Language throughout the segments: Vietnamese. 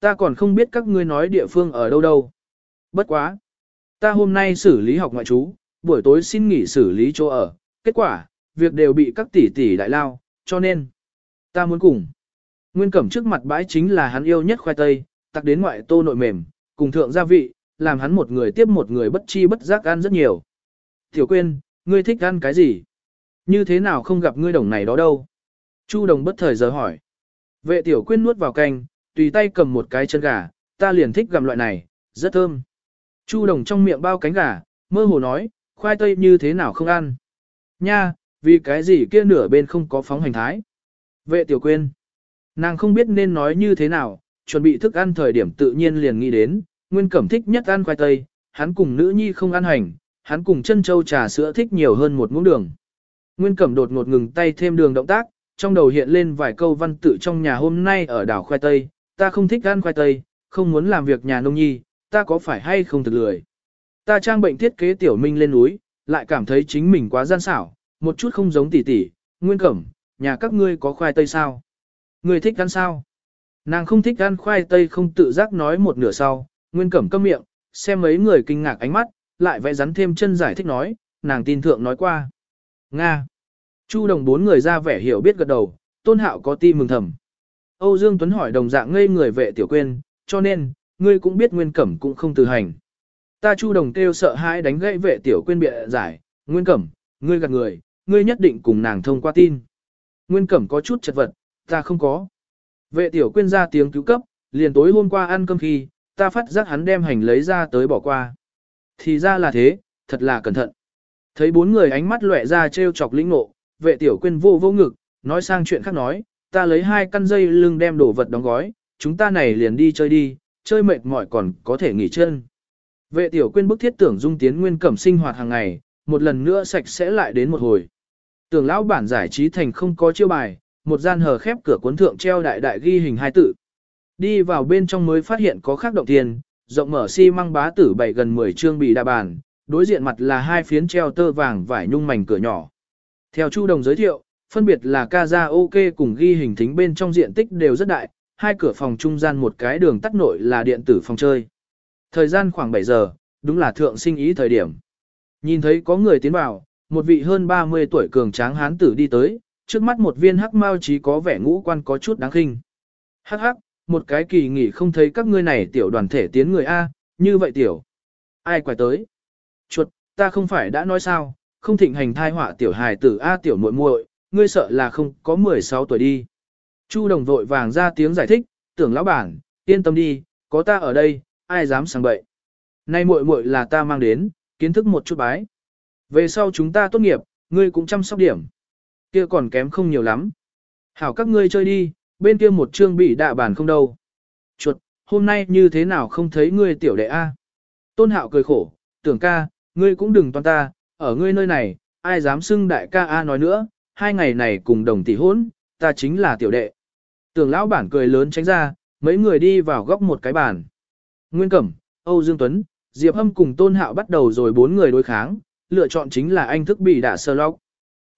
ta còn không biết các ngươi nói địa phương ở đâu đâu. Bất quá. Ta hôm nay xử lý học ngoại trú, buổi tối xin nghỉ xử lý chỗ ở, kết quả, việc đều bị các tỷ tỷ đại lao, cho nên, ta muốn cùng. Nguyên cẩm trước mặt bãi chính là hắn yêu nhất khoai tây, tặc đến ngoại tô nội mềm, cùng thượng gia vị, làm hắn một người tiếp một người bất chi bất giác ăn rất nhiều. Tiểu quên, ngươi thích ăn cái gì? Như thế nào không gặp ngươi đồng này đó đâu? Chu đồng bất thời giờ hỏi. Vệ tiểu quyên nuốt vào canh, tùy tay cầm một cái chân gà, ta liền thích gặm loại này, rất thơm. Chu đồng trong miệng bao cánh gà, mơ hồ nói, khoai tây như thế nào không ăn. Nha, vì cái gì kia nửa bên không có phóng hành thái. Vệ tiểu quyên. Nàng không biết nên nói như thế nào, chuẩn bị thức ăn thời điểm tự nhiên liền nghĩ đến, nguyên cẩm thích nhất ăn khoai tây, hắn cùng nữ nhi không ăn hành, hắn cùng chân châu trà sữa thích nhiều hơn một muỗng đường. Nguyên cẩm đột ngột ngừng tay thêm đường động tác, trong đầu hiện lên vài câu văn tự trong nhà hôm nay ở đảo khoai tây, ta không thích ăn khoai tây, không muốn làm việc nhà nông nhi, ta có phải hay không thực lười. Ta trang bệnh thiết kế tiểu minh lên núi, lại cảm thấy chính mình quá gian xảo, một chút không giống tỷ tỷ, nguyên cẩm, nhà các ngươi có khoai tây sao? Ngươi thích ăn sao? Nàng không thích ăn khoai tây không tự giác nói một nửa sau, nguyên cẩm câm miệng, xem mấy người kinh ngạc ánh mắt, lại vẽ rắn thêm chân giải thích nói, nàng tin thượng nói qua. Nga. Chu đồng bốn người ra vẻ hiểu biết gật đầu, tôn hạo có ti mừng thầm. Âu Dương Tuấn hỏi đồng dạng ngây người vệ tiểu quên, cho nên, ngươi cũng biết nguyên cẩm cũng không từ hành. Ta chu đồng kêu sợ hãi đánh gãy vệ tiểu quên bịa giải, nguyên cẩm, ngươi gạt người, ngươi nhất định cùng nàng thông qua tin. Nguyên cẩm có chút chật vật, ta không có. Vệ tiểu quên ra tiếng cứu cấp, liền tối hôm qua ăn cơm khi, ta phát giác hắn đem hành lấy ra tới bỏ qua. Thì ra là thế, thật là cẩn thận. Thấy bốn người ánh mắt lóe ra trêu chọc lĩnh nộ, vệ tiểu quên vô vô ngực, nói sang chuyện khác nói, ta lấy hai căn dây lưng đem đồ vật đóng gói, chúng ta này liền đi chơi đi, chơi mệt mỏi còn có thể nghỉ chân. Vệ tiểu quyên bức thiết tưởng dung tiến nguyên cẩm sinh hoạt hàng ngày, một lần nữa sạch sẽ lại đến một hồi. Tưởng lão bản giải trí thành không có chiêu bài, một gian hờ khép cửa cuốn thượng treo đại đại ghi hình hai tự. Đi vào bên trong mới phát hiện có khác động tiền, rộng mở xi si măng bá tử bảy gần 10 trương bị đa bàn, đối diện mặt là hai phiến treo tơ vàng vải nhung mảnh cửa nhỏ. Theo Chu Đồng giới thiệu, phân biệt là ca ok cùng ghi hình thính bên trong diện tích đều rất đại, hai cửa phòng trung gian một cái đường tắt nội là điện tử phòng chơi. Thời gian khoảng 7 giờ, đúng là thượng sinh ý thời điểm. Nhìn thấy có người tiến vào, một vị hơn 30 tuổi cường tráng hán tử đi tới, trước mắt một viên hắc mao chí có vẻ ngũ quan có chút đáng khinh. Hắc hắc, một cái kỳ nghỉ không thấy các ngươi này tiểu đoàn thể tiến người A, như vậy tiểu. Ai quay tới? Chuột, ta không phải đã nói sao, không thịnh hành thai họa tiểu hài tử A tiểu muội muội, ngươi sợ là không có 16 tuổi đi. Chu đồng vội vàng ra tiếng giải thích, tưởng lão bản, yên tâm đi, có ta ở đây, ai dám sang bậy. Nay muội muội là ta mang đến, kiến thức một chút bái. Về sau chúng ta tốt nghiệp, ngươi cũng chăm sóc điểm. Kia còn kém không nhiều lắm. Hảo các ngươi chơi đi, bên kia một chương bị đạ bản không đâu. Chuột, hôm nay như thế nào không thấy ngươi tiểu đệ A. Tôn hạo cười khổ, tưởng ca, ngươi cũng đừng toan ta, ở ngươi nơi này, ai dám xưng đại ca A nói nữa, hai ngày này cùng đồng tỷ hỗn ta chính là tiểu đệ. Tưởng lão bản cười lớn tránh ra, mấy người đi vào góc một cái bàn. Nguyên Cẩm, Âu Dương Tuấn, Diệp Hâm cùng Tôn Hạo bắt đầu rồi bốn người đối kháng, lựa chọn chính là anh thức bị đả sơ lóc.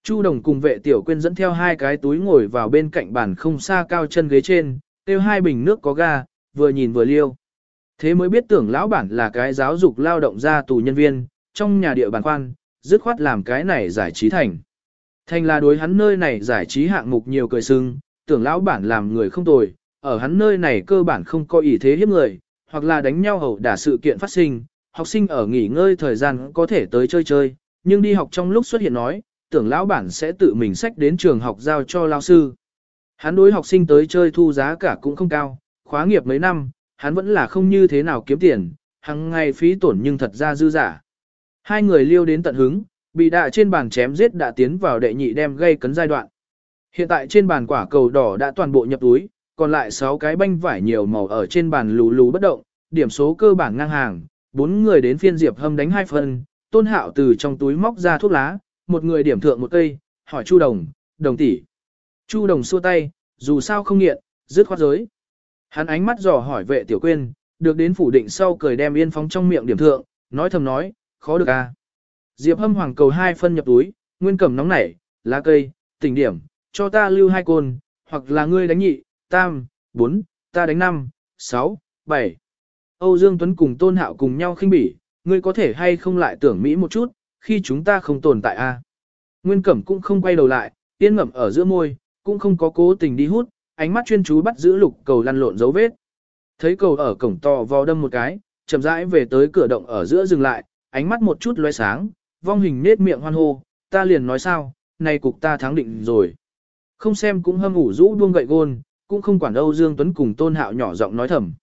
Chu Đồng cùng vệ tiểu quên dẫn theo hai cái túi ngồi vào bên cạnh bàn không xa cao chân ghế trên, tiêu hai bình nước có ga, vừa nhìn vừa liêu. Thế mới biết tưởng lão bản là cái giáo dục lao động ra tù nhân viên, trong nhà địa bàn quan, dứt khoát làm cái này giải trí thành. Thành là đối hắn nơi này giải trí hạng mục nhiều cười sưng, tưởng lão bản làm người không tồi, ở hắn nơi này cơ bản không có ý thế hiếp người, hoặc là đánh nhau hầu đả sự kiện phát sinh, học sinh ở nghỉ ngơi thời gian có thể tới chơi chơi, nhưng đi học trong lúc xuất hiện nói, tưởng lão bản sẽ tự mình sách đến trường học giao cho lao sư. Hắn đối học sinh tới chơi thu giá cả cũng không cao, khóa nghiệp mấy năm, hắn vẫn là không như thế nào kiếm tiền, hàng ngày phí tổn nhưng thật ra dư giả. Hai người liêu đến tận hứng, bị đạ trên bàn chém giết đã tiến vào đệ nhị đem gây cấn giai đoạn. Hiện tại trên bàn quả cầu đỏ đã toàn bộ nhập túi, còn lại 6 cái banh vải nhiều màu ở trên bàn lù lù bất động, điểm số cơ bản ngang hàng, bốn người đến phiên Diệp Hâm đánh hai phần, Tôn Hạo từ trong túi móc ra thuốc lá, một người điểm thượng một cây, hỏi Chu Đồng, "Đồng tỷ." Chu Đồng xua tay, dù sao không nghiện, dứt khoát giới. Hắn ánh mắt dò hỏi vệ tiểu quên, được đến phủ định sau cười đem yên phóng trong miệng điểm thượng, nói thầm nói, khó được à. Diệp hâm hoàng cầu hai phân nhập túi, nguyên Cẩm nóng nảy, lá cây, tỉnh điểm, cho ta lưu hai côn, hoặc là ngươi đánh nhị, tam, bốn, ta đánh năm, 6, 7. Âu Dương Tuấn cùng Tôn Hạo cùng nhau khinh bỉ, ngươi có thể hay không lại tưởng Mỹ một chút, khi chúng ta không tồn tại a. Nguyên Cẩm cũng không quay đầu lại, tiên ngậm ở giữa môi, cũng không có cố tình đi hút, ánh mắt chuyên chú bắt giữ lục cầu lăn lộn dấu vết. Thấy cầu ở cổng to vò đâm một cái, chậm rãi về tới cửa động ở giữa dừng lại, ánh mắt một chút lóe sáng, vong hình nết miệng hoan hô, ta liền nói sao, này cục ta thắng định rồi. Không xem cũng hâm ủ rũ buông gậy gôn, cũng không quản Âu Dương Tuấn cùng Tôn Hạo nhỏ giọng nói thầm.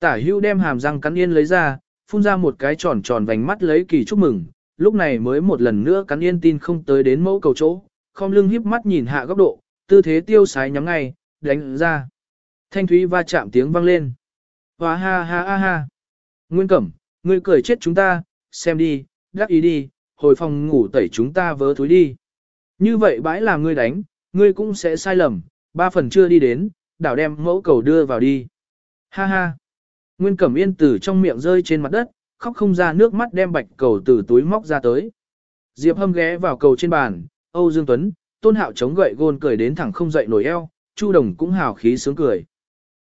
Tả hưu đem hàm răng cắn yên lấy ra, phun ra một cái tròn tròn vành mắt lấy kỳ chúc mừng, lúc này mới một lần nữa cắn yên tin không tới đến mẫu cầu chỗ, không lưng híp mắt nhìn hạ góc độ, tư thế tiêu sái nhắm ngay, đánh ra. Thanh thúy va chạm tiếng vang lên. Hoa ha ha ha ha. Nguyên Cẩm, ngươi cười chết chúng ta, xem đi, đắc ý đi, hồi phòng ngủ tẩy chúng ta vớ thúi đi. Như vậy bãi là ngươi đánh, ngươi cũng sẽ sai lầm, ba phần chưa đi đến, đảo đem mẫu cầu đưa vào đi. Ha ha. Nguyên Cẩm Yên từ trong miệng rơi trên mặt đất, khóc không ra nước mắt đem bạch cầu từ túi móc ra tới. Diệp Hâm ghé vào cầu trên bàn, Âu Dương Tuấn, Tôn Hạo chống gậy gôn cười đến thẳng không dậy nổi eo, Chu Đồng cũng hào khí sướng cười.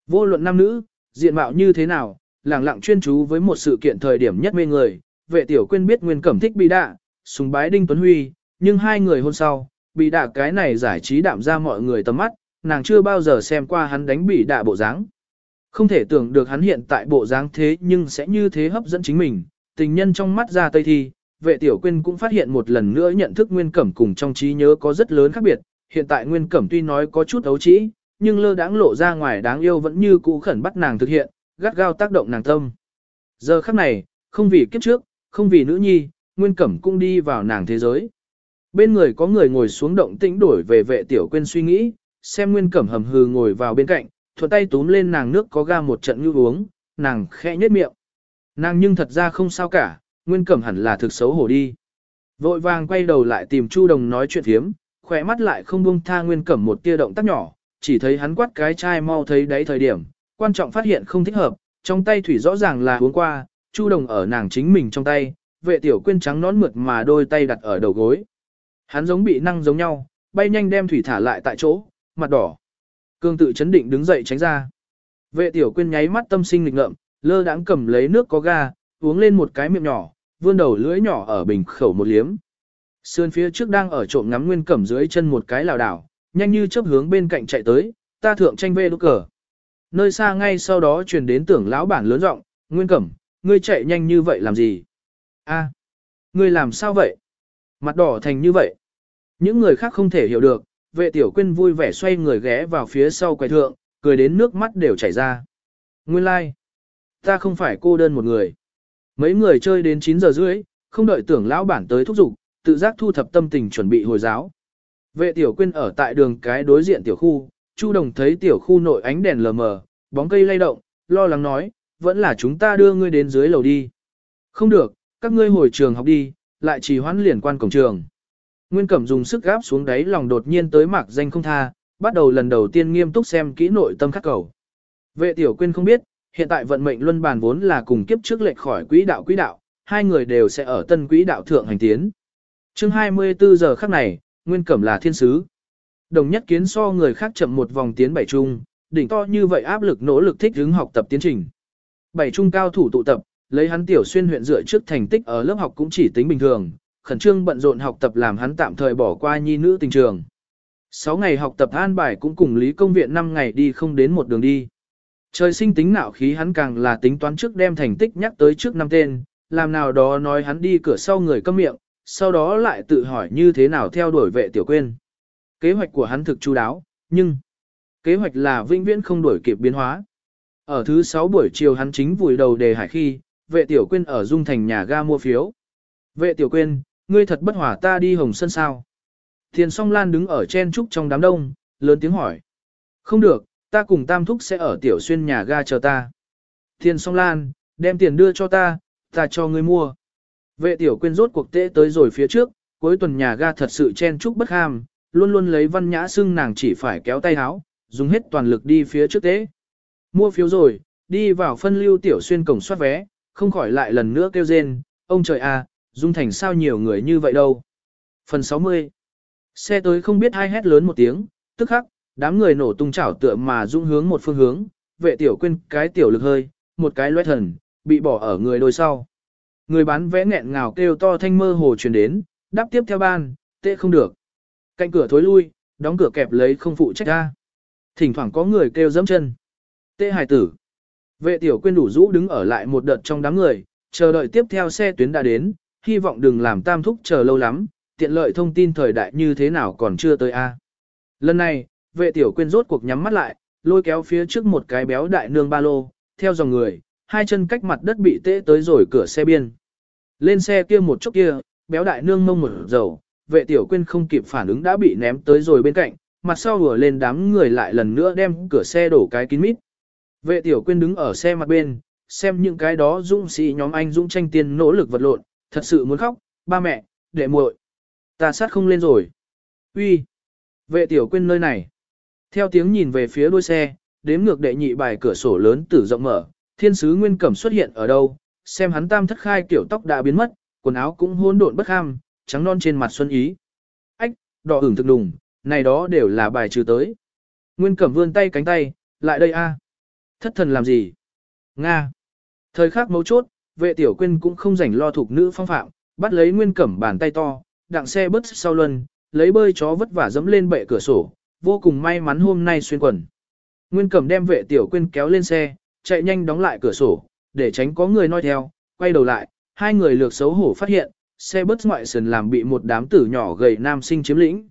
Vô luận nam nữ, diện mạo như thế nào, lẳng lặng chuyên chú với một sự kiện thời điểm nhất mê người, vệ tiểu quên biết Nguyên Cẩm thích bị đạ, sùng bái Đinh Tuấn Huy, nhưng hai người hôn sau, bị đạ cái này giải trí đạm ra mọi người tầm mắt, nàng chưa bao giờ xem qua hắn đánh bị đạ bộ dáng. Không thể tưởng được hắn hiện tại bộ dáng thế nhưng sẽ như thế hấp dẫn chính mình, tình nhân trong mắt ra tây thi, vệ tiểu quyên cũng phát hiện một lần nữa nhận thức nguyên cẩm cùng trong trí nhớ có rất lớn khác biệt, hiện tại nguyên cẩm tuy nói có chút ấu trĩ, nhưng lơ đãng lộ ra ngoài đáng yêu vẫn như cũ khẩn bắt nàng thực hiện, gắt gao tác động nàng tâm. Giờ khắc này, không vì kiếp trước, không vì nữ nhi, nguyên cẩm cũng đi vào nàng thế giới. Bên người có người ngồi xuống động tĩnh đổi về vệ tiểu quên suy nghĩ, xem nguyên cẩm hầm hừ ngồi vào bên cạnh, thuận tay túm lên nàng nước có ga một trận như uống, nàng khẽ nhếch miệng. Nàng nhưng thật ra không sao cả, nguyên cẩm hẳn là thực xấu hổ đi. Vội vàng quay đầu lại tìm Chu Đồng nói chuyện thiếm, khỏe mắt lại không buông tha nguyên cẩm một tia động tác nhỏ, chỉ thấy hắn quát cái chai mau thấy đấy thời điểm, quan trọng phát hiện không thích hợp, trong tay thủy rõ ràng là uống qua, Chu Đồng ở nàng chính mình trong tay, vệ tiểu quyên trắng nón mượt mà đôi tay đặt ở đầu gối. Hắn giống bị năng giống nhau, bay nhanh đem thủy thả lại tại chỗ, mặt đỏ. Cương tự chấn định đứng dậy tránh ra. Vệ tiểu quyên nháy mắt tâm sinh nghịch ngợm, lơ đãng cầm lấy nước có ga, uống lên một cái miệng nhỏ, vươn đầu lưỡi nhỏ ở bình khẩu một liếm. Sườn phía trước đang ở trộm ngắm nguyên cẩm dưới chân một cái lảo đảo, nhanh như chớp hướng bên cạnh chạy tới, ta thượng tranh vê đốt cờ. Nơi xa ngay sau đó truyền đến tưởng lão bản lớn giọng, nguyên cẩm, ngươi chạy nhanh như vậy làm gì? A, ngươi làm sao vậy? Mặt đỏ thành như vậy. Những người khác không thể hiểu được, vệ tiểu quyên vui vẻ xoay người ghé vào phía sau quầy thượng, cười đến nước mắt đều chảy ra. Nguyên lai, like. ta không phải cô đơn một người. Mấy người chơi đến 9 giờ rưỡi, không đợi tưởng lão bản tới thúc giục, tự giác thu thập tâm tình chuẩn bị hồi giáo. Vệ tiểu quyên ở tại đường cái đối diện tiểu khu, Chu Đồng thấy tiểu khu nội ánh đèn lờ mờ, bóng cây lay động, lo lắng nói, vẫn là chúng ta đưa ngươi đến dưới lầu đi. Không được, các ngươi hồi trường học đi, lại trì hoãn liền quan cổng trường. Nguyên Cẩm dùng sức gáp xuống đáy lòng đột nhiên tới mạc danh không tha, bắt đầu lần đầu tiên nghiêm túc xem kỹ nội tâm khắc cầu. Vệ tiểu quyên không biết, hiện tại vận mệnh luân bàn vốn là cùng kiếp trước lệch khỏi quỹ đạo quỹ đạo, hai người đều sẽ ở tân quỹ đạo thượng hành tiến. chương 24 giờ khắc này, Nguyên Cẩm là thiên sứ. Đồng nhất kiến so người khác chậm một vòng tiến bảy trung, đỉnh to như vậy áp lực nỗ lực thích hướng học tập tiến trình. Bảy trung cao thủ tụ tập, lấy hắn tiểu xuyên huyện dựa trước thành tích ở lớp học cũng chỉ tính bình thường, khẩn trương bận rộn học tập làm hắn tạm thời bỏ qua nhi nữ tình trường. 6 ngày học tập an bài cũng cùng Lý Công Viện 5 ngày đi không đến một đường đi. Trời sinh tính nạo khí hắn càng là tính toán trước đem thành tích nhắc tới trước năm tên, làm nào đó nói hắn đi cửa sau người câm miệng, sau đó lại tự hỏi như thế nào theo đuổi vệ tiểu quên. Kế hoạch của hắn thực chu đáo, nhưng kế hoạch là vĩnh viễn không đuổi kịp biến hóa. Ở thứ 6 buổi chiều hắn chính vùi đầu đề hải khi, vệ tiểu Quyên ở dung thành nhà ga mua phiếu. Vệ tiểu Quyên, ngươi thật bất hòa ta đi hồng sân sao. Thiền song lan đứng ở chen trúc trong đám đông, lớn tiếng hỏi. Không được, ta cùng tam thúc sẽ ở tiểu xuyên nhà ga chờ ta. Thiền song lan, đem tiền đưa cho ta, ta cho ngươi mua. Vệ tiểu Quyên rốt cuộc tễ tới rồi phía trước, cuối tuần nhà ga thật sự chen trúc bất ham, luôn luôn lấy văn nhã xưng nàng chỉ phải kéo tay háo, dùng hết toàn lực đi phía trước tế. Mua phiếu rồi, đi vào phân lưu tiểu xuyên cổng soát vé, không khỏi lại lần nữa kêu rên, ông trời à, dung thành sao nhiều người như vậy đâu. Phần 60 Xe tới không biết hai hét lớn một tiếng, tức khắc, đám người nổ tung chảo tựa mà dung hướng một phương hướng, vệ tiểu quên cái tiểu lực hơi, một cái loe thần, bị bỏ ở người đôi sau. Người bán vẽ nghẹn ngào kêu to thanh mơ hồ truyền đến, đáp tiếp theo ban, tệ không được. Cạnh cửa thối lui, đóng cửa kẹp lấy không phụ trách ra. Thỉnh thoảng có người kêu dẫm chân. Tệ hải tử. Vệ tiểu quên đủ rũ đứng ở lại một đợt trong đám người, chờ đợi tiếp theo xe tuyến đã đến, hy vọng đừng làm tam thúc chờ lâu lắm, tiện lợi thông tin thời đại như thế nào còn chưa tới a. Lần này, vệ tiểu quên rốt cuộc nhắm mắt lại, lôi kéo phía trước một cái béo đại nương ba lô, theo dòng người, hai chân cách mặt đất bị tê tới rồi cửa xe biên. Lên xe kia một chốc kia, béo đại nương mông một dầu, vệ tiểu quên không kịp phản ứng đã bị ném tới rồi bên cạnh, mặt sau vừa lên đám người lại lần nữa đem cửa xe đổ cái kín mít. Vệ tiểu Quyên đứng ở xe mặt bên, xem những cái đó dũng sĩ nhóm anh dũng tranh tiên nỗ lực vật lộn, thật sự muốn khóc, ba mẹ, đệ muội, ta sát không lên rồi. Uy, vệ tiểu Quyên nơi này. Theo tiếng nhìn về phía đuôi xe, đếm ngược đệ nhị bài cửa sổ lớn tử rộng mở, thiên sứ nguyên cẩm xuất hiện ở đâu, xem hắn tam thất khai kiểu tóc đã biến mất, quần áo cũng hỗn độn bất ham, trắng non trên mặt xuân ý. Ách, đỏ ửng thực đùng, này đó đều là bài trừ tới. Nguyên cẩm vươn tay cánh tay, lại đây a. Thất thần làm gì? Nga. Thời khắc mấu chốt, vệ tiểu quyên cũng không rảnh lo thuộc nữ phong phạm, bắt lấy nguyên cẩm bàn tay to, đặng xe bớt sau luân, lấy bơi chó vất vả dẫm lên bệ cửa sổ, vô cùng may mắn hôm nay xuyên quần. Nguyên cẩm đem vệ tiểu quyên kéo lên xe, chạy nhanh đóng lại cửa sổ, để tránh có người nói theo, quay đầu lại, hai người lược xấu hổ phát hiện, xe bớt ngoại sườn làm bị một đám tử nhỏ gầy nam sinh chiếm lĩnh.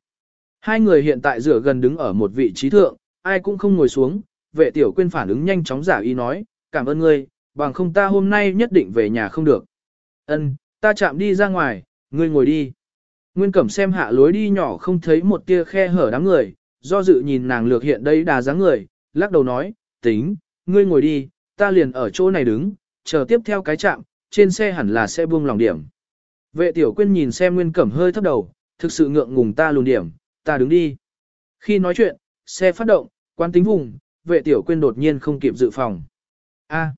Hai người hiện tại rửa gần đứng ở một vị trí thượng, ai cũng không ngồi xuống, vệ tiểu quyên phản ứng nhanh chóng giả ý nói, cảm ơn ngươi, bằng không ta hôm nay nhất định về nhà không được. Ân, ta chạm đi ra ngoài, ngươi ngồi đi. Nguyên Cẩm xem hạ lối đi nhỏ không thấy một tia khe hở đám người, do dự nhìn nàng lược hiện đây đà dáng người, lắc đầu nói, tính, ngươi ngồi đi, ta liền ở chỗ này đứng, chờ tiếp theo cái chạm, trên xe hẳn là sẽ buông lòng điểm. Vệ tiểu quyên nhìn xem Nguyên Cẩm hơi thấp đầu, thực sự ngượng ngùng ta lùn điểm, ta đứng đi. Khi nói chuyện, xe phát động, quan tính vùng, vệ tiểu quyên đột nhiên không kịp dự phòng. A.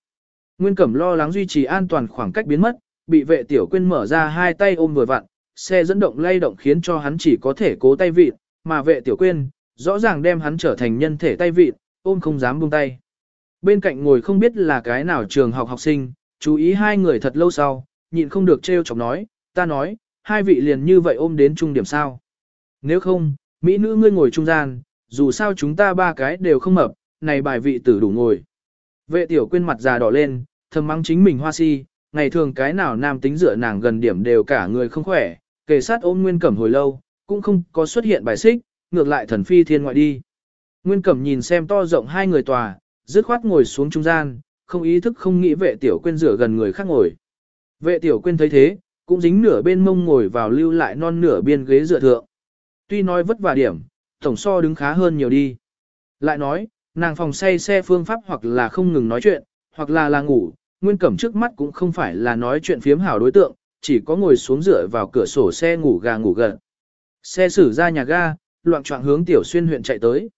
Nguyên Cẩm lo lắng duy trì an toàn khoảng cách biến mất, bị vệ tiểu quyên mở ra hai tay ôm vừa vặn, xe dẫn động lay động khiến cho hắn chỉ có thể cố tay vịt, mà vệ tiểu quyên, rõ ràng đem hắn trở thành nhân thể tay vịt, ôm không dám buông tay. Bên cạnh ngồi không biết là cái nào trường học học sinh, chú ý hai người thật lâu sau, nhịn không được trêu chọc nói, ta nói, hai vị liền như vậy ôm đến trung điểm sao. Nếu không, Mỹ nữ ngươi ngồi trung gian, dù sao chúng ta ba cái đều không mập, này bài vị tử đủ ngồi. Vệ tiểu quên mặt già đỏ lên, thầm mắng chính mình hoa si, ngày thường cái nào nam tính dựa nàng gần điểm đều cả người không khỏe, kề sát ôm Nguyên Cẩm hồi lâu, cũng không có xuất hiện bài xích, ngược lại thần phi thiên ngoại đi. Nguyên Cẩm nhìn xem to rộng hai người tòa, dứt khoát ngồi xuống trung gian, không ý thức không nghĩ vệ tiểu quên rửa gần người khác ngồi. Vệ tiểu quên thấy thế, cũng dính nửa bên mông ngồi vào lưu lại non nửa biên ghế dựa thượng. Tuy nói vất vả điểm, tổng so đứng khá hơn nhiều đi. Lại nói, nàng phòng say xe phương pháp hoặc là không ngừng nói chuyện, hoặc là là ngủ, nguyên cẩm trước mắt cũng không phải là nói chuyện phiếm hảo đối tượng, chỉ có ngồi xuống dựa vào cửa sổ xe ngủ gà ngủ gật. Xe xử ra nhà ga, loạn trọng hướng tiểu xuyên huyện chạy tới.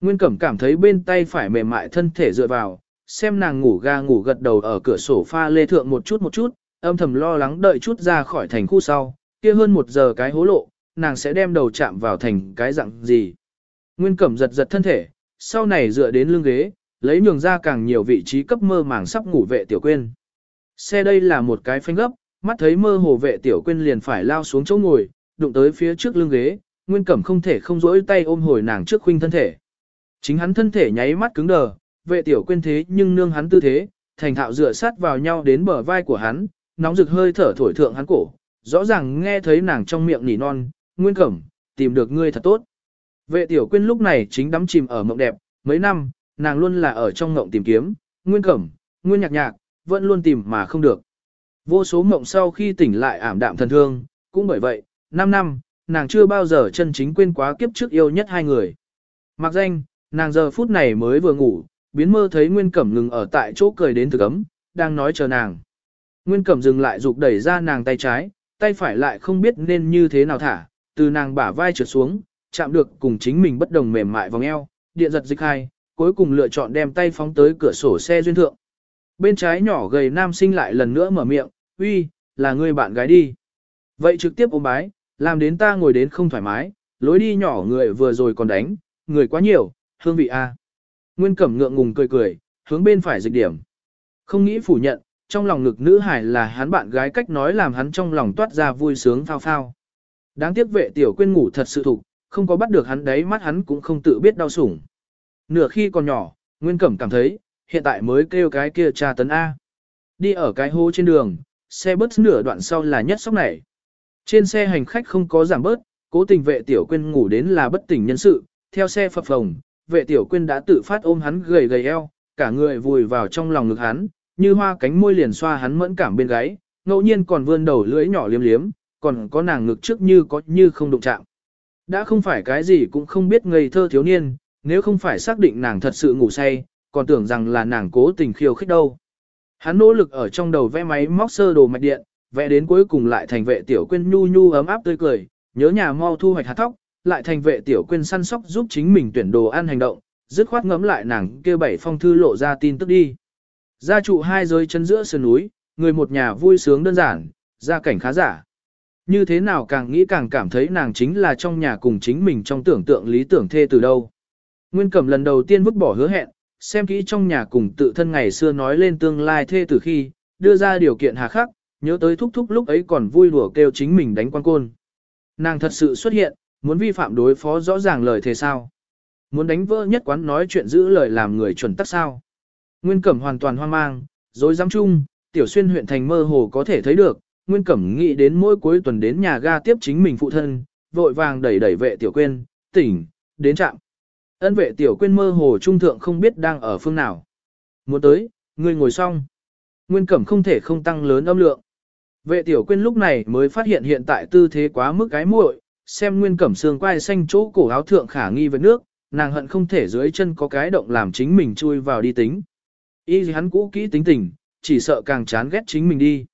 Nguyên cẩm cảm thấy bên tay phải mềm mại thân thể dựa vào, xem nàng ngủ ga ngủ gật đầu ở cửa sổ pha lê thượng một chút một chút, âm thầm lo lắng đợi chút ra khỏi thành khu sau, kia hơn một giờ cái hố lộ, nàng sẽ đem đầu chạm vào thành cái dạng gì. Nguyên cẩm giật giật thân thể, sau này dựa đến lưng ghế, lấy nhường ra càng nhiều vị trí cấp mơ màng sắp ngủ vệ tiểu quên. Xe đây là một cái phanh gấp, mắt thấy mơ hồ vệ tiểu quên liền phải lao xuống chỗ ngồi, đụng tới phía trước lưng ghế, Nguyên Cẩm không thể không rỗi tay ôm hồi nàng trước khuynh thân thể. Chính hắn thân thể nháy mắt cứng đờ, vệ tiểu quên thế nhưng nương hắn tư thế, thành thạo dựa sát vào nhau đến bờ vai của hắn, nóng rực hơi thở thổi thượng hắn cổ, rõ ràng nghe thấy nàng trong miệng nỉ non, Nguyên Cẩm, tìm được ngươi thật tốt. Vệ tiểu quyên lúc này chính đắm chìm ở mộng đẹp, mấy năm, nàng luôn là ở trong mộng tìm kiếm, Nguyên Cẩm, Nguyên Nhạc Nhạc, vẫn luôn tìm mà không được. Vô số mộng sau khi tỉnh lại ảm đạm thần thương, cũng bởi vậy, 5 năm, nàng chưa bao giờ chân chính quên quá kiếp trước yêu nhất hai người. Mặc danh, nàng giờ phút này mới vừa ngủ, biến mơ thấy Nguyên Cẩm ngừng ở tại chỗ cười đến thực ấm, đang nói chờ nàng. Nguyên Cẩm dừng lại rụt đẩy ra nàng tay trái, tay phải lại không biết nên như thế nào thả, từ nàng bả vai trượt xuống, chạm được cùng chính mình bất đồng mềm mại vòng eo, điện giật dịch hai, cuối cùng lựa chọn đem tay phóng tới cửa sổ xe duyên thượng. Bên trái nhỏ gầy nam sinh lại lần nữa mở miệng, uy, là người bạn gái đi. Vậy trực tiếp ôm bái, làm đến ta ngồi đến không thoải mái, lối đi nhỏ người vừa rồi còn đánh, người quá nhiều, hương vị a. Nguyên Cẩm ngượng ngùng cười cười, hướng bên phải dịch điểm. Không nghĩ phủ nhận, trong lòng ngực nữ hải là hắn bạn gái cách nói làm hắn trong lòng toát ra vui sướng phao phao. Đáng tiếc vệ tiểu quên ngủ thật sự thục, không có bắt được hắn đấy mắt hắn cũng không tự biết đau sủng. Nửa khi còn nhỏ, Nguyên Cẩm cảm thấy, hiện tại mới kêu cái kia cha tấn A. Đi ở cái hố trên đường, xe bớt nửa đoạn sau là nhất sóc này. Trên xe hành khách không có giảm bớt, cố tình vệ tiểu quên ngủ đến là bất tỉnh nhân sự, theo xe phập phồng, vệ tiểu quên đã tự phát ôm hắn gầy gầy eo, cả người vùi vào trong lòng ngực hắn, như hoa cánh môi liền xoa hắn mẫn cảm bên gáy, ngẫu nhiên còn vươn đầu lưỡi nhỏ liếm liếm, còn có nàng ngực trước như có như không đụng chạm. Đã không phải cái gì cũng không biết ngây thơ thiếu niên, nếu không phải xác định nàng thật sự ngủ say, còn tưởng rằng là nàng cố tình khiêu khích đâu. Hắn nỗ lực ở trong đầu vẽ máy móc sơ đồ mạch điện, vẽ đến cuối cùng lại thành vệ tiểu quên nhu nhu ấm áp tươi cười, nhớ nhà mau thu hoạch hạt thóc, lại thành vệ tiểu quên săn sóc giúp chính mình tuyển đồ ăn hành động, dứt khoát ngấm lại nàng kia bảy phong thư lộ ra tin tức đi. Gia trụ hai giới chân giữa sườn núi, người một nhà vui sướng đơn giản, gia cảnh khá giả. Như thế nào càng nghĩ càng cảm thấy nàng chính là trong nhà cùng chính mình trong tưởng tượng lý tưởng thê từ đâu. Nguyên Cẩm lần đầu tiên vứt bỏ hứa hẹn, xem kỹ trong nhà cùng tự thân ngày xưa nói lên tương lai thê từ khi, đưa ra điều kiện hà khắc, nhớ tới thúc thúc lúc ấy còn vui đùa kêu chính mình đánh quan côn. Nàng thật sự xuất hiện, muốn vi phạm đối phó rõ ràng lời thề sao. Muốn đánh vỡ nhất quán nói chuyện giữ lời làm người chuẩn tắc sao. Nguyên Cẩm hoàn toàn hoang mang, dối dám chung, tiểu xuyên huyện thành mơ hồ có thể thấy được, Nguyên Cẩm nghĩ đến mỗi cuối tuần đến nhà ga tiếp chính mình phụ thân, vội vàng đẩy đẩy vệ tiểu quên, tỉnh, đến trạm. Ân vệ tiểu quên mơ hồ trung thượng không biết đang ở phương nào. Muốn tới, người ngồi xong. Nguyên Cẩm không thể không tăng lớn âm lượng. Vệ tiểu quên lúc này mới phát hiện hiện tại tư thế quá mức cái muội, xem Nguyên Cẩm xương quai xanh chỗ cổ áo thượng khả nghi với nước, nàng hận không thể dưới chân có cái động làm chính mình chui vào đi tính. Y gì hắn cũ kỹ tính tình, chỉ sợ càng chán ghét chính mình đi.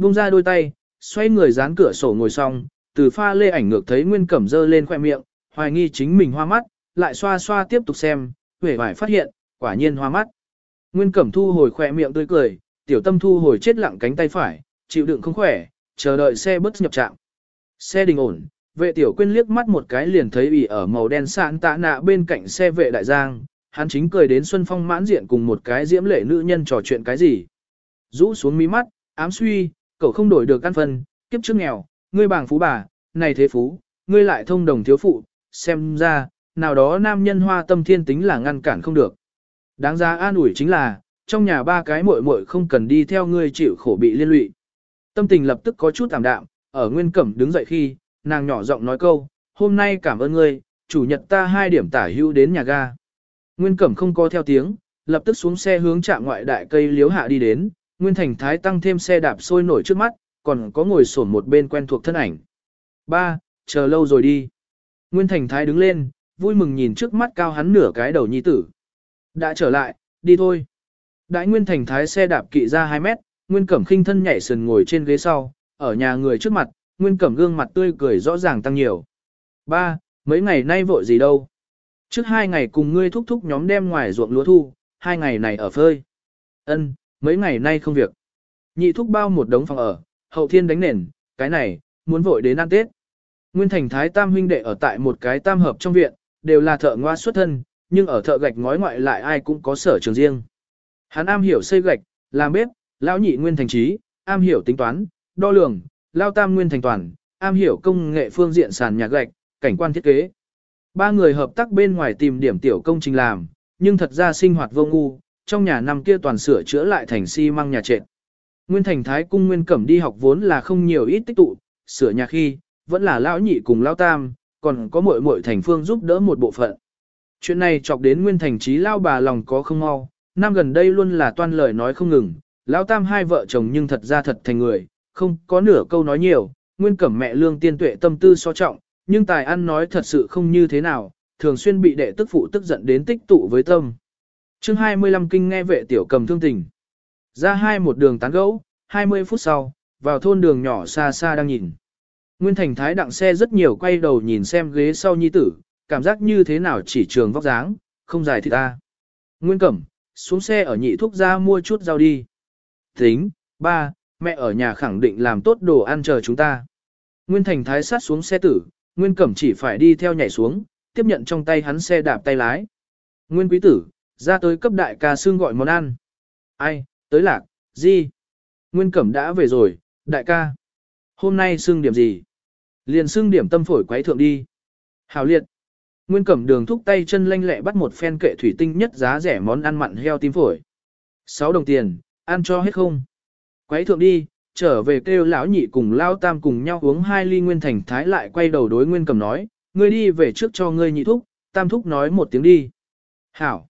Bung ra đôi tay, xoay người dán cửa sổ ngồi xong, từ pha lê ảnh ngược thấy Nguyên Cẩm dơ lên khoe miệng, hoài nghi chính mình hoa mắt, lại xoa xoa tiếp tục xem, vẻ vải phát hiện, quả nhiên hoa mắt. Nguyên Cẩm thu hồi khoe miệng tươi cười, tiểu tâm thu hồi chết lặng cánh tay phải, chịu đựng không khỏe, chờ đợi xe bus nhập trạm. Xe đình ổn, vệ tiểu quên liếc mắt một cái liền thấy ủy ở màu đen sạn tạ nạ bên cạnh xe vệ đại giang, hắn chính cười đến Xuân Phong mãn diện cùng một cái diễm lệ nữ nhân trò chuyện cái gì. Rũ xuống mí mắt, ám suy, cậu không đổi được căn phân, kiếp trước nghèo, ngươi bảng phú bà, này thế phú, ngươi lại thông đồng thiếu phụ, xem ra, nào đó nam nhân hoa tâm thiên tính là ngăn cản không được. Đáng ra an ủi chính là, trong nhà ba cái muội muội không cần đi theo ngươi chịu khổ bị liên lụy. Tâm tình lập tức có chút tạm đạm, ở Nguyên Cẩm đứng dậy khi, nàng nhỏ giọng nói câu, hôm nay cảm ơn ngươi, chủ nhật ta hai điểm tả hưu đến nhà ga. Nguyên Cẩm không có theo tiếng, lập tức xuống xe hướng trạm ngoại đại cây liếu hạ đi đến, Nguyên Thành Thái tăng thêm xe đạp sôi nổi trước mắt, còn có ngồi sổn một bên quen thuộc thân ảnh. Ba, chờ lâu rồi đi. Nguyên Thành Thái đứng lên, vui mừng nhìn trước mắt cao hắn nửa cái đầu nhi tử. Đã trở lại, đi thôi. Đại Nguyên Thành Thái xe đạp kỵ ra 2 mét, Nguyên Cẩm khinh thân nhảy sườn ngồi trên ghế sau, ở nhà người trước mặt, Nguyên Cẩm gương mặt tươi cười rõ ràng tăng nhiều. Ba, mấy ngày nay vội gì đâu. Trước hai ngày cùng ngươi thúc thúc nhóm đem ngoài ruộng lúa thu, hai ngày này ở phơi. Ân, mấy ngày nay không việc. Nhị thúc bao một đống phòng ở, hậu thiên đánh nền, cái này, muốn vội đến ăn Tết. Nguyên thành thái tam huynh đệ ở tại một cái tam hợp trong viện, đều là thợ ngoa xuất thân, nhưng ở thợ gạch ngói ngoại lại ai cũng có sở trường riêng. Hắn am hiểu xây gạch, làm bếp, lão nhị nguyên thành trí, am hiểu tính toán, đo lường, lao tam nguyên thành toàn, am hiểu công nghệ phương diện sàn nhà gạch, cảnh quan thiết kế. Ba người hợp tác bên ngoài tìm điểm tiểu công trình làm, nhưng thật ra sinh hoạt vô ngu, trong nhà năm kia toàn sửa chữa lại thành xi si măng nhà trệt. Nguyên thành thái cung nguyên cẩm đi học vốn là không nhiều ít tích tụ, sửa nhà khi, vẫn là lão nhị cùng lão tam, còn có muội muội thành phương giúp đỡ một bộ phận. Chuyện này chọc đến nguyên thành trí lao bà lòng có không mau, năm gần đây luôn là toan lời nói không ngừng, lão tam hai vợ chồng nhưng thật ra thật thành người, không có nửa câu nói nhiều, nguyên cẩm mẹ lương tiên tuệ tâm tư so trọng, nhưng tài ăn nói thật sự không như thế nào, thường xuyên bị đệ tức phụ tức giận đến tích tụ với tâm chương 25 kinh nghe vệ tiểu cầm thương tình. Ra hai một đường tán gẫu, 20 phút sau, vào thôn đường nhỏ xa xa đang nhìn. Nguyên Thành Thái đặng xe rất nhiều quay đầu nhìn xem ghế sau nhi tử, cảm giác như thế nào chỉ trường vóc dáng, không dài thì ta. Nguyên Cẩm, xuống xe ở nhị thúc ra mua chút rau đi. Tính, ba, mẹ ở nhà khẳng định làm tốt đồ ăn chờ chúng ta. Nguyên Thành Thái sát xuống xe tử, Nguyên Cẩm chỉ phải đi theo nhảy xuống, tiếp nhận trong tay hắn xe đạp tay lái. Nguyên Quý Tử, ra tới cấp đại ca xương gọi món ăn. Ai, tới lạc, gì? Nguyên Cẩm đã về rồi, đại ca. Hôm nay xương điểm gì? Liền xương điểm tâm phổi quấy thượng đi. Hào liệt. Nguyên Cẩm đường thúc tay chân lanh lẹ bắt một phen kệ thủy tinh nhất giá rẻ món ăn mặn heo tim phổi. 6 đồng tiền, ăn cho hết không? Quấy thượng đi, trở về kêu lão nhị cùng lao tam cùng nhau uống hai ly nguyên thành thái lại quay đầu đối Nguyên Cẩm nói, ngươi đi về trước cho ngươi nhị thúc, tam thúc nói một tiếng đi. Hảo.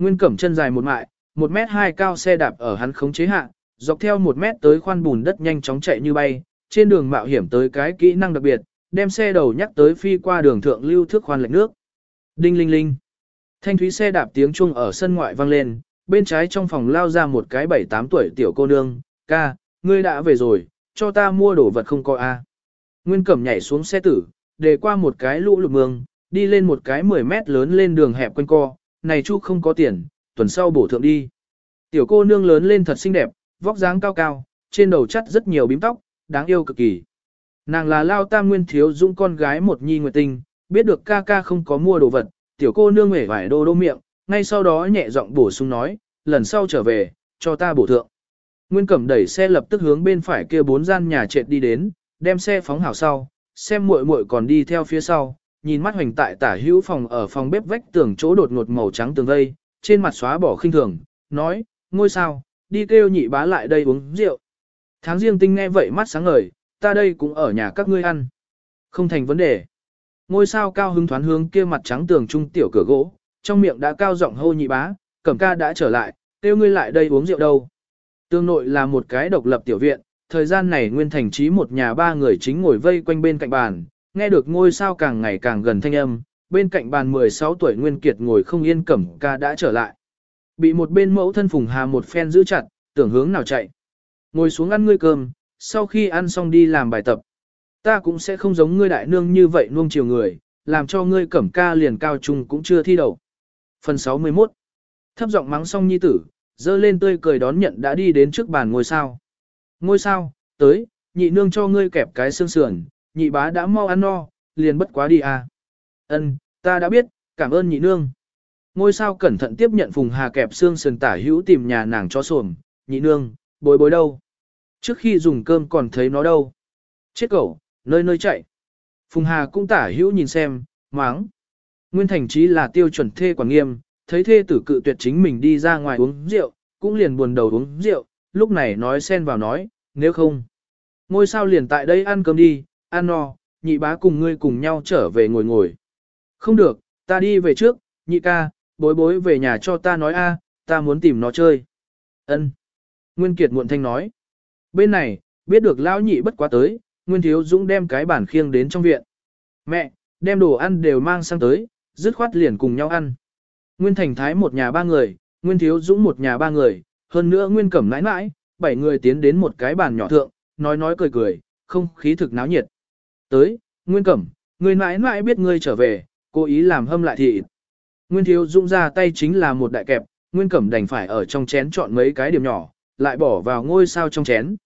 Nguyên Cẩm chân dài một mại, một mét hai cao xe đạp ở hắn khống chế hạ, dọc theo một mét tới khoan bùn đất nhanh chóng chạy như bay, trên đường mạo hiểm tới cái kỹ năng đặc biệt, đem xe đầu nhắc tới phi qua đường thượng lưu thước khoan lệch nước. Đinh linh linh. Thanh thúy xe đạp tiếng chuông ở sân ngoại vang lên, bên trái trong phòng lao ra một cái bảy tám tuổi tiểu cô nương, ca, ngươi đã về rồi, cho ta mua đồ vật không có a. Nguyên Cẩm nhảy xuống xe tử, để qua một cái lũ lụt mương, đi lên một cái 10 mét lớn lên đường hẹp quanh co, này chu không có tiền, tuần sau bổ thượng đi. Tiểu cô nương lớn lên thật xinh đẹp, vóc dáng cao cao, trên đầu chắt rất nhiều bím tóc, đáng yêu cực kỳ. Nàng là lao tam nguyên thiếu dũng con gái một nhi nguyệt tinh, biết được ca ca không có mua đồ vật, tiểu cô nương hể vải đô đô miệng, ngay sau đó nhẹ giọng bổ sung nói, lần sau trở về, cho ta bổ thượng. Nguyên cẩm đẩy xe lập tức hướng bên phải kia bốn gian nhà trệt đi đến, đem xe phóng hảo sau, xem muội muội còn đi theo phía sau, nhìn mắt hoành tại tả hữu phòng ở phòng bếp vách tường chỗ đột ngột màu trắng tường vây, trên mặt xóa bỏ khinh thường, nói, ngôi sao, đi kêu nhị bá lại đây uống rượu. Tháng riêng tinh nghe vậy mắt sáng ngời, ta đây cũng ở nhà các ngươi ăn. Không thành vấn đề. Ngôi sao cao hứng thoáng hướng kia mặt trắng tường trung tiểu cửa gỗ, trong miệng đã cao giọng hô nhị bá, cẩm ca đã trở lại, kêu ngươi lại đây uống rượu đâu. Tương nội là một cái độc lập tiểu viện, thời gian này nguyên thành trí một nhà ba người chính ngồi vây quanh bên cạnh bàn, nghe được ngôi sao càng ngày càng gần thanh âm, bên cạnh bàn 16 tuổi Nguyên Kiệt ngồi không yên cẩm ca đã trở lại. Bị một bên mẫu thân Phùng Hà một phen giữ chặt, tưởng hướng nào chạy. Ngồi xuống ăn ngươi cơm, sau khi ăn xong đi làm bài tập. Ta cũng sẽ không giống ngươi đại nương như vậy nuông chiều người, làm cho ngươi cẩm ca liền cao trung cũng chưa thi đầu. Phần 61 Thấp giọng mắng xong nhi tử, dơ lên tươi cười đón nhận đã đi đến trước bàn ngôi sao. Ngôi sao, tới, nhị nương cho ngươi kẹp cái xương sườn, nhị bá đã mau ăn no, liền bất quá đi à. Ân, ta đã biết, cảm ơn nhị nương. Ngôi sao cẩn thận tiếp nhận Phùng Hà kẹp xương sườn tả hữu tìm nhà nàng cho sồm, nhị nương, bối bối đâu. Trước khi dùng cơm còn thấy nó đâu. Chết cẩu, nơi nơi chạy. Phùng Hà cũng tả hữu nhìn xem, máng. Nguyên thành trí là tiêu chuẩn thê quản nghiêm, thấy thê tử cự tuyệt chính mình đi ra ngoài uống rượu, cũng liền buồn đầu uống rượu, lúc này nói xen vào nói, nếu không. Ngôi sao liền tại đây ăn cơm đi, ăn no, nhị bá cùng ngươi cùng nhau trở về ngồi ngồi. Không được, ta đi về trước, nhị ca, bối bối về nhà cho ta nói a, ta muốn tìm nó chơi. Ân. Nguyên Kiệt muộn thanh nói. Bên này, biết được lão nhị bất quá tới, Nguyên Thiếu Dũng đem cái bản khiêng đến trong viện. Mẹ, đem đồ ăn đều mang sang tới, dứt khoát liền cùng nhau ăn. Nguyên Thành Thái một nhà ba người, Nguyên Thiếu Dũng một nhà ba người, hơn nữa Nguyên Cẩm nãi nãi, bảy người tiến đến một cái bàn nhỏ thượng, nói nói cười cười, không khí thực náo nhiệt. Tới, Nguyên Cẩm, người mãi mãi biết ngươi trở về, cố ý làm hâm lại thị. Nguyên Thiếu Dũng ra tay chính là một đại kẹp, Nguyên Cẩm đành phải ở trong chén chọn mấy cái điểm nhỏ, lại bỏ vào ngôi sao trong chén.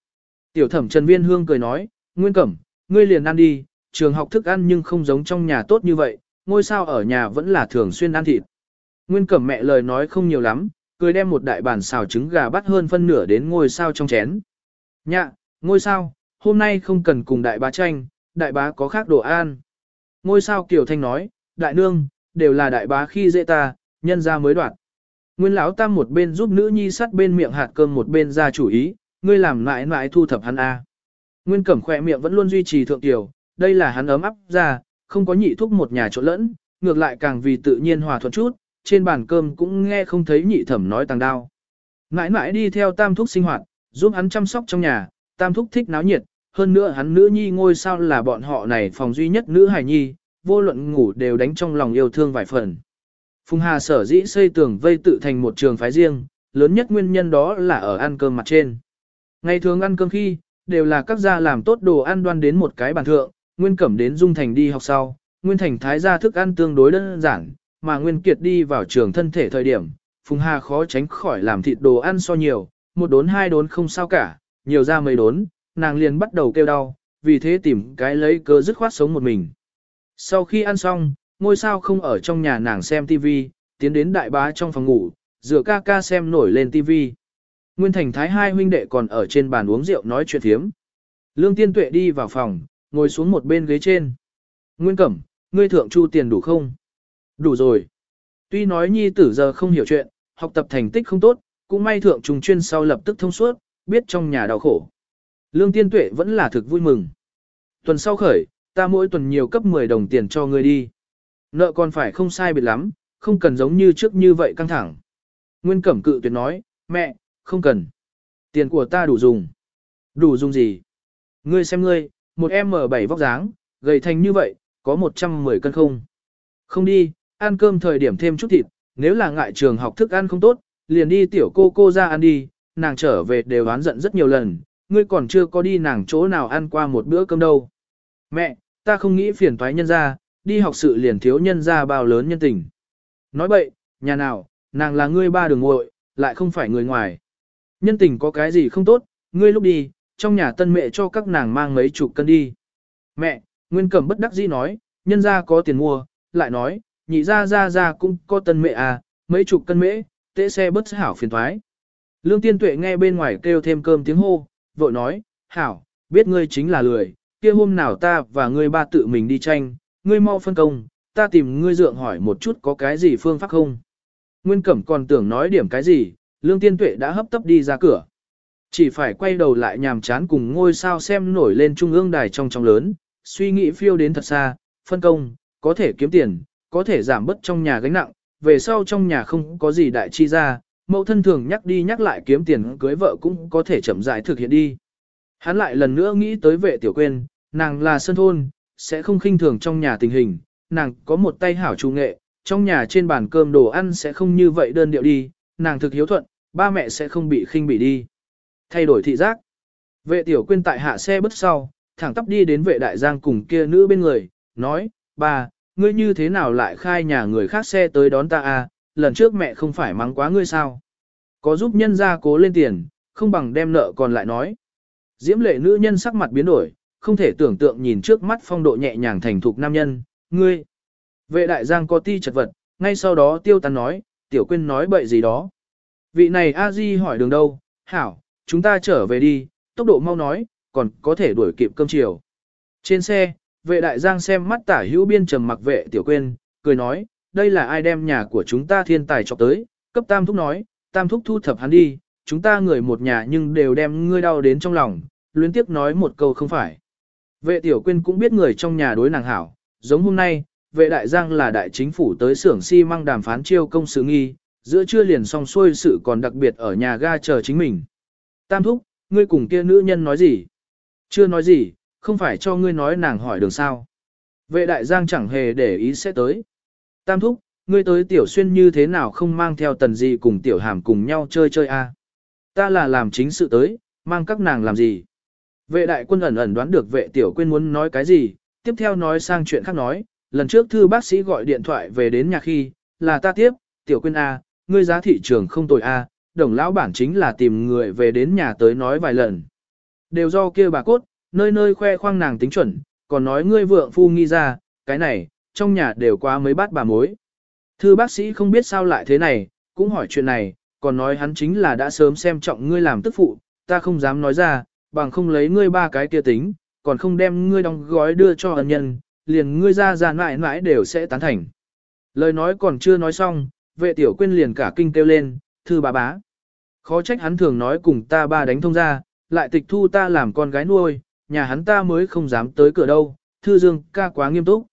Tiểu thẩm Trần Viên Hương cười nói, Nguyên Cẩm, ngươi liền ăn đi, trường học thức ăn nhưng không giống trong nhà tốt như vậy, ngôi sao ở nhà vẫn là thường xuyên ăn thịt. Nguyên Cẩm mẹ lời nói không nhiều lắm, cười đem một đại bàn xào trứng gà bắt hơn phân nửa đến ngôi sao trong chén. Nhạ, ngôi sao, hôm nay không cần cùng đại bá tranh, đại bá có khác đồ an. Ngôi sao Kiều Thanh nói, đại nương, đều là đại bá khi dễ ta, nhân ra mới đoạt. Nguyên lão tam một bên giúp nữ nhi sắt bên miệng hạt cơm một bên ra chủ ý, ngươi làm mãi mãi thu thập hắn a. Nguyên cẩm khỏe miệng vẫn luôn duy trì thượng tiểu, đây là hắn ấm áp ra, không có nhị thúc một nhà chỗ lẫn, ngược lại càng vì tự nhiên hòa thuận chút, trên bàn cơm cũng nghe không thấy nhị thẩm nói tàng đao. Mãi mãi đi theo tam thúc sinh hoạt, giúp hắn chăm sóc trong nhà, tam thúc thích náo nhiệt, hơn nữa hắn nữ nhi ngôi sao là bọn họ này phòng duy nhất nữ hài nhi, vô luận ngủ đều đánh trong lòng yêu thương vài phần. Phùng Hà sở dĩ xây tường vây tự thành một trường phái riêng, lớn nhất nguyên nhân đó là ở ăn cơm mặt trên. Ngày thường ăn cơm khi, đều là các gia làm tốt đồ ăn đoan đến một cái bàn thượng, Nguyên Cẩm đến Dung Thành đi học sau, Nguyên Thành thái gia thức ăn tương đối đơn giản, mà Nguyên Kiệt đi vào trường thân thể thời điểm, Phùng Hà khó tránh khỏi làm thịt đồ ăn so nhiều, một đốn hai đốn không sao cả, nhiều ra mấy đốn, nàng liền bắt đầu kêu đau, vì thế tìm cái lấy cơ dứt khoát sống một mình. Sau khi ăn xong, ngôi sao không ở trong nhà nàng xem TV, tiến đến đại bá trong phòng ngủ, rửa ca ca xem nổi lên TV. Nguyên Thành Thái hai huynh đệ còn ở trên bàn uống rượu nói chuyện thiếm. Lương Tiên Tuệ đi vào phòng, ngồi xuống một bên ghế trên. Nguyên Cẩm, ngươi thượng chu tiền đủ không? Đủ rồi. Tuy nói nhi tử giờ không hiểu chuyện, học tập thành tích không tốt, cũng may thượng trùng chuyên sau lập tức thông suốt, biết trong nhà đau khổ. Lương Tiên Tuệ vẫn là thực vui mừng. Tuần sau khởi, ta mỗi tuần nhiều cấp 10 đồng tiền cho ngươi đi. Nợ còn phải không sai biệt lắm, không cần giống như trước như vậy căng thẳng. Nguyên Cẩm cự tuyệt nói, mẹ, không cần. Tiền của ta đủ dùng. Đủ dùng gì? Ngươi xem ngươi, một M7 vóc dáng, gầy thành như vậy, có 110 cân không? Không đi, ăn cơm thời điểm thêm chút thịt, nếu là ngại trường học thức ăn không tốt, liền đi tiểu cô cô ra ăn đi, nàng trở về đều oán giận rất nhiều lần, ngươi còn chưa có đi nàng chỗ nào ăn qua một bữa cơm đâu. Mẹ, ta không nghĩ phiền toái nhân ra, đi học sự liền thiếu nhân ra bao lớn nhân tình. Nói bậy, nhà nào, nàng là ngươi ba đường ngội, lại không phải người ngoài. Nhân tình có cái gì không tốt, ngươi lúc đi, trong nhà tân mẹ cho các nàng mang mấy chục cân đi. Mẹ, Nguyên Cẩm bất đắc dĩ nói, nhân ra có tiền mua, lại nói, nhị ra ra ra cũng có tân mẹ à, mấy chục cân mễ, tệ xe bất hảo phiền thoái. Lương Tiên Tuệ nghe bên ngoài kêu thêm cơm tiếng hô, vội nói, hảo, biết ngươi chính là lười, kia hôm nào ta và ngươi ba tự mình đi tranh, ngươi mau phân công, ta tìm ngươi dượng hỏi một chút có cái gì phương pháp không. Nguyên Cẩm còn tưởng nói điểm cái gì, Lương Tiên Tuệ đã hấp tấp đi ra cửa. Chỉ phải quay đầu lại nhàm chán cùng ngôi sao xem nổi lên trung ương đài trong trong lớn, suy nghĩ phiêu đến thật xa, phân công, có thể kiếm tiền, có thể giảm bớt trong nhà gánh nặng, về sau trong nhà không có gì đại chi ra, mẫu thân thường nhắc đi nhắc lại kiếm tiền cưới vợ cũng có thể chậm rãi thực hiện đi. Hắn lại lần nữa nghĩ tới vệ tiểu quên, nàng là sân thôn, sẽ không khinh thường trong nhà tình hình, nàng có một tay hảo trung nghệ, trong nhà trên bàn cơm đồ ăn sẽ không như vậy đơn điệu đi, nàng thực hiếu thuận, ba mẹ sẽ không bị khinh bị đi. Thay đổi thị giác. Vệ tiểu quên tại hạ xe bước sau, thẳng tắp đi đến vệ đại giang cùng kia nữ bên người, nói, bà, ngươi như thế nào lại khai nhà người khác xe tới đón ta à, lần trước mẹ không phải mắng quá ngươi sao. Có giúp nhân gia cố lên tiền, không bằng đem nợ còn lại nói. Diễm lệ nữ nhân sắc mặt biến đổi, không thể tưởng tượng nhìn trước mắt phong độ nhẹ nhàng thành thục nam nhân, ngươi. Vệ đại giang có ti chật vật, ngay sau đó tiêu tán nói, tiểu quyên nói bậy gì đó. Vị này a di hỏi đường đâu, hảo, chúng ta trở về đi, tốc độ mau nói, còn có thể đuổi kịp cơm chiều. Trên xe, vệ đại giang xem mắt tả hữu biên trầm mặc vệ tiểu quyên, cười nói, đây là ai đem nhà của chúng ta thiên tài chọc tới, cấp tam thúc nói, tam thúc thu thập hắn đi, chúng ta người một nhà nhưng đều đem ngươi đau đến trong lòng, luyến tiếp nói một câu không phải. Vệ tiểu quyên cũng biết người trong nhà đối nàng hảo, giống hôm nay, vệ đại giang là đại chính phủ tới xưởng xi si măng đàm phán chiêu công sự nghi, giữa trưa liền xong xuôi sự còn đặc biệt ở nhà ga chờ chính mình. Tam thúc, ngươi cùng kia nữ nhân nói gì? Chưa nói gì, không phải cho ngươi nói nàng hỏi đường sao. Vệ đại giang chẳng hề để ý sẽ tới. Tam thúc, ngươi tới tiểu xuyên như thế nào không mang theo tần gì cùng tiểu hàm cùng nhau chơi chơi a? Ta là làm chính sự tới, mang các nàng làm gì? Vệ đại quân ẩn ẩn đoán được vệ tiểu quyên muốn nói cái gì, tiếp theo nói sang chuyện khác nói, lần trước thư bác sĩ gọi điện thoại về đến nhà khi, là ta tiếp, tiểu quyên a, ngươi giá thị trường không tồi a, đồng lão bản chính là tìm người về đến nhà tới nói vài lần. Đều do kia bà cốt, nơi nơi khoe khoang nàng tính chuẩn, còn nói ngươi vượng phu nghi ra, cái này, trong nhà đều quá mấy bát bà mối. Thư bác sĩ không biết sao lại thế này, cũng hỏi chuyện này, còn nói hắn chính là đã sớm xem trọng ngươi làm tức phụ, ta không dám nói ra, bằng không lấy ngươi ba cái kia tính, còn không đem ngươi đóng gói đưa cho ân nhân, liền ngươi ra ra mãi mãi đều sẽ tán thành. Lời nói còn chưa nói xong, vệ tiểu quyên liền cả kinh kêu lên, thư bà bá. Khó trách hắn thường nói cùng ta ba đánh thông ra, lại tịch thu ta làm con gái nuôi, nhà hắn ta mới không dám tới cửa đâu, thư dương ca quá nghiêm túc.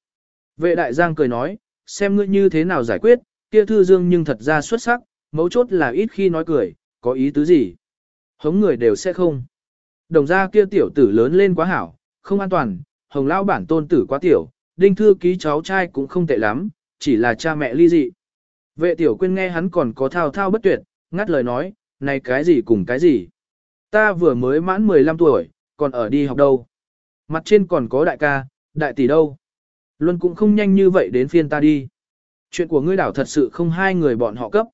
Vệ đại giang cười nói, xem ngươi như thế nào giải quyết, kia thư dương nhưng thật ra xuất sắc, mấu chốt là ít khi nói cười, có ý tứ gì. Hống người đều sẽ không. Đồng ra kia tiểu tử lớn lên quá hảo, không an toàn, hồng lao bản tôn tử quá tiểu, đinh thư ký cháu trai cũng không tệ lắm, chỉ là cha mẹ ly dị. Vệ tiểu quên nghe hắn còn có thao thao bất tuyệt, ngắt lời nói, này cái gì cùng cái gì. Ta vừa mới mãn 15 tuổi, còn ở đi học đâu. Mặt trên còn có đại ca, đại tỷ đâu. Luân cũng không nhanh như vậy đến phiên ta đi. Chuyện của ngươi đảo thật sự không hai người bọn họ cấp.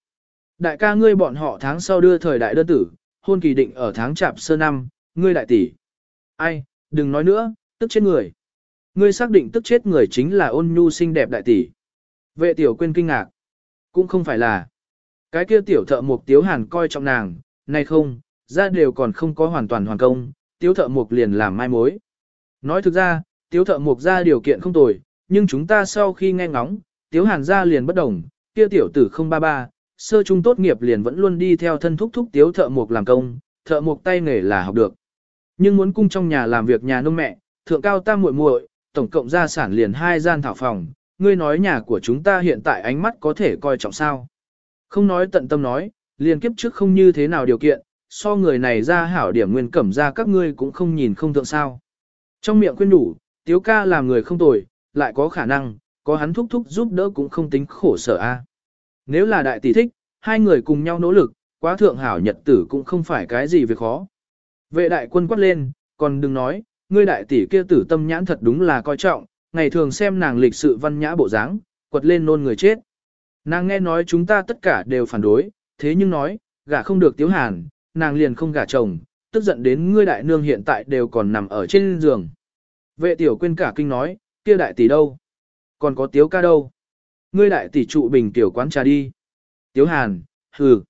Đại ca ngươi bọn họ tháng sau đưa thời đại đơn tử, hôn kỳ định ở tháng chạp sơ năm, ngươi đại tỷ. Ai, đừng nói nữa, tức chết người. Ngươi xác định tức chết người chính là ôn nhu xinh đẹp đại tỷ. Vệ tiểu quên kinh ngạc. Cũng không phải là. Cái kia tiểu thợ mục tiếu hàn coi trọng nàng, nay không, ra đều còn không có hoàn toàn hoàn công, tiếu thợ mục liền làm mai mối. Nói thực ra, tiếu thợ mục ra điều kiện không tồi, nhưng chúng ta sau khi nghe ngóng, tiếu hàn ra liền bất đồng, kia tiểu tử không ba ba, sơ trung tốt nghiệp liền vẫn luôn đi theo thân thúc thúc tiếu thợ mộc làm công, thợ mộc tay nghề là học được. Nhưng muốn cung trong nhà làm việc nhà nông mẹ, thượng cao tam muội muội, tổng cộng gia sản liền hai gian thảo phòng, ngươi nói nhà của chúng ta hiện tại ánh mắt có thể coi trọng sao. Không nói tận tâm nói, liền kiếp trước không như thế nào điều kiện, so người này ra hảo điểm nguyên cẩm ra các ngươi cũng không nhìn không thượng sao. Trong miệng khuyên đủ, tiếu ca làm người không tồi, lại có khả năng, có hắn thúc thúc giúp đỡ cũng không tính khổ sở a. Nếu là đại tỷ thích, hai người cùng nhau nỗ lực, quá thượng hảo nhật tử cũng không phải cái gì việc khó. Vệ đại quân quát lên, còn đừng nói, ngươi đại tỷ kia tử tâm nhãn thật đúng là coi trọng, ngày thường xem nàng lịch sự văn nhã bộ dáng, quật lên nôn người chết. Nàng nghe nói chúng ta tất cả đều phản đối, thế nhưng nói, gả không được tiếu hàn, nàng liền không gả chồng, tức giận đến ngươi đại nương hiện tại đều còn nằm ở trên giường. Vệ tiểu quên cả kinh nói, kia đại tỷ đâu? Còn có tiếu ca đâu? Ngươi đại tỷ trụ bình tiểu quán trà đi. Tiếu hàn, hừ.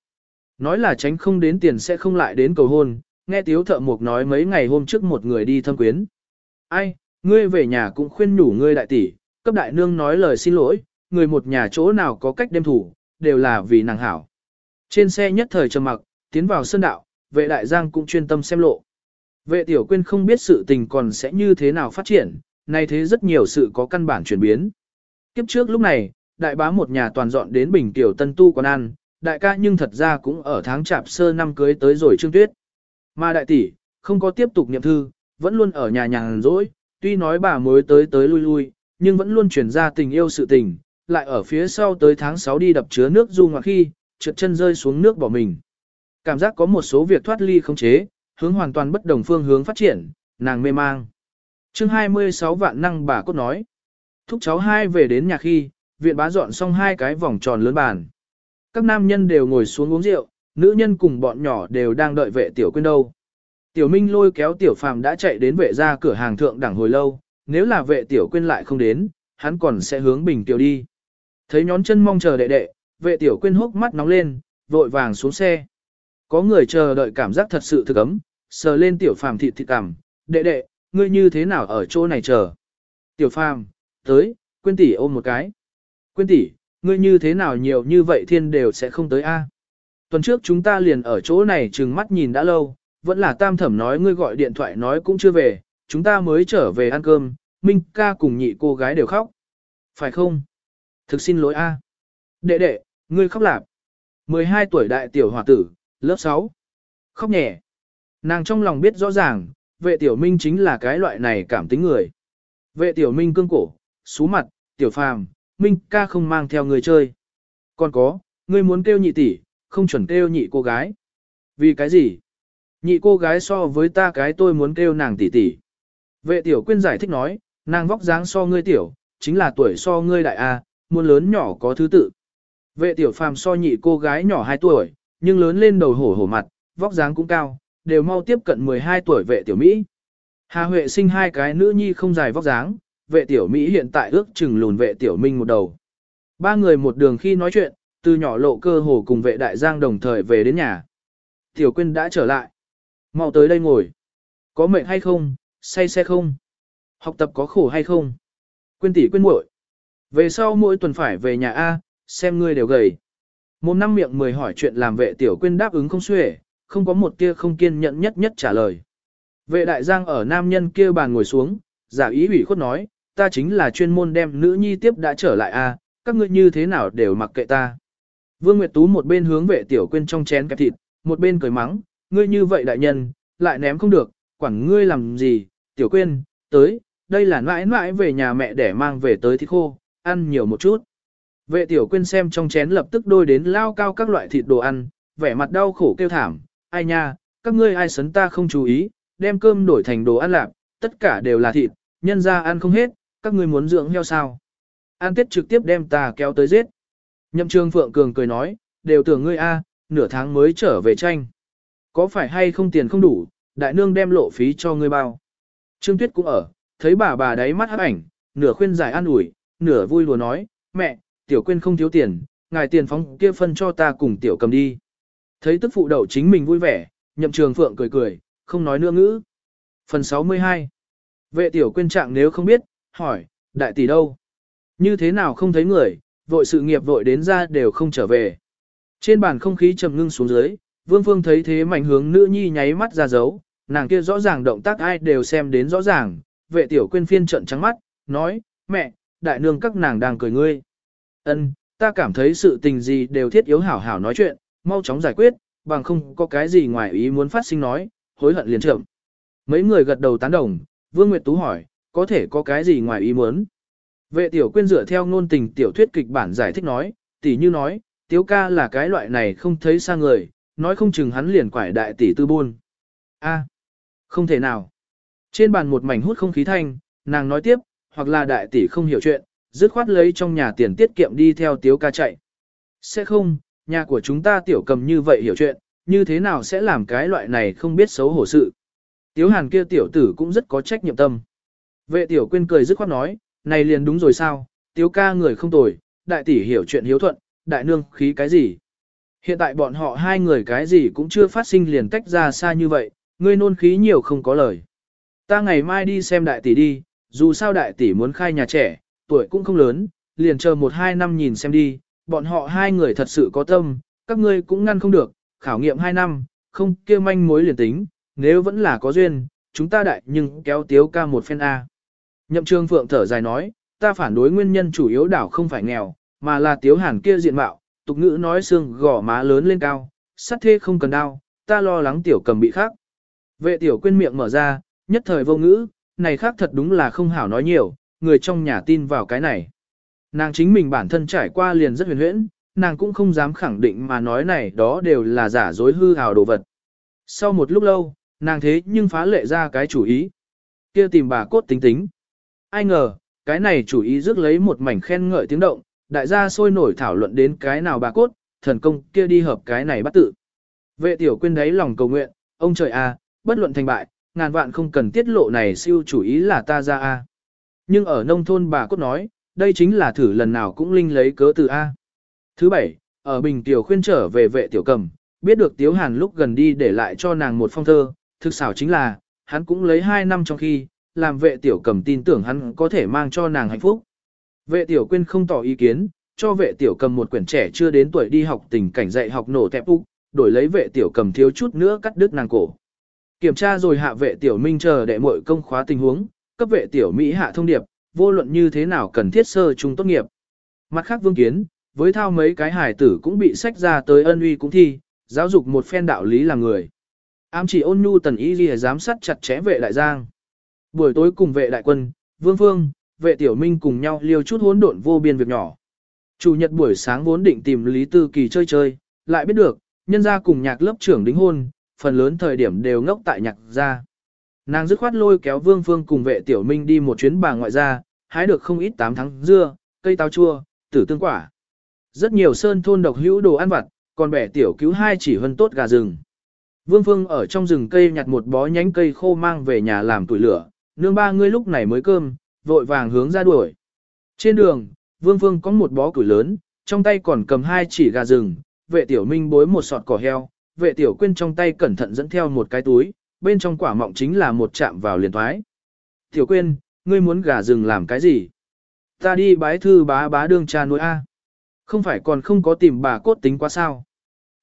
Nói là tránh không đến tiền sẽ không lại đến cầu hôn, nghe tiếu thợ mục nói mấy ngày hôm trước một người đi thâm quyến. Ai, ngươi về nhà cũng khuyên nhủ ngươi đại tỷ, cấp đại nương nói lời xin lỗi, người một nhà chỗ nào có cách đem thủ, đều là vì nàng hảo. Trên xe nhất thời trầm mặc, tiến vào sân đạo, vệ đại giang cũng chuyên tâm xem lộ. Vệ tiểu quyên không biết sự tình còn sẽ như thế nào phát triển, nay thế rất nhiều sự có căn bản chuyển biến. Kiếp trước lúc này, đại bá một nhà toàn dọn đến bình tiểu tân tu quán ăn, đại ca nhưng thật ra cũng ở tháng chạp sơ năm cưới tới rồi trương tuyết. Mà đại tỷ, không có tiếp tục niệm thư, vẫn luôn ở nhà nhàn rỗi, tuy nói bà mới tới tới lui lui, nhưng vẫn luôn truyền ra tình yêu sự tình, lại ở phía sau tới tháng 6 đi đập chứa nước du ngoạn khi, trượt chân rơi xuống nước bỏ mình. Cảm giác có một số việc thoát ly không chế, hướng hoàn toàn bất đồng phương hướng phát triển, nàng mê mang chương 26 vạn năng bà cốt nói. Thúc cháu hai về đến nhà khi, viện bá dọn xong hai cái vòng tròn lớn bàn. Các nam nhân đều ngồi xuống uống rượu, nữ nhân cùng bọn nhỏ đều đang đợi vệ tiểu quên đâu. Tiểu Minh lôi kéo tiểu phàm đã chạy đến vệ ra cửa hàng thượng đẳng hồi lâu, nếu là vệ tiểu quên lại không đến, hắn còn sẽ hướng bình tiểu đi. Thấy nhón chân mong chờ đệ đệ, vệ tiểu quên hốc mắt nóng lên, vội vàng xuống xe. Có người chờ đợi cảm giác thật sự thực ấm, sờ lên tiểu phàm thịt thịt cằm, đệ đệ, ngươi như thế nào ở chỗ này chờ. Tiểu phàm, tới, quên tỷ ôm một cái. Quên tỷ, ngươi như thế nào nhiều như vậy thiên đều sẽ không tới a. Tuần trước chúng ta liền ở chỗ này trừng mắt nhìn đã lâu, vẫn là tam thẩm nói ngươi gọi điện thoại nói cũng chưa về, chúng ta mới trở về ăn cơm, Minh ca cùng nhị cô gái đều khóc. Phải không? Thực xin lỗi a. Đệ đệ, ngươi khóc lạp. 12 tuổi đại tiểu hòa tử, lớp 6. Khóc nhẹ. Nàng trong lòng biết rõ ràng, vệ tiểu minh chính là cái loại này cảm tính người. Vệ tiểu minh cương cổ, xú mặt, tiểu phàm, minh ca không mang theo người chơi. Còn có, ngươi muốn kêu nhị tỷ, không chuẩn kêu nhị cô gái. Vì cái gì? Nhị cô gái so với ta cái tôi muốn kêu nàng tỷ tỷ. Vệ tiểu quyên giải thích nói, nàng vóc dáng so ngươi tiểu, chính là tuổi so ngươi đại A, muốn lớn nhỏ có thứ tự. Vệ tiểu phàm so nhị cô gái nhỏ 2 tuổi, nhưng lớn lên đầu hổ hổ mặt, vóc dáng cũng cao, đều mau tiếp cận 12 tuổi vệ tiểu Mỹ. Hà Huệ sinh hai cái nữ nhi không dài vóc dáng, vệ tiểu Mỹ hiện tại ước chừng lùn vệ tiểu Minh một đầu. Ba người một đường khi nói chuyện, từ nhỏ lộ cơ hồ cùng vệ đại giang đồng thời về đến nhà. Tiểu Quyên đã trở lại. Mau tới đây ngồi. Có mệt hay không, say xe không? Học tập có khổ hay không? Quyên tỷ quyên muội. Về sau mỗi tuần phải về nhà A, xem ngươi đều gầy. Một năm miệng mười hỏi chuyện làm vệ tiểu quyên đáp ứng không xuể, không có một kia không kiên nhẫn nhất nhất trả lời. Vệ đại giang ở nam nhân kia bàn ngồi xuống, giả ý ủy khuất nói, ta chính là chuyên môn đem nữ nhi tiếp đã trở lại a, các ngươi như thế nào đều mặc kệ ta. Vương Nguyệt Tú một bên hướng vệ tiểu quyên trong chén kẹp thịt, một bên cười mắng, ngươi như vậy đại nhân, lại ném không được, quản ngươi làm gì, tiểu quyên, tới, đây là mãi mãi về nhà mẹ để mang về tới thịt khô, ăn nhiều một chút. Vệ tiểu quyên xem trong chén lập tức đôi đến lao cao các loại thịt đồ ăn, vẻ mặt đau khổ kêu thảm, ai nha, các ngươi ai sấn ta không chú ý, đem cơm đổi thành đồ ăn lạp, tất cả đều là thịt, nhân ra ăn không hết, các ngươi muốn dưỡng heo sao. An tết trực tiếp đem ta kéo tới giết. Nhậm trương Phượng Cường cười nói, đều tưởng ngươi a, nửa tháng mới trở về tranh. Có phải hay không tiền không đủ, đại nương đem lộ phí cho ngươi bao. Trương Tuyết cũng ở, thấy bà bà đáy mắt hắc ảnh, nửa khuyên giải an ủi, nửa vui lùa nói, mẹ, tiểu quên không thiếu tiền, ngài tiền phóng kia phân cho ta cùng tiểu cầm đi. Thấy tức phụ đậu chính mình vui vẻ, nhậm trường phượng cười cười, không nói nữa ngữ. Phần 62 Vệ tiểu quên trạng nếu không biết, hỏi, đại tỷ đâu? Như thế nào không thấy người, vội sự nghiệp vội đến ra đều không trở về. Trên bàn không khí trầm ngưng xuống dưới, Vương Phương thấy thế mạnh hướng nữ nhi nháy mắt ra dấu, nàng kia rõ ràng động tác ai đều xem đến rõ ràng, vệ tiểu quên phiên trận trắng mắt, nói, mẹ, đại nương các nàng đang cười ngươi. Ân, ta cảm thấy sự tình gì đều thiết yếu hảo hảo nói chuyện, mau chóng giải quyết, bằng không có cái gì ngoài ý muốn phát sinh nói, hối hận liền trưởng. Mấy người gật đầu tán đồng, Vương Nguyệt Tú hỏi, có thể có cái gì ngoài ý muốn. Vệ tiểu quyên dựa theo ngôn tình tiểu thuyết kịch bản giải thích nói, tỷ như nói, tiếu ca là cái loại này không thấy xa người, nói không chừng hắn liền quải đại tỷ tư buôn. A, không thể nào. Trên bàn một mảnh hút không khí thanh, nàng nói tiếp, hoặc là đại tỷ không hiểu chuyện, dứt khoát lấy trong nhà tiền tiết kiệm đi theo tiếu ca chạy. Sẽ không, nhà của chúng ta tiểu cầm như vậy hiểu chuyện, như thế nào sẽ làm cái loại này không biết xấu hổ sự. Tiếu hàn kia tiểu tử cũng rất có trách nhiệm tâm. Vệ tiểu quên cười dứt khoát nói, này liền đúng rồi sao, tiếu ca người không tồi, đại tỷ hiểu chuyện hiếu thuận, đại nương khí cái gì. Hiện tại bọn họ hai người cái gì cũng chưa phát sinh liền tách ra xa như vậy, ngươi nôn khí nhiều không có lời. Ta ngày mai đi xem đại tỷ đi, dù sao đại tỷ muốn khai nhà trẻ, tuổi cũng không lớn, liền chờ một hai năm nhìn xem đi, bọn họ hai người thật sự có tâm, các ngươi cũng ngăn không được, khảo nghiệm hai năm, không kia manh mối liền tính, nếu vẫn là có duyên, chúng ta đại nhưng kéo tiếu ca một phen A. Nhậm trương phượng thở dài nói, ta phản đối nguyên nhân chủ yếu đảo không phải nghèo, mà là tiếu hàn kia diện mạo, tục ngữ nói xương gò má lớn lên cao, sắt thê không cần đau, ta lo lắng tiểu cầm bị khác. Vệ tiểu quên miệng mở ra, nhất thời vô ngữ, này khác thật đúng là không hảo nói nhiều, người trong nhà tin vào cái này. Nàng chính mình bản thân trải qua liền rất huyền huyễn, nàng cũng không dám khẳng định mà nói này đó đều là giả dối hư hào đồ vật. Sau một lúc lâu, nàng thế nhưng phá lệ ra cái chủ ý. kia tìm bà cốt tính tính. Ai ngờ, cái này chủ ý rước lấy một mảnh khen ngợi tiếng động, đại gia sôi nổi thảo luận đến cái nào bà cốt, thần công kia đi hợp cái này bắt tự. Vệ tiểu quyên đấy lòng cầu nguyện, ông trời a, bất luận thành bại, ngàn vạn không cần tiết lộ này siêu chủ ý là ta ra a. Nhưng ở nông thôn bà cốt nói, đây chính là thử lần nào cũng linh lấy cớ từ A. Thứ bảy, ở Bình Tiểu khuyên trở về vệ tiểu cầm, biết được Tiếu Hàn lúc gần đi để lại cho nàng một phong thơ, thực xảo chính là, hắn cũng lấy hai năm trong khi, làm vệ tiểu cầm tin tưởng hắn có thể mang cho nàng hạnh phúc. Vệ tiểu quyên không tỏ ý kiến, cho vệ tiểu cầm một quyển trẻ chưa đến tuổi đi học tình cảnh dạy học nổ tẹp úc, đổi lấy vệ tiểu cầm thiếu chút nữa cắt đứt nàng cổ. Kiểm tra rồi hạ vệ tiểu minh chờ đệ muội công khóa tình huống, cấp vệ tiểu Mỹ hạ thông điệp, vô luận như thế nào cần thiết sơ trung tốt nghiệp. Mặt khác vương kiến, với thao mấy cái hải tử cũng bị sách ra tới ân uy cũng thi, giáo dục một phen đạo lý là người. Ám chỉ ôn nhu tần y ghi giám sát chặt chẽ vệ đại giang. Buổi tối cùng vệ đại quân, vương phương, vệ tiểu minh cùng nhau liêu chút hỗn độn vô biên việc nhỏ. Chủ nhật buổi sáng vốn định tìm Lý Tư Kỳ chơi chơi, lại biết được, nhân gia cùng nhạc lớp trưởng đính hôn, phần lớn thời điểm đều ngốc tại nhạc gia. Nàng dứt khoát lôi kéo Vương Phương cùng vệ tiểu minh đi một chuyến bà ngoại gia, hái được không ít tám tháng dưa, cây táo chua, tử tương quả. Rất nhiều sơn thôn độc hữu đồ ăn vặt, còn bẻ tiểu cứu hai chỉ hơn tốt gà rừng. Vương Phương ở trong rừng cây nhặt một bó nhánh cây khô mang về nhà làm tuổi lửa, nương ba ngươi lúc này mới cơm, vội vàng hướng ra đuổi. Trên đường, Vương Phương có một bó củi lớn, trong tay còn cầm hai chỉ gà rừng, vệ tiểu minh bối một sọt cỏ heo, vệ tiểu quên trong tay cẩn thận dẫn theo một cái túi, bên trong quả mọng chính là một chạm vào liền thoái. Tiểu quên, ngươi muốn gà rừng làm cái gì? Ta đi bái thư bá bá đương cha nuôi A. Không phải còn không có tìm bà cốt tính quá sao?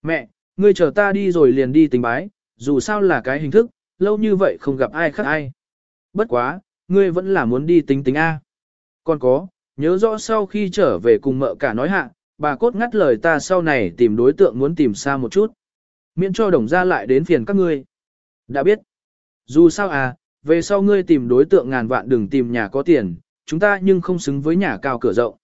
Mẹ, ngươi chờ ta đi rồi liền đi tình bái, dù sao là cái hình thức, lâu như vậy không gặp ai khác ai. Bất quá, ngươi vẫn là muốn đi tính tính A. Còn có, nhớ rõ sau khi trở về cùng mợ cả nói hạ, bà cốt ngắt lời ta sau này tìm đối tượng muốn tìm xa một chút. Miễn cho đồng ra lại đến phiền các ngươi. Đã biết. Dù sao à, về sau ngươi tìm đối tượng ngàn vạn đừng tìm nhà có tiền, chúng ta nhưng không xứng với nhà cao cửa rộng.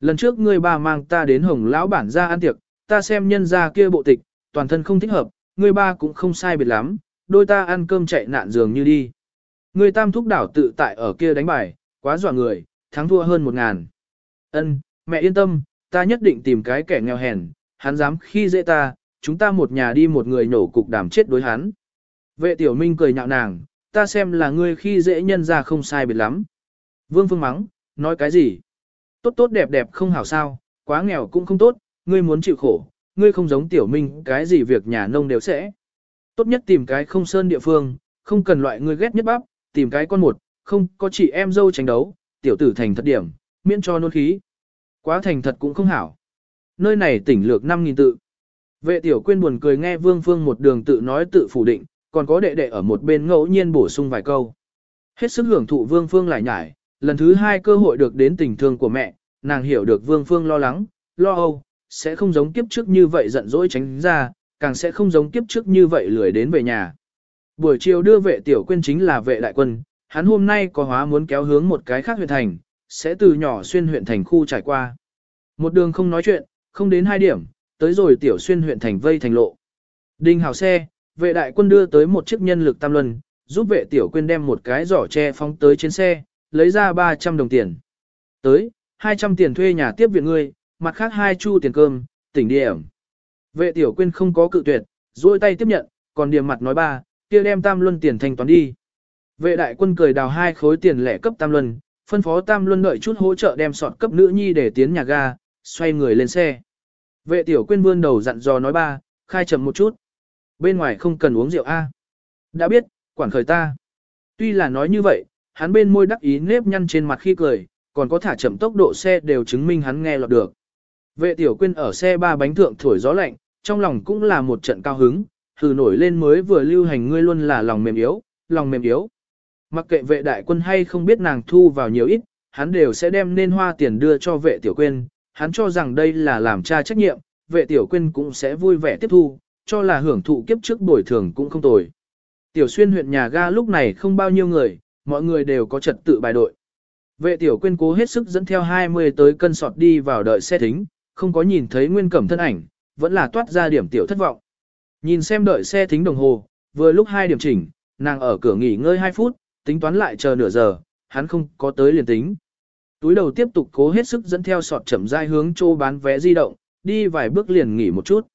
Lần trước ngươi ba mang ta đến hồng lão bản ra ăn tiệc, ta xem nhân ra kia bộ tịch, toàn thân không thích hợp, ngươi ba cũng không sai biệt lắm, đôi ta ăn cơm chạy nạn giường như đi. Ngươi tam thúc đảo tự tại ở kia đánh bài, quá dọa người, thắng thua hơn một ngàn. Ân, mẹ yên tâm, ta nhất định tìm cái kẻ nghèo hèn, hắn dám khi dễ ta, chúng ta một nhà đi một người nổ cục đàm chết đối hắn. Vệ tiểu minh cười nhạo nàng, ta xem là ngươi khi dễ nhân ra không sai biệt lắm. Vương Phương mắng, nói cái gì? Tốt tốt đẹp đẹp không hảo sao, quá nghèo cũng không tốt, ngươi muốn chịu khổ, ngươi không giống tiểu minh cái gì việc nhà nông đều sẽ. Tốt nhất tìm cái không sơn địa phương, không cần loại ngươi ghét nhất bắp, tìm cái con một, không có chị em dâu tranh đấu, tiểu tử thành thật điểm, miễn cho nôn khí. Quá thành thật cũng không hảo. Nơi này tỉnh lược 5.000 tự. Vệ tiểu quyên buồn cười nghe Vương Phương một đường tự nói tự phủ định, còn có đệ đệ ở một bên ngẫu nhiên bổ sung vài câu. Hết sức hưởng thụ Vương Phương lại nhải, lần thứ hai cơ hội được đến tình thương của mẹ, nàng hiểu được Vương Phương lo lắng, lo âu, sẽ không giống kiếp trước như vậy giận dỗi tránh ra, càng sẽ không giống kiếp trước như vậy lười đến về nhà. Buổi chiều đưa vệ tiểu quyên chính là vệ đại quân, hắn hôm nay có hóa muốn kéo hướng một cái khác huyện thành, sẽ từ nhỏ xuyên huyện thành khu trải qua. Một đường không nói chuyện, không đến hai điểm, tới rồi tiểu xuyên huyện thành vây thành lộ. Đinh hào xe, vệ đại quân đưa tới một chiếc nhân lực tam luân, giúp vệ tiểu quyên đem một cái giỏ tre phóng tới trên xe, lấy ra 300 đồng tiền. Tới, 200 tiền thuê nhà tiếp viện ngươi, mặt khác hai chu tiền cơm, tỉnh điểm. Vệ tiểu quyên không có cự tuyệt, duỗi tay tiếp nhận, còn điểm mặt nói ba, kia đem tam luân tiền thanh toán đi. Vệ đại quân cười đào hai khối tiền lẻ cấp tam luân, phân phó tam luân đợi chút hỗ trợ đem sọt cấp nữ nhi để tiến nhà ga, xoay người lên xe. Vệ tiểu quyên vươn đầu dặn dò nói ba, khai chậm một chút. Bên ngoài không cần uống rượu A. Đã biết, quản khởi ta. Tuy là nói như vậy, hắn bên môi đắc ý nếp nhăn trên mặt khi cười, còn có thả chậm tốc độ xe đều chứng minh hắn nghe lọt được. Vệ tiểu quyên ở xe ba bánh thượng thổi gió lạnh, trong lòng cũng là một trận cao hứng, thử nổi lên mới vừa lưu hành ngươi luôn là lòng mềm yếu, lòng mềm yếu. Mặc kệ vệ đại quân hay không biết nàng thu vào nhiều ít, hắn đều sẽ đem nên hoa tiền đưa cho vệ tiểu quyên, hắn cho rằng đây là làm cha trách nhiệm, vệ tiểu quyên cũng sẽ vui vẻ tiếp thu, cho là hưởng thụ kiếp trước bồi thường cũng không tồi. Tiểu xuyên huyện nhà ga lúc này không bao nhiêu người, mọi người đều có trật tự bài đội. Vệ tiểu quyên cố hết sức dẫn theo 20 tới cân sọt đi vào đợi xe thính, không có nhìn thấy nguyên cẩm thân ảnh, vẫn là toát ra điểm tiểu thất vọng. Nhìn xem đợi xe thính đồng hồ, vừa lúc 2 điểm chỉnh, nàng ở cửa nghỉ ngơi 2 phút, tính toán lại chờ nửa giờ, hắn không có tới liền tính. Túi đầu tiếp tục cố hết sức dẫn theo sọt chậm rãi hướng chỗ bán vé di động, đi vài bước liền nghỉ một chút.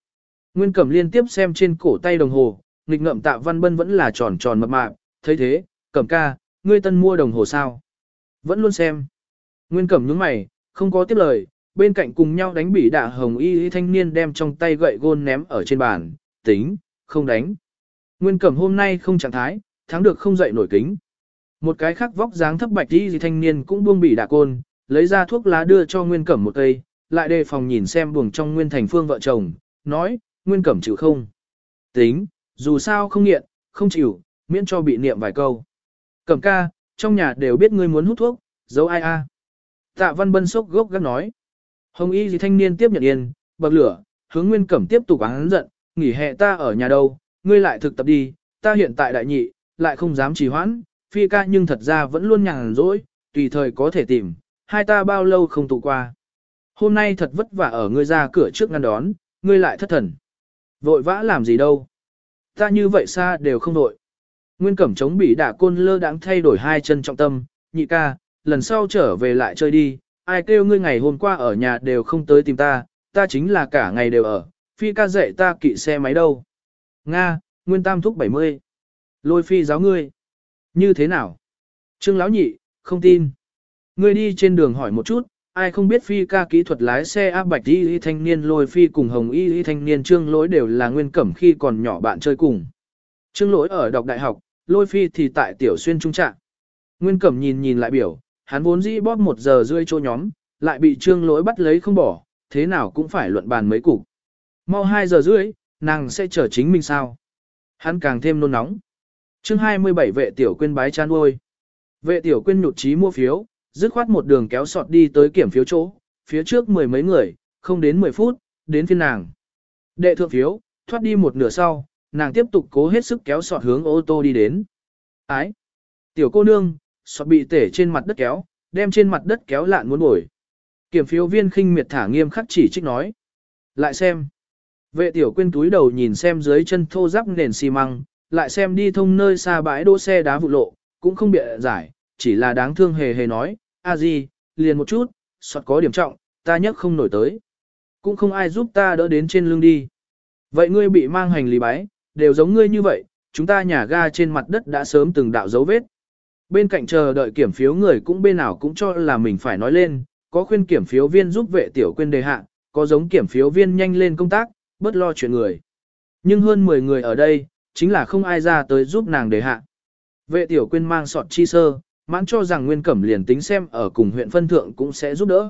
Nguyên Cẩm liên tiếp xem trên cổ tay đồng hồ, nghịch ngậm tạ văn bân vẫn là tròn tròn mập mạp, thấy thế, Cẩm ca, ngươi tân mua đồng hồ sao? Vẫn luôn xem. Nguyên Cẩm nhướng mày, không có tiếp lời, bên cạnh cùng nhau đánh bỉ đạ hồng y thanh niên đem trong tay gậy gôn ném ở trên bàn, tính, không đánh. Nguyên Cẩm hôm nay không trạng thái, thắng được không dậy nổi kính. Một cái khác vóc dáng thấp bạch y thanh niên cũng buông bỉ đạ côn, lấy ra thuốc lá đưa cho Nguyên Cẩm một cây, lại đề phòng nhìn xem buồng trong Nguyên Thành Phương vợ chồng, nói, Nguyên Cẩm chịu không? Tính, dù sao không nghiện, không chịu, miễn cho bị niệm vài câu. Cẩm ca, trong nhà đều biết ngươi muốn hút thuốc, giấu ai a? Tạ Văn Bân sốc gốc gác nói. Hồng y gì thanh niên tiếp nhận yên, bậc lửa, hướng Nguyên Cẩm tiếp tục án giận, nghỉ hè ta ở nhà đâu, ngươi lại thực tập đi, ta hiện tại đại nhị, lại không dám trì hoãn, phi ca nhưng thật ra vẫn luôn nhàn rỗi, tùy thời có thể tìm, hai ta bao lâu không tụ qua. Hôm nay thật vất vả ở ngươi ra cửa trước ngăn đón, ngươi lại thất thần. Vội vã làm gì đâu. Ta như vậy xa đều không đội. Nguyên cẩm chống bị đả côn lơ đáng thay đổi hai chân trọng tâm, nhị ca, lần sau trở về lại chơi đi, ai kêu ngươi ngày hôm qua ở nhà đều không tới tìm ta, ta chính là cả ngày đều ở, phi ca dạy ta kỵ xe máy đâu. Nga, Nguyên Tam Thúc 70. Lôi phi giáo ngươi. Như thế nào? Trương Lão Nhị, không tin. Ngươi đi trên đường hỏi một chút, ai không biết phi ca kỹ thuật lái xe áp bạch y y thanh niên lôi phi cùng hồng y y thanh niên trương lỗi đều là nguyên cẩm khi còn nhỏ bạn chơi cùng. Trương lỗi ở đọc đại học, lôi phi thì tại tiểu xuyên trung trạng. Nguyên cẩm nhìn nhìn lại biểu, hắn vốn dĩ bóp một giờ rưỡi chỗ nhóm, lại bị trương lỗi bắt lấy không bỏ, thế nào cũng phải luận bàn mấy cục. Mau hai giờ rưỡi, nàng sẽ chờ chính mình sao? Hắn càng thêm nôn nóng. chương 27 vệ tiểu quên bái chan uôi. Vệ tiểu quên nhụt chí mua phiếu, dứt khoát một đường kéo sọt đi tới kiểm phiếu chỗ, phía trước mười mấy người, không đến 10 phút, đến phiên nàng. Đệ thượng phiếu, thoát đi một nửa sau, nàng tiếp tục cố hết sức kéo sọt hướng ô tô đi đến. Ái! Tiểu cô nương, sọt bị tể trên mặt đất kéo, đem trên mặt đất kéo lạn muốn bổi. Kiểm phiếu viên khinh miệt thả nghiêm khắc chỉ trích nói. Lại xem. Vệ tiểu quên túi đầu nhìn xem dưới chân thô ráp nền xi măng, lại xem đi thông nơi xa bãi đỗ xe đá vụ lộ, cũng không bịa giải, chỉ là đáng thương hề hề nói, a di, liền một chút, soạt có điểm trọng, ta nhấc không nổi tới. Cũng không ai giúp ta đỡ đến trên lưng đi. Vậy ngươi bị mang hành lý bái, đều giống ngươi như vậy, chúng ta nhà ga trên mặt đất đã sớm từng đạo dấu vết. Bên cạnh chờ đợi kiểm phiếu người cũng bên nào cũng cho là mình phải nói lên, có khuyên kiểm phiếu viên giúp vệ tiểu quên đề hạ, có giống kiểm phiếu viên nhanh lên công tác, bớt lo chuyện người. Nhưng hơn 10 người ở đây, chính là không ai ra tới giúp nàng đề hạ. Vệ tiểu quyên mang sọt chi sơ, mãn cho rằng Nguyên Cẩm liền tính xem ở cùng huyện phân thượng cũng sẽ giúp đỡ.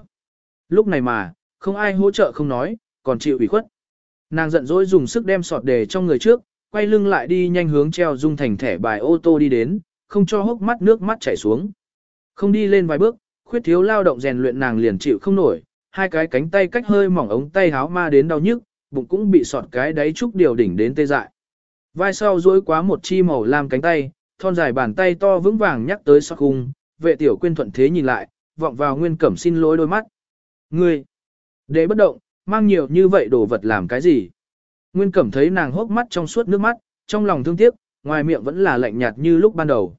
Lúc này mà, không ai hỗ trợ không nói, còn chịu ủy khuất. Nàng giận dỗi dùng sức đem sọt đề trong người trước, quay lưng lại đi nhanh hướng treo dung thành thẻ bài ô tô đi đến, không cho hốc mắt nước mắt chảy xuống. Không đi lên vài bước, khuyết thiếu lao động rèn luyện nàng liền chịu không nổi, hai cái cánh tay cách hơi mỏng ống tay háo ma đến đau nhức, bụng cũng bị sọt cái đáy trúc điều đỉnh đến tê dại. Vai sau duỗi quá một chi màu lam cánh tay, thon dài bàn tay to vững vàng nhắc tới sọt khung, vệ tiểu quyên thuận thế nhìn lại, vọng vào nguyên cẩm xin lỗi đôi mắt. Ngươi, để bất động, mang nhiều như vậy đồ vật làm cái gì? Nguyên cẩm thấy nàng hốc mắt trong suốt nước mắt, trong lòng thương tiếc, ngoài miệng vẫn là lạnh nhạt như lúc ban đầu.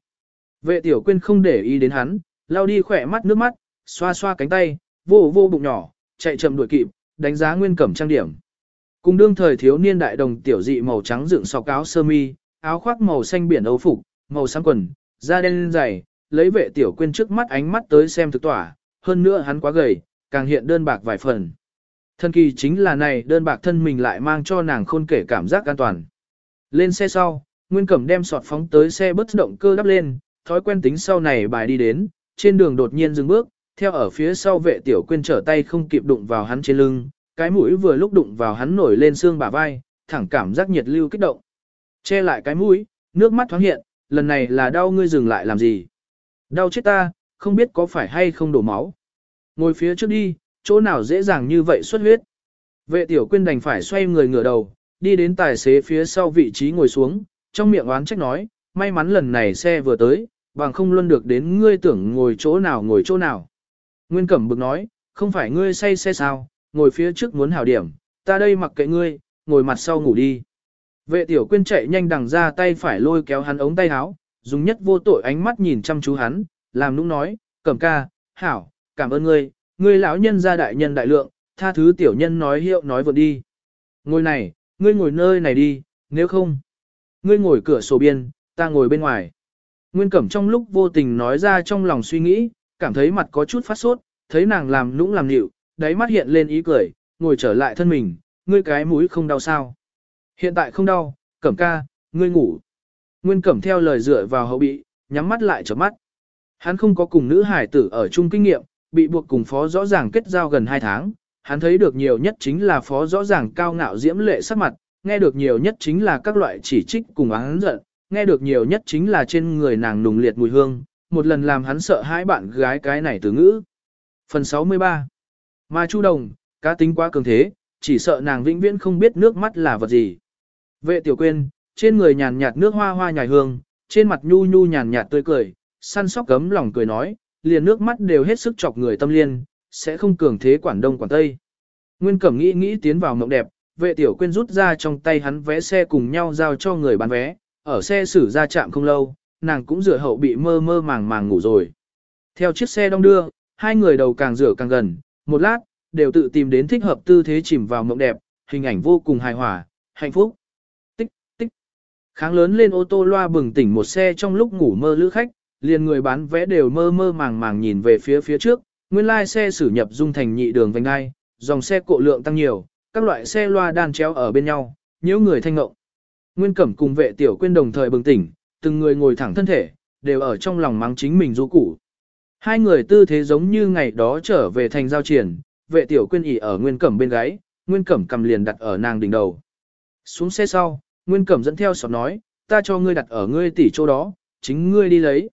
Vệ tiểu quyên không để ý đến hắn, lao đi khỏe mắt nước mắt, xoa xoa cánh tay, vô vô bụng nhỏ, chạy chậm đuổi kịp, đánh giá nguyên cẩm trang điểm. Cùng đương thời thiếu niên đại đồng tiểu dị màu trắng dựng sọc áo sơ mi, áo khoác màu xanh biển âu phục, màu sáng quần, da đen dày, lấy vệ tiểu quyên trước mắt ánh mắt tới xem thực tỏa, hơn nữa hắn quá gầy, càng hiện đơn bạc vài phần. Thân kỳ chính là này đơn bạc thân mình lại mang cho nàng khôn kể cảm giác an toàn. Lên xe sau, Nguyên Cẩm đem sọt phóng tới xe bất động cơ đắp lên, thói quen tính sau này bài đi đến, trên đường đột nhiên dừng bước, theo ở phía sau vệ tiểu quyên trở tay không kịp đụng vào hắn trên lưng, cái mũi vừa lúc đụng vào hắn nổi lên xương bả vai, thẳng cảm giác nhiệt lưu kích động. Che lại cái mũi, nước mắt thoáng hiện, lần này là đau ngươi dừng lại làm gì? Đau chết ta, không biết có phải hay không đổ máu. Ngồi phía trước đi, chỗ nào dễ dàng như vậy xuất huyết. Vệ tiểu quyên đành phải xoay người ngửa đầu, đi đến tài xế phía sau vị trí ngồi xuống, trong miệng oán trách nói, may mắn lần này xe vừa tới, bằng không luôn được đến ngươi tưởng ngồi chỗ nào ngồi chỗ nào. Nguyên Cẩm bực nói, không phải ngươi say xe sao, ngồi phía trước muốn hảo điểm, ta đây mặc kệ ngươi, ngồi mặt sau ngủ đi. Vệ tiểu quyên chạy nhanh đằng ra tay phải lôi kéo hắn ống tay áo, dùng nhất vô tội ánh mắt nhìn chăm chú hắn, làm nũng nói, cẩm ca, hảo, cảm ơn ngươi, ngươi lão nhân gia đại nhân đại lượng, tha thứ tiểu nhân nói hiệu nói vượt đi. Ngồi này, ngươi ngồi nơi này đi, nếu không, ngươi ngồi cửa sổ biên, ta ngồi bên ngoài. Nguyên Cẩm trong lúc vô tình nói ra trong lòng suy nghĩ, cảm thấy mặt có chút phát sốt, thấy nàng làm nũng làm nịu, đáy mắt hiện lên ý cười, ngồi trở lại thân mình, ngươi cái mũi không đau sao. Hiện tại không đau, Cẩm ca, ngươi ngủ. Nguyên Cẩm theo lời dựa vào hậu bị, nhắm mắt lại chớp mắt. Hắn không có cùng nữ hải tử ở chung kinh nghiệm, bị buộc cùng phó rõ ràng kết giao gần 2 tháng. Hắn thấy được nhiều nhất chính là phó rõ ràng cao ngạo diễm lệ sắc mặt, nghe được nhiều nhất chính là các loại chỉ trích cùng án giận, nghe được nhiều nhất chính là trên người nàng nùng liệt mùi hương, một lần làm hắn sợ hãi bạn gái cái này từ ngữ. Phần 63 Mà Chu Đồng, cá tính quá cường thế, chỉ sợ nàng vĩnh viễn không biết nước mắt là vật gì. Vệ tiểu quên, trên người nhàn nhạt nước hoa hoa nhài hương, trên mặt nhu nhu nhàn nhạt tươi cười, săn sóc cấm lòng cười nói, liền nước mắt đều hết sức chọc người tâm liên, sẽ không cường thế quản đông quản tây. Nguyên Cẩm nghĩ nghĩ tiến vào mộng đẹp, vệ tiểu quên rút ra trong tay hắn vé xe cùng nhau giao cho người bán vé, ở xe xử ra trạm không lâu, nàng cũng rửa hậu bị mơ mơ màng màng ngủ rồi. Theo chiếc xe đông đưa, hai người đầu càng rửa càng gần, một lát, đều tự tìm đến thích hợp tư thế chìm vào mộng đẹp, hình ảnh vô cùng hài hòa, hạnh phúc. Kháng lớn lên ô tô loa bừng tỉnh một xe trong lúc ngủ mơ lữ khách, liền người bán vé đều mơ mơ màng màng nhìn về phía phía trước, nguyên lai xe xử nhập dung thành nhị đường vành đai, dòng xe cộ lượng tăng nhiều, các loại xe loa đan chéo ở bên nhau, nhiễu người thanh ngộng. Nguyên Cẩm cùng vệ tiểu quên đồng thời bừng tỉnh, từng người ngồi thẳng thân thể, đều ở trong lòng mắng chính mình du củ. Hai người tư thế giống như ngày đó trở về thành giao triển, vệ tiểu quên ỉ ở Nguyên Cẩm bên gáy, Nguyên Cẩm cầm liền đặt ở nàng đỉnh đầu. Xuống xe sau, Nguyên Cẩm dẫn theo sọt nói, ta cho ngươi đặt ở ngươi tỷ chỗ đó, chính ngươi đi lấy.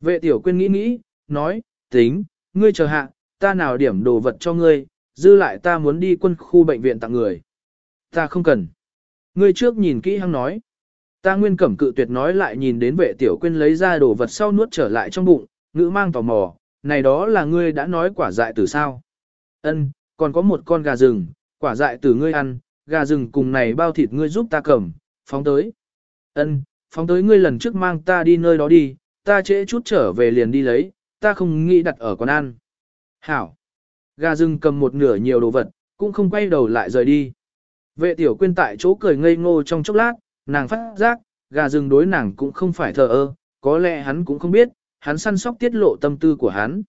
Vệ tiểu Quyên nghĩ nghĩ, nói, tính, ngươi chờ hạ, ta nào điểm đồ vật cho ngươi, dư lại ta muốn đi quân khu bệnh viện tặng người. Ta không cần. Ngươi trước nhìn kỹ hăng nói. Ta nguyên cẩm cự tuyệt nói lại nhìn đến vệ tiểu Quyên lấy ra đồ vật sau nuốt trở lại trong bụng, ngữ mang tò mò, này đó là ngươi đã nói quả dại từ sao. Ân, còn có một con gà rừng, quả dại từ ngươi ăn, gà rừng cùng này bao thịt ngươi giúp ta cầm, phóng tới. Ân, phóng tới ngươi lần trước mang ta đi nơi đó đi, ta trễ chút trở về liền đi lấy, ta không nghĩ đặt ở quán ăn. Hảo. Gà rừng cầm một nửa nhiều đồ vật, cũng không quay đầu lại rời đi. Vệ tiểu quyên tại chỗ cười ngây ngô trong chốc lát, nàng phát giác, gà rừng đối nàng cũng không phải thờ ơ, có lẽ hắn cũng không biết, hắn săn sóc tiết lộ tâm tư của hắn.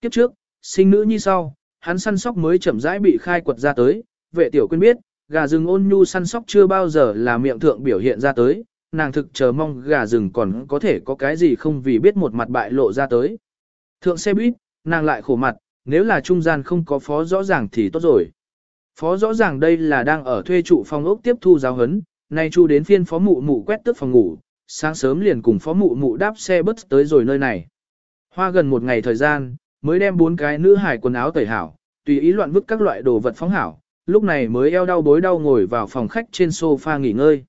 Kiếp trước, sinh nữ như sau, hắn săn sóc mới chậm rãi bị khai quật ra tới, vệ tiểu quyên biết, gà rừng ôn nhu săn sóc chưa bao giờ là miệng thượng biểu hiện ra tới, nàng thực chờ mong gà rừng còn có thể có cái gì không vì biết một mặt bại lộ ra tới. Thượng xe buýt, nàng lại khổ mặt, nếu là trung gian không có phó rõ ràng thì tốt rồi. Phó rõ ràng đây là đang ở thuê trụ phòng ốc tiếp thu giáo huấn, nay chu đến phiên phó mụ mụ quét tước phòng ngủ, sáng sớm liền cùng phó mụ mụ đáp xe bus tới rồi nơi này. Hoa gần một ngày thời gian, mới đem bốn cái nữ hải quần áo tẩy hảo, tùy ý loạn vứt các loại đồ vật phóng hảo, lúc này mới eo đau bối đau ngồi vào phòng khách trên sofa nghỉ ngơi.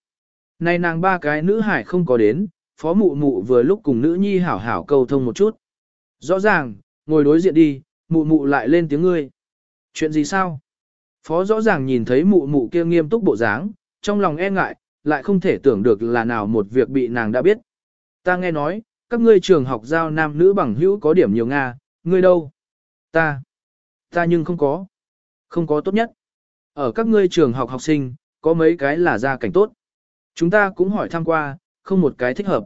Này nàng ba cái nữ hải không có đến, phó mụ mụ vừa lúc cùng nữ nhi hảo hảo cầu thông một chút. Rõ ràng, ngồi đối diện đi, mụ mụ lại lên tiếng ngươi. Chuyện gì sao? Phó rõ ràng nhìn thấy mụ mụ kia nghiêm túc bộ dáng, trong lòng e ngại, lại không thể tưởng được là nào một việc bị nàng đã biết. Ta nghe nói, các ngươi trường học giao nam nữ bằng hữu có điểm nhiều Nga, ngươi đâu? Ta. Ta nhưng không có. Không có tốt nhất. Ở các ngươi trường học học sinh, có mấy cái là gia cảnh tốt. Chúng ta cũng hỏi thăm qua, không một cái thích hợp.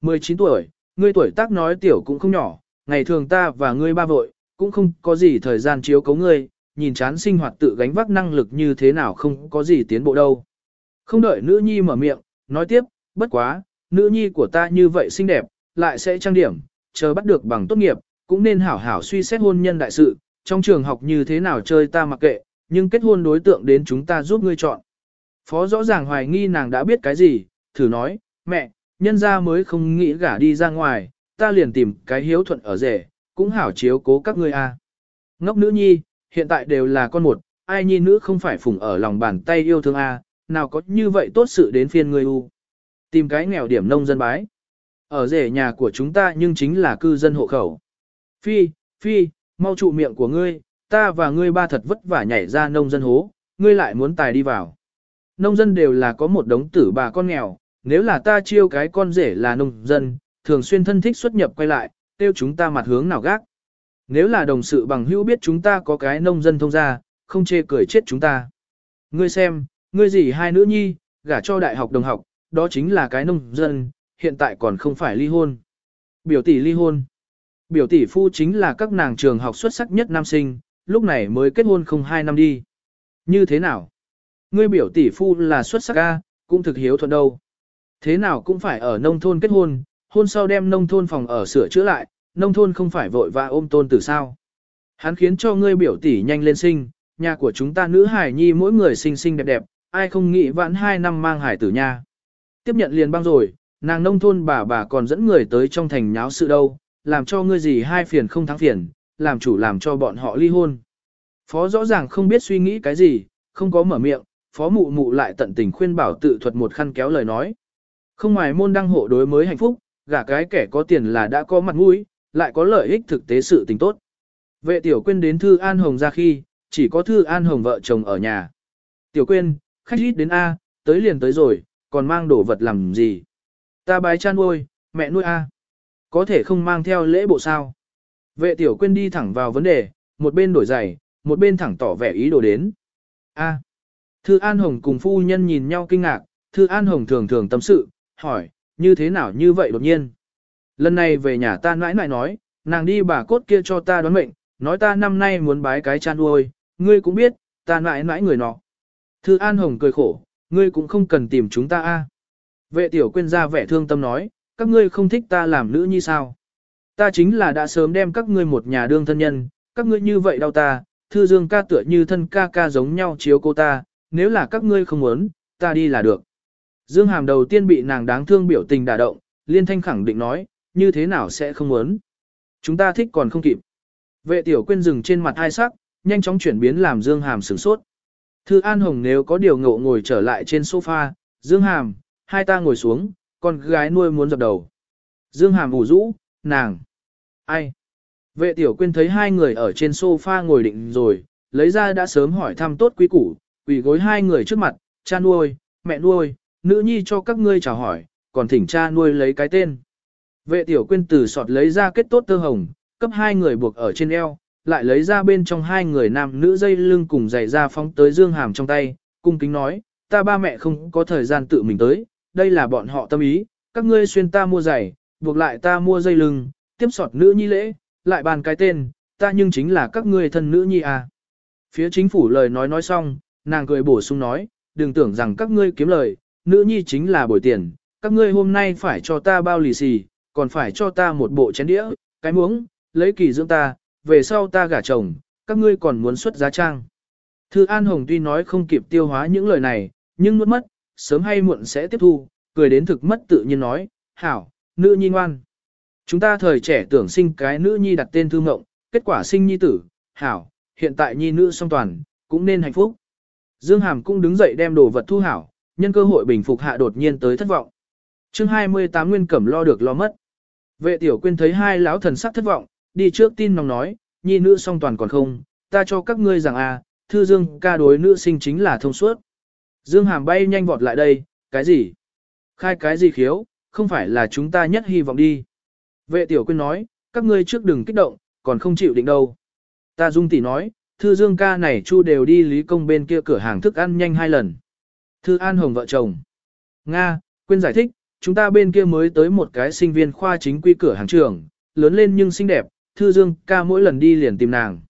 19 tuổi, ngươi tuổi tác nói tiểu cũng không nhỏ, ngày thường ta và ngươi ba vội, cũng không có gì thời gian chiếu cấu ngươi, nhìn chán sinh hoạt tự gánh vác năng lực như thế nào không có gì tiến bộ đâu. Không đợi nữ nhi mở miệng, nói tiếp, bất quá, nữ nhi của ta như vậy xinh đẹp, lại sẽ trang điểm, chờ bắt được bằng tốt nghiệp, cũng nên hảo hảo suy xét hôn nhân đại sự, trong trường học như thế nào chơi ta mặc kệ, nhưng kết hôn đối tượng đến chúng ta giúp ngươi chọn. Phó rõ ràng hoài nghi nàng đã biết cái gì, thử nói, mẹ, nhân ra mới không nghĩ gả đi ra ngoài, ta liền tìm cái hiếu thuận ở rể, cũng hảo chiếu cố các ngươi a. Ngốc nữ nhi, hiện tại đều là con một, ai nhi nữ không phải phụng ở lòng bàn tay yêu thương a, nào có như vậy tốt sự đến phiên ngươi u. Tìm cái nghèo điểm nông dân bái. Ở rể nhà của chúng ta nhưng chính là cư dân hộ khẩu. Phi, phi, mau trụ miệng của ngươi, ta và ngươi ba thật vất vả nhảy ra nông dân hố, ngươi lại muốn tài đi vào. Nông dân đều là có một đống tử bà con nghèo, nếu là ta chiêu cái con rể là nông dân, thường xuyên thân thích xuất nhập quay lại, tiêu chúng ta mặt hướng nào gác. Nếu là đồng sự bằng hữu biết chúng ta có cái nông dân thông ra, không chê cười chết chúng ta. Ngươi xem, ngươi gì hai nữ nhi, gả cho đại học đồng học, đó chính là cái nông dân, hiện tại còn không phải ly hôn. Biểu tỷ ly hôn. Biểu tỷ phu chính là các nàng trường học xuất sắc nhất nam sinh, lúc này mới kết hôn không hai năm đi. Như thế nào? Ngươi biểu tỷ phu là xuất sắc ca, cũng thực hiếu thuận đâu. Thế nào cũng phải ở nông thôn kết hôn, hôn sau đem nông thôn phòng ở sửa chữa lại, nông thôn không phải vội vã ôm tôn từ sao. Hắn khiến cho ngươi biểu tỷ nhanh lên sinh, nhà của chúng ta nữ hải nhi mỗi người xinh xinh đẹp đẹp, ai không nghĩ vãn hai năm mang hải tử nha. Tiếp nhận liền băng rồi, nàng nông thôn bà bà còn dẫn người tới trong thành nháo sự đâu, làm cho ngươi gì hai phiền không thắng phiền, làm chủ làm cho bọn họ ly hôn. Phó rõ ràng không biết suy nghĩ cái gì, không có mở miệng, phó mụ mụ lại tận tình khuyên bảo tự thuật một khăn kéo lời nói. Không ngoài môn đăng hộ đối mới hạnh phúc, gả cái kẻ có tiền là đã có mặt mũi, lại có lợi ích thực tế sự tình tốt. Vệ tiểu quyên đến Thư An Hồng ra khi, chỉ có Thư An Hồng vợ chồng ở nhà. Tiểu quyên, khách ít đến A, tới liền tới rồi, còn mang đồ vật làm gì? Ta bái cha nuôi, mẹ nuôi A. Có thể không mang theo lễ bộ sao? Vệ tiểu quyên đi thẳng vào vấn đề, một bên đổi giày, một bên thẳng tỏ vẻ ý đồ đến. A. Thư An Hồng cùng phu nhân nhìn nhau kinh ngạc, Thư An Hồng thường thường tâm sự, hỏi, như thế nào như vậy đột nhiên. Lần này về nhà ta nãi nãi nói, nàng đi bà cốt kia cho ta đoán mệnh, nói ta năm nay muốn bái cái chan uôi, ngươi cũng biết, ta nãi nãi người nọ. Thư An Hồng cười khổ, ngươi cũng không cần tìm chúng ta a. Vệ tiểu quên ra vẻ thương tâm nói, các ngươi không thích ta làm nữ như sao. Ta chính là đã sớm đem các ngươi một nhà đương thân nhân, các ngươi như vậy đau ta, thư dương ca tựa như thân ca ca giống nhau chiếu cô ta, nếu là các ngươi không muốn, ta đi là được. Dương Hàm đầu tiên bị nàng đáng thương biểu tình đả động, liên thanh khẳng định nói, như thế nào sẽ không muốn. Chúng ta thích còn không kịp. Vệ tiểu quên dừng trên mặt hai sắc, nhanh chóng chuyển biến làm Dương Hàm sửng sốt. Thư An Hồng nếu có điều ngộ ngồi trở lại trên sofa, Dương Hàm, hai ta ngồi xuống, con gái nuôi muốn dập đầu. Dương Hàm ủ rũ, nàng. Ai? Vệ tiểu quyên thấy hai người ở trên sofa ngồi định rồi, lấy ra đã sớm hỏi thăm tốt quý củ, quỳ gối hai người trước mặt, cha nuôi, mẹ nuôi, nữ nhi cho các ngươi chào hỏi, còn thỉnh cha nuôi lấy cái tên. Vệ tiểu quyên từ sọt lấy ra kết tốt tơ hồng, cấp hai người buộc ở trên eo, lại lấy ra bên trong hai người nam nữ dây lưng cùng giày ra phóng tới dương hàm trong tay, cung kính nói, ta ba mẹ không có thời gian tự mình tới, đây là bọn họ tâm ý, các ngươi xuyên ta mua giày, buộc lại ta mua dây lưng, tiếp sọt nữ nhi lễ, lại bàn cái tên, ta nhưng chính là các ngươi thân nữ nhi à. Phía chính phủ lời nói nói xong, nàng cười bổ sung nói, đừng tưởng rằng các ngươi kiếm lời, nữ nhi chính là bồi tiền, các ngươi hôm nay phải cho ta bao lì xì, còn phải cho ta một bộ chén đĩa, cái muỗng, lấy kỳ dưỡng ta, về sau ta gả chồng, các ngươi còn muốn xuất giá trang. Thư An Hồng tuy nói không kịp tiêu hóa những lời này, nhưng nuốt mất, sớm hay muộn sẽ tiếp thu, cười đến thực mất tự nhiên nói, hảo, nữ nhi ngoan. Chúng ta thời trẻ tưởng sinh cái nữ nhi đặt tên thư mộng, kết quả sinh nhi tử, hảo, hiện tại nhi nữ song toàn, cũng nên hạnh phúc. Dương Hàm cũng đứng dậy đem đồ vật thu hảo, nhân cơ hội bình phục hạ đột nhiên tới thất vọng. chương 28 Nguyên Cẩm lo được lo mất. Vệ tiểu quyên thấy hai lão thần sắc thất vọng, đi trước tin nóng nói, nhi nữ song toàn còn không, ta cho các ngươi rằng à, thư dương ca đối nữ sinh chính là thông suốt. Dương Hàm bay nhanh vọt lại đây, cái gì? Khai cái gì khiếu, không phải là chúng ta nhất hy vọng đi. Vệ tiểu quyên nói, các ngươi trước đừng kích động, còn không chịu định đâu. Ta dung tỷ nói, thư dương ca này chu đều đi lý công bên kia cửa hàng thức ăn nhanh hai lần. Thư An Hồng vợ chồng. Nga, Quyên giải thích, chúng ta bên kia mới tới một cái sinh viên khoa chính quy cửa hàng trường, lớn lên nhưng xinh đẹp, thư dương ca mỗi lần đi liền tìm nàng.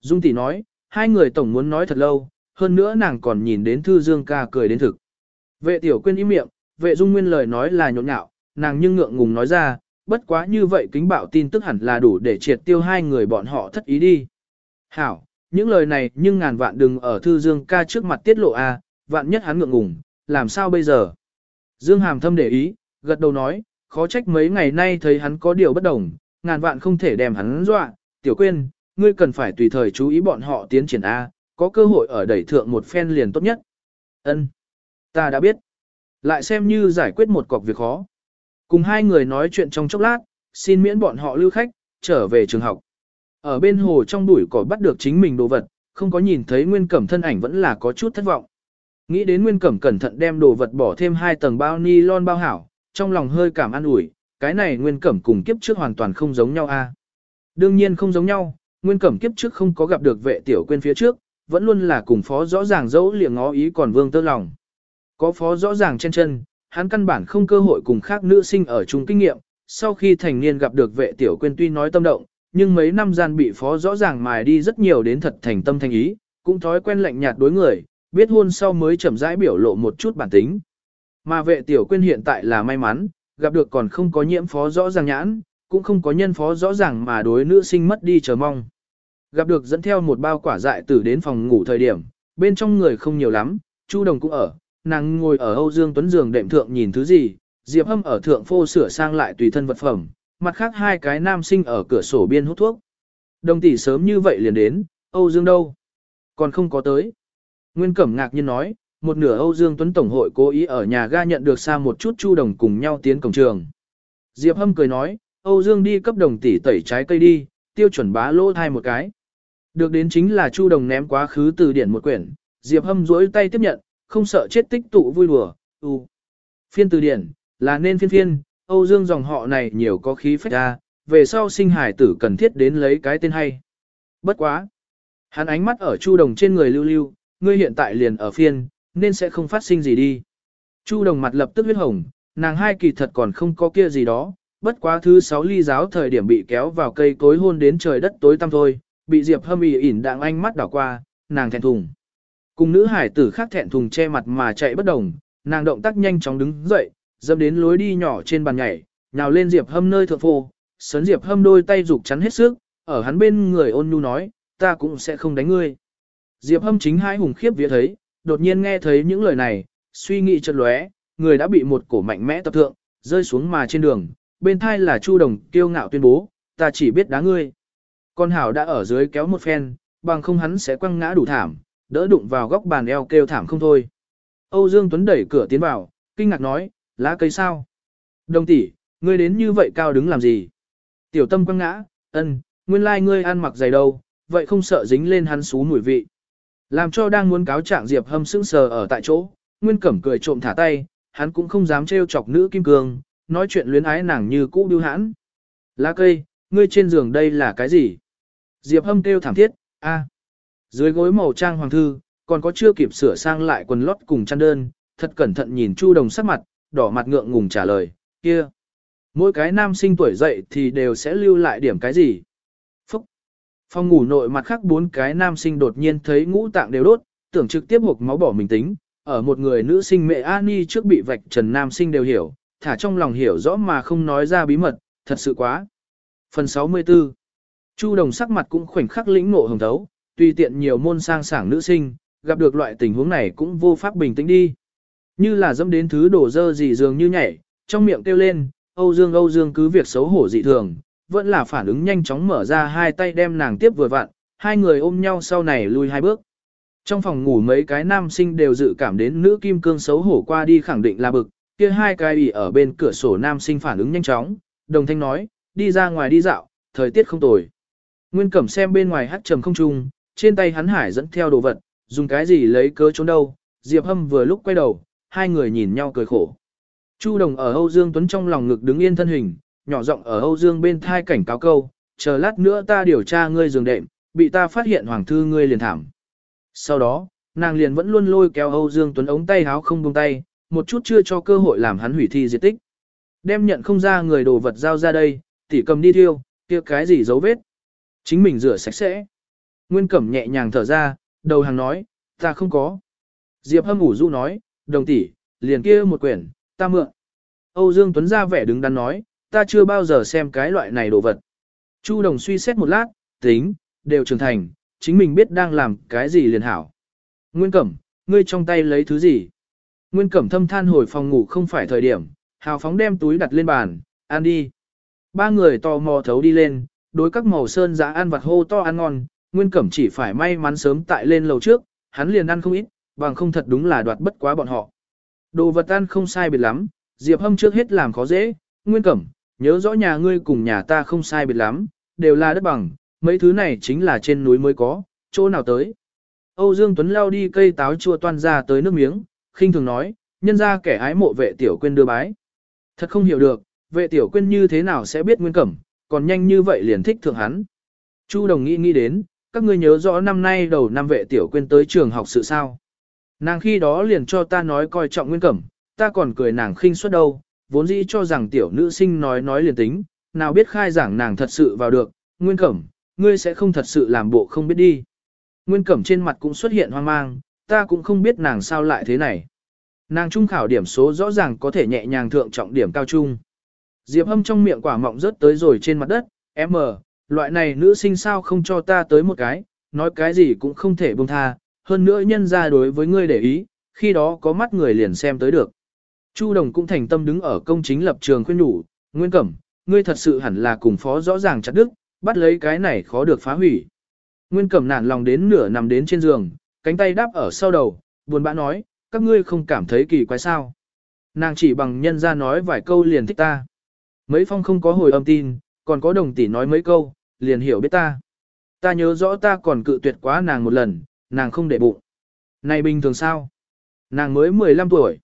Dung tỷ nói, hai người tổng muốn nói thật lâu, hơn nữa nàng còn nhìn đến thư dương ca cười đến thực. Vệ tiểu Quyên im miệng, vệ dung nguyên lời nói là nhộn nhạo, nàng nhưng ngượng ngùng nói ra, bất quá như vậy kính bạo tin tức hẳn là đủ để triệt tiêu hai người bọn họ thất ý đi. Hảo, những lời này nhưng ngàn vạn đừng ở thư dương ca trước mặt tiết lộ a, vạn nhất hắn ngượng ngùng, làm sao bây giờ? Dương Hàm thâm để ý, gật đầu nói, khó trách mấy ngày nay thấy hắn có điều bất đồng, ngàn vạn không thể đem hắn dọa, tiểu quên, ngươi cần phải tùy thời chú ý bọn họ tiến triển A, có cơ hội ở đẩy thượng một phen liền tốt nhất. Ân, ta đã biết. Lại xem như giải quyết một cọc việc khó. Cùng hai người nói chuyện trong chốc lát, xin miễn bọn họ lưu khách, trở về trường học. Ở bên hồ trong bụi cỏ bắt được chính mình đồ vật, không có nhìn thấy Nguyên Cẩm thân ảnh vẫn là có chút thất vọng. Nghĩ đến Nguyên Cẩm cẩn thận đem đồ vật bỏ thêm hai tầng bao ni lon bao hảo, trong lòng hơi cảm an ủi, cái này Nguyên Cẩm cùng kiếp trước hoàn toàn không giống nhau a. Đương nhiên không giống nhau, Nguyên Cẩm kiếp trước không có gặp được vệ tiểu quên phía trước, vẫn luôn là cùng phó rõ ràng dẫu liệng ngó ý còn vương tơ lòng. Có phó rõ ràng trên chân, hắn căn bản không cơ hội cùng khác nữ sinh ở chung kinh nghiệm, sau khi thành niên gặp được vệ tiểu quên tuy nói tâm động, nhưng mấy năm gian bị phó rõ ràng mài đi rất nhiều đến thật thành tâm thành ý, cũng thói quen lạnh nhạt đối người, biết hôn sau mới chậm rãi biểu lộ một chút bản tính. Mà vệ tiểu quên hiện tại là may mắn, gặp được còn không có nhiễm phó rõ ràng nhãn, cũng không có nhân phó rõ ràng mà đối nữ sinh mất đi chờ mong. Gặp được dẫn theo một bao quả dại tử đến phòng ngủ thời điểm, bên trong người không nhiều lắm, Chu Đồng cũng ở, nàng ngồi ở Âu Dương Tuấn giường đệm thượng nhìn thứ gì, Diệp Hâm ở thượng phô sửa sang lại tùy thân vật phẩm, mặt khác hai cái nam sinh ở cửa sổ biên hút thuốc. Đồng tỷ sớm như vậy liền đến, Âu Dương đâu? Còn không có tới. Nguyên Cẩm ngạc nhiên nói, một nửa Âu Dương Tuấn Tổng hội cố ý ở nhà ga nhận được xa một chút Chu Đồng cùng nhau tiến cổng trường. Diệp Hâm cười nói, Âu Dương đi cấp đồng tỷ tẩy trái cây đi, tiêu chuẩn bá lỗ thai một cái. Được đến chính là Chu Đồng ném quá khứ từ điển một quyển, Diệp Hâm duỗi tay tiếp nhận, không sợ chết tích tụ vui đùa, u. Phiên từ điển, là nên phiên phiên, Âu Dương dòng họ này nhiều có khí phách ra, về sau sinh hải tử cần thiết đến lấy cái tên hay. Bất quá. Hắn ánh mắt ở Chu Đồng trên người lưu lưu, ngươi hiện tại liền ở phiên, nên sẽ không phát sinh gì đi. Chu Đồng mặt lập tức huyết hồng, nàng hai kỳ thật còn không có kia gì đó, bất quá thứ sáu ly giáo thời điểm bị kéo vào cây cối hôn đến trời đất tối tăm thôi, bị Diệp Hâm ỉ ỉn đạng ánh mắt đảo qua, nàng thẹn thùng. Cùng nữ hải tử khác thẹn thùng che mặt mà chạy bất đồng, nàng động tác nhanh chóng đứng dậy, dâm đến lối đi nhỏ trên bàn nhảy, nhào lên Diệp Hâm nơi thượng phô, sấn Diệp Hâm đôi tay giục chắn hết sức, ở hắn bên người ôn nhu nói, ta cũng sẽ không đánh ngươi. Diệp Hâm chính hai hùng khiếp vía thấy, đột nhiên nghe thấy những lời này, suy nghĩ chợt lóe, người đã bị một cổ mạnh mẽ tập thượng, rơi xuống mà trên đường, bên thai là Chu Đồng kiêu ngạo tuyên bố, ta chỉ biết đá ngươi. Con hảo đã ở dưới kéo một phen, bằng không hắn sẽ quăng ngã đủ thảm, đỡ đụng vào góc bàn eo kêu thảm không thôi. Âu Dương Tuấn đẩy cửa tiến vào, kinh ngạc nói, lá cây sao? Đồng tỷ, ngươi đến như vậy cao đứng làm gì? Tiểu tâm quăng ngã, ân, nguyên lai like ngươi ăn mặc dày đâu, vậy không sợ dính lên hắn xú mùi vị. Làm cho đang muốn cáo trạng Diệp Hâm sững sờ ở tại chỗ, Nguyên Cẩm cười trộm thả tay, hắn cũng không dám trêu chọc nữ kim cương, nói chuyện luyến ái nàng như cũ biêu hãn. Lá cây, ngươi trên giường đây là cái gì? Diệp Hâm kêu thảm thiết, a. Dưới gối màu trang hoàng thư, còn có chưa kịp sửa sang lại quần lót cùng chăn đơn, thật cẩn thận nhìn Chu Đồng sắc mặt, đỏ mặt ngượng ngùng trả lời, kia. Mỗi cái nam sinh tuổi dậy thì đều sẽ lưu lại điểm cái gì? Phúc! Phòng ngủ nội mặt khác bốn cái nam sinh đột nhiên thấy ngũ tạng đều đốt, tưởng trực tiếp hộp máu bỏ mình tính, ở một người nữ sinh mẹ Ani trước bị vạch trần nam sinh đều hiểu, thả trong lòng hiểu rõ mà không nói ra bí mật, thật sự quá. Phần 64 Chu đồng sắc mặt cũng khoảnh khắc lĩnh ngộ hồng thấu, tùy tiện nhiều môn sang sảng nữ sinh, gặp được loại tình huống này cũng vô pháp bình tĩnh đi. Như là dẫm đến thứ đổ dơ gì dường như nhảy, trong miệng kêu lên, Âu Dương Âu Dương cứ việc xấu hổ dị thường, vẫn là phản ứng nhanh chóng mở ra hai tay đem nàng tiếp vừa vặn, hai người ôm nhau sau này lùi hai bước. Trong phòng ngủ mấy cái nam sinh đều dự cảm đến nữ kim cương xấu hổ qua đi khẳng định là bực, kia hai cái ủy ở bên cửa sổ nam sinh phản ứng nhanh chóng, đồng thanh nói, đi ra ngoài đi dạo, thời tiết không tồi. Nguyên Cẩm xem bên ngoài hát trầm không trung, trên tay hắn hải dẫn theo đồ vật, dùng cái gì lấy cớ trốn đâu, Diệp Hâm vừa lúc quay đầu, hai người nhìn nhau cười khổ. Chu Đồng ở Âu Dương Tuấn trong lòng ngực đứng yên thân hình, nhỏ giọng ở Âu Dương bên thai cảnh cáo câu, chờ lát nữa ta điều tra ngươi giường đệm, bị ta phát hiện hoàng thư ngươi liền thảm. Sau đó, nàng liền vẫn luôn lôi kéo Âu Dương Tuấn ống tay háo không buông tay, một chút chưa cho cơ hội làm hắn hủy thi diệt tích. Đem nhận không ra người đồ vật giao ra đây, tỉ cầm đi thiêu, kia cái gì dấu vết. Chính mình rửa sạch sẽ. Nguyên Cẩm nhẹ nhàng thở ra, đầu hàng nói, ta không có. Diệp Hâm ủ du nói, đồng tỷ, liền kia một quyển, ta mượn. Âu Dương Tuấn ra vẻ đứng đắn nói, ta chưa bao giờ xem cái loại này đồ vật. Chu Đồng suy xét một lát, tính, đều trưởng thành, chính mình biết đang làm cái gì liền hảo. Nguyên Cẩm, ngươi trong tay lấy thứ gì? Nguyên Cẩm thâm than hồi phòng ngủ không phải thời điểm, hào phóng đem túi đặt lên bàn, ăn đi. Ba người tò mò thấu đi lên, đối các màu sơn giá ăn vặt hô to ăn ngon, Nguyên Cẩm chỉ phải may mắn sớm tại lên lầu trước, hắn liền ăn không ít, bằng không thật đúng là đoạt bất quá bọn họ. Đồ vật ăn không sai biệt lắm, Diệp Hâm trước hết làm khó dễ, Nguyên Cẩm, nhớ rõ nhà ngươi cùng nhà ta không sai biệt lắm, đều là đất bằng, mấy thứ này chính là trên núi mới có, chỗ nào tới. Âu Dương Tuấn lao đi cây táo chua toan ra tới nước miếng, khinh thường nói, nhân ra kẻ ái mộ vệ tiểu quên đưa bái. Thật không hiểu được, vệ tiểu quên như thế nào sẽ biết Nguyên Cẩm, còn nhanh như vậy liền thích thượng hắn. Chu Đồng nghĩ nghĩ đến, các ngươi nhớ rõ năm nay đầu năm vệ tiểu quên tới trường học sự sao. Nàng khi đó liền cho ta nói coi trọng Nguyên Cẩm, ta còn cười nàng khinh suất đâu, vốn dĩ cho rằng tiểu nữ sinh nói nói liền tính, nào biết khai giảng nàng thật sự vào được, Nguyên Cẩm, ngươi sẽ không thật sự làm bộ không biết đi. Nguyên Cẩm trên mặt cũng xuất hiện hoang mang, ta cũng không biết nàng sao lại thế này. Nàng trung khảo điểm số rõ ràng có thể nhẹ nhàng thượng trọng điểm cao trung. Diệp hâm trong miệng quả mọng rớt tới rồi trên mặt đất, em loại này nữ sinh sao không cho ta tới một cái, nói cái gì cũng không thể buông tha, hơn nữa nhân ra đối với ngươi để ý, khi đó có mắt người liền xem tới được. Chu Đồng cũng thành tâm đứng ở công chính lập trường khuyên nhủ, Nguyên Cẩm, ngươi thật sự hẳn là cùng phó rõ ràng chặt đức, bắt lấy cái này khó được phá hủy. Nguyên Cẩm nản lòng đến nửa nằm đến trên giường, cánh tay đáp ở sau đầu, buồn bã nói, các ngươi không cảm thấy kỳ quái sao. Nàng chỉ bằng nhân ra nói vài câu liền thích ta. Mấy phong không có hồi âm tin, còn có đồng tỷ nói mấy câu, liền hiểu biết ta. Ta nhớ rõ ta còn cự tuyệt quá nàng một lần, nàng không để bụng. Này bình thường sao? Nàng mới 15 tuổi.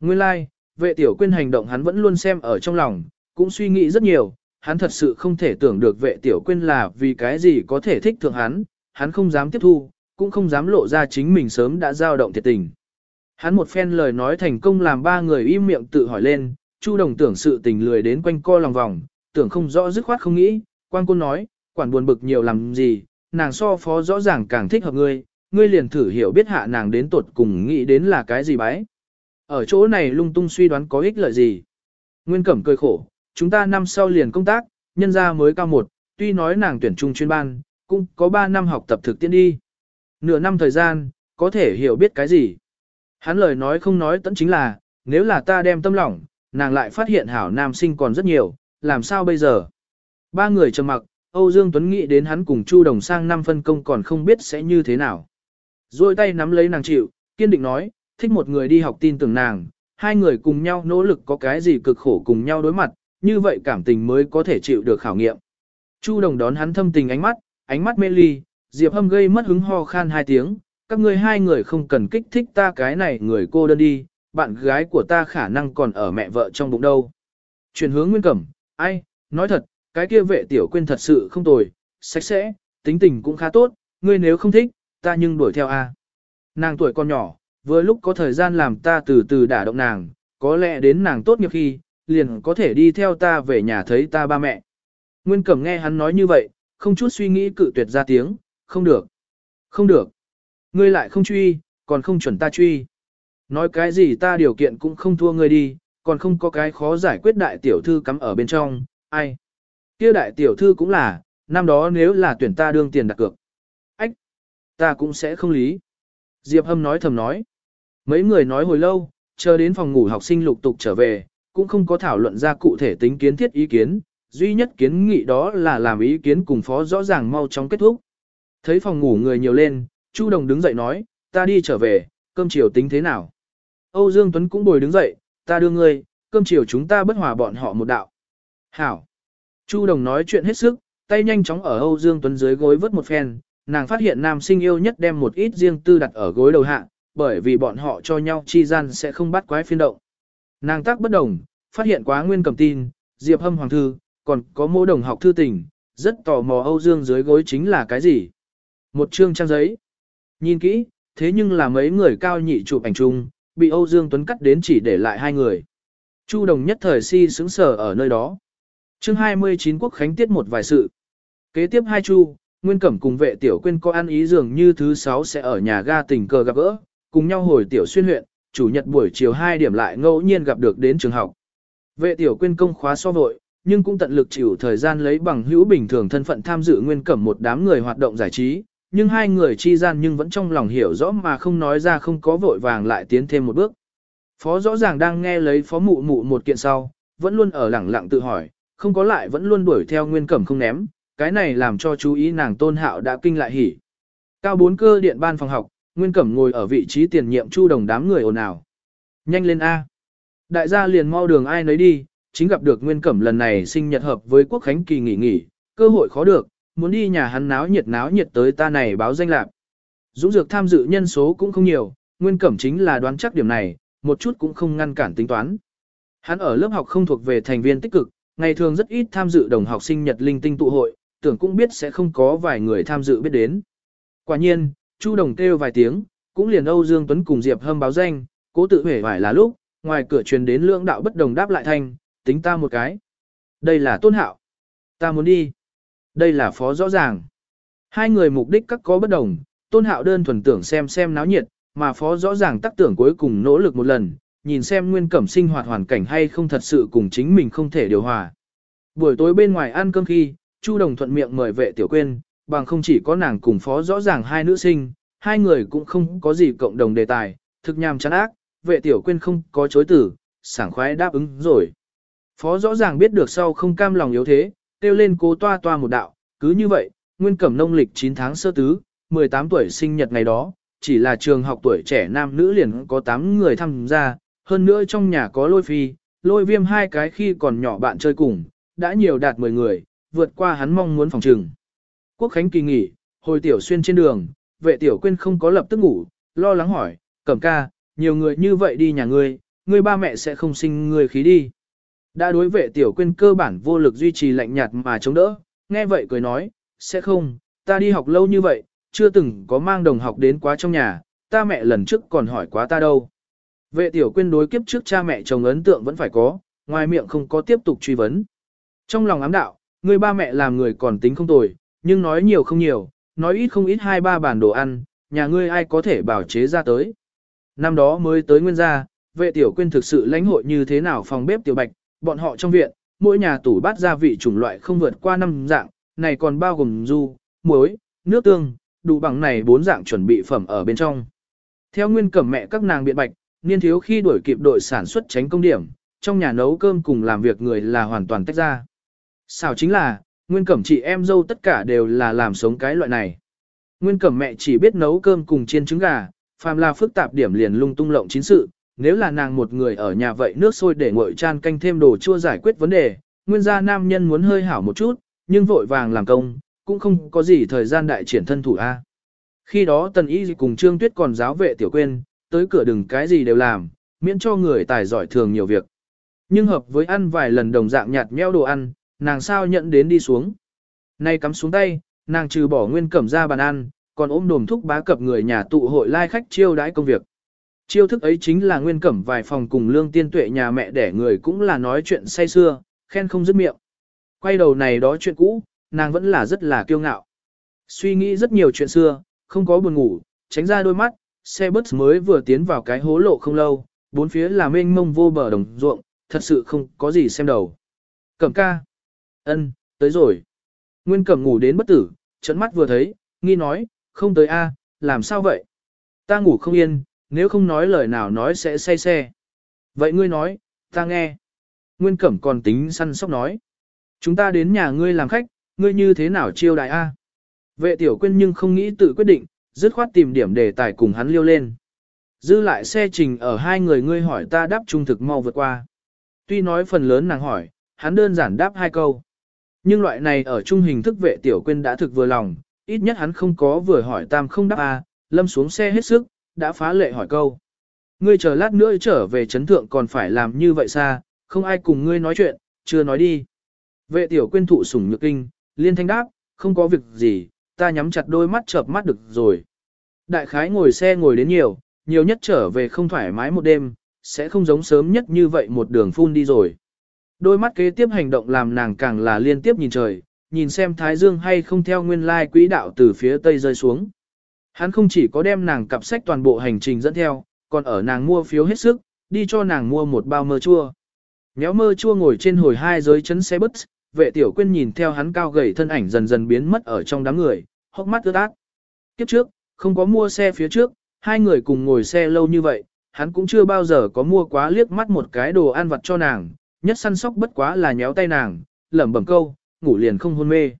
Nguyên lai, like, vệ tiểu quyên hành động hắn vẫn luôn xem ở trong lòng, cũng suy nghĩ rất nhiều, hắn thật sự không thể tưởng được vệ tiểu quyên là vì cái gì có thể thích thượng hắn, hắn không dám tiếp thu, cũng không dám lộ ra chính mình sớm đã dao động thiệt tình. Hắn một phen lời nói thành công làm ba người im miệng tự hỏi lên, Chu Đồng tưởng sự tình lười đến quanh co lòng vòng, tưởng không rõ dứt khoát không nghĩ, quan côn nói, quản buồn bực nhiều làm gì, nàng so phó rõ ràng càng thích hợp ngươi, ngươi liền thử hiểu biết hạ nàng đến tột cùng nghĩ đến là cái gì bái. Ở chỗ này lung tung suy đoán có ích lợi gì. Nguyên Cẩm cười khổ, chúng ta năm sau liền công tác, nhân ra mới cao một, tuy nói nàng tuyển trung chuyên ban, cũng có 3 năm học tập thực tiễn đi. Nửa năm thời gian, có thể hiểu biết cái gì. Hắn lời nói không nói tận chính là, nếu là ta đem tâm lỏng, nàng lại phát hiện hảo nam sinh còn rất nhiều, làm sao bây giờ? Ba người trầm mặc, Âu Dương Tuấn nghĩ đến hắn cùng Chu Đồng sang năm phân công còn không biết sẽ như thế nào. Rồi tay nắm lấy nàng chịu, kiên định nói, thích một người đi học tin tưởng nàng, hai người cùng nhau nỗ lực có cái gì cực khổ cùng nhau đối mặt, như vậy cảm tình mới có thể chịu được khảo nghiệm. Chu Đồng đón hắn thâm tình ánh mắt, ánh mắt mê ly, Diệp Hâm gây mất hứng ho khan hai tiếng, các ngươi hai người không cần kích thích ta cái này người cô đơn đi, bạn gái của ta khả năng còn ở mẹ vợ trong bụng đâu. Chuyển hướng Nguyên Cẩm, ai, nói thật, cái kia vệ tiểu quên thật sự không tồi, sạch sẽ, tính tình cũng khá tốt, ngươi nếu không thích, ta nhưng đuổi theo a. Nàng tuổi còn nhỏ, vừa lúc có thời gian làm ta từ từ đả động nàng, có lẽ đến nàng tốt nghiệp khi, liền có thể đi theo ta về nhà thấy ta ba mẹ. Nguyên Cẩm nghe hắn nói như vậy, không chút suy nghĩ cự tuyệt ra tiếng, không được, không được. Ngươi lại không truy, còn không chuẩn ta truy. Nói cái gì ta điều kiện cũng không thua ngươi đi, còn không có cái khó giải quyết đại tiểu thư cắm ở bên trong, ai kia đại tiểu thư cũng là, năm đó nếu là tuyển ta đương tiền đặt cược. Ách, ta cũng sẽ không lý. Diệp Hâm nói thầm nói. Mấy người nói hồi lâu, chờ đến phòng ngủ học sinh lục tục trở về, cũng không có thảo luận ra cụ thể tính kiến thiết ý kiến, duy nhất kiến nghị đó là làm ý kiến cùng phó rõ ràng mau chóng kết thúc. Thấy phòng ngủ người nhiều lên, Chu Đồng đứng dậy nói, ta đi trở về, cơm chiều tính thế nào? Âu Dương Tuấn cũng bồi đứng dậy, ta đưa ngươi, cơm chiều chúng ta bất hòa bọn họ một đạo. Hảo. Chu Đồng nói chuyện hết sức, tay nhanh chóng ở Âu Dương Tuấn dưới gối vớt một phen, nàng phát hiện nam sinh yêu nhất đem một ít riêng tư đặt ở gối đầu hạ, bởi vì bọn họ cho nhau chi gian sẽ không bắt quái phiên động. Nàng tác bất đồng, phát hiện quá nguyên cầm tin, Diệp Hâm Hoàng Thư, còn có mô đồng học thư tình, rất tò mò Âu Dương dưới gối chính là cái gì. Một chương trang giấy. Nhìn kỹ, thế nhưng là mấy người cao nhị chụp ảnh chung, bị Âu Dương Tuấn cắt đến chỉ để lại hai người. Chu Đồng nhất thời si sững sở ở nơi đó. Chương 29 Quốc Khánh tiết một vài sự. Kế tiếp hai Chu, Nguyên Cẩm cùng vệ tiểu quên có ăn ý dường như thứ sáu sẽ ở nhà ga tình cờ gặp gỡ, cùng nhau hồi tiểu xuyên huyện, chủ nhật buổi chiều 2 điểm lại ngẫu nhiên gặp được đến trường học. Vệ tiểu quên công khóa so vội, nhưng cũng tận lực chịu thời gian lấy bằng hữu bình thường thân phận tham dự Nguyên Cẩm một đám người hoạt động giải trí, nhưng hai người chi gian nhưng vẫn trong lòng hiểu rõ mà không nói ra không có vội vàng lại tiến thêm một bước. Phó rõ ràng đang nghe lấy phó mụ mụ một kiện sau, vẫn luôn ở lẳng lặng tự hỏi, không có lại vẫn luôn đuổi theo nguyên cẩm không ném, cái này làm cho chú ý nàng tôn hạo đã kinh lại hỉ. Cao bốn cơ điện ban phòng học, nguyên cẩm ngồi ở vị trí tiền nhiệm chu đồng đám người ồn ào. Nhanh lên A. Đại gia liền mau đường ai nấy đi, chính gặp được nguyên cẩm lần này sinh nhật hợp với quốc khánh kỳ nghỉ nghỉ, cơ hội khó được, muốn đi nhà hắn náo nhiệt náo nhiệt tới ta này báo danh lạc. Dũng dược tham dự nhân số cũng không nhiều, nguyên cẩm chính là đoán chắc điểm này, một chút cũng không ngăn cản tính toán. Hắn ở lớp học không thuộc về thành viên tích cực, ngày thường rất ít tham dự đồng học sinh nhật linh tinh tụ hội, tưởng cũng biết sẽ không có vài người tham dự biết đến. Quả nhiên, Chu Đồng kêu vài tiếng, cũng liền Âu Dương Tuấn cùng Diệp Hâm báo danh, cố tự hể vải là lúc, ngoài cửa truyền đến lưỡng đạo bất đồng đáp lại thanh, tính ta một cái. Đây là tôn hạo. Ta muốn đi. Đây là phó rõ ràng. Hai người mục đích các có bất đồng, tôn hạo đơn thuần tưởng xem xem náo nhiệt, mà phó rõ ràng tác tưởng cuối cùng nỗ lực một lần, nhìn xem nguyên cẩm sinh hoạt hoàn cảnh hay không thật sự cùng chính mình không thể điều hòa. Buổi tối bên ngoài ăn cơm khi, Chu Đồng thuận miệng mời vệ tiểu quên, bằng không chỉ có nàng cùng phó rõ ràng hai nữ sinh, hai người cũng không có gì cộng đồng đề tài, thực nhàm chán ác, vệ tiểu quên không có chối tử, sảng khoái đáp ứng rồi. Phó rõ ràng biết được sau không cam lòng yếu thế, kêu lên cố toa toa một đạo, cứ như vậy, nguyên cẩm nông lịch 9 tháng sơ tứ, 18 tuổi sinh nhật ngày đó, chỉ là trường học tuổi trẻ nam nữ liền có 8 người tham gia, hơn nữa trong nhà có lôi phi, lôi viêm hai cái khi còn nhỏ bạn chơi cùng, đã nhiều đạt 10 người, vượt qua hắn mong muốn phòng trừng. Quốc Khánh kỳ nghỉ, hồi tiểu xuyên trên đường, vệ tiểu quên không có lập tức ngủ, lo lắng hỏi, cẩm ca, nhiều người như vậy đi nhà ngươi, ngươi ba mẹ sẽ không sinh người khí đi. Đã đối vệ tiểu quên cơ bản vô lực duy trì lạnh nhạt mà chống đỡ, nghe vậy cười nói, sẽ không, ta đi học lâu như vậy, chưa từng có mang đồng học đến quá trong nhà, ta mẹ lần trước còn hỏi quá ta đâu. Vệ tiểu quyên đối kiếp trước cha mẹ chồng ấn tượng vẫn phải có, ngoài miệng không có tiếp tục truy vấn. Trong lòng ám đạo, người ba mẹ làm người còn tính không tồi, nhưng nói nhiều không nhiều, nói ít không ít hai ba bản đồ ăn, nhà ngươi ai có thể bảo chế ra tới. Năm đó mới tới nguyên gia, vệ tiểu quyên thực sự lãnh hội như thế nào phòng bếp tiểu bạch, bọn họ trong viện, mỗi nhà tủ bát gia vị chủng loại không vượt qua năm dạng, này còn bao gồm du, muối, nước tương, đủ bằng này bốn dạng chuẩn bị phẩm ở bên trong. Theo nguyên cẩm mẹ các nàng biện bạch, niên thiếu khi đuổi kịp đội sản xuất tránh công điểm, trong nhà nấu cơm cùng làm việc người là hoàn toàn tách ra. Sao chính là, nguyên cẩm chị em dâu tất cả đều là làm sống cái loại này. Nguyên cẩm mẹ chỉ biết nấu cơm cùng chiên trứng gà, phàm là phức tạp điểm liền lung tung lộng chính sự, nếu là nàng một người ở nhà vậy nước sôi để nguội chan canh thêm đồ chua giải quyết vấn đề, nguyên gia nam nhân muốn hơi hảo một chút, nhưng vội vàng làm công, cũng không có gì thời gian đại triển thân thủ A. Khi đó tần y cùng Trương Tuyết còn giáo vệ tiểu quên, tới cửa đừng cái gì đều làm, miễn cho người tài giỏi thường nhiều việc. Nhưng hợp với ăn vài lần đồng dạng nhạt nhẽo đồ ăn, nàng sao nhận đến đi xuống. Nay cắm xuống tay, nàng trừ bỏ nguyên cẩm ra bàn ăn, còn ôm đồm thúc bá cập người nhà tụ hội lai khách chiêu đãi công việc. Chiêu thức ấy chính là nguyên cẩm vài phòng cùng lương tiên tuệ nhà mẹ đẻ người cũng là nói chuyện say xưa, khen không dứt miệng. Quay đầu này đó chuyện cũ, nàng vẫn là rất là kiêu ngạo. Suy nghĩ rất nhiều chuyện xưa, không có buồn ngủ, tránh ra đôi mắt, xe bus mới vừa tiến vào cái hố lộ không lâu, bốn phía là mênh mông vô bờ đồng ruộng, thật sự không có gì xem đầu. Cẩm ca. ân, tới rồi. Nguyên cẩm ngủ đến bất tử, trận mắt vừa thấy, nghi nói, không tới a, làm sao vậy? Ta ngủ không yên, nếu không nói lời nào nói sẽ say xe. Vậy ngươi nói, ta nghe. Nguyên cẩm còn tính săn sóc nói. Chúng ta đến nhà ngươi làm khách, ngươi như thế nào chiêu đại a? Vệ tiểu quyên nhưng không nghĩ tự quyết định, dứt khoát tìm điểm đề tài cùng hắn liêu lên. Dư lại xe trình ở hai người ngươi hỏi ta đáp trung thực mau vượt qua. Tuy nói phần lớn nàng hỏi, hắn đơn giản đáp hai câu. Nhưng loại này ở trung hình thức vệ tiểu quyên đã thực vừa lòng, ít nhất hắn không có vừa hỏi tam không đáp a, lâm xuống xe hết sức, đã phá lệ hỏi câu. Ngươi chờ lát nữa trở về chấn thượng còn phải làm như vậy xa, không ai cùng ngươi nói chuyện, chưa nói đi. Vệ tiểu quyên thụ sủng nhược kinh, liên thanh đáp, không có việc gì, ta nhắm chặt đôi mắt chợp mắt được rồi. Đại khái ngồi xe ngồi đến nhiều, nhiều nhất trở về không thoải mái một đêm, sẽ không giống sớm nhất như vậy một đường phun đi rồi. Đôi mắt kế tiếp hành động làm nàng càng là liên tiếp nhìn trời, nhìn xem Thái Dương hay không theo nguyên lai quỹ đạo từ phía tây rơi xuống. Hắn không chỉ có đem nàng cặp sách toàn bộ hành trình dẫn theo, còn ở nàng mua phiếu hết sức, đi cho nàng mua một bao mơ chua. Nhéo mơ chua ngồi trên hồi hai giới chấn xe bus, vệ tiểu quyên nhìn theo hắn cao gầy thân ảnh dần dần biến mất ở trong đám người, hốc mắt ướt át. Kiếp trước, không có mua xe phía trước, hai người cùng ngồi xe lâu như vậy, hắn cũng chưa bao giờ có mua quá liếc mắt một cái đồ ăn vặt cho nàng, nhất săn sóc bất quá là nhéo tay nàng, lẩm bẩm câu, ngủ liền không hôn mê.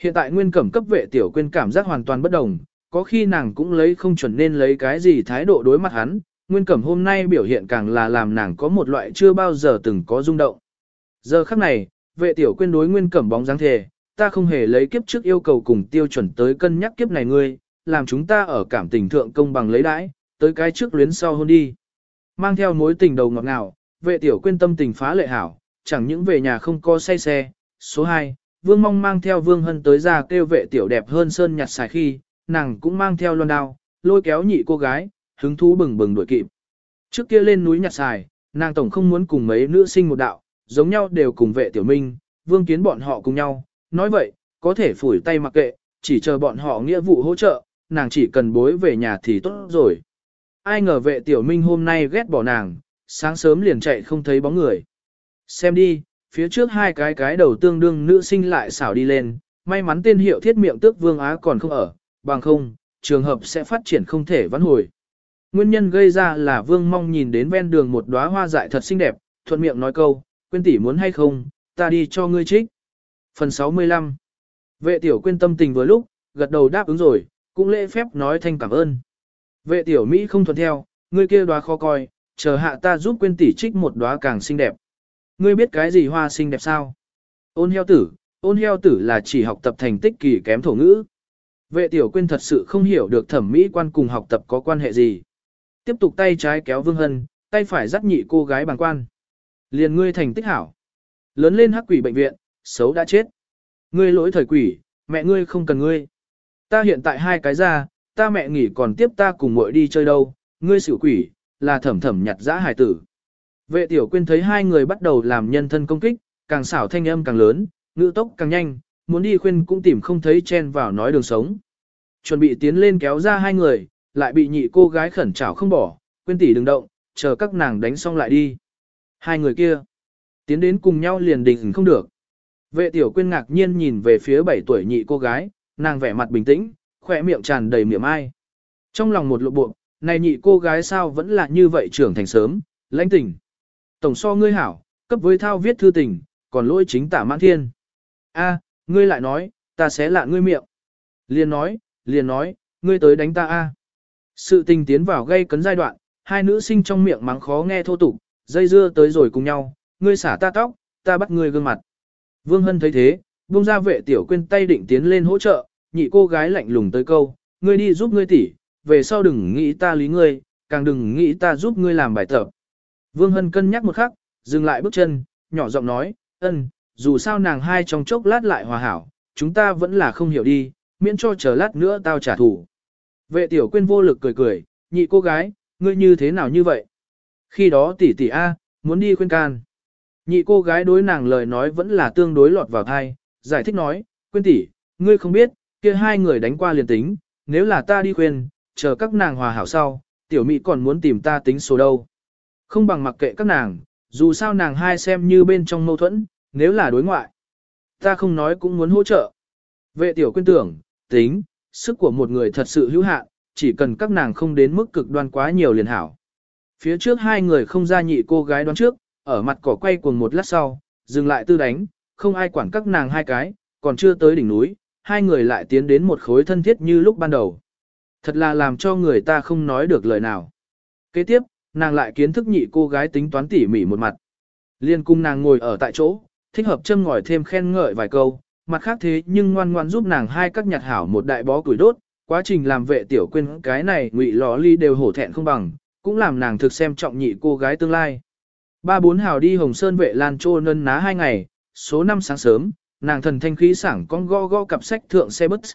Hiện tại nguyên cẩm cấp vệ tiểu quyên cảm giác hoàn toàn bất đồng, có khi nàng cũng lấy không chuẩn nên lấy cái gì thái độ đối mặt hắn, nguyên cẩm hôm nay biểu hiện càng là làm nàng có một loại chưa bao giờ từng có rung động. Giờ khắc này, vệ tiểu quyên đối nguyên cẩm bóng dáng thề, ta không hề lấy kiếp trước yêu cầu cùng tiêu chuẩn tới cân nhắc kiếp này ngươi, làm chúng ta ở cảm tình thượng công bằng lấy đãi, tới cái trước luyến sau hôn đi. Mang theo mối tình đầu ngọt ngào, vệ tiểu quyên tâm tình phá lệ hảo, chẳng những về nhà không có say xe. Số 2, Vương Mong mang theo Vương Hân tới ra kêu vệ tiểu đẹp hơn sơn nhặt xài khi, nàng cũng mang theo loan đao, lôi kéo nhị cô gái, hứng thú bừng bừng đuổi kịp. Trước kia lên núi nhặt xài, nàng tổng không muốn cùng mấy nữ sinh một đạo, giống nhau đều cùng vệ tiểu minh, Vương Kiến bọn họ cùng nhau, nói vậy, có thể phủi tay mặc kệ, chỉ chờ bọn họ nghĩa vụ hỗ trợ, nàng chỉ cần bối về nhà thì tốt rồi. Ai ngờ vệ tiểu minh hôm nay ghét bỏ nàng, sáng sớm liền chạy không thấy bóng người. Xem đi, phía trước hai cái cái đầu tương đương nữ sinh lại xảo đi lên, may mắn tên hiệu thiết miệng tước vương á còn không ở, bằng không, trường hợp sẽ phát triển không thể vãn hồi. Nguyên nhân gây ra là vương mong nhìn đến ven đường một đóa hoa dại thật xinh đẹp, thuận miệng nói câu, quên tỷ muốn hay không, ta đi cho ngươi trích. Phần 65 Vệ tiểu quên tâm tình vừa lúc, gật đầu đáp ứng rồi, cũng lễ phép nói thanh cảm ơn. Vệ tiểu Mỹ không thuận theo, ngươi kia đóa khó coi, chờ hạ ta giúp quên tỷ trích một đóa càng xinh đẹp. Ngươi biết cái gì hoa xinh đẹp sao? Ôn heo tử, ôn heo tử là chỉ học tập thành tích kỳ kém thổ ngữ. Vệ tiểu quyên thật sự không hiểu được thẩm mỹ quan cùng học tập có quan hệ gì. Tiếp tục tay trái kéo vương hân, tay phải dắt nhị cô gái bằng quan. Liền ngươi thành tích hảo. Lớn lên hắc quỷ bệnh viện, xấu đã chết. Ngươi lỗi thời quỷ, mẹ ngươi không cần ngươi. Ta hiện tại hai cái ra, ta mẹ nghỉ còn tiếp ta cùng muội đi chơi đâu, ngươi xỉu quỷ, là thẩm thẩm nhặt dã hải tử. Vệ tiểu quyên thấy hai người bắt đầu làm nhân thân công kích, càng xảo thanh âm càng lớn, ngữ tốc càng nhanh, muốn đi khuyên cũng tìm không thấy chen vào nói đường sống. Chuẩn bị tiến lên kéo ra hai người, lại bị nhị cô gái khẩn trảo không bỏ, quên tỷ đừng động, chờ các nàng đánh xong lại đi. Hai người kia, tiến đến cùng nhau liền đình không được. Vệ tiểu quyên ngạc nhiên nhìn về phía bảy tuổi nhị cô gái, nàng vẻ mặt bình tĩnh, khỏe miệng tràn đầy miệng ai. Trong lòng một lộ bộ, này nhị cô gái sao vẫn là như vậy trưởng thành sớm, lãnh tình. Tổng so ngươi hảo, cấp với thao viết thư tình, còn lỗi chính tả mãn thiên. A, ngươi lại nói, ta sẽ lạ ngươi miệng. Liền nói, liền nói, ngươi tới đánh ta a. Sự tình tiến vào gây cấn giai đoạn, hai nữ sinh trong miệng mắng khó nghe thô tục, dây dưa tới rồi cùng nhau, ngươi xả ta tóc, ta bắt ngươi gương mặt. Vương Hân thấy thế, Bông ra vệ tiểu quên tay định tiến lên hỗ trợ, nhị cô gái lạnh lùng tới câu, ngươi đi giúp ngươi tỷ, về sau đừng nghĩ ta lý ngươi, càng đừng nghĩ ta giúp ngươi làm bài tập. Vương Hân cân nhắc một khắc, dừng lại bước chân, nhỏ giọng nói, ân, dù sao nàng hai trong chốc lát lại hòa hảo, chúng ta vẫn là không hiểu đi, miễn cho chờ lát nữa tao trả thù. Vệ tiểu quyên vô lực cười cười, nhị cô gái, ngươi như thế nào như vậy? Khi đó tỷ tỷ A, muốn đi khuyên can. Nhị cô gái đối nàng lời nói vẫn là tương đối lọt vào thai, giải thích nói, quên tỷ, ngươi không biết, kia hai người đánh qua liền tính, nếu là ta đi khuyên, chờ các nàng hòa hảo sau, tiểu mỹ còn muốn tìm ta tính số đâu. Không bằng mặc kệ các nàng, dù sao nàng hai xem như bên trong mâu thuẫn, nếu là đối ngoại. Ta không nói cũng muốn hỗ trợ. Vệ tiểu quên tưởng, tính, sức của một người thật sự hữu hạn, chỉ cần các nàng không đến mức cực đoan quá nhiều liền hảo. Phía trước hai người không ra nhị cô gái đoán trước, ở mặt cỏ quay cuồng một lát sau, dừng lại tư đánh, không ai quản các nàng hai cái, còn chưa tới đỉnh núi, hai người lại tiến đến một khối thân thiết như lúc ban đầu. Thật là làm cho người ta không nói được lời nào. Kế tiếp, nàng lại kiến thức nhị cô gái tính toán tỉ mỉ một mặt. Liên cung nàng ngồi ở tại chỗ, thích hợp châm ngòi thêm khen ngợi vài câu, mặt khác thế nhưng ngoan ngoan giúp nàng hai các nhặt hảo một đại bó củi đốt, quá trình làm vệ tiểu quên cái này ngụy lò ly đều hổ thẹn không bằng, cũng làm nàng thực xem trọng nhị cô gái tương lai. Ba bốn hào đi Hồng Sơn vệ Lan Trô nân ná hai ngày, số năm sáng sớm, nàng thần thanh khí sảng con go go cặp sách thượng xe bus.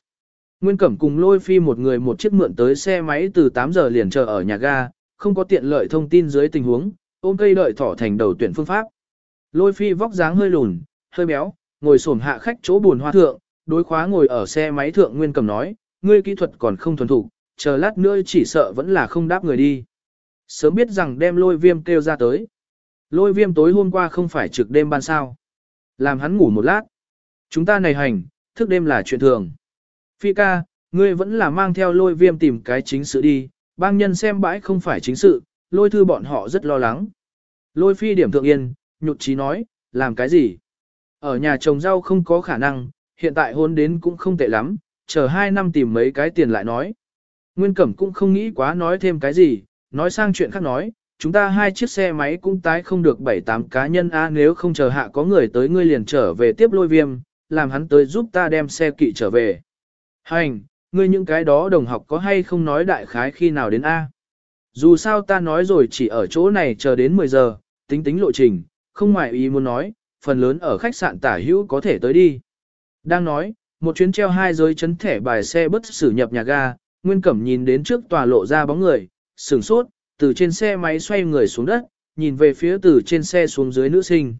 Nguyên Cẩm cùng lôi phi một người một chiếc mượn tới xe máy từ 8 giờ liền chờ ở nhà ga, không có tiện lợi thông tin dưới tình huống, ôm cây đợi thỏ thành đầu tuyển phương pháp. Lôi phi vóc dáng hơi lùn, hơi béo, ngồi xổm hạ khách chỗ buồn hoa thượng, đối khóa ngồi ở xe máy thượng Nguyên Cẩm nói, ngươi kỹ thuật còn không thuần thục, chờ lát nữa chỉ sợ vẫn là không đáp người đi. Sớm biết rằng đem lôi viêm kêu ra tới. Lôi viêm tối hôm qua không phải trực đêm ban sao. Làm hắn ngủ một lát. Chúng ta này hành, thức đêm là chuyện thường. Phi ca, ngươi vẫn là mang theo lôi viêm tìm cái chính sự đi, bang nhân xem bãi không phải chính sự, lôi thư bọn họ rất lo lắng. Lôi phi điểm thượng yên, nhụt chí nói, làm cái gì? Ở nhà trồng rau không có khả năng, hiện tại hôn đến cũng không tệ lắm, chờ hai năm tìm mấy cái tiền lại nói. Nguyên Cẩm cũng không nghĩ quá nói thêm cái gì, nói sang chuyện khác nói, chúng ta hai chiếc xe máy cũng tái không được bảy tám cá nhân a nếu không chờ hạ có người tới ngươi liền trở về tiếp lôi viêm, làm hắn tới giúp ta đem xe kỵ trở về. Hành, ngươi những cái đó đồng học có hay không nói đại khái khi nào đến A. Dù sao ta nói rồi chỉ ở chỗ này chờ đến 10 giờ, tính tính lộ trình, không ngoài ý muốn nói, phần lớn ở khách sạn tả hữu có thể tới đi. Đang nói, một chuyến treo hai giới chấn thẻ bài xe bất xử nhập nhà ga, Nguyên Cẩm nhìn đến trước tòa lộ ra bóng người, sửng sốt, từ trên xe máy xoay người xuống đất, nhìn về phía từ trên xe xuống dưới nữ sinh.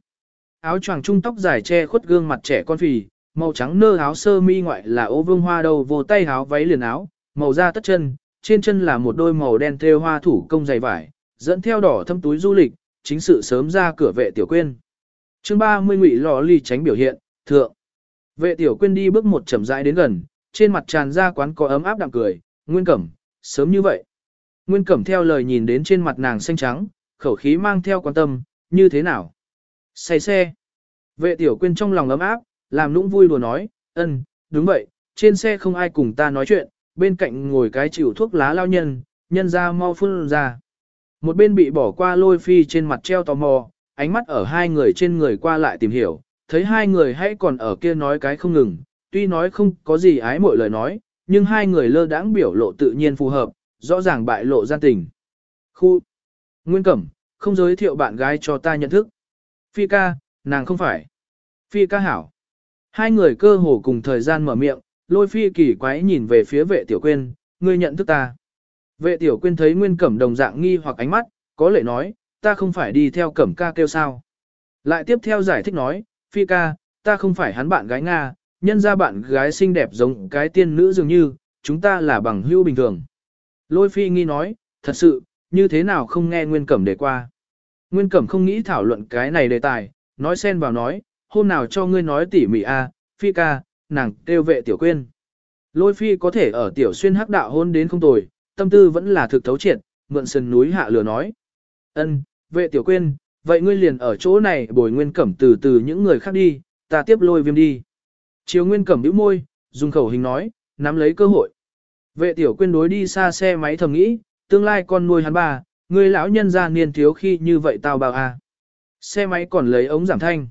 Áo choàng trung tóc dài che khuất gương mặt trẻ con phì, màu trắng nơ áo sơ mi ngoại là ô vương hoa đầu vô tay áo váy liền áo, màu da tất chân, trên chân là một đôi màu đen thêu hoa thủ công dày vải, dẫn theo đỏ thâm túi du lịch, chính sự sớm ra cửa vệ tiểu quên. Chương 30 Ngụy Lò Ly tránh biểu hiện, thượng. Vệ tiểu quên đi bước một chậm rãi đến gần, trên mặt tràn ra quán có ấm áp đạm cười, Nguyên Cẩm, sớm như vậy. Nguyên Cẩm theo lời nhìn đến trên mặt nàng xanh trắng, khẩu khí mang theo quan tâm, như thế nào? Say xe. Vệ tiểu quyên trong lòng ấm áp, làm nũng vui đùa nói, ân, đúng vậy, trên xe không ai cùng ta nói chuyện, bên cạnh ngồi cái chịu thuốc lá lao nhân, nhân ra mau phun ra. Một bên bị bỏ qua lôi phi trên mặt treo tò mò, ánh mắt ở hai người trên người qua lại tìm hiểu, thấy hai người hãy còn ở kia nói cái không ngừng, tuy nói không có gì ái mọi lời nói, nhưng hai người lơ đãng biểu lộ tự nhiên phù hợp, rõ ràng bại lộ gian tình. Khu Nguyên Cẩm, không giới thiệu bạn gái cho ta nhận thức. Phi ca, nàng không phải. Phi ca hảo. Hai người cơ hồ cùng thời gian mở miệng, lôi phi kỳ quái nhìn về phía vệ tiểu quyên, ngươi nhận thức ta. Vệ tiểu quyên thấy nguyên cẩm đồng dạng nghi hoặc ánh mắt, có lệ nói, ta không phải đi theo cẩm ca kêu sao. Lại tiếp theo giải thích nói, phi ca, ta không phải hắn bạn gái Nga, nhân ra bạn gái xinh đẹp giống cái tiên nữ dường như, chúng ta là bằng hữu bình thường. Lôi phi nghi nói, thật sự, như thế nào không nghe nguyên cẩm đề qua. Nguyên cẩm không nghĩ thảo luận cái này đề tài, nói xen vào nói, hôm nào cho ngươi nói tỉ mỉ a, phi ca, nàng kêu vệ tiểu quyên. Lôi phi có thể ở tiểu xuyên hắc đạo hôn đến không tồi, tâm tư vẫn là thực thấu triệt, mượn sân núi hạ lừa nói. ân vệ tiểu quyên, vậy ngươi liền ở chỗ này bồi nguyên cẩm từ từ những người khác đi, ta tiếp lôi viêm đi. Chiều nguyên cẩm bĩu môi, dùng khẩu hình nói, nắm lấy cơ hội. Vệ tiểu quyên đối đi xa xe máy thầm nghĩ, tương lai con nuôi hắn bà, người lão nhân ra niên thiếu khi như vậy tao bảo à. Xe máy còn lấy ống giảm thanh.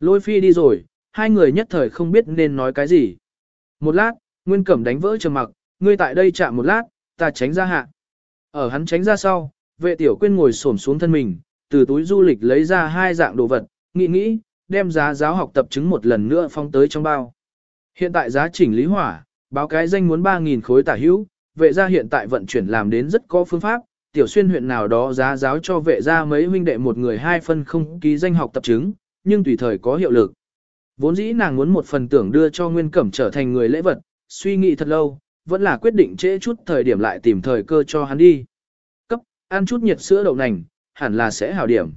Lôi phi đi rồi, hai người nhất thời không biết nên nói cái gì. Một lát, Nguyên Cẩm đánh vỡ trầm mặc, ngươi tại đây chạm một lát, ta tránh ra hạ. Ở hắn tránh ra sau, vệ tiểu quyên ngồi xổm xuống thân mình, từ túi du lịch lấy ra hai dạng đồ vật, nghĩ nghĩ, đem giá giáo học tập chứng một lần nữa phong tới trong bao. Hiện tại giá chỉnh lý hỏa, báo cái danh muốn 3.000 khối tả hữu, vệ gia hiện tại vận chuyển làm đến rất có phương pháp, tiểu xuyên huyện nào đó giá giáo cho vệ gia mấy huynh đệ một người hai phân không ký danh học tập chứng, nhưng tùy thời có hiệu lực. Vốn dĩ nàng muốn một phần tưởng đưa cho Nguyên Cẩm trở thành người lễ vật, suy nghĩ thật lâu, vẫn là quyết định trễ chút thời điểm lại tìm thời cơ cho hắn đi. Cấp, ăn chút nhiệt sữa đậu nành, hẳn là sẽ hảo điểm.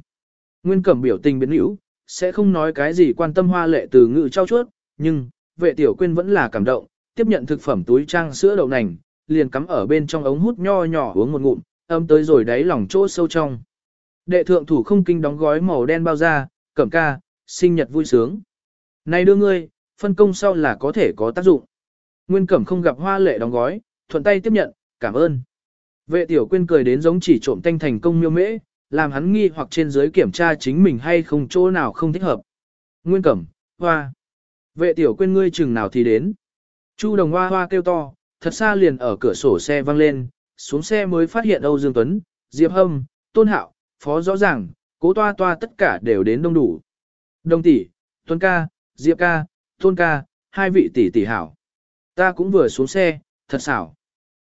Nguyên Cẩm biểu tình biến hữu, sẽ không nói cái gì quan tâm hoa lệ từ ngữ trao chuốt, nhưng, vệ tiểu quyên vẫn là cảm động, tiếp nhận thực phẩm túi trang sữa đậu nành, liền cắm ở bên trong ống hút nho nhỏ uống một ngụm, âm tới rồi đáy lòng chỗ sâu trong. Đệ thượng thủ không kinh đóng gói màu đen bao ra, cẩm ca, sinh nhật vui sướng. Này đưa ngươi, phân công sau là có thể có tác dụng. Nguyên cẩm không gặp hoa lệ đóng gói, thuận tay tiếp nhận, cảm ơn. Vệ tiểu quyên cười đến giống chỉ trộm tanh thành công miêu mễ, làm hắn nghi hoặc trên dưới kiểm tra chính mình hay không chỗ nào không thích hợp. Nguyên cẩm, hoa. Vệ tiểu quyên ngươi chừng nào thì đến. Chu đồng hoa hoa kêu to, thật xa liền ở cửa sổ xe văng lên, xuống xe mới phát hiện Âu Dương Tuấn, Diệp Hâm, Tôn Hạo, Phó rõ ràng, cố toa toa tất cả đều đến đông đủ. Đông tỷ, Tuấn ca, Diệp ca, Tôn ca, hai vị tỷ tỷ hảo. Ta cũng vừa xuống xe, thật xảo.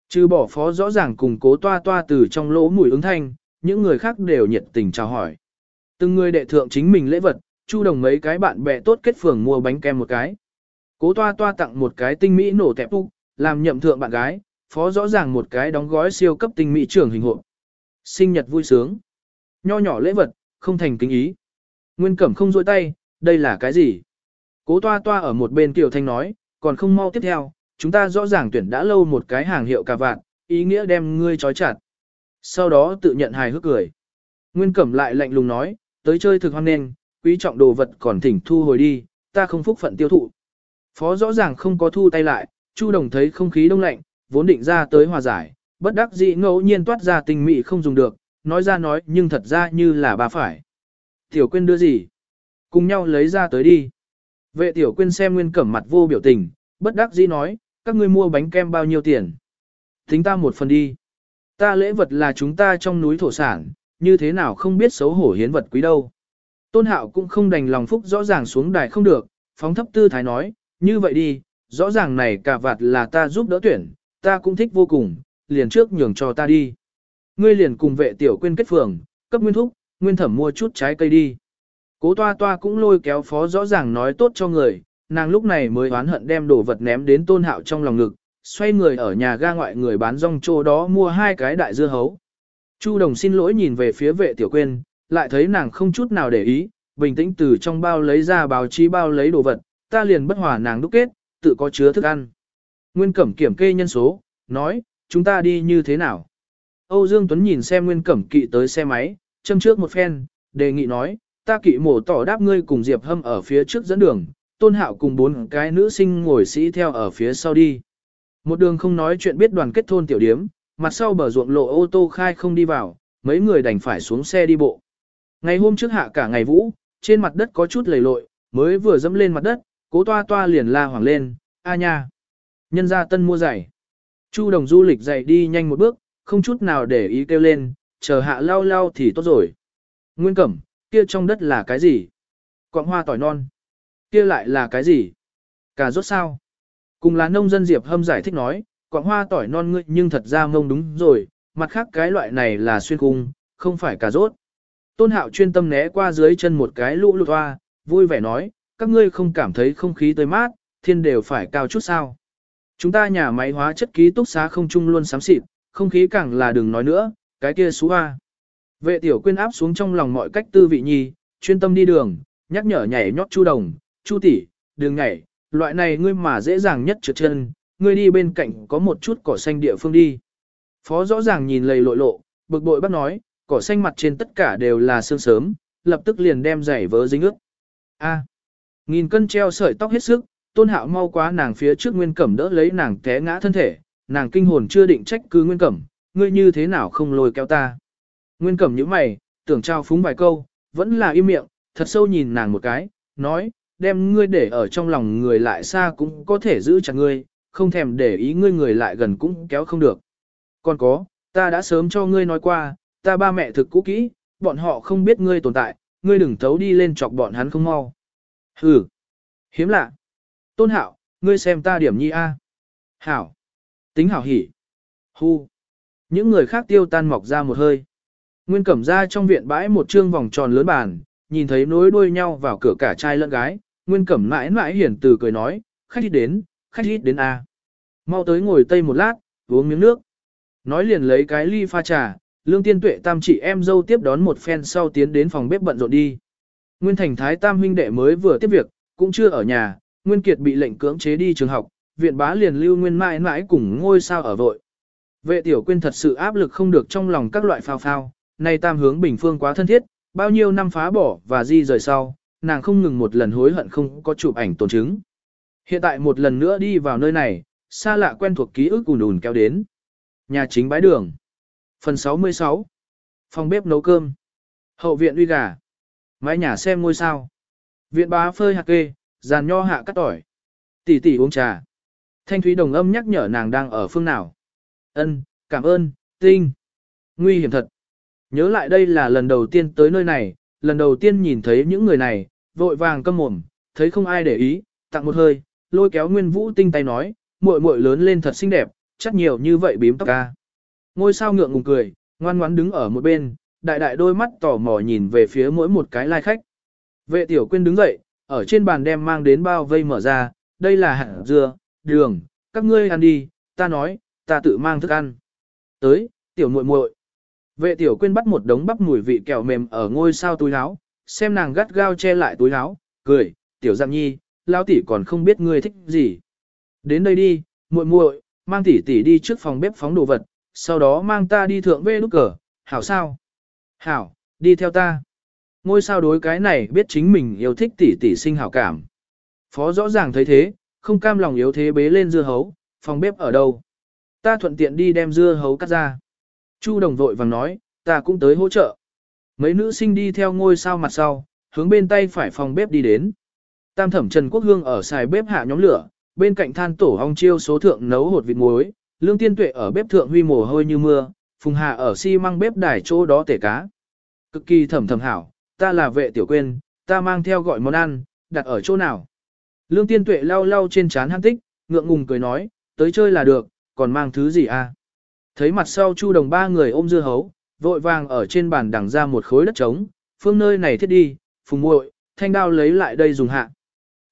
Trừ bỏ phó rõ ràng cùng cố toa toa từ trong lỗ mũi ứng thanh, những người khác đều nhiệt tình chào hỏi. Từng người đệ thượng chính mình lễ vật, chu đồng mấy cái bạn bè tốt kết phường mua bánh kem một cái. Cố toa toa tặng một cái tinh mỹ nổ tẹp úc, làm nhậm thượng bạn gái, phó rõ ràng một cái đóng gói siêu cấp tinh mỹ trưởng hình hộ. Sinh nhật vui sướng. Nho nhỏ lễ vật, không thành kính ý. Nguyên Cẩm không rôi tay, đây là cái gì? Cố toa toa ở một bên tiểu thanh nói, còn không mau tiếp theo, chúng ta rõ ràng tuyển đã lâu một cái hàng hiệu cà vạn, ý nghĩa đem ngươi trói chặt. Sau đó tự nhận hài hước cười. Nguyên Cẩm lại lạnh lùng nói, tới chơi thực hoan nên, quý trọng đồ vật còn thỉnh thu hồi đi, ta không phúc phận tiêu thụ. Phó rõ ràng không có thu tay lại, Chu Đồng thấy không khí đông lạnh, vốn định ra tới hòa giải, bất đắc dĩ ngẫu nhiên toát ra tình mị không dùng được, nói ra nói nhưng thật ra như là bà phải. Tiểu Quyên đưa gì? Cùng nhau lấy ra tới đi. Vệ Tiểu Quyên xem Nguyên Cẩm mặt vô biểu tình, bất đắc dĩ nói, các ngươi mua bánh kem bao nhiêu tiền? Tính ta một phần đi. Ta lễ vật là chúng ta trong núi thổ sản, như thế nào không biết xấu hổ hiến vật quý đâu. Tôn Hạo cũng không đành lòng phúc rõ ràng xuống đài không được, phóng thấp tư thái nói, như vậy đi, rõ ràng này cả vạt là ta giúp đỡ tuyển, ta cũng thích vô cùng, liền trước nhường cho ta đi. Ngươi liền cùng vệ tiểu quên kết phường, cấp nguyên thúc, nguyên thẩm mua chút trái cây đi. Cố toa toa cũng lôi kéo phó rõ ràng nói tốt cho người, nàng lúc này mới oán hận đem đồ vật ném đến tôn hạo trong lòng ngực, xoay người ở nhà ga ngoại người bán rong trô đó mua hai cái đại dưa hấu. Chu đồng xin lỗi nhìn về phía vệ tiểu quên, lại thấy nàng không chút nào để ý, bình tĩnh từ trong bao lấy ra báo chí bao lấy đồ vật, ta liền bất hòa nàng đúc kết, tự có chứa thức ăn. Nguyên Cẩm kiểm kê nhân số, nói, chúng ta đi như thế nào? Âu Dương Tuấn nhìn xem Nguyên Cẩm kỵ tới xe máy, châm trước một phen, đề nghị nói, ta kỵ mổ tỏ đáp ngươi cùng Diệp Hâm ở phía trước dẫn đường, tôn hạo cùng bốn cái nữ sinh ngồi sĩ theo ở phía sau đi. Một đường không nói chuyện biết đoàn kết thôn tiểu điếm, mặt sau bờ ruộng lộ ô tô khai không đi vào, mấy người đành phải xuống xe đi bộ. Ngày hôm trước hạ cả ngày vũ, trên mặt đất có chút lầy lội, mới vừa dẫm lên mặt đất, cố toa toa liền la hoảng lên, a nha. Nhân gia tân mua giày. Chu đồng du lịch giày đi nhanh một bước, không chút nào để ý kêu lên, chờ hạ lau lau thì tốt rồi. Nguyên cẩm, kia trong đất là cái gì? Quạng hoa tỏi non. Kia lại là cái gì? Cà rốt sao? Cùng là nông dân Diệp Hâm giải thích nói, quạng hoa tỏi non ngươi nhưng thật ra mông đúng rồi, mặt khác cái loại này là xuyên cung, không phải cà rốt. Tôn hạo chuyên tâm né qua dưới chân một cái lũ lụt hoa, vui vẻ nói, các ngươi không cảm thấy không khí tươi mát, thiên đều phải cao chút sao. Chúng ta nhà máy hóa chất ký túc xá không chung luôn sám xịt, không khí càng là đừng nói nữa, cái kia xú hoa. Vệ tiểu quyên áp xuống trong lòng mọi cách tư vị nhi, chuyên tâm đi đường, nhắc nhở nhảy nhót chu đồng, chu tỷ, đường nhảy, loại này ngươi mà dễ dàng nhất trượt chân, ngươi đi bên cạnh có một chút cỏ xanh địa phương đi. Phó rõ ràng nhìn lầy lội lộ, bực bội bắt nói, cỏ xanh mặt trên tất cả đều là sương sớm, lập tức liền đem giày vớ dính ướt. A. Nghìn cân treo sợi tóc hết sức, tôn hạo mau quá nàng phía trước nguyên cẩm đỡ lấy nàng té ngã thân thể, nàng kinh hồn chưa định trách cứ nguyên cẩm, ngươi như thế nào không lôi kéo ta. Nguyên cẩm như mày, tưởng trao phúng vài câu, vẫn là im miệng, thật sâu nhìn nàng một cái, nói, đem ngươi để ở trong lòng người lại xa cũng có thể giữ chặt ngươi, không thèm để ý ngươi người lại gần cũng kéo không được. Còn có, ta đã sớm cho ngươi nói qua, ta ba mẹ thực cũ kỹ, bọn họ không biết ngươi tồn tại, ngươi đừng thấu đi lên chọc bọn hắn không mau. Hừ, hiếm lạ. Tôn hạo, ngươi xem ta điểm nhi A. Hảo, tính hảo hỉ. Hu. Những người khác tiêu tan mọc ra một hơi. Nguyên cẩm ra trong viện bãi một trương vòng tròn lớn bàn, nhìn thấy nối đuôi nhau vào cửa cả trai lẫn gái, Nguyên Cẩm mãi mãi hiển từ cười nói, khách ít đến, khách ít đến a. Mau tới ngồi tây một lát, uống miếng nước. Nói liền lấy cái ly pha trà, lương tiên tuệ tam chị em dâu tiếp đón một phen sau tiến đến phòng bếp bận rộn đi. Nguyên thành thái tam huynh đệ mới vừa tiếp việc, cũng chưa ở nhà, Nguyên Kiệt bị lệnh cưỡng chế đi trường học, viện bá liền lưu Nguyên mãi mãi cùng ngôi sao ở vội. Vệ tiểu quyên thật sự áp lực không được trong lòng các loại phao phao, nay tam hướng bình phương quá thân thiết, bao nhiêu năm phá bỏ và di rời sau, nàng không ngừng một lần hối hận không có chụp ảnh tồn chứng. Hiện tại một lần nữa đi vào nơi này, xa lạ quen thuộc ký ức ùn ùn kéo đến. Nhà chính bãi đường. Phần 66. Phòng bếp nấu cơm. Hậu viện uy gà. Mái nhà xem ngôi sao. Viện bá phơi hạt kê, giàn nho hạ cắt tỏi. Tỷ tỷ uống trà. Thanh thúy đồng âm nhắc nhở nàng đang ở phương nào. Ân, cảm ơn, tinh. Nguy hiểm thật. Nhớ lại đây là lần đầu tiên tới nơi này, lần đầu tiên nhìn thấy những người này, vội vàng câm mồm, thấy không ai để ý, tặng một hơi, lôi kéo Nguyên Vũ tinh tay nói, muội muội lớn lên thật xinh đẹp, chắc nhiều như vậy bím tóc ca. Ngôi sao ngượng ngùng cười, ngoan ngoãn đứng ở một bên, đại đại đôi mắt tò mò nhìn về phía mỗi một cái lai khách. Vệ tiểu quyên đứng dậy, ở trên bàn đem mang đến bao vây mở ra, đây là hạt dưa, đường, các ngươi ăn đi, ta nói, ta tự mang thức ăn. Tới, tiểu muội muội. Vệ tiểu quyên bắt một đống bắp mùi vị kẹo mềm ở ngôi sao túi áo, xem nàng gắt gao che lại túi áo, cười, tiểu giang nhi, lao tỷ còn không biết ngươi thích gì. Đến đây đi, muội muội, mang tỷ tỷ đi trước phòng bếp phóng đồ vật, sau đó mang ta đi thượng vê nút cờ, hảo sao? Hảo, đi theo ta. Ngôi sao đối cái này biết chính mình yêu thích tỷ tỷ sinh hảo cảm. Phó rõ ràng thấy thế, không cam lòng yếu thế bế lên dưa hấu, phòng bếp ở đâu? Ta thuận tiện đi đem dưa hấu cắt ra. Chu đồng vội vàng nói, ta cũng tới hỗ trợ. Mấy nữ sinh đi theo ngôi sao mặt sau, hướng bên tay phải phòng bếp đi đến. Tam thẩm Trần Quốc Hương ở xài bếp hạ nhóm lửa, bên cạnh than tổ ong chiêu số thượng nấu hột vịt muối, lương tiên tuệ ở bếp thượng huy mồ hôi như mưa, phùng hà ở xi măng bếp đài chỗ đó tể cá. Cực kỳ thầm thầm hảo, ta là vệ tiểu quên, ta mang theo gọi món ăn, đặt ở chỗ nào. Lương tiên tuệ lau lau trên trán han tích, ngượng ngùng cười nói, tới chơi là được, còn mang thứ gì à? Thấy mặt sau chu đồng ba người ôm dưa hấu, vội vàng ở trên bàn đằng ra một khối đất trống, phương nơi này thiết đi, phùng muội, thanh đao lấy lại đây dùng hạ.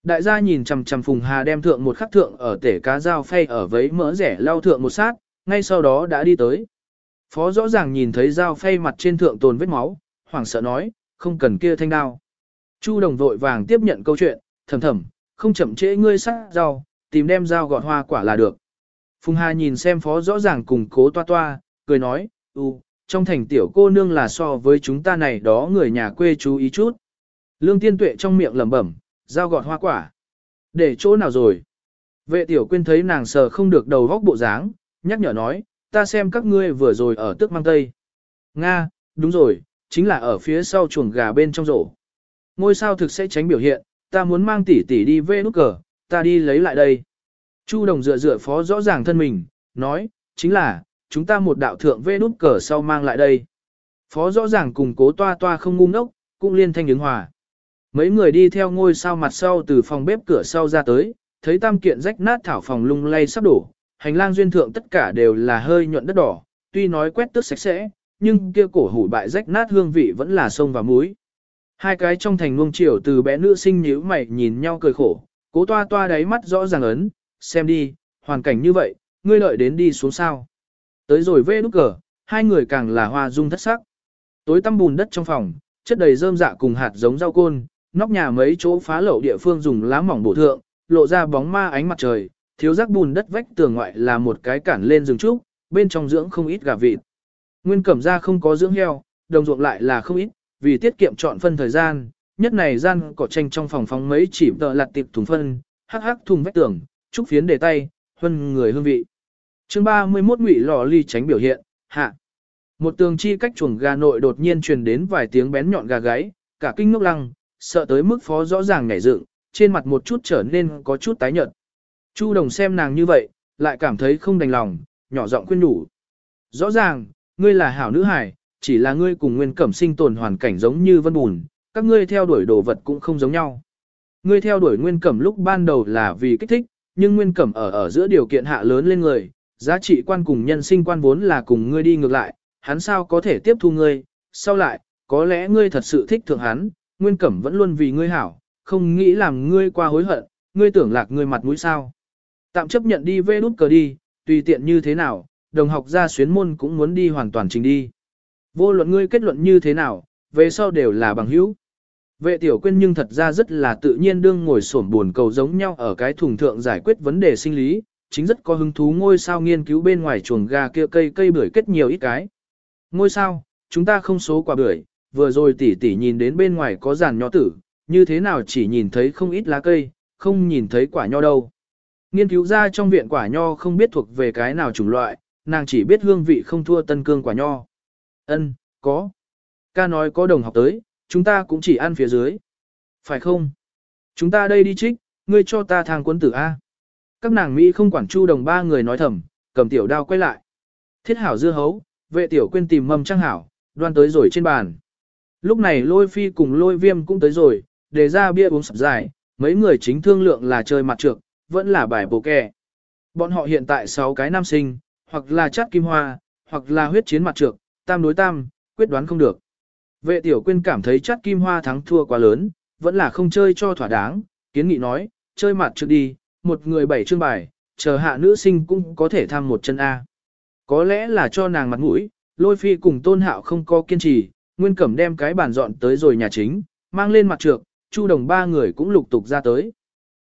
Đại gia nhìn chằm chằm Phùng Hà đem thượng một khắc thượng ở tể cá dao phay ở vấy mỡ rẻ lau thượng một sát, ngay sau đó đã đi tới. Phó rõ ràng nhìn thấy dao phay mặt trên thượng tồn vết máu, hoảng sợ nói, không cần kia thanh đao. Chu đồng vội vàng tiếp nhận câu chuyện, thầm thầm, không chậm trễ ngươi sát dao, tìm đem dao gọt hoa quả là được. Phùng Hà nhìn xem phó rõ ràng cùng cố toa toa, cười nói, ừ, trong thành tiểu cô nương là so với chúng ta này đó người nhà quê chú ý chút. Lương tiên tuệ trong miệng lẩm bẩm, dao gọt hoa quả. Để chỗ nào rồi? Vệ tiểu quyên thấy nàng sờ không được đầu góc bộ dáng, nhắc nhở nói, ta xem các ngươi vừa rồi ở tước mang tây. Nga, đúng rồi, chính là ở phía sau chuồng gà bên trong rổ. Ngôi sao thực sẽ tránh biểu hiện, ta muốn mang tỷ tỷ đi về nút cờ, ta đi lấy lại đây. Chu đồng dựa dựa phó rõ ràng thân mình, nói, chính là, chúng ta một đạo thượng về nút cờ sau mang lại đây. Phó rõ ràng cùng cố toa toa không ngu ngốc, cũng liên thanh ứng hòa. Mấy người đi theo ngôi sao mặt sau từ phòng bếp cửa sau ra tới, thấy tam kiện rách nát thảo phòng lung lay sắp đổ, hành lang duyên thượng tất cả đều là hơi nhuận đất đỏ, tuy nói quét tước sạch sẽ, nhưng kia cổ hủ bại rách nát hương vị vẫn là sông và muối. Hai cái trong thành nuông chiều từ bé nữ sinh nhíu mày nhìn nhau cười khổ, cố toa toa đáy mắt rõ ràng ấn, xem đi, hoàn cảnh như vậy, ngươi lợi đến đi xuống sao. Tới rồi vê nút cờ, hai người càng là hoa dung thất sắc. Tối tăm bùn đất trong phòng, chất đầy rơm dạ cùng hạt giống rau côn, nóc nhà mấy chỗ phá lậu địa phương dùng lá mỏng bổ thượng, lộ ra bóng ma ánh mặt trời, thiếu rác bùn đất vách tường ngoại là một cái cản lên rừng trúc, bên trong dưỡng không ít gà vịt. Nguyên cẩm ra không có dưỡng heo, đồng ruộng lại là không ít, vì tiết kiệm chọn phân thời gian, nhất này gian cỏ tranh trong phòng phóng mấy chỉ tợ lặt tiệp thùng phân, hắc hắc thùng vách tường, trúc phiến để tay, huân người hương vị. Chương 31 Ngụy Lò Ly tránh biểu hiện, hạ. Một tường chi cách chuồng gà nội đột nhiên truyền đến vài tiếng bén nhọn gà gáy, cả kinh ngốc lăng, sợ tới mức phó rõ ràng nhảy dựng, trên mặt một chút trở nên có chút tái nhợt. Chu Đồng xem nàng như vậy, lại cảm thấy không đành lòng, nhỏ giọng khuyên nhủ. Rõ ràng, ngươi là hảo nữ hải, chỉ là ngươi cùng nguyên cẩm sinh tồn hoàn cảnh giống như vân bùn, các ngươi theo đuổi đồ vật cũng không giống nhau. Ngươi theo đuổi nguyên cẩm lúc ban đầu là vì kích thích, nhưng nguyên cẩm ở ở giữa điều kiện hạ lớn lên người, giá trị quan cùng nhân sinh quan vốn là cùng ngươi đi ngược lại, hắn sao có thể tiếp thu ngươi, sau lại, có lẽ ngươi thật sự thích thượng hắn, Nguyên Cẩm vẫn luôn vì ngươi hảo, không nghĩ làm ngươi qua hối hận, ngươi tưởng lạc ngươi mặt mũi sao. Tạm chấp nhận đi vê nút cờ đi, tùy tiện như thế nào, đồng học ra xuyến môn cũng muốn đi hoàn toàn trình đi. Vô luận ngươi kết luận như thế nào, về sau đều là bằng hữu. Vệ tiểu quyên nhưng thật ra rất là tự nhiên đương ngồi sổm buồn cầu giống nhau ở cái thùng thượng giải quyết vấn đề sinh lý, chính rất có hứng thú ngôi sao nghiên cứu bên ngoài chuồng gà kia cây cây bưởi kết nhiều ít cái. Ngôi sao, chúng ta không số quả bưởi, vừa rồi tỷ tỷ nhìn đến bên ngoài có giàn nho tử, như thế nào chỉ nhìn thấy không ít lá cây, không nhìn thấy quả nho đâu. Nghiên cứu ra trong viện quả nho không biết thuộc về cái nào chủng loại, nàng chỉ biết hương vị không thua tân cương quả nho. Ân, có. Ca nói có đồng học tới, chúng ta cũng chỉ ăn phía dưới. Phải không? Chúng ta đây đi trích, ngươi cho ta thang quân tử A. Các nàng Mỹ không quản chu đồng ba người nói thầm, cầm tiểu đao quay lại. Thiết hảo dưa hấu, vệ tiểu quên tìm mâm trang hảo, đoan tới rồi trên bàn. Lúc này lôi phi cùng lôi viêm cũng tới rồi, để ra bia uống sập dài, mấy người chính thương lượng là chơi mặt trược, vẫn là bài bổ kè. Bọn họ hiện tại 6 cái nam sinh, hoặc là chát kim hoa, hoặc là huyết chiến mặt trược, tam đối tam, quyết đoán không được. Vệ tiểu quyên cảm thấy chát kim hoa thắng thua quá lớn, vẫn là không chơi cho thỏa đáng, kiến nghị nói, chơi mặt trược đi, một người bảy chương bài, chờ hạ nữ sinh cũng có thể tham một chân A. Có lẽ là cho nàng mặt mũi, lôi phi cùng tôn hạo không có kiên trì, nguyên cẩm đem cái bàn dọn tới rồi nhà chính, mang lên mặt trược, chu đồng ba người cũng lục tục ra tới.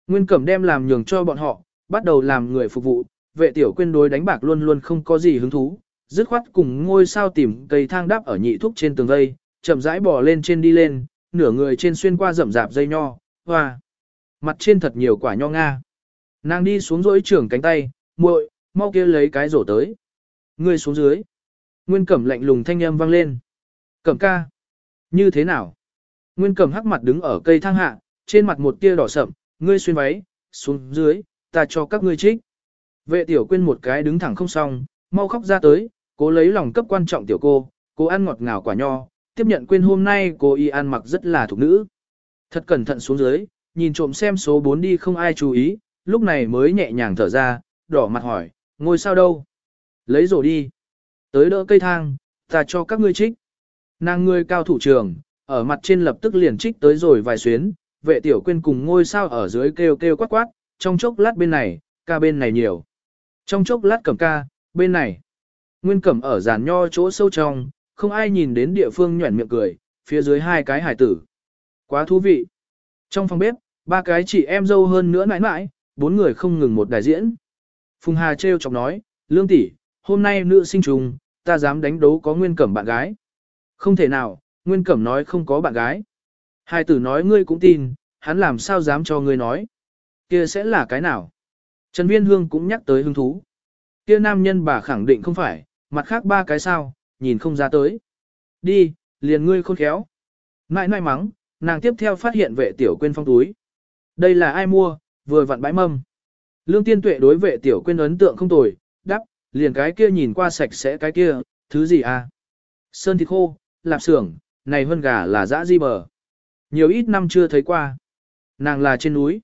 Nguyên cẩm đem làm nhường cho bọn họ, bắt đầu làm người phục vụ, vệ tiểu quyên đối đánh bạc luôn luôn không có gì hứng thú, dứt khoát cùng ngôi sao tìm cây thang đáp ở nhị thúc trên tường dây, chậm rãi bò lên trên đi lên, nửa người trên xuyên qua rậm rạp dây nho, hoa. Mặt trên thật nhiều quả nho nga. Nàng đi xuống rỗi trưởng cánh tay, muội, mau kia lấy cái rổ tới. Người xuống dưới. Nguyên cẩm lạnh lùng thanh âm vang lên. Cẩm ca. Như thế nào? Nguyên cẩm hắc mặt đứng ở cây thang hạ, trên mặt một tia đỏ sậm, ngươi xuyên váy, xuống dưới, ta cho các ngươi trích. Vệ tiểu quên một cái đứng thẳng không xong, mau khóc ra tới, cố lấy lòng cấp quan trọng tiểu cô, cố ăn ngọt ngào quả nho, tiếp nhận quên hôm nay cô y ăn mặc rất là thuộc nữ. Thật cẩn thận xuống dưới, nhìn trộm xem số 4 đi không ai chú ý, lúc này mới nhẹ nhàng thở ra, đỏ mặt hỏi, ngồi sao đâu? Lấy rổ đi. Tới đỡ cây thang, ta cho các ngươi trích. Nàng ngươi cao thủ trường, ở mặt trên lập tức liền trích tới rồi vài xuyến, vệ tiểu quên cùng ngôi sao ở dưới kêu kêu quát quát, trong chốc lát bên này, ca bên này nhiều. Trong chốc lát cầm ca, bên này. Nguyên cẩm ở giàn nho chỗ sâu trong, không ai nhìn đến địa phương nhuẩn miệng cười, phía dưới hai cái hải tử. Quá thú vị. Trong phòng bếp, ba cái chị em dâu hơn nữa mãi mãi, bốn người không ngừng một đại diễn. Phùng Hà treo chọc nói, lương tỷ, hôm nay nữ sinh trùng, ta dám đánh đấu có nguyên cẩm bạn gái. Không thể nào, nguyên cẩm nói không có bạn gái. Hai tử nói ngươi cũng tin, hắn làm sao dám cho ngươi nói. Kia sẽ là cái nào? Trần Viên Hương cũng nhắc tới hứng thú. Kia nam nhân bà khẳng định không phải, mặt khác ba cái sao, nhìn không ra tới. Đi, liền ngươi khôn khéo. Nãi nãi mắng, nàng tiếp theo phát hiện vệ tiểu quên phong túi. Đây là ai mua, vừa vặn bãi mâm. Lương tiên tuệ đối vệ tiểu quên ấn tượng không tồi, đắp, liền cái kia nhìn qua sạch sẽ cái kia, thứ gì à? Sơn thịt khô, lạp xưởng, này hơn gà là dã di bờ. Nhiều ít năm chưa thấy qua. Nàng là trên núi.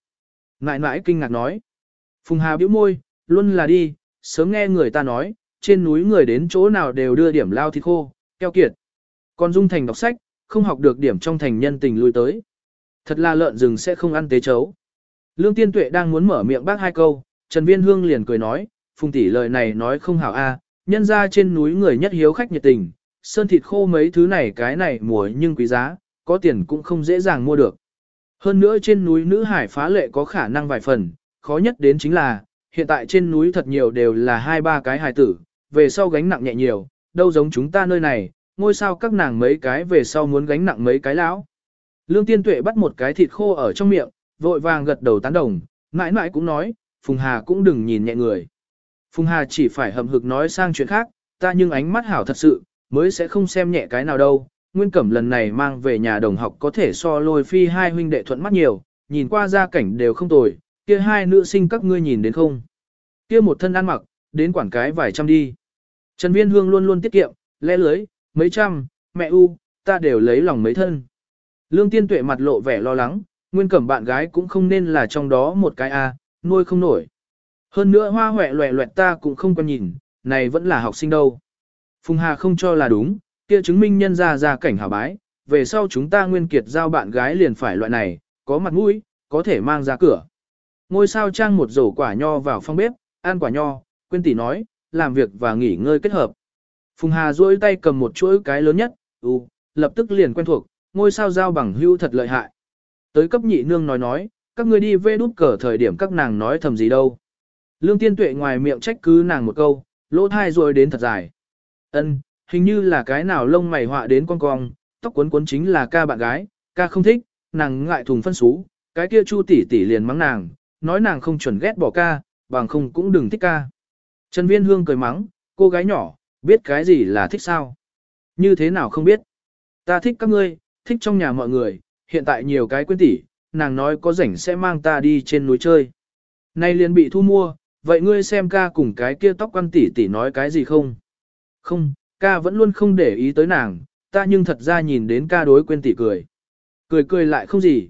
Nãi nãi kinh ngạc nói. Phùng Hà bĩu môi, luôn là đi, sớm nghe người ta nói, trên núi người đến chỗ nào đều đưa điểm lao thịt khô, keo kiệt. Còn Dung Thành đọc sách, không học được điểm trong thành nhân tình lui tới. Thật là lợn rừng sẽ không ăn tế chấu. Lương Tiên Tuệ đang muốn mở miệng bác hai câu, Trần Viên Hương liền cười nói, Phùng tỷ lời này nói không hảo a, nhân ra trên núi người nhất hiếu khách nhiệt tình, sơn thịt khô mấy thứ này cái này mùa nhưng quý giá, có tiền cũng không dễ dàng mua được. Hơn nữa trên núi nữ hải phá lệ có khả năng vài phần, khó nhất đến chính là, hiện tại trên núi thật nhiều đều là hai ba cái hài tử, về sau gánh nặng nhẹ nhiều, đâu giống chúng ta nơi này, ngôi sao các nàng mấy cái về sau muốn gánh nặng mấy cái lão. Lương Tiên Tuệ bắt một cái thịt khô ở trong miệng, vội vàng gật đầu tán đồng, mãi mãi cũng nói, Phùng Hà cũng đừng nhìn nhẹ người. Phùng Hà chỉ phải hậm hực nói sang chuyện khác, ta nhưng ánh mắt hảo thật sự, mới sẽ không xem nhẹ cái nào đâu. Nguyên Cẩm lần này mang về nhà đồng học có thể so lôi phi hai huynh đệ thuận mắt nhiều, nhìn qua gia cảnh đều không tồi, kia hai nữ sinh các ngươi nhìn đến không? Kia một thân ăn mặc, đến quản cái vài trăm đi. Trần Viên Hương luôn luôn tiết kiệm, lẽ lưới, mấy trăm, mẹ u, ta đều lấy lòng mấy thân. Lương Tiên Tuệ mặt lộ vẻ lo lắng, nguyên cẩm bạn gái cũng không nên là trong đó một cái a, nuôi không nổi. Hơn nữa hoa hoẹ loẹ loẹt ta cũng không quan nhìn, này vẫn là học sinh đâu. Phùng Hà không cho là đúng, kia chứng minh nhân ra ra cảnh hảo bái, về sau chúng ta nguyên kiệt giao bạn gái liền phải loại này, có mặt mũi, có thể mang ra cửa. Ngôi sao trang một rổ quả nho vào phòng bếp, ăn quả nho, quên tỷ nói, làm việc và nghỉ ngơi kết hợp. Phùng Hà duỗi tay cầm một chuỗi cái lớn nhất, ừ, lập tức liền quen thuộc, ngôi sao giao bằng hưu thật lợi hại. Tới cấp nhị nương nói nói, các ngươi đi vê đút cờ thời điểm các nàng nói thầm gì đâu. Lương tiên tuệ ngoài miệng trách cứ nàng một câu, lỗ thai rồi đến thật dài. Ân, hình như là cái nào lông mày họa đến con cong, tóc cuốn cuốn chính là ca bạn gái, ca không thích, nàng ngại thùng phân xú, cái kia chu tỷ tỷ liền mắng nàng, nói nàng không chuẩn ghét bỏ ca, bằng không cũng đừng thích ca. Trần Viên Hương cười mắng, cô gái nhỏ, biết cái gì là thích sao? Như thế nào không biết? Ta thích các ngươi, thích trong nhà mọi người, hiện tại nhiều cái quên tỷ, nàng nói có rảnh sẽ mang ta đi trên núi chơi. Nay liền bị thu mua, vậy ngươi xem ca cùng cái kia tóc quan tỷ tỷ nói cái gì không? Không, ca vẫn luôn không để ý tới nàng, ta nhưng thật ra nhìn đến ca đối quên tỷ cười. Cười cười lại không gì.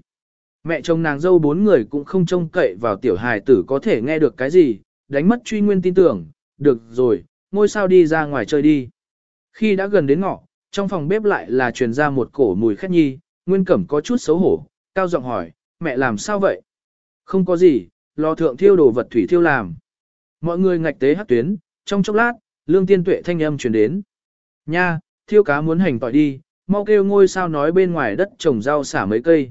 Mẹ chồng nàng dâu bốn người cũng không trông cậy vào tiểu hài tử có thể nghe được cái gì, đánh mất truy nguyên tin tưởng, được rồi, ngôi sao đi ra ngoài chơi đi. Khi đã gần đến ngõ, trong phòng bếp lại là truyền ra một cổ mùi khét nhi, nguyên cẩm có chút xấu hổ, cao giọng hỏi, mẹ làm sao vậy? Không có gì, lò thượng thiêu đồ vật thủy thiêu làm. Mọi người ngạch tế hát tuyến, trong chốc lát, lương tiên tuệ thanh âm truyền đến. Nha, thiêu cá muốn hành tỏi đi, mau kêu ngôi sao nói bên ngoài đất trồng rau xả mấy cây.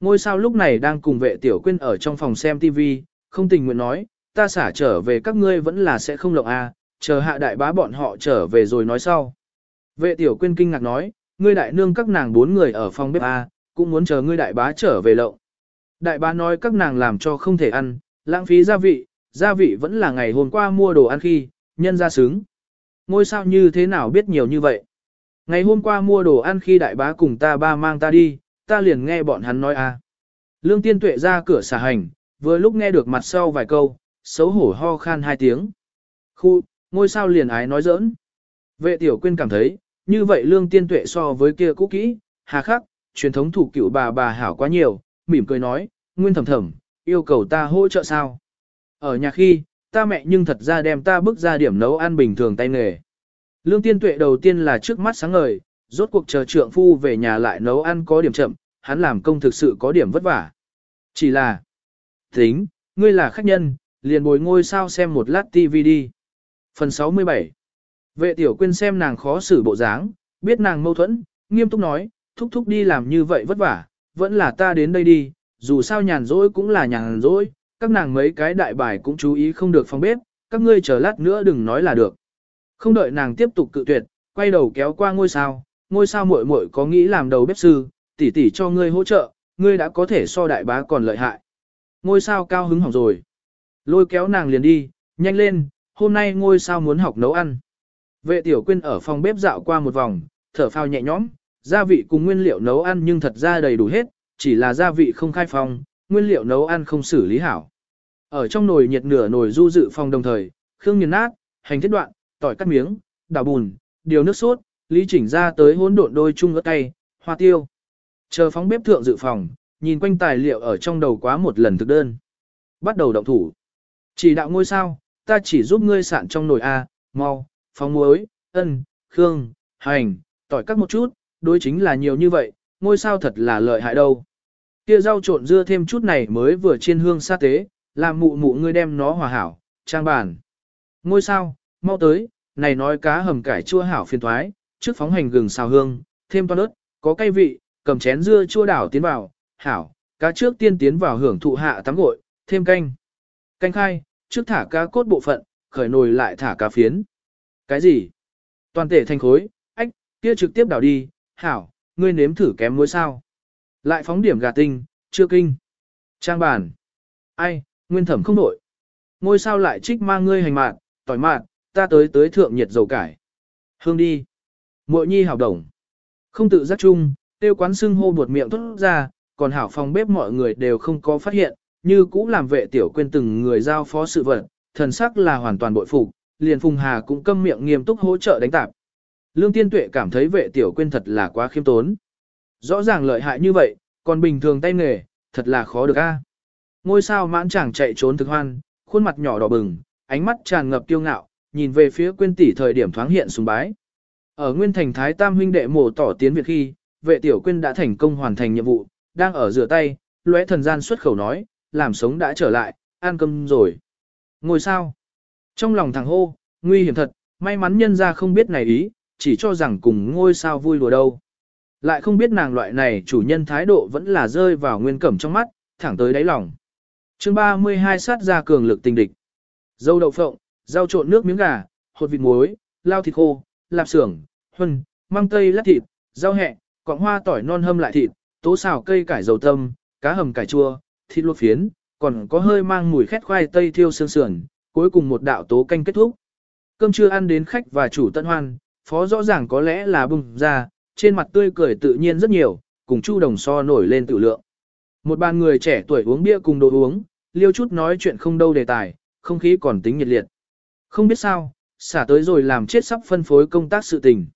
Ngôi sao lúc này đang cùng vệ tiểu quyên ở trong phòng xem TV, không tình nguyện nói, ta xả trở về các ngươi vẫn là sẽ không lộng a, à, chờ hạ đại bá bọn họ trở về rồi nói sau. Vệ tiểu quyên kinh ngạc nói, ngươi đại nương các nàng bốn người ở phòng bếp a, cũng muốn chờ ngươi đại bá trở về lộng. Đại bá nói các nàng làm cho không thể ăn, lãng phí gia vị, gia vị vẫn là ngày hôm qua mua đồ ăn khi, nhân ra sướng. Ngôi sao như thế nào biết nhiều như vậy? Ngày hôm qua mua đồ ăn khi đại bá cùng ta ba mang ta đi, ta liền nghe bọn hắn nói a. Lương tiên tuệ ra cửa xả hành, vừa lúc nghe được mặt sau vài câu, xấu hổ ho khan hai tiếng. Khu, ngôi sao liền ái nói giỡn. Vệ tiểu quyên cảm thấy, như vậy lương tiên tuệ so với kia cũ kỹ, hà khắc, truyền thống thủ cựu bà bà hảo quá nhiều, mỉm cười nói, nguyên thầm thầm, yêu cầu ta hỗ trợ sao. Ở nhà khi, ta mẹ nhưng thật ra đem ta bước ra điểm nấu ăn bình thường tay nghề. Lương tiên tuệ đầu tiên là trước mắt sáng ngời, rốt cuộc chờ trượng phu về nhà lại nấu ăn có điểm chậm, hắn làm công thực sự có điểm vất vả. Chỉ là, tính, ngươi là khách nhân, liền bồi ngôi sao xem một lát TV đi. Phần 67 Vệ tiểu quyên xem nàng khó xử bộ dáng, biết nàng mâu thuẫn, nghiêm túc nói, thúc thúc đi làm như vậy vất vả, vẫn là ta đến đây đi, dù sao nhàn rỗi cũng là nhàn rỗi, các nàng mấy cái đại bài cũng chú ý không được phòng bếp, các ngươi chờ lát nữa đừng nói là được. Không đợi nàng tiếp tục cự tuyệt, quay đầu kéo qua ngôi sao, ngôi sao muội muội có nghĩ làm đầu bếp sư, tỷ tỷ cho ngươi hỗ trợ, ngươi đã có thể so đại bá còn lợi hại. Ngôi sao cao hứng hỏng rồi. Lôi kéo nàng liền đi, nhanh lên, hôm nay ngôi sao muốn học nấu ăn. Vệ tiểu quyên ở phòng bếp dạo qua một vòng, thở phao nhẹ nhõm, gia vị cùng nguyên liệu nấu ăn nhưng thật ra đầy đủ hết, chỉ là gia vị không khai phòng nguyên liệu nấu ăn không xử lý hảo. Ở trong nồi nhiệt nửa nồi du dự phòng đồng thời, khương nghiền nát, hành thiết đoạn, tỏi cắt miếng, đào bùn, điều nước sốt, lý chỉnh ra tới hỗn độn đôi chung ớt cay, hoa tiêu. Chờ phóng bếp thượng dự phòng, nhìn quanh tài liệu ở trong đầu quá một lần thực đơn. Bắt đầu động thủ. Chỉ đạo ngôi sao, ta chỉ giúp ngươi sạn trong nồi A, mau, phóng muối, ân, khương, hành, tỏi cắt một chút, đối chính là nhiều như vậy, ngôi sao thật là lợi hại đâu. Kia rau trộn dưa thêm chút này mới vừa chiên hương sa tế, làm mụ mụ ngươi đem nó hòa hảo, trang bàn. Ngôi sao, mau tới, này nói cá hầm cải chua hảo phiền thoái, trước phóng hành gừng xào hương, thêm toan ớt, có cay vị, cầm chén dưa chua đảo tiến vào, hảo, cá trước tiên tiến vào hưởng thụ hạ tắm gội, thêm canh. Canh khai, trước thả cá cốt bộ phận, khởi nồi lại thả cá phiến. Cái gì? Toàn thể thành khối, ách, kia trực tiếp đảo đi, hảo, ngươi nếm thử kém muối sao. Lại phóng điểm gà tinh, chưa kinh. Trang bản. Ai, nguyên thẩm không nổi. Ngôi sao lại trích mang ngươi hành mạn, tỏi mạn, ta tới tới thượng nhiệt dầu cải. Hương đi. Muội nhi hảo đồng. Không tự giác chung, tiêu quán xưng hô buột miệng thốt ra, còn hảo phòng bếp mọi người đều không có phát hiện, như cũ làm vệ tiểu quên từng người giao phó sự vật, thần sắc là hoàn toàn bội phục, liền Phùng Hà cũng câm miệng nghiêm túc hỗ trợ đánh tạp. Lương Tiên Tuệ cảm thấy vệ tiểu quên thật là quá khiêm tốn. Rõ ràng lợi hại như vậy, còn bình thường tay nghề, thật là khó được a. Ngôi sao mãn chàng chạy trốn thực hoan, khuôn mặt nhỏ đỏ bừng, ánh mắt tràn ngập kiêu ngạo, nhìn về phía quên tỷ thời điểm thoáng hiện sùng bái. Ở Nguyên Thành Thái Tam huynh đệ mổ tỏ tiến việc khi, vệ tiểu quên đã thành công hoàn thành nhiệm vụ, đang ở rửa tay, lóe thần gian xuất khẩu nói, làm sống đã trở lại, ăn cơm rồi. Ngồi sao? Trong lòng thằng hô, nguy hiểm thật, may mắn nhân ra không biết này ý, chỉ cho rằng cùng ngôi sao vui đùa đâu. Lại không biết nàng loại này chủ nhân thái độ vẫn là rơi vào nguyên cẩm trong mắt, thẳng tới đáy lòng. chương 32 sát ra cường lực tình địch. Dâu đậu phộng, rau trộn nước miếng gà, hột vịt muối, lao thịt khô, lạp xưởng, huân, măng tây lát thịt, rau hẹ, quạng hoa tỏi non hâm lại thịt, tố xào cây cải dầu tâm, cá hầm cải chua, thịt luộc phiến, còn có hơi mang mùi khét khoai tây thiêu xương sườn, cuối cùng một đạo tố canh kết thúc. Cơm trưa ăn đến khách và chủ tận hoan, phó rõ ràng có lẽ là bùng ra, trên mặt tươi cười tự nhiên rất nhiều, cùng Chu Đồng so nổi lên tự lượng. Một bàn người trẻ tuổi uống bia cùng đồ uống, liêu chút nói chuyện không đâu đề tài, không khí còn tính nhiệt liệt. Không biết sao, xả tới rồi làm chết sắp phân phối công tác sự tình.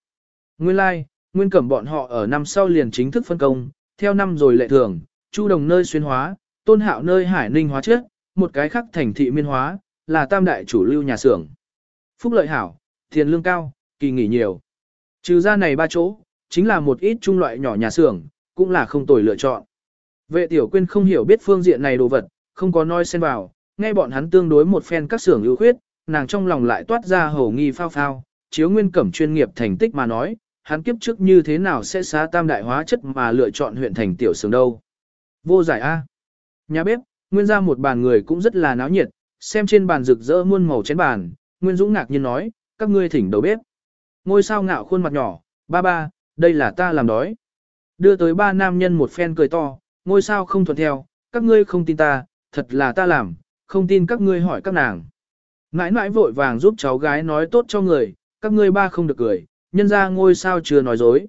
Nguyên lai, like, nguyên cẩm bọn họ ở năm sau liền chính thức phân công, theo năm rồi lệ thường, Chu Đồng nơi xuyên hóa, tôn hạo nơi hải ninh hóa trước, một cái khác thành thị miên hóa, là tam đại chủ lưu nhà xưởng. Phúc lợi hảo, tiền lương cao, kỳ nghỉ nhiều. Trừ ra này ba chỗ, chính là một ít trung loại nhỏ nhà xưởng, cũng là không tồi lựa chọn. Vệ tiểu quyên không hiểu biết phương diện này đồ vật, không có nói xen vào, nghe bọn hắn tương đối một phen các xưởng ưu khuyết, nàng trong lòng lại toát ra hầu nghi phao phao, chiếu nguyên cẩm chuyên nghiệp thành tích mà nói, hắn kiếp trước như thế nào sẽ xá tam đại hóa chất mà lựa chọn huyện thành tiểu xưởng đâu. Vô giải A. Nhà bếp, nguyên ra một bàn người cũng rất là náo nhiệt, xem trên bàn rực rỡ muôn màu chén bàn, Nguyên Dũng ngạc nhiên nói, các ngươi thỉnh đầu bếp. Ngôi sao ngạo khuôn mặt nhỏ, ba ba, đây là ta làm đói. Đưa tới ba nam nhân một phen cười to, ngôi sao không thuận theo, các ngươi không tin ta, thật là ta làm, không tin các ngươi hỏi các nàng. Nãi nãi vội vàng giúp cháu gái nói tốt cho người, các ngươi ba không được cười, nhân ra ngôi sao chưa nói dối.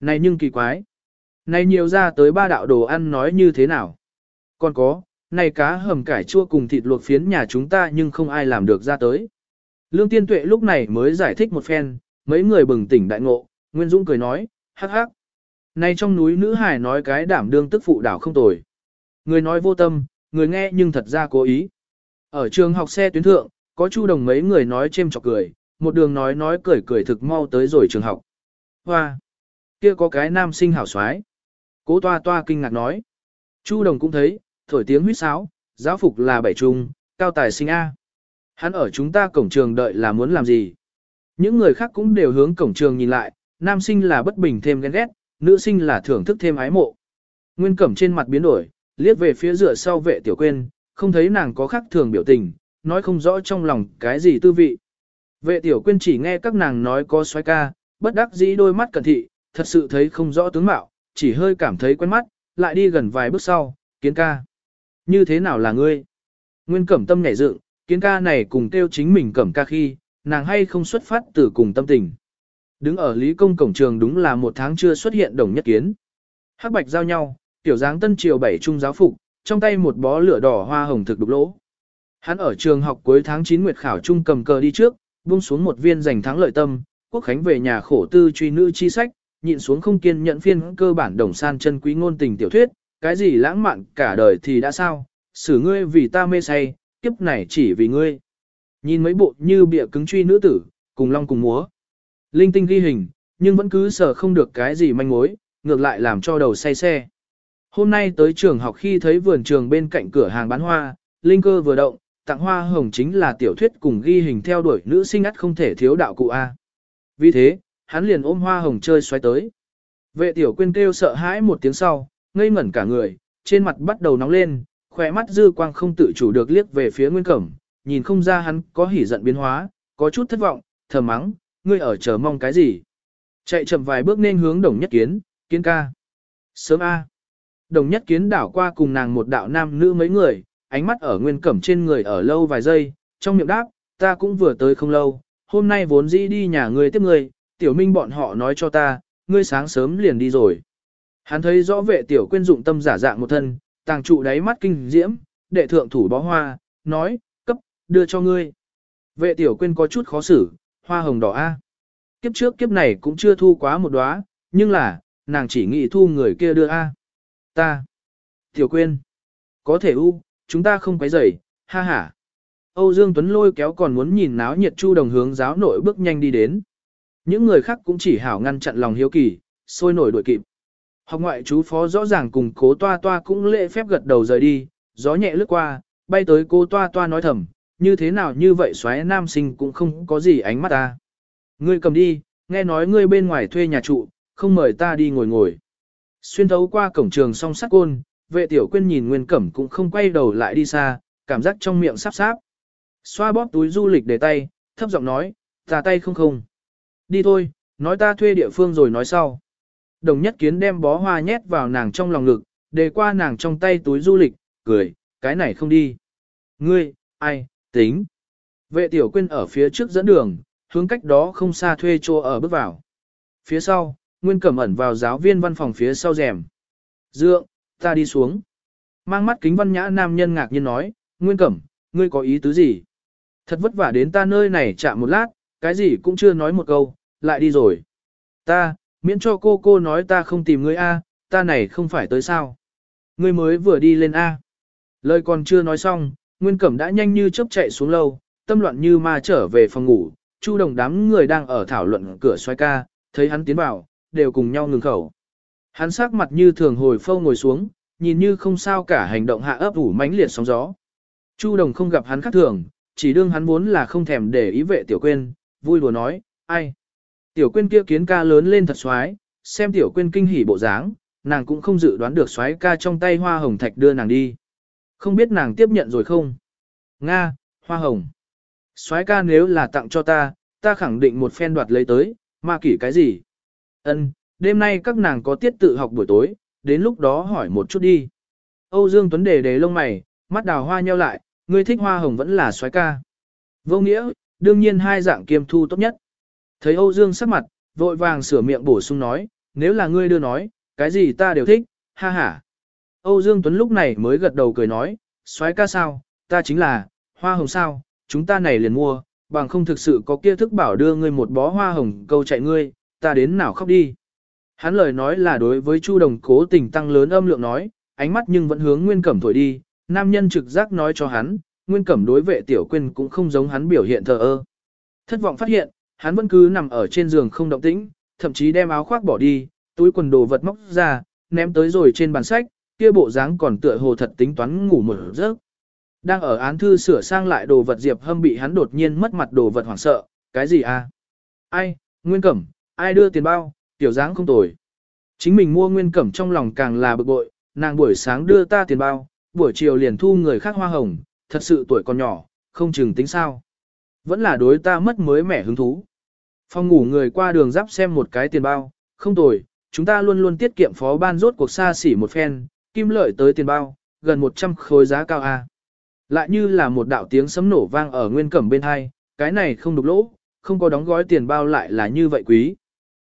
Này nhưng kỳ quái. Này nhiều ra tới ba đạo đồ ăn nói như thế nào. Còn có, này cá hầm cải chua cùng thịt luộc phiến nhà chúng ta nhưng không ai làm được ra tới. Lương Tiên Tuệ lúc này mới giải thích một phen, mấy người bừng tỉnh đại ngộ, Nguyên Dũng cười nói, hắc hắc. Này trong núi nữ hải nói cái đảm đương tức phụ đảo không tồi. Người nói vô tâm, người nghe nhưng thật ra cố ý. Ở trường học xe tuyến thượng, có chu đồng mấy người nói chêm chọc cười, một đường nói nói cười cười thực mau tới rồi trường học. Hoa! Kia có cái nam sinh hảo xoái. Cố toa toa kinh ngạc nói. Chu đồng cũng thấy, thổi tiếng huýt sáo, giáo phục là bảy trung, cao tài sinh A. Hắn ở chúng ta cổng trường đợi là muốn làm gì? Những người khác cũng đều hướng cổng trường nhìn lại, nam sinh là bất bình thêm ghen ghét, nữ sinh là thưởng thức thêm ái mộ. Nguyên cẩm trên mặt biến đổi, liếc về phía dựa sau vệ tiểu quên, không thấy nàng có khác thường biểu tình, nói không rõ trong lòng cái gì tư vị. Vệ tiểu quên chỉ nghe các nàng nói có xoay ca, bất đắc dĩ đôi mắt cẩn thị, thật sự thấy không rõ tướng mạo, chỉ hơi cảm thấy quen mắt, lại đi gần vài bước sau, kiến ca. Như thế nào là ngươi? Nguyên cẩm tâm nhảy dựng, kiến ca này cùng kêu chính mình cẩm ca khi, nàng hay không xuất phát từ cùng tâm tình. Đứng ở Lý Công cổng trường đúng là một tháng chưa xuất hiện đồng nhất kiến. Hắc bạch giao nhau, tiểu dáng tân triều bảy trung giáo phục, trong tay một bó lửa đỏ hoa hồng thực đục lỗ. Hắn ở trường học cuối tháng 9 nguyệt khảo trung cầm cờ đi trước, buông xuống một viên giành thắng lợi tâm, quốc khánh về nhà khổ tư truy nữ chi sách, nhịn xuống không kiên nhận phiên cơ bản đồng san chân quý ngôn tình tiểu thuyết, cái gì lãng mạn cả đời thì đã sao, xử ngươi vì ta mê say, kiếp này chỉ vì ngươi. Nhìn mấy bộ như bịa cứng truy nữ tử, cùng long cùng múa. Linh tinh ghi hình, nhưng vẫn cứ sở không được cái gì manh mối, ngược lại làm cho đầu say xe. Hôm nay tới trường học khi thấy vườn trường bên cạnh cửa hàng bán hoa, Linh cơ vừa động, tặng hoa hồng chính là tiểu thuyết cùng ghi hình theo đuổi nữ sinh ắt không thể thiếu đạo cụ A. Vì thế, hắn liền ôm hoa hồng chơi xoay tới. Vệ tiểu quyên kêu sợ hãi một tiếng sau, ngây ngẩn cả người, trên mặt bắt đầu nóng lên, khỏe mắt dư quang không tự chủ được liếc về phía Nguyên Cẩm, nhìn không ra hắn có hỉ giận biến hóa, có chút thất vọng, thầm mắng, ngươi ở chờ mong cái gì? Chạy chậm vài bước nên hướng đồng nhất kiến, kiến ca. Sớm A. Đồng nhất kiến đảo qua cùng nàng một đạo nam nữ mấy người, ánh mắt ở Nguyên Cẩm trên người ở lâu vài giây, trong miệng đáp, ta cũng vừa tới không lâu, hôm nay vốn dĩ đi nhà ngươi tiếp ngươi, tiểu minh bọn họ nói cho ta, ngươi sáng sớm liền đi rồi. Hắn thấy rõ vệ tiểu quyên dụng tâm giả dạng một thân, tàng trụ đáy mắt kinh diễm, đệ thượng thủ bó hoa, nói, cấp, đưa cho ngươi. Vệ tiểu quyên có chút khó xử, hoa hồng đỏ A. Kiếp trước kiếp này cũng chưa thu quá một đóa, nhưng là, nàng chỉ nghĩ thu người kia đưa A. Ta. Tiểu quyên. Có thể u, chúng ta không quấy rầy, ha ha. Âu Dương Tuấn lôi kéo còn muốn nhìn náo nhiệt chu đồng hướng giáo nội bước nhanh đi đến. Những người khác cũng chỉ hảo ngăn chặn lòng hiếu kỳ, sôi nổi đuổi kịp. Học ngoại chú phó rõ ràng cùng cố toa toa cũng lễ phép gật đầu rời đi, gió nhẹ lướt qua, bay tới cố toa toa nói thầm, như thế nào như vậy xoáy nam sinh cũng không có gì ánh mắt ta. Ngươi cầm đi, nghe nói ngươi bên ngoài thuê nhà trụ, không mời ta đi ngồi ngồi. Xuyên thấu qua cổng trường song sắt côn, vệ tiểu quyên nhìn Nguyên Cẩm cũng không quay đầu lại đi xa, cảm giác trong miệng sắp sáp. Xoa bóp túi du lịch để tay, thấp giọng nói, ta tay không không. Đi thôi, nói ta thuê địa phương rồi nói sau. Đồng nhất kiến đem bó hoa nhét vào nàng trong lòng ngực, đề qua nàng trong tay túi du lịch, cười, cái này không đi. Ngươi, ai, tính. Vệ tiểu quyên ở phía trước dẫn đường, hướng cách đó không xa thuê chỗ ở bước vào. Phía sau, Nguyên Cẩm ẩn vào giáo viên văn phòng phía sau rèm. Dượng, ta đi xuống. Mang mắt kính văn nhã nam nhân ngạc nhiên nói, Nguyên Cẩm, ngươi có ý tứ gì? Thật vất vả đến ta nơi này chạm một lát, cái gì cũng chưa nói một câu, lại đi rồi. Ta, miễn cho cô cô nói ta không tìm ngươi A, ta này không phải tới sao. Ngươi mới vừa đi lên A. Lời còn chưa nói xong, Nguyên Cẩm đã nhanh như chớp chạy xuống lâu, tâm loạn như ma trở về phòng ngủ, Chu đồng đám người đang ở thảo luận cửa xoay ca, thấy hắn tiến vào, đều cùng nhau ngừng khẩu. Hắn sắc mặt như thường hồi phâu ngồi xuống, nhìn như không sao cả hành động hạ ấp ủ mãnh liệt sóng gió. Chu đồng không gặp hắn khác thường, chỉ đương hắn muốn là không thèm để ý vệ tiểu quên, vui đùa nói, ai. Tiểu quên kia kiến ca lớn lên thật xoái, xem tiểu quên kinh hỉ bộ dáng, nàng cũng không dự đoán được xoái ca trong tay hoa hồng thạch đưa nàng đi. Không biết nàng tiếp nhận rồi không? Nga, hoa hồng. soái ca nếu là tặng cho ta, ta khẳng định một phen đoạt lấy tới, ma kỷ cái gì? Ân, đêm nay các nàng có tiết tự học buổi tối, đến lúc đó hỏi một chút đi. Âu Dương Tuấn đề đề lông mày, mắt đào hoa nheo lại, ngươi thích hoa hồng vẫn là soái ca. Vô nghĩa, đương nhiên hai dạng kiêm thu tốt nhất. Thấy Âu Dương sắc mặt, vội vàng sửa miệng bổ sung nói, nếu là ngươi đưa nói, cái gì ta đều thích, ha ha. Âu Dương Tuấn lúc này mới gật đầu cười nói, xoái ca sao, ta chính là, hoa hồng sao, chúng ta này liền mua, bằng không thực sự có kia thức bảo đưa ngươi một bó hoa hồng câu chạy ngươi, ta đến nào khóc đi. Hắn lời nói là đối với Chu Đồng cố tình tăng lớn âm lượng nói, ánh mắt nhưng vẫn hướng Nguyên Cẩm thổi đi, nam nhân trực giác nói cho hắn, Nguyên Cẩm đối vệ tiểu quên cũng không giống hắn biểu hiện thờ ơ. Thất vọng phát hiện, hắn vẫn cứ nằm ở trên giường không động tĩnh, thậm chí đem áo khoác bỏ đi, túi quần đồ vật móc ra, ném tới rồi trên bàn sách, kia bộ dáng còn tựa hồ thật tính toán ngủ một giấc. Đang ở án thư sửa sang lại đồ vật Diệp Hâm bị hắn đột nhiên mất mặt đồ vật hoảng sợ, cái gì? À? Ai, Nguyên Cẩm, ai đưa tiền bao, tiểu dáng không tồi. Chính mình mua Nguyên Cẩm trong lòng càng là bực bội, nàng buổi sáng đưa ta tiền bao, buổi chiều liền thu người khác hoa hồng, thật sự tuổi còn nhỏ, không chừng tính sao. Vẫn là đối ta mất mới mẻ hứng thú. Phòng ngủ người qua đường giáp xem một cái tiền bao, không tồi, chúng ta luôn luôn tiết kiệm phó ban rốt cuộc xa xỉ một phen, kim lợi tới tiền bao, gần 100 khối giá cao A. Lại như là một đạo tiếng sấm nổ vang ở nguyên cẩm bên hai, cái này không đục lỗ, không có đóng gói tiền bao lại là như vậy quý.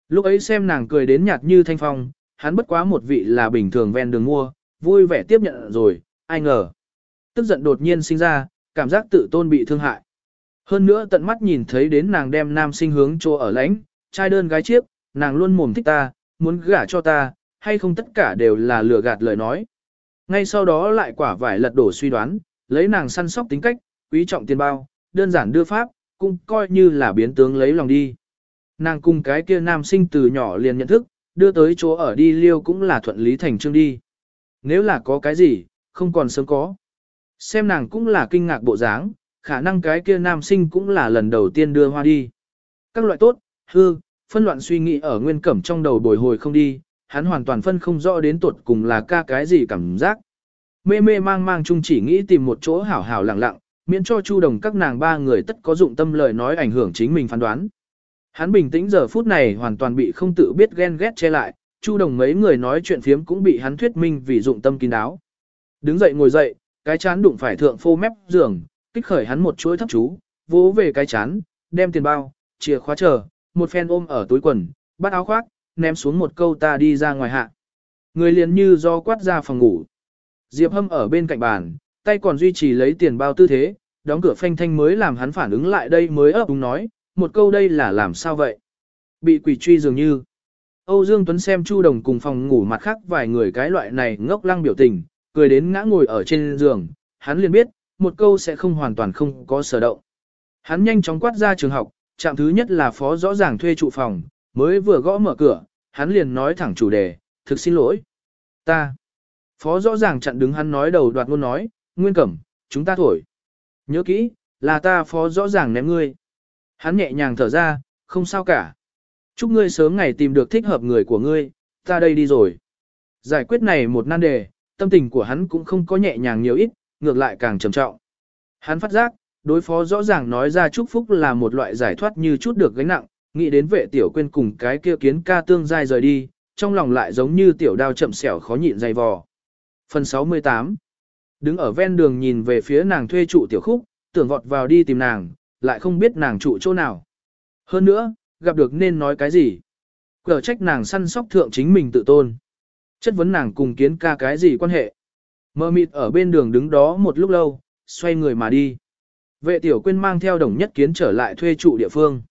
Lúc ấy xem nàng cười đến nhạt như thanh phong, hắn bất quá một vị là bình thường ven đường mua, vui vẻ tiếp nhận rồi, ai ngờ. Tức giận đột nhiên sinh ra, cảm giác tự tôn bị thương hại. Hơn nữa tận mắt nhìn thấy đến nàng đem nam sinh hướng chỗ ở lãnh, trai đơn gái chiếc, nàng luôn mồm thích ta, muốn gả cho ta, hay không tất cả đều là lừa gạt lời nói. Ngay sau đó lại quả vải lật đổ suy đoán, lấy nàng săn sóc tính cách, quý trọng tiền bao, đơn giản đưa pháp, cũng coi như là biến tướng lấy lòng đi. Nàng cùng cái kia nam sinh từ nhỏ liền nhận thức, đưa tới chỗ ở đi liêu cũng là thuận lý thành trương đi. Nếu là có cái gì, không còn sớm có. Xem nàng cũng là kinh ngạc bộ dáng, khả năng cái kia nam sinh cũng là lần đầu tiên đưa hoa đi. Các loại tốt, hư, phân loạn suy nghĩ ở nguyên cẩm trong đầu bồi hồi không đi, hắn hoàn toàn phân không rõ đến tuột cùng là ca cái gì cảm giác. Mê mê mang mang chung chỉ nghĩ tìm một chỗ hảo hảo lặng lặng, miễn cho chu đồng các nàng ba người tất có dụng tâm lời nói ảnh hưởng chính mình phán đoán. Hắn bình tĩnh giờ phút này hoàn toàn bị không tự biết ghen ghét che lại, chu đồng mấy người nói chuyện phiếm cũng bị hắn thuyết minh vì dụng tâm kín đáo. Đứng dậy ngồi dậy, cái chán đụng phải thượng phô mép giường, kích khởi hắn một chuỗi thấp chú, vỗ về cái chán, đem tiền bao, chìa khóa chờ, một phen ôm ở túi quần, bắt áo khoác, ném xuống một câu ta đi ra ngoài hạ. Người liền như do quát ra phòng ngủ. Diệp Hâm ở bên cạnh bàn, tay còn duy trì lấy tiền bao tư thế, đóng cửa phanh thanh mới làm hắn phản ứng lại đây mới ấp đúng nói, một câu đây là làm sao vậy? Bị quỷ truy dường như. Âu Dương Tuấn xem Chu Đồng cùng phòng ngủ mặt khác vài người cái loại này ngốc lăng biểu tình, cười đến ngã ngồi ở trên giường, hắn liền biết, một câu sẽ không hoàn toàn không có sở động. Hắn nhanh chóng quát ra trường học, trạm thứ nhất là phó rõ ràng thuê trụ phòng, mới vừa gõ mở cửa, hắn liền nói thẳng chủ đề, thực xin lỗi. Ta. Phó rõ ràng chặn đứng hắn nói đầu đoạt ngôn nói, Nguyên Cẩm, chúng ta thổi. Nhớ kỹ, là ta phó rõ ràng ném ngươi. Hắn nhẹ nhàng thở ra, không sao cả. Chúc ngươi sớm ngày tìm được thích hợp người của ngươi, ta đây đi rồi. Giải quyết này một nan đề, tâm tình của hắn cũng không có nhẹ nhàng nhiều ít, ngược lại càng trầm trọng. Hắn phát giác, đối phó rõ ràng nói ra chúc phúc là một loại giải thoát như chút được gánh nặng, nghĩ đến vệ tiểu quên cùng cái kia kiến ca tương dai rời đi, trong lòng lại giống như tiểu đao chậm xẻo khó nhịn dày vò. Phần 68 Đứng ở ven đường nhìn về phía nàng thuê trụ tiểu khúc, tưởng vọt vào đi tìm nàng, lại không biết nàng trụ chỗ nào. Hơn nữa, gặp được nên nói cái gì. Cờ trách nàng săn sóc thượng chính mình tự tôn. Chất vấn nàng cùng kiến ca cái gì quan hệ. Mơ mịt ở bên đường đứng đó một lúc lâu, xoay người mà đi. Vệ tiểu quyên mang theo đồng nhất kiến trở lại thuê trụ địa phương.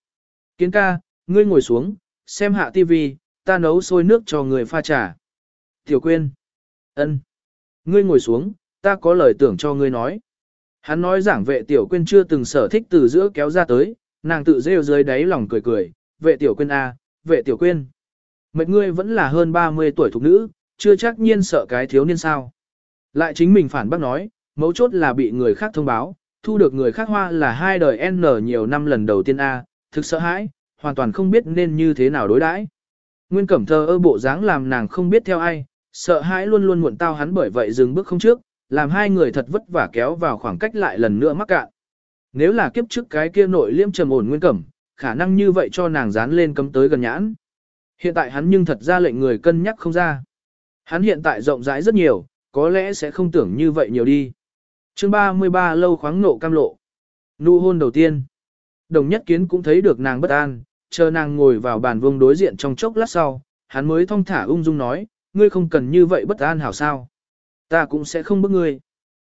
Kiến ca, ngươi ngồi xuống, xem hạ tivi, ta nấu sôi nước cho người pha trà. Tiểu quyên. ân, Ngươi ngồi xuống, ta có lời tưởng cho ngươi nói. Hắn nói giảng vệ tiểu quyên chưa từng sở thích từ giữa kéo ra tới, nàng tự rêu dưới đáy lòng cười cười, vệ tiểu quyên A, vệ tiểu quyên. Mệt ngươi vẫn là hơn 30 tuổi thục nữ, chưa chắc nhiên sợ cái thiếu niên sao. Lại chính mình phản bác nói, mấu chốt là bị người khác thông báo, thu được người khác hoa là hai đời N nhiều năm lần đầu tiên A, thực sợ hãi, hoàn toàn không biết nên như thế nào đối đãi. Nguyên cẩm thơ ơ bộ dáng làm nàng không biết theo ai, sợ hãi luôn luôn muộn tao hắn bởi vậy dừng bước không trước, làm hai người thật vất vả kéo vào khoảng cách lại lần nữa mắc cạn. Nếu là kiếp trước cái kia nội liêm trầm ổn nguyên cẩm, khả năng như vậy cho nàng dán lên cấm tới gần nhãn. Hiện tại hắn nhưng thật ra lệnh người cân nhắc không ra. Hắn hiện tại rộng rãi rất nhiều, có lẽ sẽ không tưởng như vậy nhiều đi. chương 33 lâu khoáng nộ cam lộ. Nụ hôn đầu tiên. Đồng nhất kiến cũng thấy được nàng bất an, chờ nàng ngồi vào bàn vương đối diện trong chốc lát sau, hắn mới thong thả ung dung nói, ngươi không cần như vậy bất an hảo sao. Ta cũng sẽ không bức ngươi.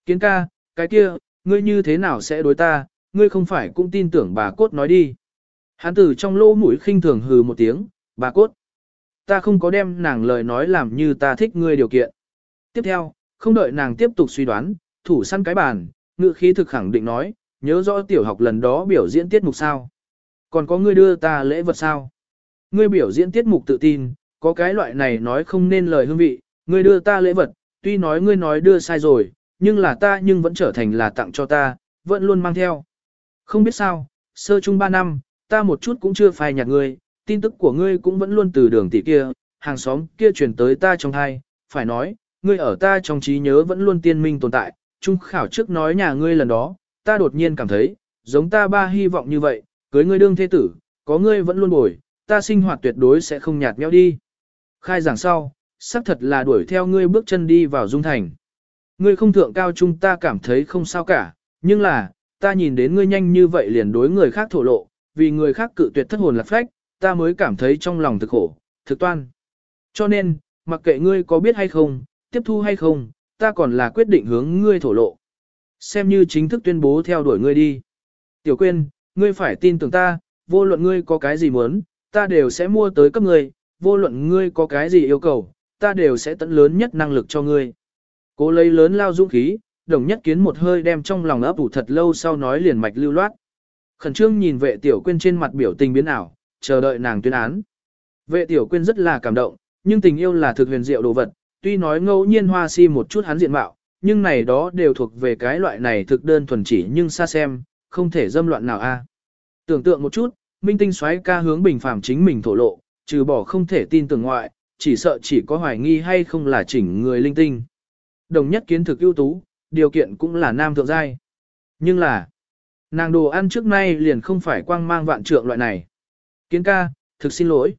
Kiến ca, cái kia, ngươi như thế nào sẽ đối ta, ngươi không phải cũng tin tưởng bà cốt nói đi. Hắn từ trong lỗ mũi khinh thường hừ một tiếng, bà cốt. Ta không có đem nàng lời nói làm như ta thích ngươi điều kiện. Tiếp theo, không đợi nàng tiếp tục suy đoán, thủ săn cái bàn, ngự khí thực khẳng định nói, nhớ rõ tiểu học lần đó biểu diễn tiết mục sao. Còn có ngươi đưa ta lễ vật sao? Ngươi biểu diễn tiết mục tự tin, có cái loại này nói không nên lời hương vị, ngươi đưa ta lễ vật, tuy nói ngươi nói đưa sai rồi, nhưng là ta nhưng vẫn trở thành là tặng cho ta, vẫn luôn mang theo. Không biết sao, sơ chung 3 năm, ta một chút cũng chưa phai nhạt ngươi, tin tức của ngươi cũng vẫn luôn từ đường tỷ kia, hàng xóm kia truyền tới ta trong hai, phải nói, ngươi ở ta trong trí nhớ vẫn luôn tiên minh tồn tại, trung khảo trước nói nhà ngươi lần đó, ta đột nhiên cảm thấy, giống ta ba hy vọng như vậy, cưới ngươi đương thế tử, có ngươi vẫn luôn bồi, ta sinh hoạt tuyệt đối sẽ không nhạt nhẽo đi. Khai giảng sau, xác thật là đuổi theo ngươi bước chân đi vào dung thành. Ngươi không thượng cao trung ta cảm thấy không sao cả, nhưng là, ta nhìn đến ngươi nhanh như vậy liền đối người khác thổ lộ, vì người khác cự tuyệt thất hồn lạc phách, ta mới cảm thấy trong lòng thực khổ, thực toan. Cho nên, mặc kệ ngươi có biết hay không, tiếp thu hay không, ta còn là quyết định hướng ngươi thổ lộ. Xem như chính thức tuyên bố theo đuổi ngươi đi. Tiểu quyên, ngươi phải tin tưởng ta, vô luận ngươi có cái gì muốn, ta đều sẽ mua tới cấp ngươi, vô luận ngươi có cái gì yêu cầu, ta đều sẽ tận lớn nhất năng lực cho ngươi. Cố lấy lớn lao dũng khí, đồng nhất kiến một hơi đem trong lòng ấp ủ thật lâu sau nói liền mạch lưu loát. Khẩn trương nhìn vệ tiểu quyên trên mặt biểu tình biến ảo, chờ đợi nàng tuyên án. Vệ tiểu quyên rất là cảm động, nhưng tình yêu là thực huyền diệu đồ vật, tuy nói ngẫu nhiên hoa si một chút hắn diện mạo, nhưng này đó đều thuộc về cái loại này thực đơn thuần chỉ nhưng xa xem, không thể dâm loạn nào a. À. Tưởng tượng một chút, minh tinh xoáy ca hướng bình phàm chính mình thổ lộ, trừ bỏ không thể tin tưởng ngoại, chỉ sợ chỉ có hoài nghi hay không là chỉnh người linh tinh. Đồng nhất kiến thực ưu tú, điều kiện cũng là nam thượng giai. Nhưng là, nàng đồ ăn trước nay liền không phải quang mang vạn trượng loại này. Kiến ca, thực xin lỗi.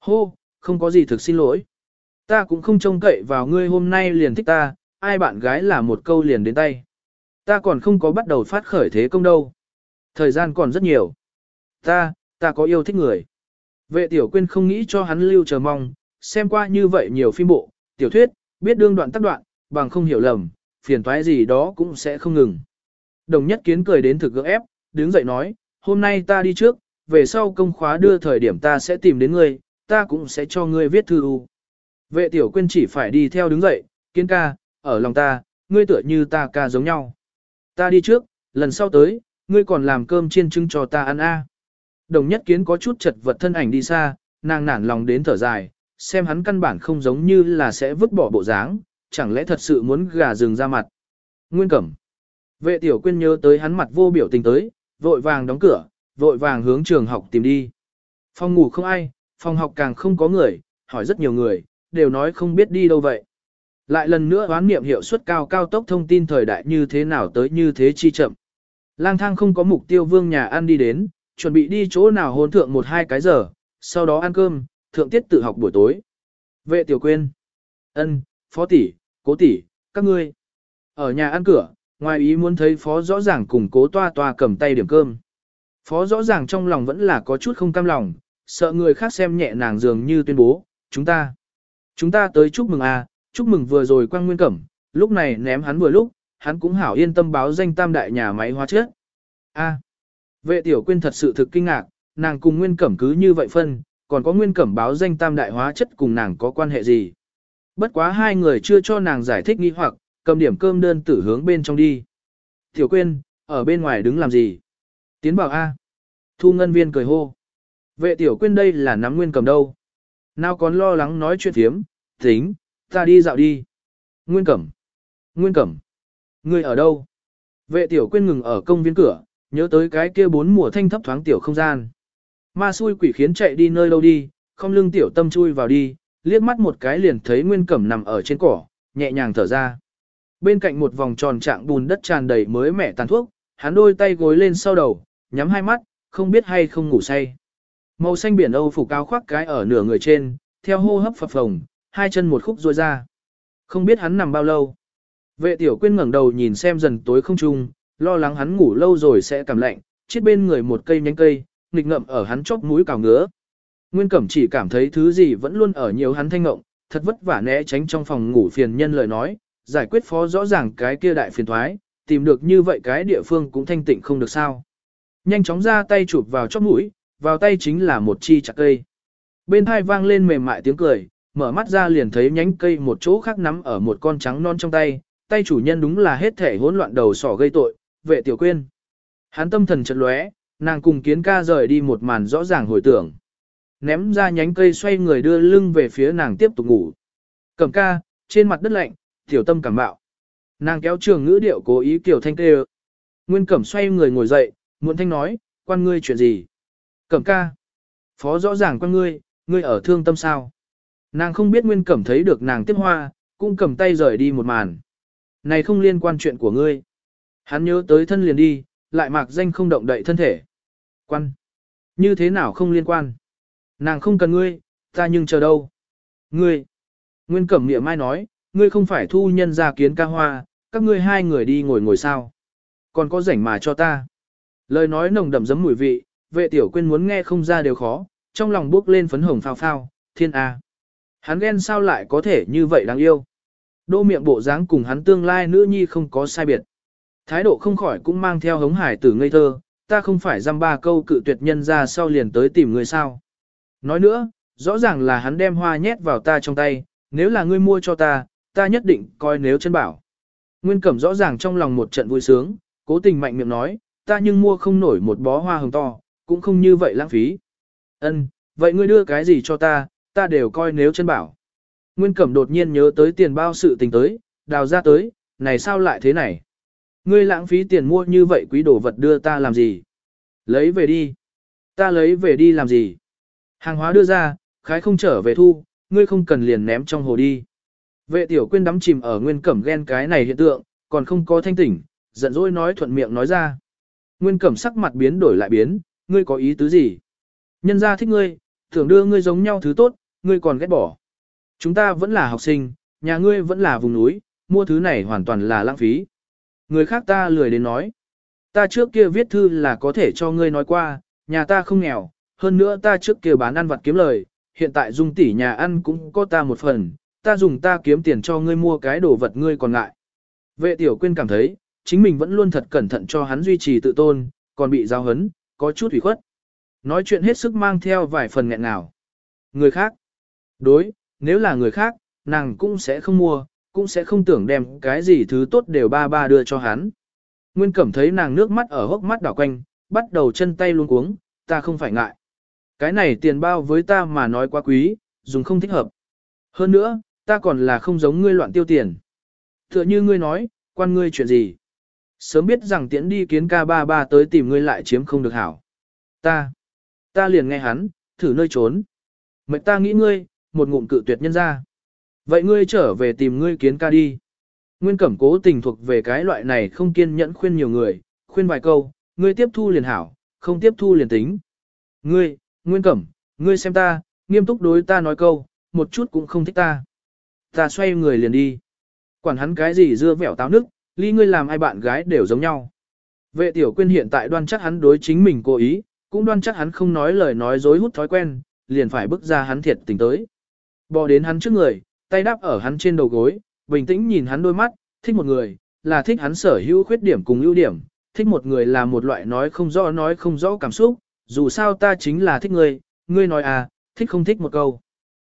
Hô, không có gì thực xin lỗi. Ta cũng không trông cậy vào ngươi hôm nay liền thích ta, ai bạn gái là một câu liền đến tay. Ta còn không có bắt đầu phát khởi thế công đâu. Thời gian còn rất nhiều. Ta, ta có yêu thích người. Vệ tiểu quyên không nghĩ cho hắn lưu chờ mong, xem qua như vậy nhiều phim bộ, tiểu thuyết, biết đương đoạn tác đoạn, bằng không hiểu lầm, phiền toái gì đó cũng sẽ không ngừng. Đồng nhất kiến cười đến thực gỡ ép, đứng dậy nói, hôm nay ta đi trước, về sau công khóa đưa thời điểm ta sẽ tìm đến ngươi, ta cũng sẽ cho ngươi viết thư u. Vệ tiểu quyên chỉ phải đi theo đứng dậy, kiến ca, ở lòng ta, ngươi tựa như ta ca giống nhau. Ta đi trước, lần sau tới, ngươi còn làm cơm chiên trứng cho ta ăn a. Đồng nhất kiến có chút chật vật thân ảnh đi xa, nàng nản lòng đến thở dài, xem hắn căn bản không giống như là sẽ vứt bỏ bộ dáng, chẳng lẽ thật sự muốn gà rừng ra mặt. Nguyên Cẩm. Vệ tiểu quyên nhớ tới hắn mặt vô biểu tình tới, vội vàng đóng cửa, vội vàng hướng trường học tìm đi. Phòng ngủ không ai, phòng học càng không có người, hỏi rất nhiều người, đều nói không biết đi đâu vậy. Lại lần nữa hoán niệm hiệu suất cao cao tốc thông tin thời đại như thế nào tới như thế chi chậm. Lang thang không có mục tiêu vương nhà ăn đi đến, chuẩn bị đi chỗ nào hôn thượng một hai cái giờ, sau đó ăn cơm, thượng tiết tự học buổi tối. Vệ tiểu quên. ân, phó tỷ, cố tỷ, các ngươi. Ở nhà ăn cửa, ngoài ý muốn thấy phó rõ ràng cùng cố toa toa cầm tay điểm cơm. Phó rõ ràng trong lòng vẫn là có chút không cam lòng, sợ người khác xem nhẹ nàng dường như tuyên bố, chúng ta. Chúng ta tới chúc mừng à, chúc mừng vừa rồi quang nguyên cẩm, lúc này ném hắn vừa lúc, hắn cũng hảo yên tâm báo danh tam đại nhà máy hóa chất. A. vệ tiểu quyên thật sự thực kinh ngạc, nàng cùng nguyên cẩm cứ như vậy phân, còn có nguyên cẩm báo danh tam đại hóa chất cùng nàng có quan hệ gì. Bất quá hai người chưa cho nàng giải thích nghi hoặc, cầm điểm cơm đơn tử hướng bên trong đi. Tiểu quyên, ở bên ngoài đứng làm gì? Tiến bảo A. Thu ngân viên cười hô. Vệ tiểu quyên đây là nắm nguyên cầm đâu. Nào còn lo lắng nói chuyện thiếm, tính, ta đi dạo đi. Nguyên cẩm. Nguyên cẩm. Ngươi ở đâu? Vệ tiểu quyên ngừng ở công viên cửa, nhớ tới cái kia bốn mùa thanh thấp thoáng tiểu không gian. Ma xui quỷ khiến chạy đi nơi đâu đi, không lưng tiểu tâm chui vào đi, liếc mắt một cái liền thấy nguyên cẩm nằm ở trên cỏ, nhẹ nhàng thở ra. Bên cạnh một vòng tròn trạng bùn đất tràn đầy mới mẻ tàn thuốc, hắn đôi tay gối lên sau đầu, nhắm hai mắt, không biết hay không ngủ say. Màu xanh biển Âu phủ cao khoác cái ở nửa người trên, theo hô hấp phập phồng, hai chân một khúc ruôi ra. Không biết hắn nằm bao lâu. Vệ tiểu quyên ngẩng đầu nhìn xem dần tối không trung, lo lắng hắn ngủ lâu rồi sẽ cảm lạnh, chết bên người một cây nhánh cây, nghịch ngậm ở hắn chóp mũi cào ngứa. Nguyên Cẩm chỉ cảm thấy thứ gì vẫn luôn ở nhiều hắn thanh ngộng, thật vất vả né tránh trong phòng ngủ phiền nhân lời nói, giải quyết phó rõ ràng cái kia đại phiền thoái, tìm được như vậy cái địa phương cũng thanh tịnh không được sao. Nhanh chóng ra tay chụp vào chóp mũi, vào tay chính là một chi chặt cây. Bên hai vang lên mềm mại tiếng cười, mở mắt ra liền thấy nhánh cây một chỗ khác nắm ở một con trắng non trong tay, tay chủ nhân đúng là hết thể hỗn loạn đầu sỏ gây tội, vệ tiểu quyên. Hắn tâm thần chợt lóe, nàng cùng kiến ca rời đi một màn rõ ràng hồi tưởng. Ném ra nhánh cây xoay người đưa lưng về phía nàng tiếp tục ngủ. cẩm ca, trên mặt đất lạnh, tiểu tâm cảm bạo. Nàng kéo trường ngữ điệu cố ý kiểu thanh kêu. Nguyên cẩm xoay người ngồi dậy, muộn thanh nói, quan ngươi chuyện gì? Cẩm ca. Phó rõ ràng quan ngươi, ngươi ở thương tâm sao? Nàng không biết Nguyên Cẩm thấy được nàng tiếp hoa, cũng cầm tay rời đi một màn. Này không liên quan chuyện của ngươi. Hắn nhớ tới thân liền đi, lại mạc danh không động đậy thân thể. Quan. Như thế nào không liên quan? Nàng không cần ngươi, ta nhưng chờ đâu? Ngươi. Nguyên Cẩm niệm mai nói, ngươi không phải thu nhân ra kiến ca hoa, các ngươi hai người đi ngồi ngồi sao? Còn có rảnh mà cho ta. Lời nói nồng đậm giấm mùi vị, vệ tiểu quên muốn nghe không ra đều khó, trong lòng bước lên phấn hồng phao phao, thiên A. Hắn ghen sao lại có thể như vậy đáng yêu. Đô miệng bộ dáng cùng hắn tương lai nữ nhi không có sai biệt. Thái độ không khỏi cũng mang theo hống hải tử ngây thơ, ta không phải dăm ba câu cự tuyệt nhân ra sau liền tới tìm người sao. Nói nữa, rõ ràng là hắn đem hoa nhét vào ta trong tay, nếu là ngươi mua cho ta, ta nhất định coi nếu chân bảo. Nguyên Cẩm rõ ràng trong lòng một trận vui sướng, cố tình mạnh miệng nói, ta nhưng mua không nổi một bó hoa hồng to, cũng không như vậy lãng phí. Ân, vậy ngươi đưa cái gì cho ta, ta đều coi nếu chân bảo. Nguyên Cẩm đột nhiên nhớ tới tiền bao sự tình tới, đào ra tới, này sao lại thế này? Ngươi lãng phí tiền mua như vậy quý đồ vật đưa ta làm gì? Lấy về đi. Ta lấy về đi làm gì? Hàng hóa đưa ra, khái không trở về thu, ngươi không cần liền ném trong hồ đi. Vệ tiểu quyên đắm chìm ở nguyên cẩm ghen cái này hiện tượng, còn không có thanh tỉnh, giận dỗi nói thuận miệng nói ra. Nguyên cẩm sắc mặt biến đổi lại biến, ngươi có ý tứ gì? Nhân gia thích ngươi, thường đưa ngươi giống nhau thứ tốt, ngươi còn ghét bỏ. Chúng ta vẫn là học sinh, nhà ngươi vẫn là vùng núi, mua thứ này hoàn toàn là lãng phí. Người khác ta lười đến nói. Ta trước kia viết thư là có thể cho ngươi nói qua, nhà ta không nghèo, hơn nữa ta trước kia bán ăn vặt kiếm lời, hiện tại dung tỷ nhà ăn cũng có ta một phần, ta dùng ta kiếm tiền cho ngươi mua cái đồ vật ngươi còn ngại. Vệ tiểu quyên cảm thấy, chính mình vẫn luôn thật cẩn thận cho hắn duy trì tự tôn, còn bị giao hấn, có chút ủy khuất. Nói chuyện hết sức mang theo vài phần nghẹn ngào. Người khác. Đối, nếu là người khác, nàng cũng sẽ không mua, cũng sẽ không tưởng đem cái gì thứ tốt đều ba ba đưa cho hắn. Nguyên Cẩm thấy nàng nước mắt ở hốc mắt đảo quanh, bắt đầu chân tay luôn cuống, ta không phải ngại. Cái này tiền bao với ta mà nói quá quý, dùng không thích hợp. Hơn nữa, ta còn là không giống ngươi loạn tiêu tiền. Tựa như ngươi nói, quan ngươi chuyện gì? Sớm biết rằng tiễn đi kiến ca ba ba tới tìm ngươi lại chiếm không được hảo. Ta, ta liền nghe hắn, thử nơi trốn. Mệnh ta nghĩ ngươi, một ngụm cự tuyệt nhân ra. Vậy ngươi trở về tìm ngươi kiến ca đi. Nguyên Cẩm cố tình thuộc về cái loại này không kiên nhẫn khuyên nhiều người, khuyên vài câu, ngươi tiếp thu liền hảo, không tiếp thu liền tính. Ngươi, Nguyên Cẩm, ngươi xem ta, nghiêm túc đối ta nói câu, một chút cũng không thích ta. Ta xoay người liền đi. Quản hắn cái gì dưa vẻo táo nước, ly ngươi làm ai bạn gái đều giống nhau. Vệ tiểu quyên hiện tại đoan chắc hắn đối chính mình cố ý, cũng đoan chắc hắn không nói lời nói dối hút thói quen, liền phải bước ra hắn thiệt tình tới. Bò đến hắn trước người, tay đáp ở hắn trên đầu gối, bình tĩnh nhìn hắn đôi mắt, thích một người, là thích hắn sở hữu khuyết điểm cùng ưu điểm, thích một người là một loại nói không rõ nói không rõ cảm xúc, dù sao ta chính là thích ngươi, ngươi nói à, thích không thích một câu.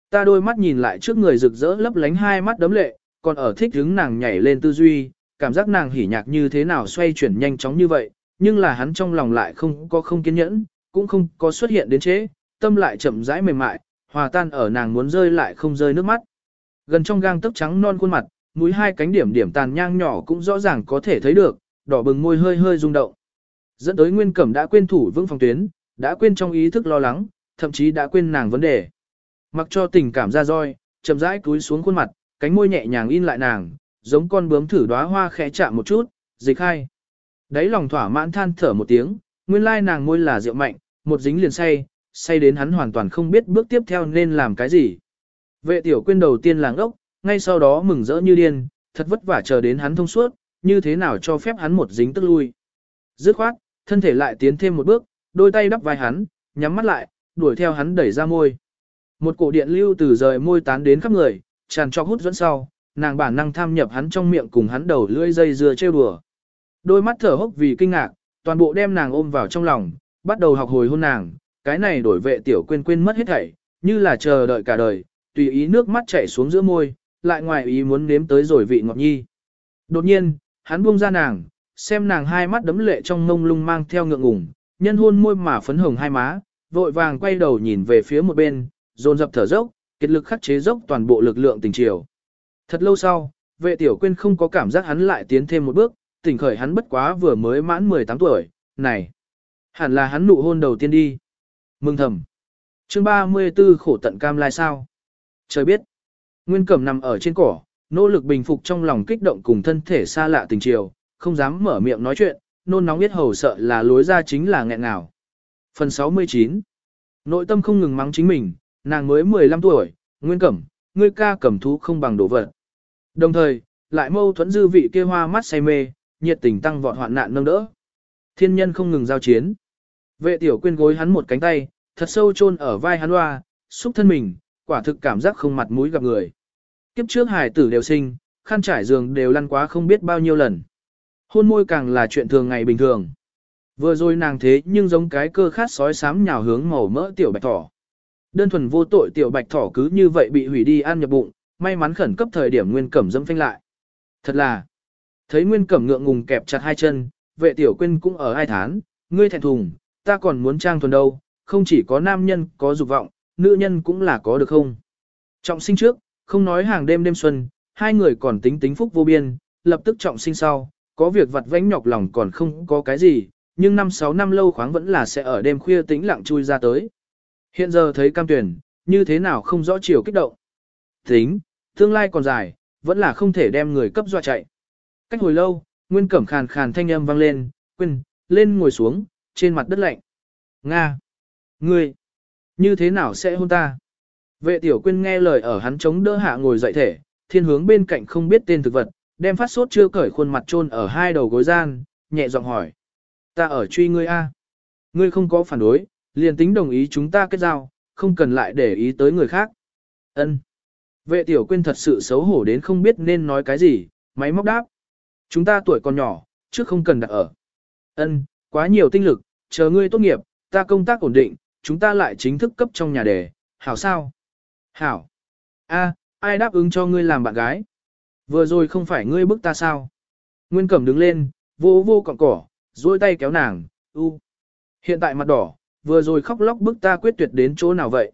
Ta đôi mắt nhìn lại trước người rực rỡ lấp lánh hai mắt đấm lệ, còn ở thích hứng nàng nhảy lên tư duy, cảm giác nàng hỉ nhạc như thế nào xoay chuyển nhanh chóng như vậy, nhưng là hắn trong lòng lại không có không kiên nhẫn, cũng không có xuất hiện đến chế, tâm lại chậm rãi mềm mại, hòa tan ở nàng muốn rơi lại không rơi nước mắt. Gần trong gang tấc trắng non khuôn mặt, mũi hai cánh điểm điểm tàn nhang nhỏ cũng rõ ràng có thể thấy được, đỏ bừng môi hơi hơi rung động. Dẫn tới Nguyên Cẩm đã quên thủ vững phòng tuyến, đã quên trong ý thức lo lắng, thậm chí đã quên nàng vấn đề. Mặc cho tình cảm ra roi, chậm rãi cúi xuống khuôn mặt, cánh môi nhẹ nhàng in lại nàng, giống con bướm thử đóa hoa khẽ chạm một chút, dịch hai. Đấy lòng thỏa mãn than thở một tiếng, nguyên lai nàng môi là rượu mạnh, một dính liền say, say đến hắn hoàn toàn không biết bước tiếp theo nên làm cái gì. Vệ tiểu quyên đầu tiên làng ốc, ngay sau đó mừng rỡ như điên, thật vất vả chờ đến hắn thông suốt, như thế nào cho phép hắn một dính tức lui. Dứt khoát, thân thể lại tiến thêm một bước, đôi tay đắp vai hắn, nhắm mắt lại, đuổi theo hắn đẩy ra môi. Một cổ điện lưu từ rời môi tán đến khắp người, tràn cho hút dẫn sau, nàng bản năng tham nhập hắn trong miệng cùng hắn đầu lưỡi dây dưa trêu đùa. Đôi mắt thở hốc vì kinh ngạc, toàn bộ đem nàng ôm vào trong lòng, bắt đầu học hồi hôn nàng, cái này đổi vệ tiểu quên quên mất hết thảy, như là chờ đợi cả đời, tùy ý nước mắt chảy xuống giữa môi, lại ngoài ý muốn nếm tới rồi vị ngọt nhi. Đột nhiên, hắn buông ra nàng, xem nàng hai mắt đấm lệ trong ngông lung mang theo ngượng ngùng, nhân hôn môi mà phấn hồng hai má, vội vàng quay đầu nhìn về phía một bên, dồn dập thở dốc, kết lực khắc chế dốc toàn bộ lực lượng tình chiều. Thật lâu sau, vệ tiểu quên không có cảm giác hắn lại tiến thêm một bước, tỉnh khởi hắn bất quá vừa mới mãn 18 tuổi, này. Hẳn là hắn nụ hôn đầu tiên đi. Mừng thầm. chương 34 khổ tận cam lai sao. Trời biết. Nguyên cẩm nằm ở trên cỏ, nỗ lực bình phục trong lòng kích động cùng thân thể xa lạ tình chiều, không dám mở miệng nói chuyện, nôn nóng biết hầu sợ là lối ra chính là nghẹn ngào. Phần 69 Nội tâm không ngừng mắng chính mình, nàng mới 15 tuổi, Nguyên Cẩm, ngươi ca cẩm thú không bằng đổ vật. Đồng thời, lại mâu thuẫn dư vị kia hoa mắt say mê, nhiệt tình tăng vọt hoạn nạn nâng đỡ. Thiên nhân không ngừng giao chiến. Vệ tiểu quyên gối hắn một cánh tay, thật sâu chôn ở vai hắn hoa, xúc thân mình, quả thực cảm giác không mặt mũi gặp người. Kiếp trước Hải tử đều sinh, khăn trải giường đều lăn quá không biết bao nhiêu lần. Hôn môi càng là chuyện thường ngày bình thường. Vừa rồi nàng thế nhưng giống cái cơ khát sói sám nhào hướng màu mỡ tiểu bạch thỏ. Đơn thuần vô tội tiểu bạch thỏ cứ như vậy bị hủy đi ăn nhập bụng, may mắn khẩn cấp thời điểm nguyên cẩm dâm phanh lại. Thật là, thấy nguyên cẩm ngượng ngùng kẹp chặt hai chân, vệ tiểu quên cũng ở hai thán, ngươi thẹn thùng, ta còn muốn trang thuần đâu, không chỉ có nam nhân có dục vọng, nữ nhân cũng là có được không. Trọng sinh trước, không nói hàng đêm đêm xuân, hai người còn tính tính phúc vô biên, lập tức trọng sinh sau, có việc vặt vãnh nhọc lòng còn không có cái gì, nhưng năm sáu năm lâu khoáng vẫn là sẽ ở đêm khuya tĩnh lặng chui ra tới. Hiện giờ thấy cam tuyển, như thế nào không rõ chiều kích động. Tính, tương lai còn dài, vẫn là không thể đem người cấp dọa chạy. Cách hồi lâu, Nguyên Cẩm khàn khàn thanh âm vang lên, quên, lên ngồi xuống, trên mặt đất lạnh. Nga! Ngươi! Như thế nào sẽ hôn ta? Vệ tiểu quyên nghe lời ở hắn chống đỡ hạ ngồi dậy thể, thiên hướng bên cạnh không biết tên thực vật, đem phát sốt chưa cởi khuôn mặt trôn ở hai đầu gối gian, nhẹ giọng hỏi. Ta ở truy ngươi a Ngươi không có phản đối, liền tính đồng ý chúng ta kết giao, không cần lại để ý tới người khác. Ân. Vệ tiểu quyên thật sự xấu hổ đến không biết nên nói cái gì, máy móc đáp. Chúng ta tuổi còn nhỏ, trước không cần đặt ở. Ân, quá nhiều tinh lực, chờ ngươi tốt nghiệp, ta công tác ổn định, chúng ta lại chính thức cấp trong nhà đề, hảo sao? Hảo. A, ai đáp ứng cho ngươi làm bạn gái? Vừa rồi không phải ngươi bức ta sao? Nguyên Cẩm đứng lên, vô vô cọng cỏ, duỗi tay kéo nàng, u. Hiện tại mặt đỏ, vừa rồi khóc lóc bức ta quyết tuyệt đến chỗ nào vậy?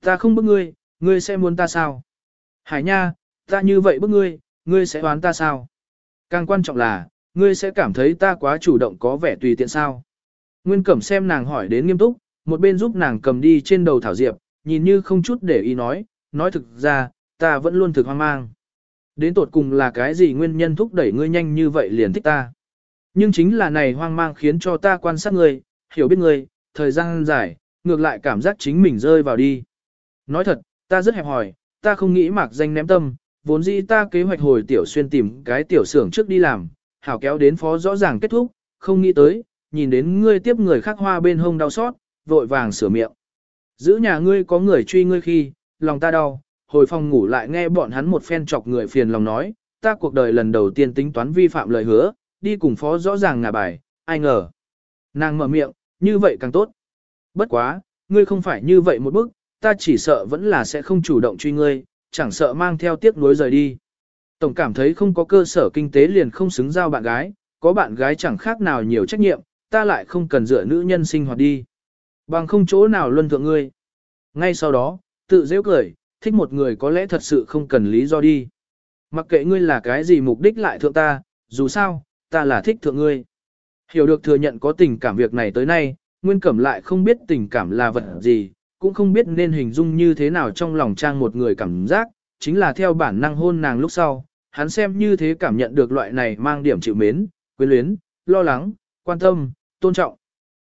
Ta không bức ngươi, Ngươi sẽ muốn ta sao? Hải nha, ta như vậy bức ngươi, ngươi sẽ đoán ta sao? Càng quan trọng là, ngươi sẽ cảm thấy ta quá chủ động có vẻ tùy tiện sao? Nguyên Cẩm xem nàng hỏi đến nghiêm túc, một bên giúp nàng cầm đi trên đầu thảo diệp, nhìn như không chút để ý nói, nói thực ra, ta vẫn luôn thực hoang mang. Đến tột cùng là cái gì nguyên nhân thúc đẩy ngươi nhanh như vậy liền thích ta. Nhưng chính là này hoang mang khiến cho ta quan sát ngươi, hiểu biết ngươi, thời gian dài, ngược lại cảm giác chính mình rơi vào đi. Nói thật, ta rất hẹp hòi, ta không nghĩ mạc danh ném tâm, vốn dĩ ta kế hoạch hồi tiểu xuyên tìm cái tiểu xưởng trước đi làm, hảo kéo đến phó rõ ràng kết thúc, không nghĩ tới, nhìn đến ngươi tiếp người khác hoa bên hông đau xót, vội vàng sửa miệng. Giữ nhà ngươi có người truy ngươi khi, lòng ta đau, hồi phòng ngủ lại nghe bọn hắn một phen chọc người phiền lòng nói, ta cuộc đời lần đầu tiên tính toán vi phạm lời hứa, đi cùng phó rõ ràng ngả bài, ai ngờ. Nàng mở miệng, như vậy càng tốt. Bất quá, ngươi không phải như vậy một bước, ta chỉ sợ vẫn là sẽ không chủ động truy ngươi, chẳng sợ mang theo tiếc nuối rời đi. Tổng cảm thấy không có cơ sở kinh tế liền không xứng giao bạn gái, có bạn gái chẳng khác nào nhiều trách nhiệm, ta lại không cần dựa nữ nhân sinh hoạt đi. Bằng không chỗ nào luân thượng ngươi. Ngay sau đó, tự dễ cười, thích một người có lẽ thật sự không cần lý do đi. Mặc kệ ngươi là cái gì mục đích lại thượng ta, dù sao, ta là thích thượng ngươi. Hiểu được thừa nhận có tình cảm việc này tới nay, Nguyên Cẩm lại không biết tình cảm là vật gì, cũng không biết nên hình dung như thế nào trong lòng trang một người cảm giác, chính là theo bản năng hôn nàng lúc sau, hắn xem như thế cảm nhận được loại này mang điểm chịu mến, quyến luyến, lo lắng, quan tâm, tôn trọng.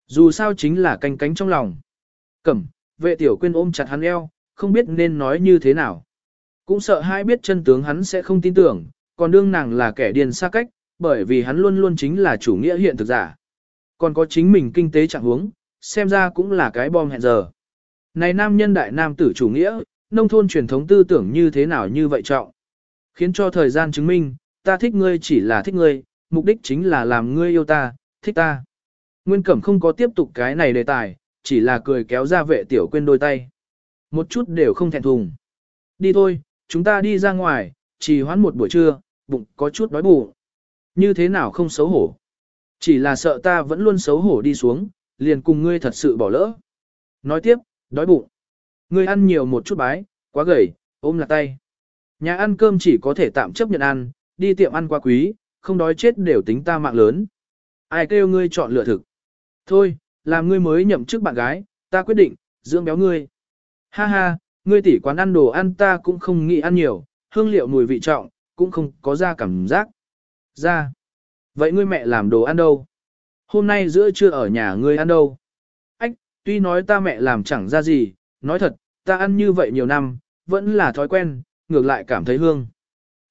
Dù sao chính là canh cánh trong lòng. Cẩm, vệ tiểu quyên ôm chặt hắn eo, không biết nên nói như thế nào. Cũng sợ hai biết chân tướng hắn sẽ không tin tưởng, còn đương nàng là kẻ điên xa cách, bởi vì hắn luôn luôn chính là chủ nghĩa hiện thực giả. Còn có chính mình kinh tế trạng huống, xem ra cũng là cái bom hẹn giờ. Này nam nhân đại nam tử chủ nghĩa, nông thôn truyền thống tư tưởng như thế nào như vậy trọng. Khiến cho thời gian chứng minh, ta thích ngươi chỉ là thích ngươi, mục đích chính là làm ngươi yêu ta, thích ta. Nguyên Cẩm không có tiếp tục cái này đề tài, chỉ là cười kéo ra vệ tiểu quên đôi tay. Một chút đều không thẹn thùng. Đi thôi, chúng ta đi ra ngoài, chỉ hoãn một buổi trưa, bụng có chút đói bụng. Như thế nào không xấu hổ. Chỉ là sợ ta vẫn luôn xấu hổ đi xuống, liền cùng ngươi thật sự bỏ lỡ. Nói tiếp, đói bụng. Ngươi ăn nhiều một chút bái, quá gầy, ôm là tay. Nhà ăn cơm chỉ có thể tạm chấp nhận ăn, đi tiệm ăn quá quý, không đói chết đều tính ta mạng lớn. Ai kêu ngươi chọn lựa thực. Thôi, làm ngươi mới nhậm chức bạn gái, ta quyết định, dưỡng béo ngươi. Ha ha, ngươi tỉ quán ăn đồ ăn ta cũng không nghĩ ăn nhiều, hương liệu mùi vị trọng, cũng không có ra cảm giác. Ra. Vậy ngươi mẹ làm đồ ăn đâu? Hôm nay giữa trưa ở nhà ngươi ăn đâu? Ách, tuy nói ta mẹ làm chẳng ra gì, nói thật, ta ăn như vậy nhiều năm, vẫn là thói quen, ngược lại cảm thấy hương.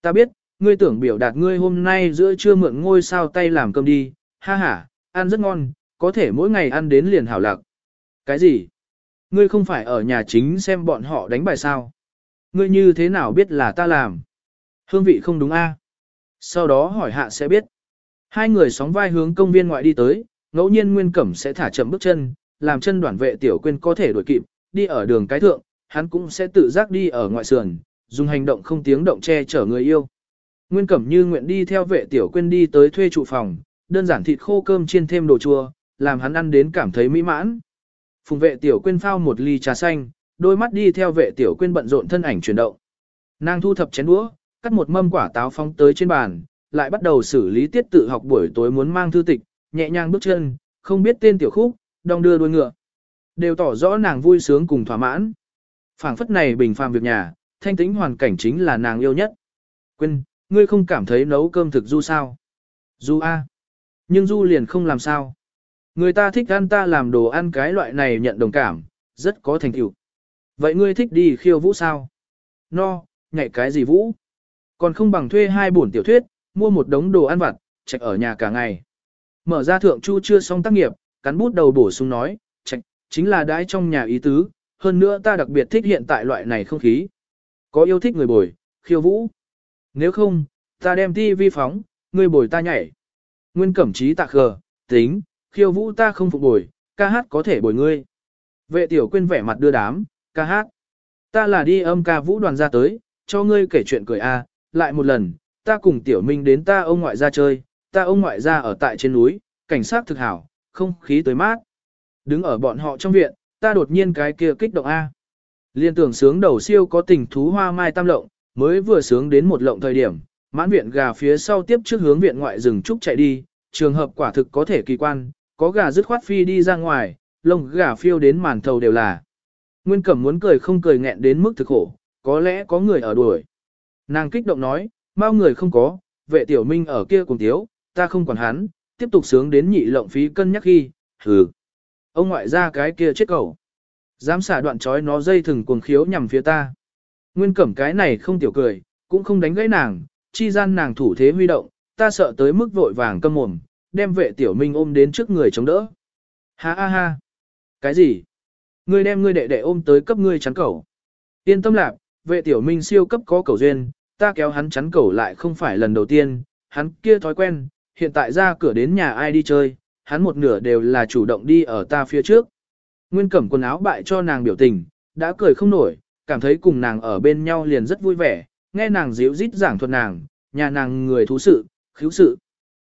Ta biết, ngươi tưởng biểu đạt ngươi hôm nay giữa trưa mượn ngôi sao tay làm cơm đi, ha ha, ăn rất ngon, có thể mỗi ngày ăn đến liền hảo lạc. Cái gì? Ngươi không phải ở nhà chính xem bọn họ đánh bài sao? Ngươi như thế nào biết là ta làm? Hương vị không đúng a? Sau đó hỏi hạ sẽ biết. Hai người sóng vai hướng công viên ngoại đi tới, ngẫu nhiên Nguyên Cẩm sẽ thả chậm bước chân, làm chân đoàn vệ tiểu quên có thể đuổi kịp, đi ở đường cái thượng, hắn cũng sẽ tự giác đi ở ngoại sườn, dùng hành động không tiếng động che chở người yêu. Nguyên Cẩm như nguyện đi theo vệ tiểu quên đi tới thuê trụ phòng, đơn giản thịt khô cơm chiên thêm đồ chua, làm hắn ăn đến cảm thấy mỹ mãn. Phùng vệ tiểu quên phao một ly trà xanh, đôi mắt đi theo vệ tiểu quên bận rộn thân ảnh chuyển động. Nàng thu thập chén đũa, cắt một mâm quả táo phóng tới trên bàn, lại bắt đầu xử lý tiết tự học buổi tối muốn mang thư tịch, nhẹ nhàng bước chân, không biết tên tiểu khúc, đong đưa đuôi ngựa. Đều tỏ rõ nàng vui sướng cùng thỏa mãn. phảng phất này bình phàm việc nhà, thanh tĩnh hoàn cảnh chính là nàng yêu nhất. Quên, ngươi không cảm thấy nấu cơm thực du sao? Du a. Nhưng du liền không làm sao. Người ta thích ăn ta làm đồ ăn cái loại này nhận đồng cảm, rất có thành tựu. Vậy ngươi thích đi khiêu vũ sao? No, nhảy cái gì vũ? Còn không bằng thuê hai bổn tiểu thuyết, mua một đống đồ ăn vặt, chạy ở nhà cả ngày. Mở ra thượng chu chưa xong tác nghiệp, cắn bút đầu bổ sung nói, chạy, chính là đãi trong nhà ý tứ, hơn nữa ta đặc biệt thích hiện tại loại này không khí. Có yêu thích người bồi, khiêu vũ. Nếu không, ta đem ti vi phóng, người bồi ta nhảy. Nguyên cẩm trí tạ khờ, tính, khiêu vũ ta không phục bồi, ca hát có thể bồi ngươi. Vệ tiểu quên vẻ mặt đưa đám, ca hát. Ta là đi âm ca vũ đoàn ra tới, cho ngươi kể chuyện cười a. lại một lần, ta cùng tiểu minh đến ta ông ngoại ra chơi, ta ông ngoại ra ở tại trên núi, cảnh sát thực hảo, không khí tới mát. Đứng ở bọn họ trong viện, ta đột nhiên cái kia kích động a. Liên tưởng sướng đầu siêu có tình thú hoa mai tam lộng, mới vừa sướng đến một lộng thời điểm, mãn viện gà phía sau tiếp trước hướng viện ngoại rừng trúc chạy đi, trường hợp quả thực có thể kỳ quan, có gà dứt khoát phi đi ra ngoài, lông gà phiêu đến màn thầu đều là. Nguyên Cẩm muốn cười không cười nghẹn đến mức thực khổ, có lẽ có người ở đuổi. Nàng kích động nói, bao người không có, vệ tiểu minh ở kia cùng tiếu, ta không còn hắn, tiếp tục sướng đến nhị lộng phí cân nhắc khi, hừ. Ông ngoại ra cái kia chết cầu. Dám xả đoạn trói nó dây thừng cuồng khiếu nhằm phía ta. Nguyên cẩm cái này không tiểu cười, cũng không đánh gãy nàng, chi gian nàng thủ thế huy động, ta sợ tới mức vội vàng câm mồm, đem vệ tiểu minh ôm đến trước người chống đỡ. Ha ha ha. Cái gì? Ngươi đem ngươi đệ đệ ôm tới cấp ngươi chắn cầu. Yên tâm lạc, vệ tiểu minh siêu cấp có cầu duyên, ta kéo hắn chắn cầu lại không phải lần đầu tiên, hắn kia thói quen, hiện tại ra cửa đến nhà ai đi chơi, hắn một nửa đều là chủ động đi ở ta phía trước. Nguyên cẩm quần áo bại cho nàng biểu tình, đã cười không nổi, cảm thấy cùng nàng ở bên nhau liền rất vui vẻ, nghe nàng díu dít giảng thuật nàng, nhà nàng người thú sự, khiếu sự.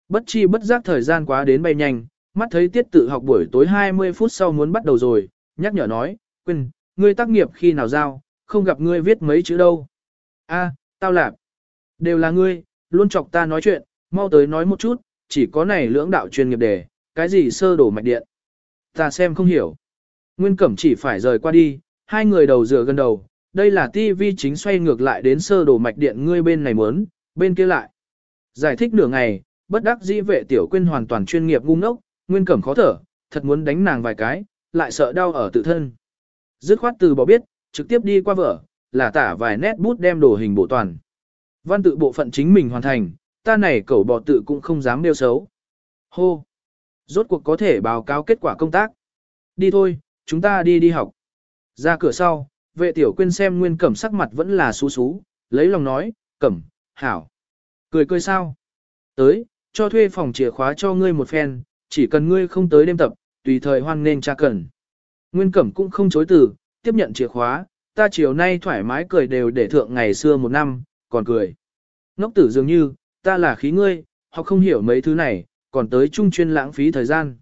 Bất chi bất giác thời gian quá đến bay nhanh, mắt thấy tiết tự học buổi tối 20 phút sau muốn bắt đầu rồi, nhắc nhở nói, quên, ngươi tác nghiệp khi nào giao, không gặp ngươi viết mấy chữ đâu. A, tao lạp. Đều là ngươi, luôn chọc ta nói chuyện, mau tới nói một chút, chỉ có này lưỡng đạo chuyên nghiệp đề, cái gì sơ đổ mạch điện. Ta xem không hiểu. Nguyên Cẩm chỉ phải rời qua đi, hai người đầu dựa gần đầu, đây là tivi chính xoay ngược lại đến sơ đồ mạch điện ngươi bên này muốn, bên kia lại. Giải thích nửa ngày, bất đắc dĩ vệ tiểu quyên hoàn toàn chuyên nghiệp ngu ngốc, Nguyên Cẩm khó thở, thật muốn đánh nàng vài cái, lại sợ đau ở tự thân. Dứt khoát từ bỏ biết, trực tiếp đi qua vở, là tả vài nét bút đem đồ hình bộ toàn. Văn tự bộ phận chính mình hoàn thành, ta này cẩu bò tự cũng không dám nêu xấu. Hô! Rốt cuộc có thể báo cáo kết quả công tác. Đi thôi, chúng ta đi đi học. Ra cửa sau, vệ tiểu quyên xem nguyên cẩm sắc mặt vẫn là xú xú, lấy lòng nói, cẩm, hảo. Cười cười sao? Tới, cho thuê phòng chìa khóa cho ngươi một phen, chỉ cần ngươi không tới đêm tập, tùy thời hoan nên tra cần. Nguyên cẩm cũng không chối từ, tiếp nhận chìa khóa, ta chiều nay thoải mái cười đều để thượng ngày xưa một năm, còn cười. Ngốc tử dường như, ta là khí ngươi, họ không hiểu mấy thứ này, còn tới trung chuyên lãng phí thời gian.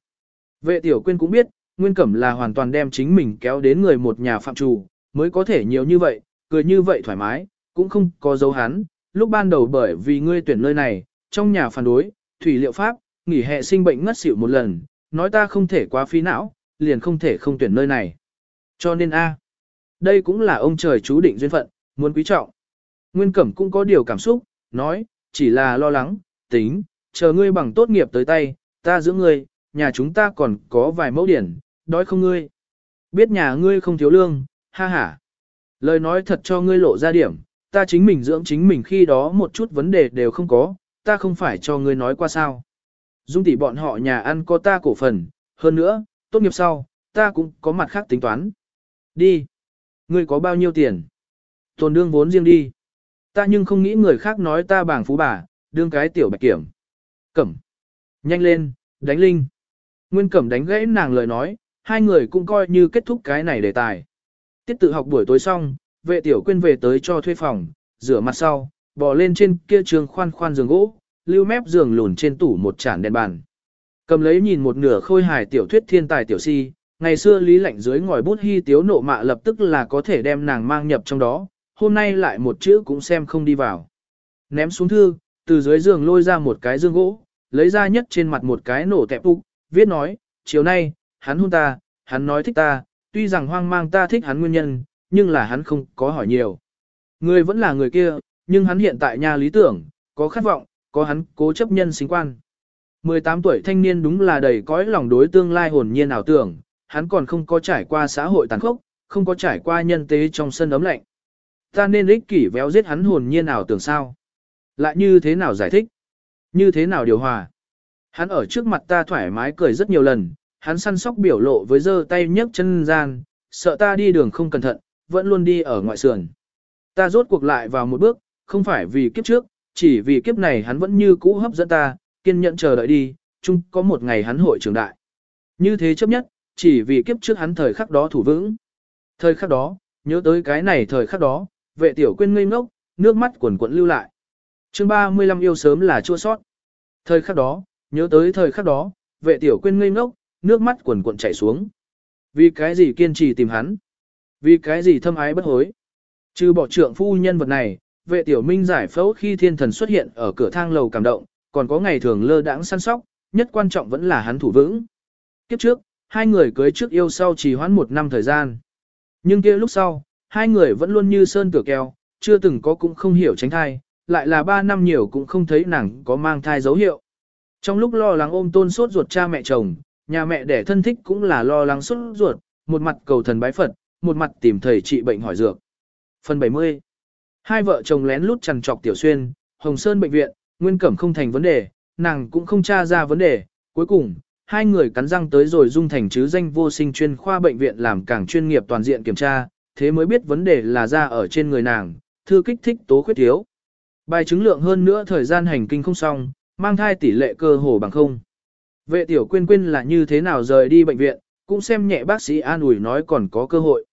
Vệ tiểu quyên cũng biết, Nguyên Cẩm là hoàn toàn đem chính mình kéo đến người một nhà phạm chủ mới có thể nhiều như vậy, cười như vậy thoải mái, cũng không có dấu hắn. Lúc ban đầu bởi vì ngươi tuyển nơi này, trong nhà phản đối, thủy liệu pháp, nghỉ hè sinh bệnh ngất xỉu một lần, nói ta không thể quá phí não, liền không thể không tuyển nơi này. Cho nên a, đây cũng là ông trời chú định duyên phận, muốn quý trọng. Nguyên Cẩm cũng có điều cảm xúc, nói, chỉ là lo lắng, tính, chờ ngươi bằng tốt nghiệp tới tay, ta giữ ngươi, nhà chúng ta còn có vài mẫu điển, đói không ngươi. Biết nhà ngươi không thiếu lương, ha ha. Lời nói thật cho ngươi lộ ra điểm, ta chính mình dưỡng chính mình khi đó một chút vấn đề đều không có, ta không phải cho ngươi nói qua sao. Dung tỷ bọn họ nhà ăn có ta cổ phần, hơn nữa, tốt nghiệp sau, ta cũng có mặt khác tính toán. Đi. Ngươi có bao nhiêu tiền? Tồn đương vốn riêng đi. Ta nhưng không nghĩ người khác nói ta bảng phú bà, đương cái tiểu bạch kiểm. Cẩm. Nhanh lên, đánh linh. Nguyên Cẩm đánh gãy nàng lời nói, hai người cũng coi như kết thúc cái này đề tài. Tiết tự học buổi tối xong, vệ tiểu quyên về tới cho thuê phòng, rửa mặt sau, bò lên trên kia trường khoan khoan giường gỗ, lưu mép giường lùn trên tủ một chản đèn bàn. Cầm lấy nhìn một nửa khôi hài tiểu thuyết thiên tài tiểu si, ngày xưa lý lạnh dưới ngòi bút hy tiếu nộ mạ lập tức là có thể đem nàng mang nhập trong đó, hôm nay lại một chữ cũng xem không đi vào. Ném xuống thư, từ dưới giường lôi ra một cái dương gỗ, lấy ra nhất trên mặt một cái nổ tẹp úc, viết nói, chiều nay, hắn hôn ta, hắn nói thích ta, tuy rằng hoang mang ta thích hắn nguyên nhân, nhưng là hắn không có hỏi nhiều. Người vẫn là người kia, nhưng hắn hiện tại nhà lý tưởng, có khát vọng, có hắn cố chấp nhân sinh quan. 18 tuổi thanh niên đúng là đầy cõi lòng đối tương lai hồn nhiên ảo tưởng, hắn còn không có trải qua xã hội tàn khốc, không có trải qua nhân tế trong sân ấm lạnh. Ta nên ích kỷ véo giết hắn hồn nhiên ảo tưởng sao? Lại như thế nào giải thích? Như thế nào điều hòa? Hắn ở trước mặt ta thoải mái cười rất nhiều lần, hắn săn sóc biểu lộ với giơ tay nhấc chân gian, sợ ta đi đường không cẩn thận, vẫn luôn đi ở ngoại sườn. Ta rốt cuộc lại vào một bước, không phải vì kiếp trước, chỉ vì kiếp này hắn vẫn như cũ hấp dẫn ta, kiên nhẫn chờ đợi đi, chung có một ngày hắn hội trưởng đại. Như thế chấp nhất, chỉ vì kiếp trước hắn thời khắc đó thủ vững. Thời khắc đó, nhớ tới cái này thời khắc đó, vệ tiểu quên ngây ngốc, nước mắt quần quận lưu lại. chương 35 yêu sớm là chua sót. Thời khắc đó, nhớ tới thời khắc đó, vệ tiểu quên ngây ngốc, nước mắt quần cuộn chảy xuống. Vì cái gì kiên trì tìm hắn? Vì cái gì thâm ái bất hối? Trừ bỏ trượng phu nhân vật này, vệ tiểu minh giải phẫu khi thiên thần xuất hiện ở cửa thang lầu cảm động, còn có ngày thường lơ đãng săn sóc, nhất quan trọng vẫn là hắn thủ vững. Kiếp trước, hai người cưới trước yêu sau trì hoãn một năm thời gian. Nhưng kia lúc sau, hai người vẫn luôn như sơn cửa keo, chưa từng có cũng không hiểu tránh thai, lại là ba năm nhiều cũng không thấy nàng có mang thai dấu hiệu. Trong lúc lo lắng ôm tôn sốt ruột cha mẹ chồng, nhà mẹ đẻ thân thích cũng là lo lắng sốt ruột, một mặt cầu thần bái Phật, một mặt tìm thầy trị bệnh hỏi dược. Phần 70 Hai vợ chồng lén lút chằn trọc Tiểu Xuyên, Hồng Sơn bệnh viện, Nguyên Cẩm không thành vấn đề, nàng cũng không tra ra vấn đề. Cuối cùng, hai người cắn răng tới rồi dung thành chứ danh vô sinh chuyên khoa bệnh viện làm càng chuyên nghiệp toàn diện kiểm tra, thế mới biết vấn đề là ra ở trên người nàng, thư kích thích tố khuyết thiếu. Bài chứng lượng hơn nữa thời gian hành kinh không xong, mang thai tỷ lệ cơ hồ bằng không. Vệ tiểu quên quên là như thế nào rời đi bệnh viện, cũng xem nhẹ bác sĩ an ủi nói còn có cơ hội.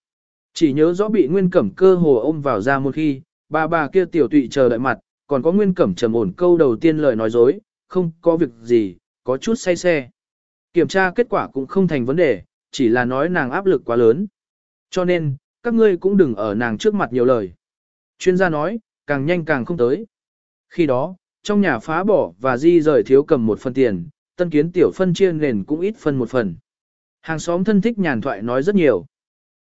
Chỉ nhớ rõ bị nguyên cẩm cơ hồ ôm vào ra một khi, bà bà kia tiểu tụy chờ đợi mặt, còn có nguyên cẩm trầm ổn câu đầu tiên lời nói dối, không có việc gì, có chút say xe. Kiểm tra kết quả cũng không thành vấn đề, chỉ là nói nàng áp lực quá lớn. Cho nên, các ngươi cũng đừng ở nàng trước mặt nhiều lời. Chuyên gia nói, càng nhanh càng không tới. Khi đó, trong nhà phá bỏ và di rời thiếu cầm một phần tiền, tân kiến tiểu phân chia nền cũng ít phân một phần. Hàng xóm thân thích nhàn thoại nói rất nhiều.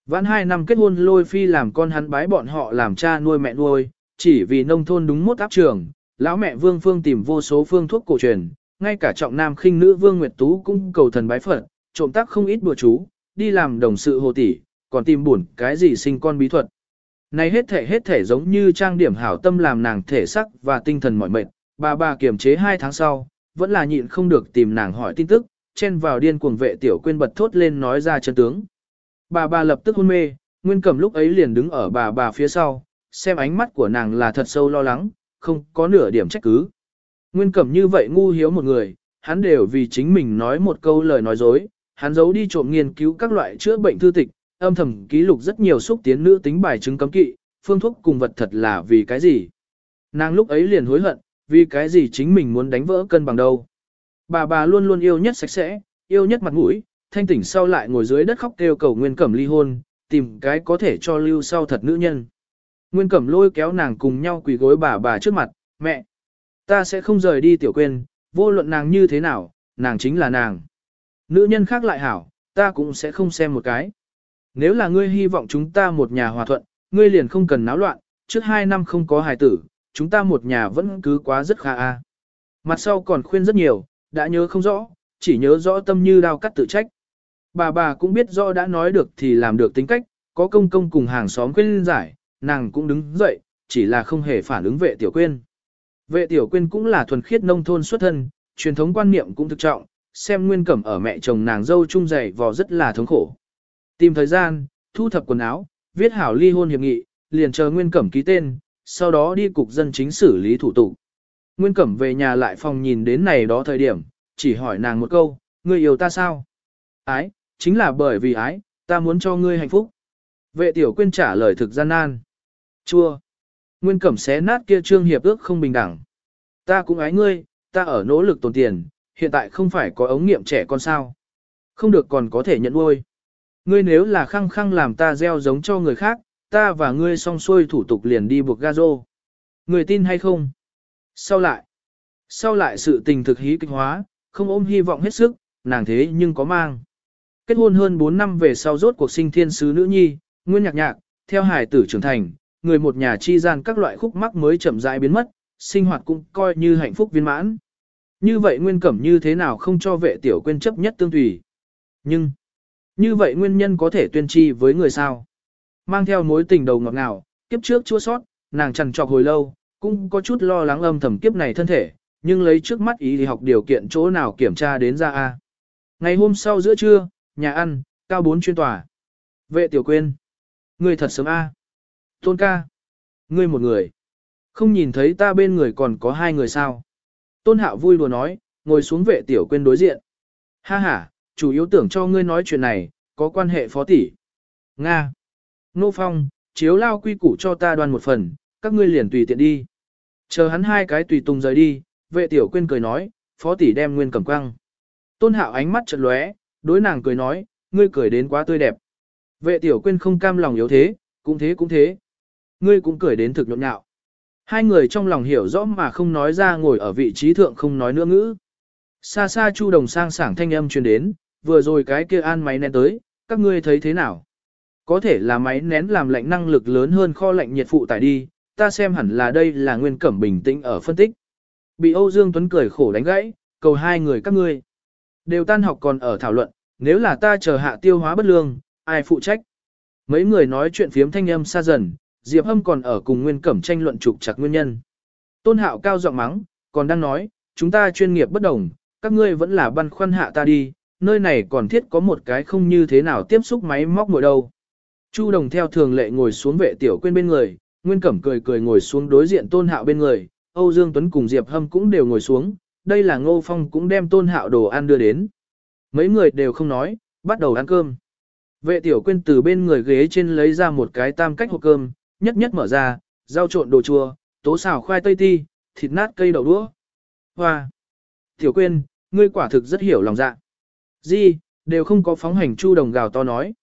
Vãn hai năm kết hôn lôi phi làm con hắn bái bọn họ làm cha nuôi mẹ nuôi, chỉ vì nông thôn đúng mốt áp trường, lão mẹ Vương Phương tìm vô số phương thuốc cổ truyền, ngay cả trọng nam khinh nữ Vương Nguyệt Tú cũng cầu thần bái Phật, trộm tác không ít bùa chú, đi làm đồng sự hồ tỷ, còn tìm buồn cái gì sinh con bí thuật. Này hết thể hết thể giống như trang điểm hảo tâm làm nàng thể sắc và tinh thần mỏi mệt, bà bà kiềm chế hai tháng sau, vẫn là nhịn không được tìm nàng hỏi tin tức, chen vào điên cuồng vệ tiểu quên bật thốt lên nói ra chân tướng. Bà bà lập tức hôn mê, Nguyên Cẩm lúc ấy liền đứng ở bà bà phía sau, xem ánh mắt của nàng là thật sâu lo lắng, không có nửa điểm trách cứ. Nguyên Cẩm như vậy ngu hiếu một người, hắn đều vì chính mình nói một câu lời nói dối, hắn giấu đi trộm nghiên cứu các loại chữa bệnh thư tịch, âm thầm ký lục rất nhiều xúc tiến nữ tính bài chứng cấm kỵ, phương thuốc cùng vật thật là vì cái gì. Nàng lúc ấy liền hối hận, vì cái gì chính mình muốn đánh vỡ cân bằng đâu. Bà bà luôn luôn yêu nhất sạch sẽ, yêu nhất mặt mũi, thanh tỉnh sau lại ngồi dưới đất khóc kêu cầu Nguyên Cẩm ly hôn, tìm cái có thể cho lưu sau thật nữ nhân. Nguyên Cẩm lôi kéo nàng cùng nhau quỳ gối bà bà trước mặt, mẹ, ta sẽ không rời đi tiểu quên, vô luận nàng như thế nào, nàng chính là nàng. Nữ nhân khác lại hảo, ta cũng sẽ không xem một cái. Nếu là ngươi hy vọng chúng ta một nhà hòa thuận, ngươi liền không cần náo loạn, trước hai năm không có hài tử, chúng ta một nhà vẫn cứ quá rất khá a. Mặt sau còn khuyên rất nhiều, đã nhớ không rõ, chỉ nhớ rõ tâm như đao cắt tự trách. Bà bà cũng biết rõ đã nói được thì làm được tính cách, có công công cùng hàng xóm khuyên giải, nàng cũng đứng dậy, chỉ là không hề phản ứng vệ tiểu quên. Vệ tiểu quên cũng là thuần khiết nông thôn xuất thân, truyền thống quan niệm cũng thực trọng, xem nguyên cẩm ở mẹ chồng nàng dâu chung dày vò rất là thống khổ. Tìm thời gian, thu thập quần áo, viết hảo ly hôn hiệp nghị, liền chờ nguyên cẩm ký tên, sau đó đi cục dân chính xử lý thủ tục. Nguyên cẩm về nhà lại phòng nhìn đến này đó thời điểm, chỉ hỏi nàng một câu, ngươi yêu ta sao? Ái, chính là bởi vì ái, ta muốn cho ngươi hạnh phúc. Vệ tiểu quyên trả lời thực gian nan. Chua. Nguyên cẩm xé nát kia trương hiệp ước không bình đẳng. Ta cũng ái ngươi, ta ở nỗ lực tồn tiền, hiện tại không phải có ống nghiệm trẻ con sao. Không được còn có thể nhận nuôi. Ngươi nếu là khăng khăng làm ta gieo giống cho người khác, ta và ngươi xong xuôi thủ tục liền đi buộc gazo. Người tin hay không? Sau lại. Sau lại sự tình thực hí kịch hóa, không ôm hy vọng hết sức, nàng thế nhưng có mang. Kết hôn hơn 4 năm về sau rốt cuộc sinh thiên sứ nữ nhi, nguyên nhạc nhạc, theo hải tử trưởng thành, người một nhà chi gian các loại khúc mắc mới chậm rãi biến mất, sinh hoạt cũng coi như hạnh phúc viên mãn. Như vậy nguyên cẩm như thế nào không cho vệ tiểu quên chấp nhất tương tùy. Nhưng, như vậy nguyên nhân có thể tuyên tri với người sao. Mang theo mối tình đầu ngọt ngào, kiếp trước chua sót, nàng trằn trọc hồi lâu, cũng có chút lo lắng âm thầm kiếp này thân thể, nhưng lấy trước mắt ý thì học điều kiện chỗ nào kiểm tra đến ra A. Ngày hôm sau giữa trưa, nhà ăn, cao bốn chuyên tòa. Vệ tiểu quên. Người thật sớm A. Tôn ca. Ngươi một người. Không nhìn thấy ta bên người còn có hai người sao. Tôn hạo vui đùa nói, ngồi xuống vệ tiểu quên đối diện. Ha ha, chủ yếu tưởng cho ngươi nói chuyện này, có quan hệ phó tỷ. Nga. Nô Phong, chiếu lao quy củ cho ta đoan một phần, các ngươi liền tùy tiện đi. Chờ hắn hai cái tùy tùng rời đi, vệ tiểu quên cười nói, phó tỷ đem nguyên cầm quăng. Tôn hạo ánh mắt chợt lóe, đối nàng cười nói, ngươi cười đến quá tươi đẹp. Vệ tiểu quyên không cam lòng yếu thế, cũng thế cũng thế. Ngươi cũng cười đến thực nhộn nhạo. Hai người trong lòng hiểu rõ mà không nói ra ngồi ở vị trí thượng không nói nữa ngữ. Xa xa Chu Đồng sang sảng thanh âm truyền đến, vừa rồi cái kia an máy nén tới, các ngươi thấy thế nào? Có thể là máy nén làm lạnh năng lực lớn hơn kho lạnh nhiệt phụ tải đi, ta xem hẳn là đây là nguyên cẩm bình tĩnh ở phân tích. Bị Âu Dương Tuấn cười khổ đánh gãy, cầu hai người các ngươi. Đều tan học còn ở thảo luận, nếu là ta chờ hạ tiêu hóa bất lương, ai phụ trách? Mấy người nói chuyện phiếm thanh âm xa dần, Diệp Hâm còn ở cùng Nguyên Cẩm tranh luận trục chặt nguyên nhân. Tôn Hạo cao giọng mắng, còn đang nói, chúng ta chuyên nghiệp bất đồng, các ngươi vẫn là băn khoăn hạ ta đi, nơi này còn thiết có một cái không như thế nào tiếp xúc máy móc ngồi đâu. Chu Đồng theo thường lệ ngồi xuống vệ tiểu quên bên người, Nguyên Cẩm cười cười ngồi xuống đối diện Tôn Hạo bên người, Âu Dương Tuấn cùng Diệp Hâm cũng đều ngồi xuống, đây là Ngô Phong cũng đem Tôn Hạo đồ ăn đưa đến. Mấy người đều không nói, bắt đầu ăn cơm. Vệ tiểu quên từ bên người ghế trên lấy ra một cái tam cách hộp cơm, nhất nhất mở ra, rau trộn đồ chua, tố xào khoai tây ti, thịt nát cây đậu đũa. Hoa! Tiểu quên, ngươi quả thực rất hiểu lòng dạ. Gì, đều không có phóng hành chu đồng gào to nói.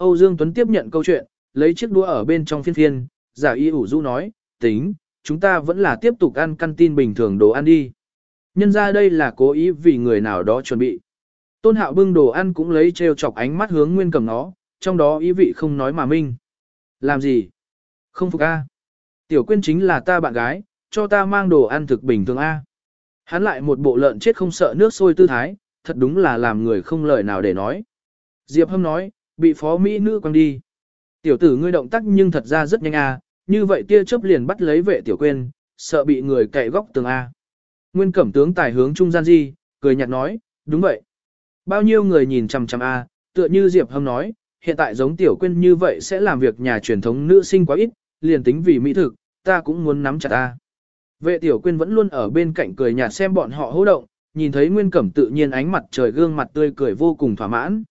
Âu Dương Tuấn tiếp nhận câu chuyện, lấy chiếc đũa ở bên trong phiên phiên, giả y ủ rũ nói, tính, chúng ta vẫn là tiếp tục ăn căn tin bình thường đồ ăn đi. Nhân ra đây là cố ý vì người nào đó chuẩn bị. Tôn hạo bưng đồ ăn cũng lấy treo chọc ánh mắt hướng nguyên cầm nó, trong đó ý vị không nói mà minh. Làm gì? Không phục A. Tiểu quyên chính là ta bạn gái, cho ta mang đồ ăn thực bình thường A. Hắn lại một bộ lợn chết không sợ nước sôi tư thái, thật đúng là làm người không lời nào để nói. Diệp Hâm nói, bị phó Mỹ nữ quăng đi. Tiểu tử ngươi động tác nhưng thật ra rất nhanh A, như vậy tia chớp liền bắt lấy vệ tiểu quên sợ bị người cậy góc tường A. Nguyên cẩm tướng tài hướng trung gian di, cười nhạt nói, đúng vậy. Bao nhiêu người nhìn chằm chằm A, tựa như Diệp Hâm nói, hiện tại giống tiểu quên như vậy sẽ làm việc nhà truyền thống nữ sinh quá ít, liền tính vì mỹ thực, ta cũng muốn nắm chặt a. Vệ tiểu quên vẫn luôn ở bên cạnh cười nhạt xem bọn họ hô động, nhìn thấy Nguyên Cẩm tự nhiên ánh mặt trời gương mặt tươi cười vô cùng thỏa mãn.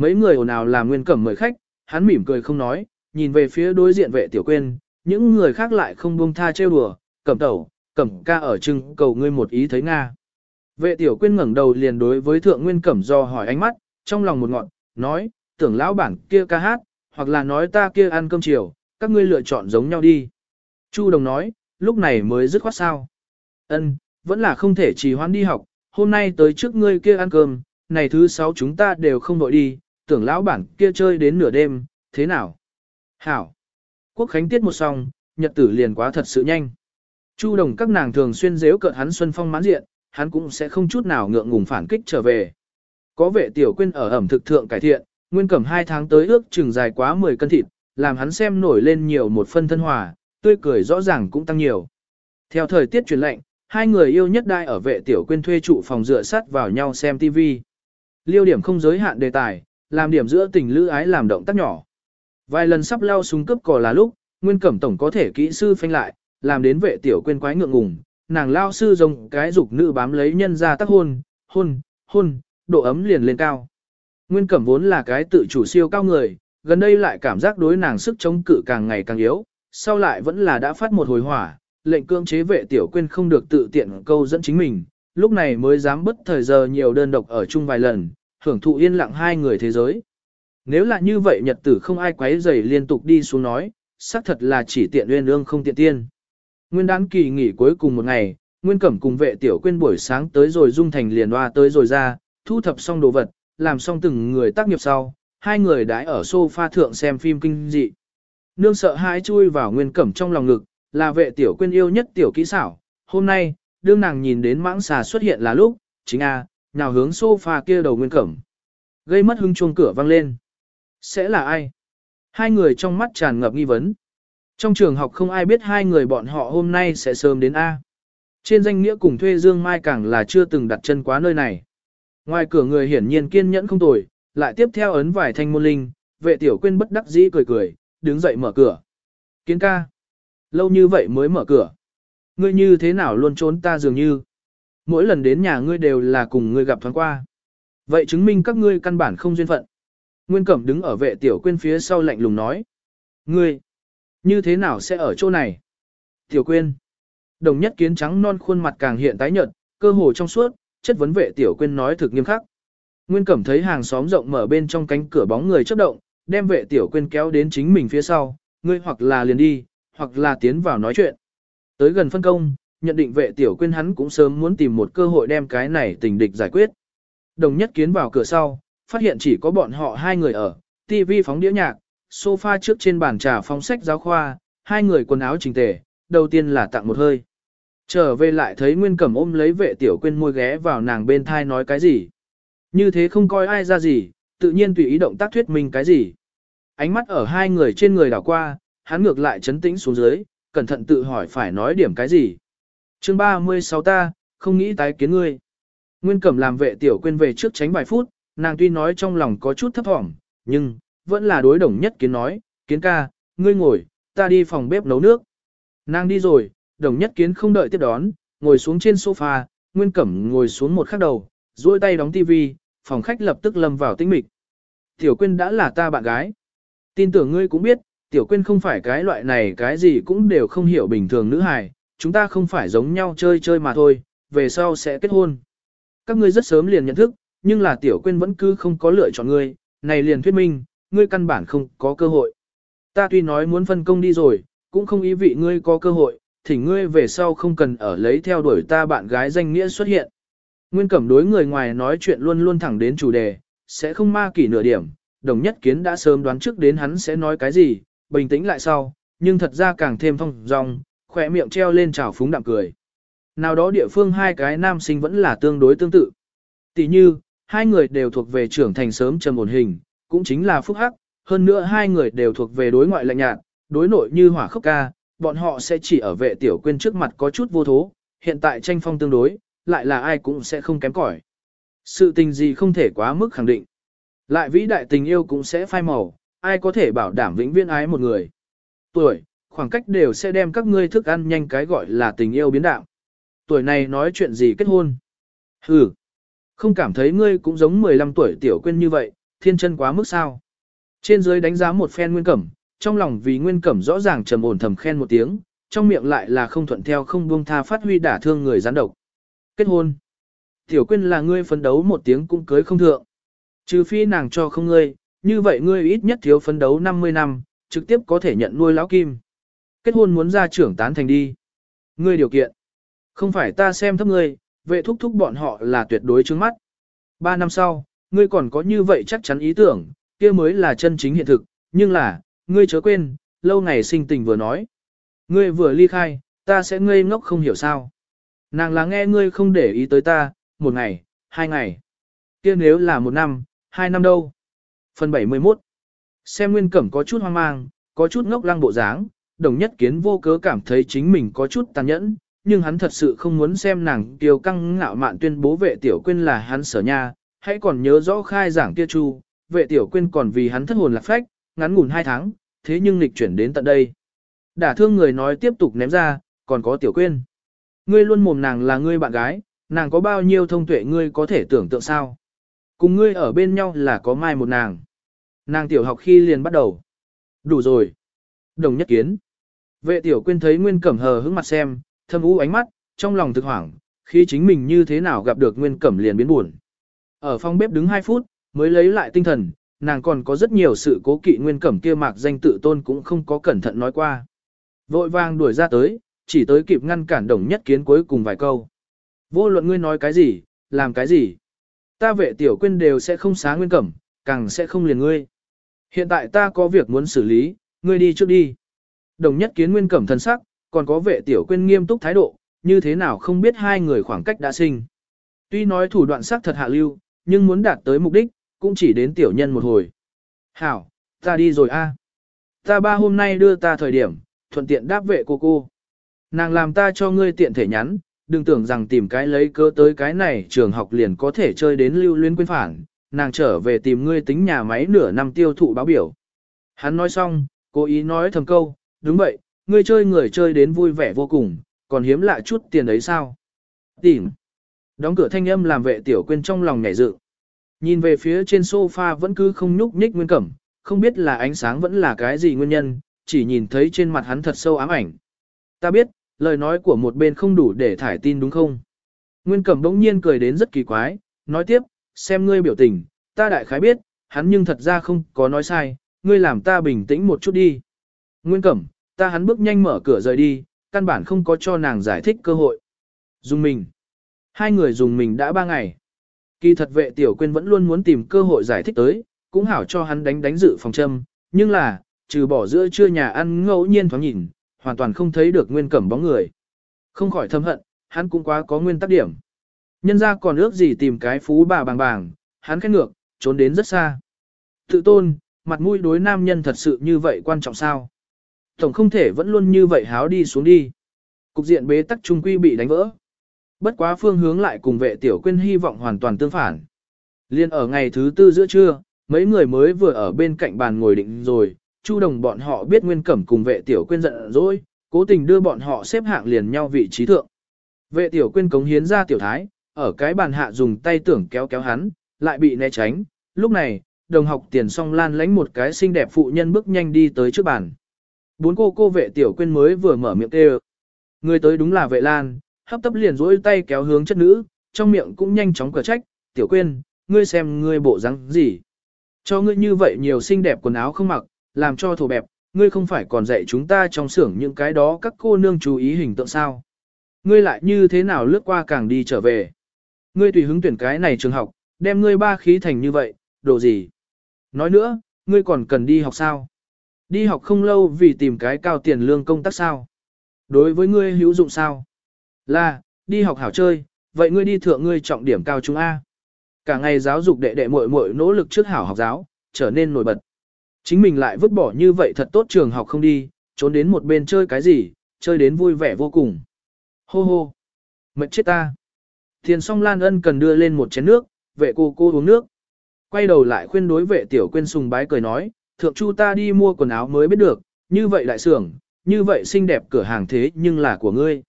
Mấy người ồn ào làm Nguyên Cẩm mời khách, hắn mỉm cười không nói, nhìn về phía đối diện vệ tiểu quyên, những người khác lại không buông tha trêu đùa, Cẩm tẩu, Cẩm ca ở trưng cầu ngươi một ý thấy Nga. Vệ tiểu quyên ngẩng đầu liền đối với thượng Nguyên Cẩm do hỏi ánh mắt, trong lòng một ngọn, nói, tưởng lão bản kia ca hát, hoặc là nói ta kia ăn cơm chiều, các ngươi lựa chọn giống nhau đi. Chu Đồng nói, lúc này mới dứt khoát sao. Ân, vẫn là không thể trì hoãn đi học, hôm nay tới trước ngươi kia ăn cơm, này thứ sáu chúng ta đều không đội đi, tưởng lão bản kia chơi đến nửa đêm, thế nào? Hảo. Quốc khánh tiết một xong, nhật tử liền quá thật sự nhanh. Chu Đồng các nàng thường xuyên dếu cợt hắn Xuân Phong mãn diện, hắn cũng sẽ không chút nào ngượng ngùng phản kích trở về. Có vệ tiểu quên ở ẩm thực thượng cải thiện, nguyên cẩm hai tháng tới ước chừng dài quá 10 cân thịt, làm hắn xem nổi lên nhiều một phân thân hòa, tươi cười rõ ràng cũng tăng nhiều. Theo thời tiết chuyển lạnh, hai người yêu nhất đai ở vệ tiểu quên thuê trụ phòng dựa sắt vào nhau xem TV. Liêu điểm không giới hạn đề tài, làm điểm giữa tình lữ ái làm động tác nhỏ. Vài lần sắp lao súng cướp cò là lúc, Nguyên Cẩm Tổng có thể kỹ sư phanh lại, làm đến vệ tiểu quên quái ngượng ngùng, nàng lao sư rồng cái dục nữ bám lấy nhân ra tác hôn, hôn, hôn, độ ấm liền lên cao. Nguyên Cẩm vốn là cái tự chủ siêu cao người, gần đây lại cảm giác đối nàng sức chống cự càng ngày càng yếu, sau lại vẫn là đã phát một hồi hỏa, lệnh cưỡng chế vệ tiểu quên không được tự tiện câu dẫn chính mình, lúc này mới dám bất thời giờ nhiều đơn độc ở chung vài lần, hưởng thụ yên lặng hai người thế giới. Nếu là như vậy nhật tử không ai quấy rầy liên tục đi xuống nói, xác thật là chỉ tiện uyên ương không tiện tiên. Nguyên đán kỳ nghỉ cuối cùng một ngày, Nguyên Cẩm cùng vệ tiểu quên buổi sáng tới rồi dung thành liền hoa tới rồi ra, thu thập xong đồ vật, làm xong từng người tác nghiệp sau, hai người đãi ở sofa thượng xem phim kinh dị. Nương sợ hãi chui vào nguyên cẩm trong lòng ngực, là vệ tiểu quên yêu nhất tiểu kỹ xảo. Hôm nay, đương nàng nhìn đến mãng xà xuất hiện là lúc, chính a, nào hướng sofa kia đầu nguyên cẩm. Gây mất hứng chuông cửa vang lên. Sẽ là ai? Hai người trong mắt tràn ngập nghi vấn. Trong trường học không ai biết hai người bọn họ hôm nay sẽ sớm đến A. Trên danh nghĩa cùng thuê Dương Mai càng là chưa từng đặt chân quá nơi này. Ngoài cửa người hiển nhiên kiên nhẫn không tồi, lại tiếp theo ấn vải thanh môn linh, vệ tiểu quên bất đắc dĩ cười cười, đứng dậy mở cửa. Kiến ca. Lâu như vậy mới mở cửa. Ngươi như thế nào luôn trốn ta dường như. Mỗi lần đến nhà ngươi đều là cùng ngươi gặp thoáng qua. Vậy chứng minh các ngươi căn bản không duyên phận. Nguyên Cẩm đứng ở vệ tiểu Quyên phía sau lạnh lùng nói. Ngươi, như thế nào sẽ ở chỗ này? Tiểu Quyên Đồng nhất kiến trắng non khuôn mặt càng hiện tái nhợt, cơ hồ trong suốt, chất vấn vệ tiểu Quyên nói thực nghiêm khắc. Nguyên Cẩm thấy hàng xóm rộng mở bên trong cánh cửa bóng người chớp động, đem vệ tiểu Quyên kéo đến chính mình phía sau, ngươi hoặc là liền đi, hoặc là tiến vào nói chuyện. Tới gần phân công, nhận định vệ tiểu quyên hắn cũng sớm muốn tìm một cơ hội đem cái này tình địch giải quyết. Đồng nhất kiến vào cửa sau, phát hiện chỉ có bọn họ hai người ở, TV phóng đĩa nhạc, sofa trước trên bàn trà phóng sách giáo khoa, hai người quần áo chỉnh tề, đầu tiên là tặng một hơi. Trở về lại thấy Nguyên Cẩm ôm lấy vệ tiểu quyên môi ghé vào nàng bên thai nói cái gì. Như thế không coi ai ra gì, tự nhiên tùy ý động tác thuyết minh cái gì. Ánh mắt ở hai người trên người đảo qua, hắn ngược lại chấn tĩnh xuống dưới, cẩn thận tự hỏi phải nói điểm cái gì chương 36 ta, không nghĩ tái kiến ngươi. Nguyên Cẩm làm vệ tiểu quên về trước tránh vài phút, nàng tuy nói trong lòng có chút thấp thỏm, nhưng, vẫn là đối đồng nhất kiến nói, kiến ca, ngươi ngồi, ta đi phòng bếp nấu nước. Nàng đi rồi, đồng nhất kiến không đợi tiếp đón, ngồi xuống trên sofa, Nguyên Cẩm ngồi xuống một khắc đầu, duỗi tay đóng tivi, phòng khách lập tức lâm vào tĩnh mịch. Tiểu Quyên đã là ta bạn gái. Tin tưởng ngươi cũng biết, Tiểu Quyên không phải cái loại này cái gì cũng đều không hiểu bình thường nữ hài, chúng ta không phải giống nhau chơi chơi mà thôi, về sau sẽ kết hôn. Các ngươi rất sớm liền nhận thức, nhưng là Tiểu Quyên vẫn cứ không có lựa chọn ngươi, này liền thuyết minh, ngươi căn bản không có cơ hội. Ta tuy nói muốn phân công đi rồi, cũng không ý vị ngươi có cơ hội, thì ngươi về sau không cần ở lấy theo đuổi ta bạn gái danh nghĩa xuất hiện. Nguyên Cẩm đối người ngoài nói chuyện luôn luôn thẳng đến chủ đề, sẽ không ma kỷ nửa điểm, đồng nhất kiến đã sớm đoán trước đến hắn sẽ nói cái gì, bình tĩnh lại sau, nhưng thật ra càng thêm phong dong, khỏe miệng treo lên trào phúng đạm cười. Nào đó địa phương hai cái nam sinh vẫn là tương đối tương tự. Tỷ như, hai người đều thuộc về trưởng thành sớm trầm ổn hình, cũng chính là phúc hắc, hơn nữa hai người đều thuộc về đối ngoại lạnh nhạt, đối nội như hỏa khốc ca, bọn họ sẽ chỉ ở vệ tiểu quên trước mặt có chút vô thố, hiện tại tranh phong tương đối, lại là ai cũng sẽ không kém cỏi. Sự tình gì không thể quá mức khẳng định. Lại vĩ đại tình yêu cũng sẽ phai màu, ai có thể bảo đảm vĩnh viễn ái một người. Tuổi, khoảng cách đều sẽ đem các ngươi thức ăn nhanh cái gọi là tình yêu biến đạo. Tuổi này nói chuyện gì kết hôn. Hừ, không cảm thấy ngươi cũng giống 15 tuổi tiểu quên như vậy, thiên chân quá mức sao. Trên dưới đánh giá một phen nguyên cẩm, trong lòng vì nguyên cẩm rõ ràng trầm ổn thầm khen một tiếng, trong miệng lại là không thuận theo không buông tha phát huy đả thương người gián độc. Kết hôn. Tiểu quên là ngươi phấn đấu một tiếng cũng cưới không thượng. Trừ phi nàng cho không ngươi, như vậy ngươi ít nhất thiếu phấn đấu 50 năm, trực tiếp có thể nhận nuôi lão kim. Kết hôn muốn ra trưởng tán thành đi. Ngươi điều kiện. Không phải ta xem thấp ngươi, vệ thúc thúc bọn họ là tuyệt đối trước mắt. Ba năm sau, ngươi còn có như vậy chắc chắn ý tưởng, kia mới là chân chính hiện thực, nhưng là, ngươi chớ quên, lâu ngày sinh tình vừa nói. Ngươi vừa ly khai, ta sẽ ngây ngốc không hiểu sao. Nàng là nghe ngươi không để ý tới ta, một ngày, hai ngày. kia nếu là một năm, hai năm đâu. Phần 71 Xem Nguyên Cẩm có chút hoang mang, có chút ngốc lăng bộ dáng, đồng nhất kiến vô cớ cảm thấy chính mình có chút tàn nhẫn, nhưng hắn thật sự không muốn xem nàng kiều căng ngạo mạn tuyên bố vệ tiểu quên là hắn sở nha, hãy còn nhớ rõ khai giảng kia chu, vệ tiểu quên còn vì hắn thất hồn lạc phách, ngắn ngủn hai tháng, thế nhưng lịch chuyển đến tận đây. Đả thương người nói tiếp tục ném ra, còn có tiểu quên. Ngươi luôn mồm nàng là ngươi bạn gái, nàng có bao nhiêu thông tuệ ngươi có thể tưởng tượng sao. Cùng ngươi ở bên nhau là có mai một nàng. Nàng tiểu học khi liền bắt đầu. Đủ rồi. Đồng nhất kiến. Vệ tiểu Quyên thấy nguyên cẩm hờ hững mặt xem, thâm u ánh mắt, trong lòng thực hoảng, khi chính mình như thế nào gặp được nguyên cẩm liền biến buồn. Ở phòng bếp đứng 2 phút, mới lấy lại tinh thần, nàng còn có rất nhiều sự cố kỵ nguyên cẩm kia mạc danh tự tôn cũng không có cẩn thận nói qua. Vội vàng đuổi ra tới, chỉ tới kịp ngăn cản đồng nhất kiến cuối cùng vài câu. Vô luận ngươi nói cái gì, làm cái gì. Ta vệ tiểu Quyên đều sẽ không xá nguyên cẩm, càng sẽ không liền ngươi. Hiện tại ta có việc muốn xử lý, ngươi đi trước đi. Đồng nhất kiến nguyên cẩm thân sắc, còn có vệ tiểu quên nghiêm túc thái độ, như thế nào không biết hai người khoảng cách đã sinh. Tuy nói thủ đoạn sắc thật hạ lưu, nhưng muốn đạt tới mục đích, cũng chỉ đến tiểu nhân một hồi. Hảo, ta đi rồi a. À. Ta ba hôm nay đưa ta thời điểm, thuận tiện đáp vệ cô cô. Nàng làm ta cho ngươi tiện thể nhắn, đừng tưởng rằng tìm cái lấy cớ tới cái này trường học liền có thể chơi đến lưu luyến quên phản, nàng trở về tìm ngươi tính nhà máy nửa năm tiêu thụ báo biểu. Hắn nói xong, cố ý nói thầm câu, đúng vậy, ngươi chơi người chơi đến vui vẻ vô cùng, còn hiếm lạ chút tiền ấy sao. Tìm. Đóng cửa thanh âm làm vệ tiểu quên trong lòng nhảy dự. Nhìn về phía trên sofa vẫn cứ không nhúc nhích nguyên cẩm, không biết là ánh sáng vẫn là cái gì nguyên nhân, chỉ nhìn thấy trên mặt hắn thật sâu ám ảnh. Ta biết, lời nói của một bên không đủ để thải tin đúng không? Nguyên cẩm đống nhiên cười đến rất kỳ quái, nói tiếp, xem ngươi biểu tình, ta đại khái biết, hắn nhưng thật ra không có nói sai, ngươi làm ta bình tĩnh một chút đi. Nguyên Cẩm, ta hắn bước nhanh mở cửa rời đi, căn bản không có cho nàng giải thích cơ hội. Dùng mình. Hai người dùng mình đã ba ngày. Kỳ thật vệ tiểu quên vẫn luôn muốn tìm cơ hội giải thích tới, cũng hảo cho hắn đánh đánh dự phòng châm, nhưng là, trừ bỏ giữa trưa nhà ăn ngẫu nhiên thoáng nhìn, hoàn toàn không thấy được nguyên cẩm bóng người. Không khỏi thâm hận, hắn cũng quá có nguyên tắc điểm. Nhân ra còn ước gì tìm cái phú bà bàng bàng, hắn khét ngược, trốn đến rất xa. Tự tôn, mặt mũi đối nam nhân thật sự như vậy quan trọng sao? Tổng không thể vẫn luôn như vậy háo đi xuống đi. Cục diện bế tắc trung quy bị đánh vỡ. Bất quá phương hướng lại cùng vệ tiểu quyên hy vọng hoàn toàn tương phản. Liên ở ngày thứ tư giữa trưa, mấy người mới vừa ở bên cạnh bàn ngồi định rồi, Chu đồng bọn họ biết nguyên cẩm cùng vệ tiểu quyên giận dỗi, cố tình đưa bọn họ xếp hạng liền nhau vị trí thượng. Vệ tiểu quyên cống hiến ra tiểu thái, ở cái bàn hạ dùng tay tưởng kéo kéo hắn, lại bị né tránh. Lúc này, đồng học tiền song lan lánh một cái xinh đẹp phụ nhân bước nhanh đi tới trước bàn. Bốn cô cô vệ tiểu quên mới vừa mở miệng kêu. Người tới đúng là vệ lan, hấp tấp liền rỗi tay kéo hướng chất nữ, trong miệng cũng nhanh chóng cờ trách, tiểu quên, ngươi xem ngươi bộ răng gì. Cho ngươi như vậy nhiều xinh đẹp quần áo không mặc, làm cho thổ bẹp, ngươi không phải còn dạy chúng ta trong xưởng những cái đó các cô nương chú ý hình tượng sao. Ngươi lại như thế nào lướt qua càng đi trở về. Ngươi tùy hứng tuyển cái này trường học, đem ngươi ba khí thành như vậy, đồ gì. Nói nữa, ngươi còn cần đi học sao? Đi học không lâu vì tìm cái cao tiền lương công tác sao? Đối với ngươi hữu dụng sao? Là, đi học hảo chơi, vậy ngươi đi thượng ngươi trọng điểm cao trung A. Cả ngày giáo dục đệ đệ muội muội nỗ lực trước hảo học giáo, trở nên nổi bật. Chính mình lại vứt bỏ như vậy thật tốt trường học không đi, trốn đến một bên chơi cái gì, chơi đến vui vẻ vô cùng. Hô hô, mệt chết ta. Thiền song Lan Ân cần đưa lên một chén nước, vệ cô cô uống nước. Quay đầu lại khuyên đối vệ tiểu quên sùng bái cười nói, thượng chu ta đi mua quần áo mới biết được, như vậy đại sưởng, như vậy xinh đẹp cửa hàng thế nhưng là của ngươi.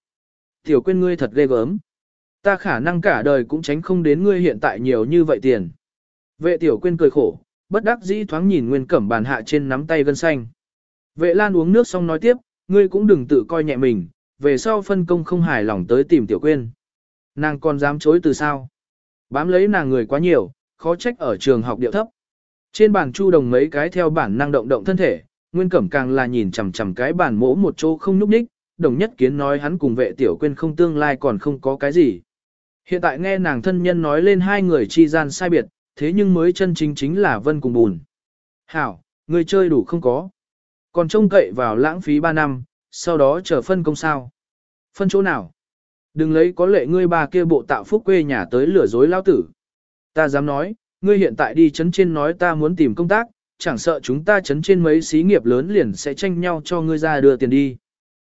Tiểu quên ngươi thật ghê gớm. Ta khả năng cả đời cũng tránh không đến ngươi hiện tại nhiều như vậy tiền. Vệ tiểu quên cười khổ, bất đắc dĩ thoáng nhìn nguyên cẩm bàn hạ trên nắm tay gân xanh. Vệ lan uống nước xong nói tiếp, ngươi cũng đừng tự coi nhẹ mình, về sau phân công không hài lòng tới tìm tiểu quên. Nàng còn dám chối từ sao? Bám lấy nàng người quá nhiều, khó trách ở trường học điệu thấp. Trên bàn chu đồng mấy cái theo bản năng động động thân thể, nguyên cẩm càng là nhìn chằm chằm cái bàn mỗ một chỗ không nhúc nhích, đồng nhất kiến nói hắn cùng vệ tiểu quên không tương lai còn không có cái gì. Hiện tại nghe nàng thân nhân nói lên hai người chi gian sai biệt, thế nhưng mới chân chính chính là vân cùng bùn. Hảo, người chơi đủ không có. Còn trông cậy vào lãng phí 3 năm, sau đó chờ phân công sao. Phân chỗ nào? Đừng lấy có lệ ngươi bà kia bộ tạo phúc quê nhà tới lừa dối lao tử. Ta dám nói, ngươi hiện tại đi chấn trên nói ta muốn tìm công tác, chẳng sợ chúng ta chấn trên mấy xí nghiệp lớn liền sẽ tranh nhau cho ngươi ra đưa tiền đi.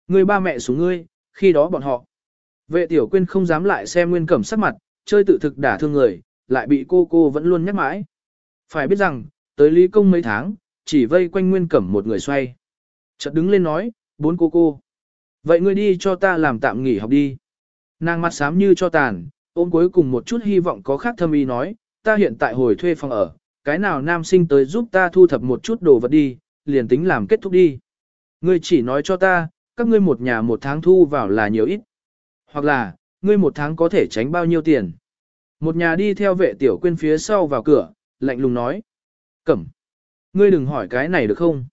Ngươi ba mẹ xuống ngươi, khi đó bọn họ. Vệ tiểu quyên không dám lại xem nguyên cẩm sắc mặt, chơi tự thực đả thương người, lại bị cô cô vẫn luôn nhắc mãi. Phải biết rằng, tới lý công mấy tháng, chỉ vây quanh nguyên cẩm một người xoay. Chợt đứng lên nói, bốn cô cô. Vậy ngươi đi cho ta làm tạm nghỉ học đi. Nàng mặt xám như cho tàn, ôm cuối cùng một chút hy vọng có khác thâm ý nói, ta hiện tại hồi thuê phòng ở, cái nào nam sinh tới giúp ta thu thập một chút đồ vật đi, liền tính làm kết thúc đi. Ngươi chỉ nói cho ta, các ngươi một nhà một tháng thu vào là nhiều ít. Hoặc là, ngươi một tháng có thể tránh bao nhiêu tiền. Một nhà đi theo vệ tiểu quên phía sau vào cửa, lạnh lùng nói. Cẩm. Ngươi đừng hỏi cái này được không?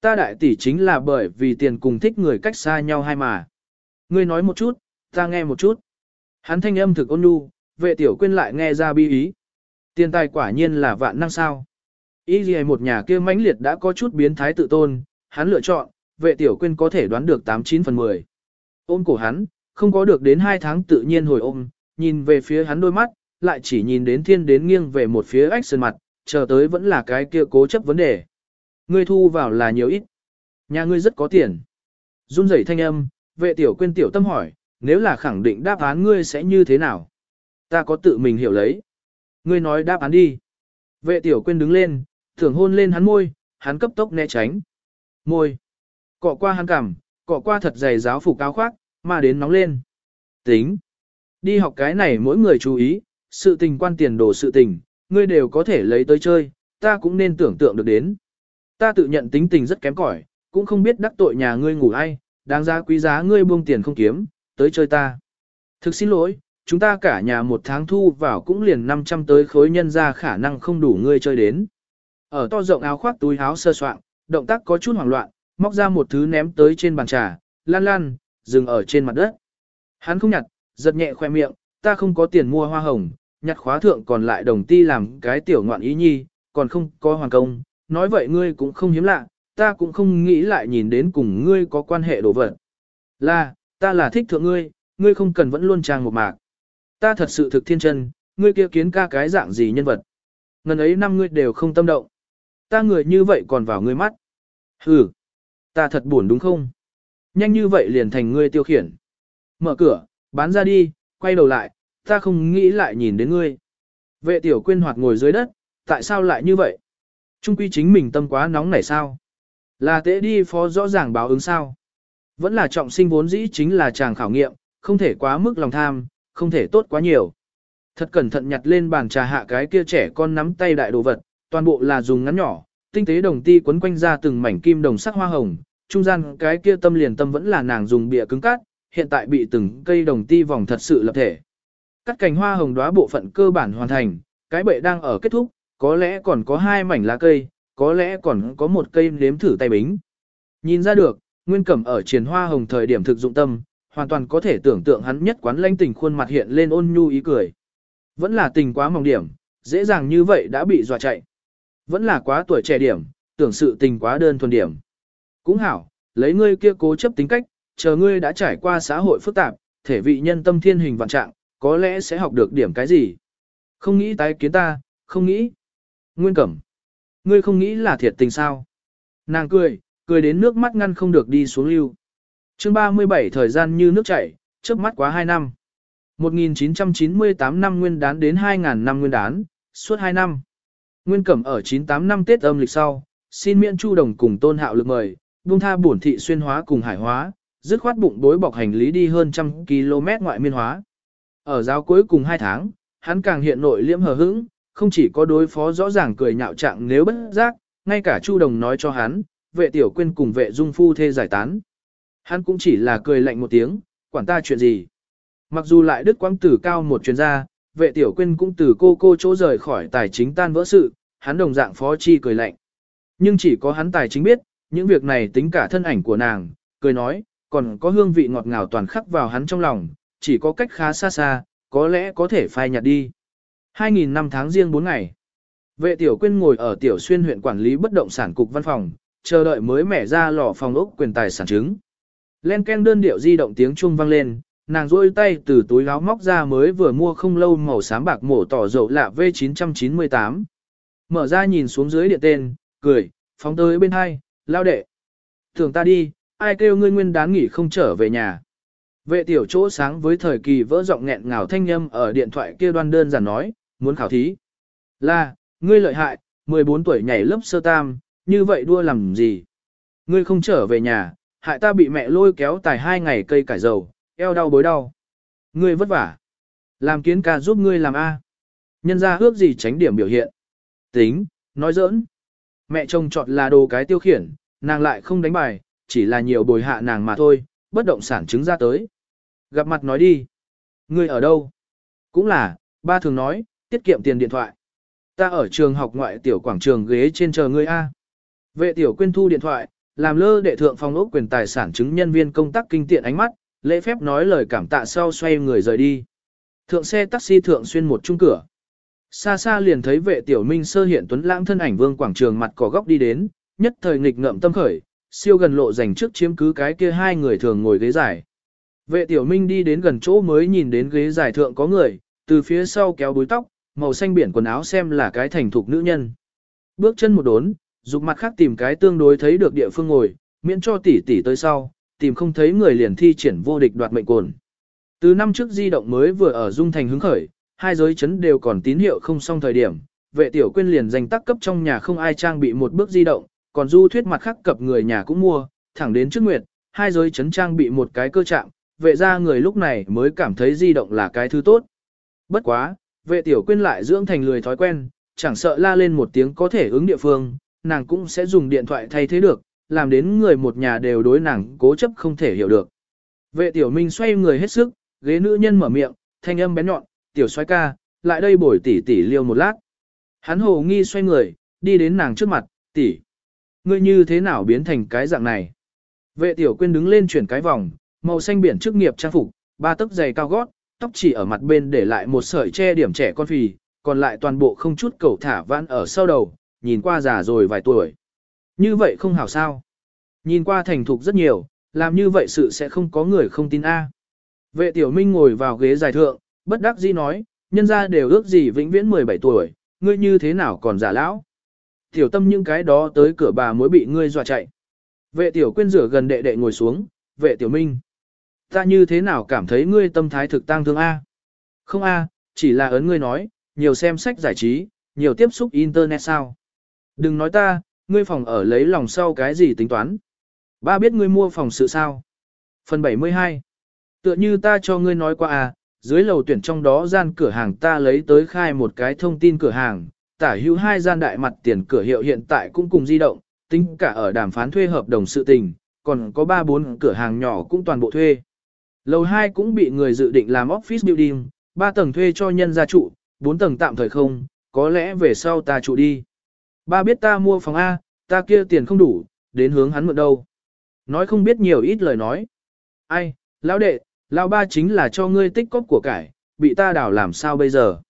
Ta đại tỷ chính là bởi vì tiền cùng thích người cách xa nhau hay mà. Ngươi nói một chút, ta nghe một chút. Hắn thanh âm thực ôn nhu, vệ tiểu quên lại nghe ra bi ý. Tiền tài quả nhiên là vạn năng sao. Ý gì một nhà kia mãnh liệt đã có chút biến thái tự tôn, hắn lựa chọn, vệ tiểu Quyên có thể đoán được 89 phần 10. Ôm cổ hắn, không có được đến 2 tháng tự nhiên hồi ôm, nhìn về phía hắn đôi mắt, lại chỉ nhìn đến thiên đến nghiêng về một phía ách sơn mặt, chờ tới vẫn là cái kia cố chấp vấn đề. Ngươi thu vào là nhiều ít. Nhà ngươi rất có tiền. Run rẩy thanh âm, vệ tiểu Quyên tiểu tâm hỏi, nếu là khẳng định đáp án ngươi sẽ như thế nào? Ta có tự mình hiểu lấy. Ngươi nói đáp án đi. Vệ tiểu quên đứng lên, thưởng hôn lên hắn môi, hắn cấp tốc né tránh. Môi. Cọ qua hắn cằm, cọ qua thật dày giáo phục áo khoác, mà đến nóng lên. Tính. Đi học cái này mỗi người chú ý, sự tình quan tiền đồ sự tình, ngươi đều có thể lấy tới chơi, ta cũng nên tưởng tượng được đến. Ta tự nhận tính tình rất kém cỏi, cũng không biết đắc tội nhà ngươi ngủ ai, đáng giá quý giá ngươi buông tiền không kiếm, tới chơi ta. Thực xin lỗi, chúng ta cả nhà một tháng thu vào cũng liền 500 tới khối nhân ra khả năng không đủ ngươi chơi đến. Ở to rộng áo khoác túi áo sơ soạn, động tác có chút hoảng loạn, móc ra một thứ ném tới trên bàn trà, lan lan, dừng ở trên mặt đất. Hắn không nhặt, giật nhẹ khoe miệng, ta không có tiền mua hoa hồng, nhặt khóa thượng còn lại đồng ti làm cái tiểu ngoạn ý nhi, còn không có hoàn công, nói vậy ngươi cũng không hiếm lạ, ta cũng không nghĩ lại nhìn đến cùng ngươi có quan hệ đồ vật. Là, ta là thích thượng ngươi, ngươi không cần vẫn luôn trang một mạc. Ta thật sự thực thiên chân, ngươi kia kiến ca cái dạng gì nhân vật. Ngần ấy năm ngươi đều không tâm động. Ta người như vậy còn vào ngươi mắt. Hừ, ta thật buồn đúng không? Nhanh như vậy liền thành ngươi tiêu khiển. Mở cửa, bán ra đi, quay đầu lại, ta không nghĩ lại nhìn đến ngươi. Vệ tiểu quyên hoạt ngồi dưới đất, tại sao lại như vậy? Trung quy chính mình tâm quá nóng nảy sao? Là tế đi phó rõ ràng báo ứng sao? Vẫn là trọng sinh vốn dĩ chính là chàng khảo nghiệm, không thể quá mức lòng tham, không thể tốt quá nhiều. Thật cẩn thận nhặt lên bàn trà hạ cái kia trẻ con nắm tay đại đồ vật, toàn bộ là dùng ngắn nhỏ, tinh tế đồng ti quấn quanh ra từng mảnh kim đồng sắc hoa hồng, trung gian cái kia tâm liền tâm vẫn là nàng dùng bìa cứng cắt, hiện tại bị từng cây đồng ti vòng thật sự lập thể. Cắt cành hoa hồng đóa bộ phận cơ bản hoàn thành, cái bệ đang ở kết thúc, có lẽ còn có hai mảnh lá cây, có lẽ còn có một cây nếm thử tay bính. Nhìn ra được, Nguyên Cẩm ở triển hoa hồng thời điểm thực dụng tâm, hoàn toàn có thể tưởng tượng hắn nhất quán lanh tình khuôn mặt hiện lên ôn nhu ý cười. Vẫn là tình quá mỏng điểm, dễ dàng như vậy đã bị dọa chạy. Vẫn là quá tuổi trẻ điểm, tưởng sự tình quá đơn thuần điểm. Cũng hảo, lấy ngươi kia cố chấp tính cách, chờ ngươi đã trải qua xã hội phức tạp, thể vị nhân tâm thiên hình vạn trạng, có lẽ sẽ học được điểm cái gì. Không nghĩ tái kiến ta, không nghĩ. Nguyên Cẩm. Ngươi không nghĩ là thiệt tình sao? Nàng cười, cười đến nước mắt ngăn không được đi xuống lưu chương 37 thời gian như nước chảy, trước mắt quá 2 năm. 1998 năm nguyên đán đến 2000 năm nguyên đán, suốt 2 năm. Nguyên Cẩm ở 98 năm Tết âm lịch sau, xin miễn Chu Đồng cùng Tôn Hạo lực mời, buông tha bổn thị xuyên hóa cùng hải hóa, dứt khoát bụng đối bọc hành lý đi hơn trăm km ngoại miên hóa. Ở giáo cuối cùng 2 tháng, hắn càng hiện nội liễm hờ hững, không chỉ có đối phó rõ ràng cười nhạo trạng nếu bất giác, ngay cả Chu Đồng nói cho hắn, vệ tiểu quên cùng vệ dung phu thê giải tán. Hắn cũng chỉ là cười lạnh một tiếng, quản ta chuyện gì. Mặc dù lại đức quang tử cao một chuyên gia, vệ tiểu quên cũng từ cô cô chỗ rời khỏi tài chính tan vỡ sự, hắn đồng dạng phó chi cười lạnh. Nhưng chỉ có hắn tài chính biết, những việc này tính cả thân ảnh của nàng, cười nói, còn có hương vị ngọt ngào toàn khắc vào hắn trong lòng, chỉ có cách khá xa xa, có lẽ có thể phai nhạt đi. 2.000 năm tháng riêng 4 ngày. Vệ tiểu quyên ngồi ở tiểu xuyên huyện quản lý bất động sản cục văn phòng, chờ đợi mới mẻ ra lò phòng ốc quyền tài sản chứng. Len ken đơn điệu di động tiếng chuông vang lên, nàng rôi tay từ túi áo móc ra mới vừa mua không lâu màu xám bạc mổ tỏ dầu lạ V998. Mở ra nhìn xuống dưới điện tên, cười, phóng tới bên hai, lao đệ. Thường ta đi, ai kêu ngươi nguyên đán nghỉ không trở về nhà. Vệ tiểu chỗ sáng với thời kỳ vỡ giọng nghẹn ngào thanh nhâm ở điện thoại kia đoan đơn giản nói, muốn khảo thí. Là, ngươi lợi hại, 14 tuổi nhảy lớp sơ tam, như vậy đua làm gì? Ngươi không trở về nhà, hại ta bị mẹ lôi kéo tài hai ngày cây cải dầu, eo đau bối đau. Ngươi vất vả. Làm kiến ca giúp ngươi làm A. Nhân ra ước gì tránh điểm biểu hiện. Tính, nói giỡn. Mẹ chồng chọn là đồ cái tiêu khiển, nàng lại không đánh bài, chỉ là nhiều bồi hạ nàng mà thôi, bất động sản chứng ra tới. Gặp mặt nói đi. Ngươi ở đâu? Cũng là, ba thường nói, tiết kiệm tiền điện thoại. Ta ở trường học ngoại tiểu quảng trường ghế trên chờ ngươi A. Vệ tiểu quên thu điện thoại, làm lơ đệ thượng phòng ốc quyền tài sản chứng nhân viên công tác kinh tiện ánh mắt, lễ phép nói lời cảm tạ sau xoay người rời đi. Thượng xe taxi thượng xuyên một chung cửa. Xa xa liền thấy vệ tiểu minh sơ hiện tuấn lãng thân ảnh vương quảng trường mặt cỏ góc đi đến, nhất thời nghịch ngợm tâm khởi, siêu gần lộ dành trước chiếm cứ cái kia hai người thường ngồi ghế dài. Vệ tiểu minh đi đến gần chỗ mới nhìn đến ghế dài thượng có người, từ phía sau kéo búi tóc, màu xanh biển quần áo xem là cái thành thục nữ nhân. Bước chân một đốn, dục mặt khác tìm cái tương đối thấy được địa phương ngồi, miễn cho tỷ tỷ tới sau, tìm không thấy người liền thi triển vô địch đoạt mệnh cồn. Từ năm trước di động mới vừa ở Dung Thành hứng khởi, hai giới chấn đều còn tín hiệu không xong thời điểm, vệ tiểu quyên liền dành tác cấp trong nhà không ai trang bị một bước di động, còn du thuyết mặt khác cập người nhà cũng mua, thẳng đến trước nguyệt, hai giới chấn trang bị một cái cơ trạng, vệ ra người lúc này mới cảm thấy di động là cái thứ tốt. Bất quá, vệ tiểu quyên lại dưỡng thành lười thói quen, chẳng sợ la lên một tiếng có thể ứng địa phương, nàng cũng sẽ dùng điện thoại thay thế được, làm đến người một nhà đều đối nàng cố chấp không thể hiểu được. Vệ tiểu minh xoay người hết sức, ghế nữ nhân mở miệng, thanh âm bén nhọn, tiểu xoay ca, lại đây bổi tỷ tỷ liêu một lát. Hắn hồ nghi xoay người, đi đến nàng trước mặt, tỷ, Ngươi như thế nào biến thành cái dạng này? Vệ tiểu quyên đứng lên chuyển cái vòng, màu xanh biển chức nghiệp trang phục, ba tấc giày cao gót, tóc chỉ ở mặt bên để lại một sợi che điểm trẻ con phì, còn lại toàn bộ không chút cầu thả vãn ở sau đầu, nhìn qua già rồi vài tuổi. Như vậy không hảo sao. Nhìn qua thành thục rất nhiều, làm như vậy sự sẽ không có người không tin A. Vệ tiểu minh ngồi vào ghế dài thượng, bất đắc dĩ nói, nhân ra đều ước gì vĩnh viễn 17 tuổi, ngươi như thế nào còn giả lão. Tiểu tâm những cái đó tới cửa bà mới bị ngươi dọa chạy. Vệ tiểu quyên rửa gần đệ đệ ngồi xuống, vệ tiểu minh. Ta như thế nào cảm thấy ngươi tâm thái thực tăng thương A? Không A, chỉ là ấn ngươi nói, nhiều xem sách giải trí, nhiều tiếp xúc internet sao. Đừng nói ta, ngươi phòng ở lấy lòng sau cái gì tính toán. Ba biết ngươi mua phòng sự sao. Phần 72 Tựa như ta cho ngươi nói qua à, dưới lầu tuyển trong đó gian cửa hàng ta lấy tới khai một cái thông tin cửa hàng, tả hữu hai gian đại mặt tiền cửa hiệu hiện tại cũng cùng di động, tính cả ở đàm phán thuê hợp đồng sự tình, còn có 3-4 cửa hàng nhỏ cũng toàn bộ thuê. Lầu 2 cũng bị người dự định làm office building, 3 tầng thuê cho nhân gia trụ, 4 tầng tạm thời không, có lẽ về sau ta trụ đi. Ba biết ta mua phòng A, ta kia tiền không đủ, đến hướng hắn mượn đâu. Nói không biết nhiều ít lời nói. Ai, lão đệ, lão ba chính là cho ngươi tích cóp của cải, bị ta đảo làm sao bây giờ.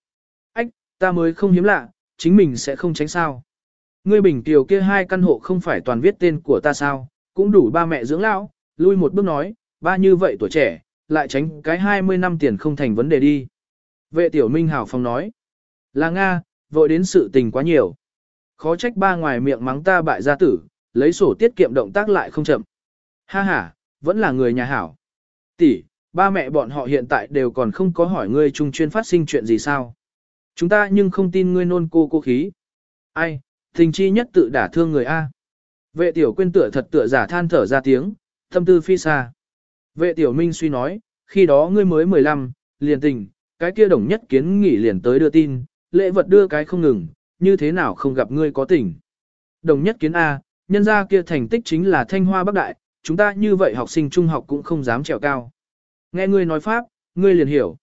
Ách, ta mới không hiếm lạ, chính mình sẽ không tránh sao. Ngươi bình tiểu kia hai căn hộ không phải toàn viết tên của ta sao, cũng đủ ba mẹ dưỡng lão, lui một bước nói, ba như vậy tuổi trẻ, lại tránh cái 20 năm tiền không thành vấn đề đi. Vệ tiểu minh hào phong nói, là Nga, vội đến sự tình quá nhiều. Khó trách ba ngoài miệng mắng ta bại gia tử, lấy sổ tiết kiệm động tác lại không chậm. Ha ha, vẫn là người nhà hảo. Tỷ, ba mẹ bọn họ hiện tại đều còn không có hỏi ngươi trung chuyên phát sinh chuyện gì sao. Chúng ta nhưng không tin ngươi nôn cô cô khí. Ai, tình chi nhất tự đả thương người A. Vệ tiểu quên tựa thật tựa giả than thở ra tiếng, tâm tư phi xa. Vệ tiểu minh suy nói, khi đó ngươi mới 15, liền tình, cái kia đồng nhất kiến nghỉ liền tới đưa tin, lễ vật đưa cái không ngừng, như thế nào không gặp ngươi có tình. Đồng nhất kiến A, nhân gia kia thành tích chính là thanh hoa bắc đại, chúng ta như vậy học sinh trung học cũng không dám trèo cao. Nghe ngươi nói pháp, ngươi liền hiểu.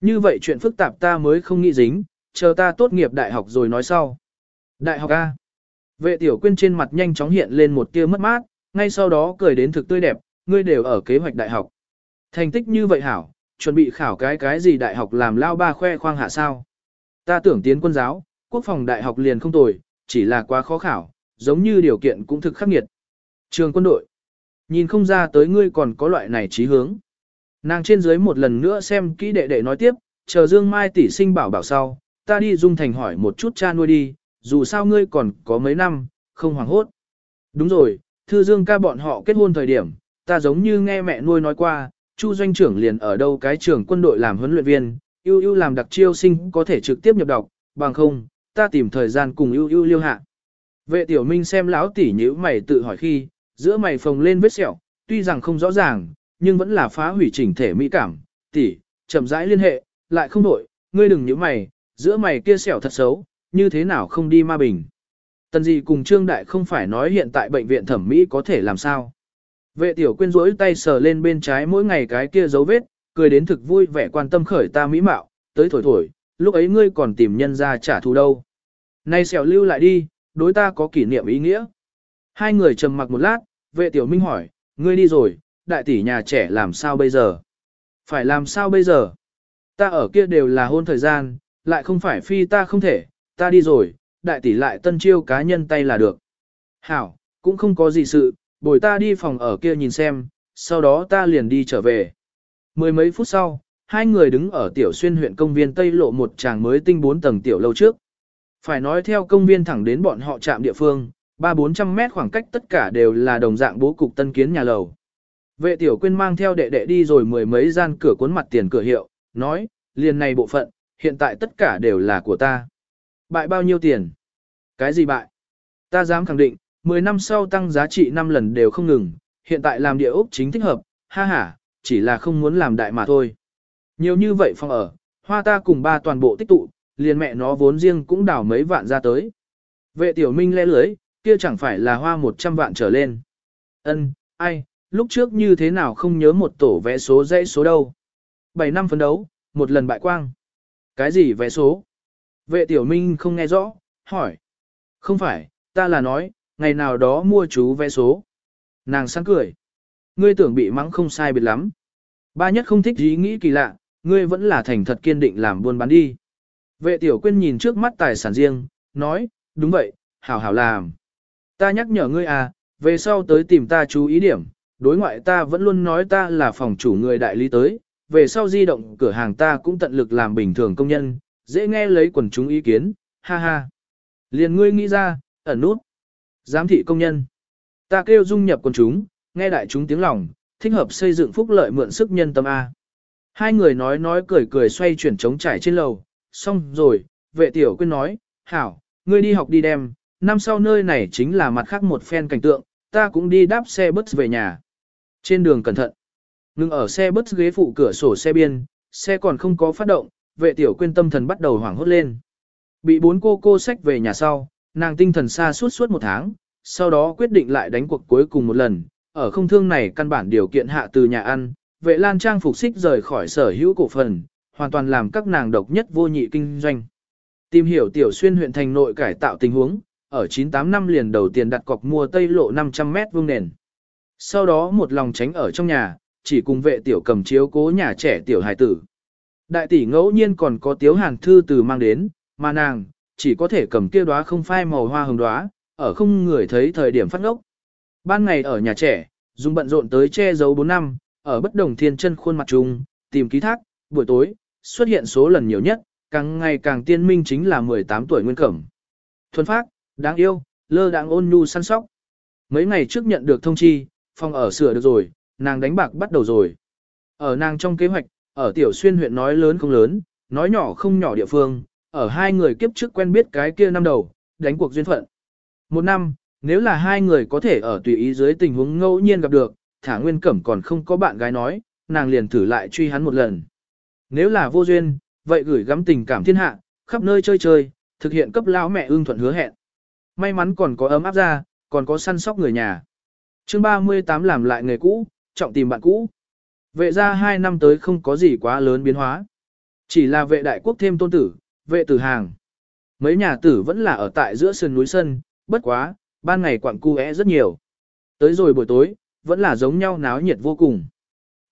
Như vậy chuyện phức tạp ta mới không nghĩ dính, chờ ta tốt nghiệp đại học rồi nói sau. Đại học A. Vệ tiểu quyên trên mặt nhanh chóng hiện lên một tia mất mát, ngay sau đó cười đến thực tươi đẹp, ngươi đều ở kế hoạch đại học. Thành tích như vậy hảo, chuẩn bị khảo cái cái gì đại học làm lao ba khoe khoang hạ sao. Ta tưởng tiến quân giáo, quốc phòng đại học liền không tồi, chỉ là quá khó khảo, giống như điều kiện cũng thực khắc nghiệt. Trường quân đội. Nhìn không ra tới ngươi còn có loại này trí hướng. Nàng trên dưới một lần nữa xem kỹ đệ đệ nói tiếp, chờ Dương Mai tỷ sinh bảo bảo sau, ta đi Dung Thành hỏi một chút cha nuôi đi, dù sao ngươi còn có mấy năm, không hoảng hốt. Đúng rồi, thư Dương ca bọn họ kết hôn thời điểm, ta giống như nghe mẹ nuôi nói qua, Chu doanh trưởng liền ở đâu cái trường quân đội làm huấn luyện viên, ưu ưu làm đặc chiêu sinh có thể trực tiếp nhập đọc, bằng không, ta tìm thời gian cùng ưu ưu liêu hạ. Vệ tiểu minh xem lão tỷ nhữ mày tự hỏi khi, giữa mày phồng lên vết sẹo, tuy rằng không rõ ràng, nhưng vẫn là phá hủy chỉnh thể mỹ cảm, tỷ, chậm rãi liên hệ, lại không đổi, ngươi đừng nhíu mày, giữa mày kia sẹo thật xấu, như thế nào không đi ma bình. Tần gì cùng Trương Đại không phải nói hiện tại bệnh viện thẩm mỹ có thể làm sao. Vệ tiểu quyên rỗi tay sờ lên bên trái mỗi ngày cái kia dấu vết, cười đến thực vui vẻ quan tâm khởi ta mỹ mạo, tới thổi thổi, lúc ấy ngươi còn tìm nhân ra trả thù đâu. Nay sẹo lưu lại đi, đối ta có kỷ niệm ý nghĩa. Hai người trầm mặc một lát, vệ tiểu minh hỏi, ngươi đi rồi, đại tỷ nhà trẻ làm sao bây giờ? Phải làm sao bây giờ? Ta ở kia đều là hôn thời gian, lại không phải phi ta không thể, ta đi rồi, đại tỷ lại tân chiêu cá nhân tay là được. Hảo, cũng không có gì sự, bồi ta đi phòng ở kia nhìn xem, sau đó ta liền đi trở về. Mười mấy phút sau, hai người đứng ở tiểu xuyên huyện công viên Tây Lộ một tràng mới tinh bốn tầng tiểu lâu trước. Phải nói theo công viên thẳng đến bọn họ chạm địa phương, ba bốn trăm mét khoảng cách tất cả đều là đồng dạng bố cục tân kiến nhà lầu. Vệ tiểu quyên mang theo đệ đệ đi rồi mười mấy gian cửa cuốn mặt tiền cửa hiệu, nói, liền này bộ phận, hiện tại tất cả đều là của ta. Bại bao nhiêu tiền? Cái gì bại? Ta dám khẳng định, 10 năm sau tăng giá trị 5 lần đều không ngừng, hiện tại làm địa ốc chính thích hợp, ha ha, chỉ là không muốn làm đại mà thôi. Nhiều như vậy phòng ở, hoa ta cùng ba toàn bộ tích tụ, liền mẹ nó vốn riêng cũng đảo mấy vạn ra tới. Vệ tiểu minh lẽ lưới, kia chẳng phải là hoa 100 vạn trở lên. Ân, ai, lúc trước như thế nào không nhớ một tổ vẽ số dãy số đâu. 7 năm phấn đấu, một lần bại quang. Cái gì vẽ số? Vệ tiểu minh không nghe rõ, hỏi. Không phải, ta là nói, ngày nào đó mua chú vé số. Nàng sáng cười. Ngươi tưởng bị mắng không sai biệt lắm. Ba nhất không thích ý nghĩ kỳ lạ, ngươi vẫn là thành thật kiên định làm buôn bán đi. Vệ tiểu quyên nhìn trước mắt tài sản riêng, nói, đúng vậy, hảo hảo làm. Ta nhắc nhở ngươi à, về sau tới tìm ta chú ý điểm, đối ngoại ta vẫn luôn nói ta là phòng chủ người đại lý tới, về sau di động cửa hàng ta cũng tận lực làm bình thường công nhân, dễ nghe lấy quần chúng ý kiến, ha ha. Liền ngươi nghĩ ra, ẩn nút. Giám thị công nhân. Ta kêu dung nhập quần chúng, nghe đại chúng tiếng lòng, thích hợp xây dựng phúc lợi mượn sức nhân tâm A. Hai người nói nói cười cười xoay chuyển trống trải trên lầu, xong rồi, vệ tiểu quyên nói, hảo, ngươi đi học đi đem, năm sau nơi này chính là mặt khác một phen cảnh tượng, ta cũng đi đáp xe bus về nhà. Trên đường cẩn thận, ngừng ở xe bus ghế phụ cửa sổ xe biên, xe còn không có phát động, vệ tiểu quyên tâm thần bắt đầu hoảng hốt lên. Bị bốn cô cô sách về nhà sau, nàng tinh thần xa suốt suốt một tháng, sau đó quyết định lại đánh cuộc cuối cùng một lần, ở không thương này căn bản điều kiện hạ từ nhà ăn, vệ lan trang phục xích rời khỏi sở hữu cổ phần, hoàn toàn làm các nàng độc nhất vô nhị kinh doanh. Tìm hiểu tiểu xuyên huyện thành nội cải tạo tình huống, ở 98 năm liền đầu tiền đặt cọc mua tây lộ 500 mét vuông nền. Sau đó một lòng tránh ở trong nhà, chỉ cùng vệ tiểu cầm chiếu cố nhà trẻ tiểu hài tử. Đại tỷ ngẫu nhiên còn có tiếu hàn thư từ mang đến, mà nàng, chỉ có thể cầm kia đóa không phai màu hoa hồng đóa, ở không người thấy thời điểm phát ngốc. Ban ngày ở nhà trẻ, dùng bận rộn tới che giấu 4 năm, ở bất đồng thiên chân khuôn mặt chung, tìm ký thác, buổi tối, xuất hiện số lần nhiều nhất, càng ngày càng tiên minh chính là 18 tuổi nguyên cẩm. Thuần phát, đáng yêu, lơ đáng ôn nhu săn sóc. Mấy ngày trước nhận được thông chi, phòng ở sửa được rồi, nàng đánh bạc bắt đầu rồi. Ở nàng trong kế hoạch, ở tiểu xuyên huyện nói lớn không lớn, nói nhỏ không nhỏ địa phương, ở hai người kiếp trước quen biết cái kia năm đầu, đánh cuộc duyên phận. Một năm, nếu là hai người có thể ở tùy ý dưới tình huống ngẫu nhiên gặp được, thả nguyên cẩm còn không có bạn gái nói, nàng liền thử lại truy hắn một lần. Nếu là vô duyên, vậy gửi gắm tình cảm thiên hạ, khắp nơi chơi chơi, thực hiện cấp lão mẹ ưng thuận hứa hẹn. May mắn còn có ấm áp ra, còn có săn sóc người nhà. chương 38 làm lại nghề cũ, trọng tìm bạn cũ. Vệ ra hai năm tới không có gì quá lớn biến hóa. Chỉ là vệ đại quốc thêm tôn tử, vệ tử hàng. Mấy nhà tử vẫn là ở tại giữa sườn núi sân, bất quá, ban ngày quặng cu é rất nhiều. Tới rồi buổi tối, vẫn là giống nhau náo nhiệt vô cùng.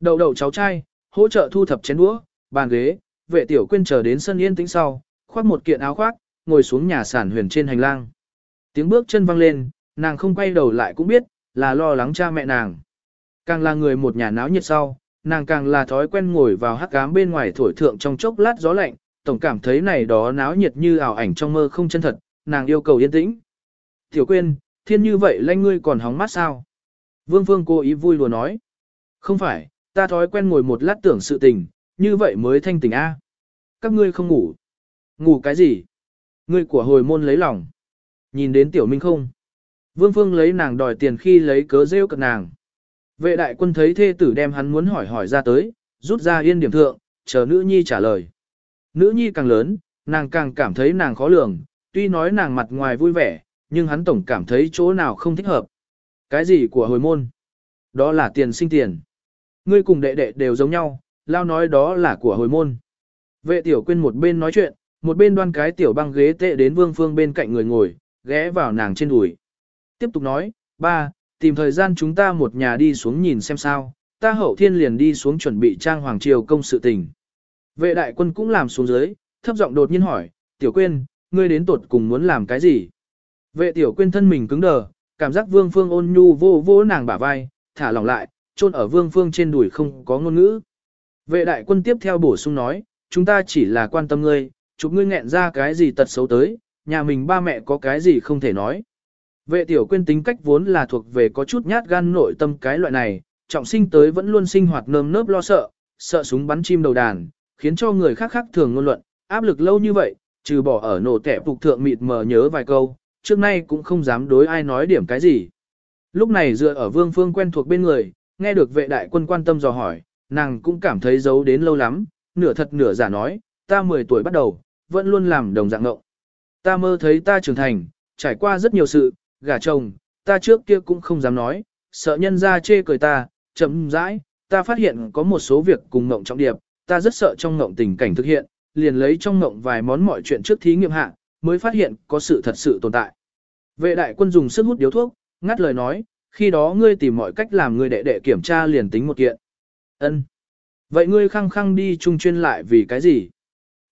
đầu đầu cháu trai, hỗ trợ thu thập chén đũa, bàn ghế, vệ tiểu quyên chờ đến sân yên tĩnh sau, khoác một kiện áo khoác, ngồi xuống nhà sản huyền trên hành lang. Tiếng bước chân vang lên, nàng không quay đầu lại cũng biết, là lo lắng cha mẹ nàng. Càng là người một nhà náo nhiệt sau, nàng càng là thói quen ngồi vào hắc cám bên ngoài thổi thượng trong chốc lát gió lạnh, tổng cảm thấy này đó náo nhiệt như ảo ảnh trong mơ không chân thật, nàng yêu cầu yên tĩnh. Tiểu quyên, thiên như vậy lanh ngươi còn hóng mát sao? Vương Phương cố ý vui lùa nói. Không phải, ta thói quen ngồi một lát tưởng sự tình, như vậy mới thanh tỉnh A. Các ngươi không ngủ. Ngủ cái gì? Ngươi của hồi môn lấy lòng. Nhìn đến tiểu minh không? Vương Phương lấy nàng đòi tiền khi lấy cớ rêu cật nàng. Vệ đại quân thấy thê tử đem hắn muốn hỏi hỏi ra tới, rút ra yên điểm thượng, chờ nữ nhi trả lời. Nữ nhi càng lớn, nàng càng cảm thấy nàng khó lường, tuy nói nàng mặt ngoài vui vẻ, nhưng hắn tổng cảm thấy chỗ nào không thích hợp. Cái gì của hồi môn? Đó là tiền sinh tiền. Ngươi cùng đệ đệ đều giống nhau, lao nói đó là của hồi môn. Vệ tiểu quên một bên nói chuyện, một bên đoan cái tiểu băng ghế tệ đến vương phương bên cạnh người ngồi, ghé vào nàng trên đùi. Tiếp tục nói, ba, tìm thời gian chúng ta một nhà đi xuống nhìn xem sao, ta hậu thiên liền đi xuống chuẩn bị trang hoàng triều công sự tình. Vệ đại quân cũng làm xuống dưới, thấp giọng đột nhiên hỏi, tiểu quên, ngươi đến tột cùng muốn làm cái gì? Vệ tiểu quên thân mình cứng đờ, cảm giác vương phương ôn nhu vô vô nàng bả vai, thả lỏng lại, chôn ở vương phương trên đùi không có ngôn ngữ. Vệ đại quân tiếp theo bổ sung nói, chúng ta chỉ là quan tâm ngươi, chụp ngươi nghẹn ra cái gì tật xấu tới, nhà mình ba mẹ có cái gì không thể nói. Vệ tiểu quyên tính cách vốn là thuộc về có chút nhát gan nội tâm cái loại này, trọng sinh tới vẫn luôn sinh hoạt nơm nớp lo sợ, sợ súng bắn chim đầu đàn, khiến cho người khác khác thường ngôn luận, áp lực lâu như vậy, trừ bỏ ở nổ tẻ phục thượng mịt mờ nhớ vài câu, trước nay cũng không dám đối ai nói điểm cái gì. Lúc này dựa ở vương phương quen thuộc bên người, nghe được vệ đại quân quan tâm dò hỏi, nàng cũng cảm thấy giấu đến lâu lắm, nửa thật nửa giả nói, ta 10 tuổi bắt đầu, vẫn luôn làm đồng dạng ngộng. Ta mơ thấy ta trưởng thành, trải qua rất nhiều sự, gả chồng, ta trước kia cũng không dám nói, sợ nhân ra chê cười ta, chậm rãi, ta phát hiện có một số việc cùng ngộng trọng điệp, ta rất sợ trong ngộng tình cảnh thực hiện, liền lấy trong ngộng vài món mọi chuyện trước thí nghiệm hạ, mới phát hiện có sự thật sự tồn tại. Vệ đại quân dùng sức hút điếu thuốc, ngắt lời nói, khi đó ngươi tìm mọi cách làm ngươi đệ đệ kiểm tra liền tính một kiện. Ân. Vậy ngươi khăng khăng đi trung chuyên lại vì cái gì?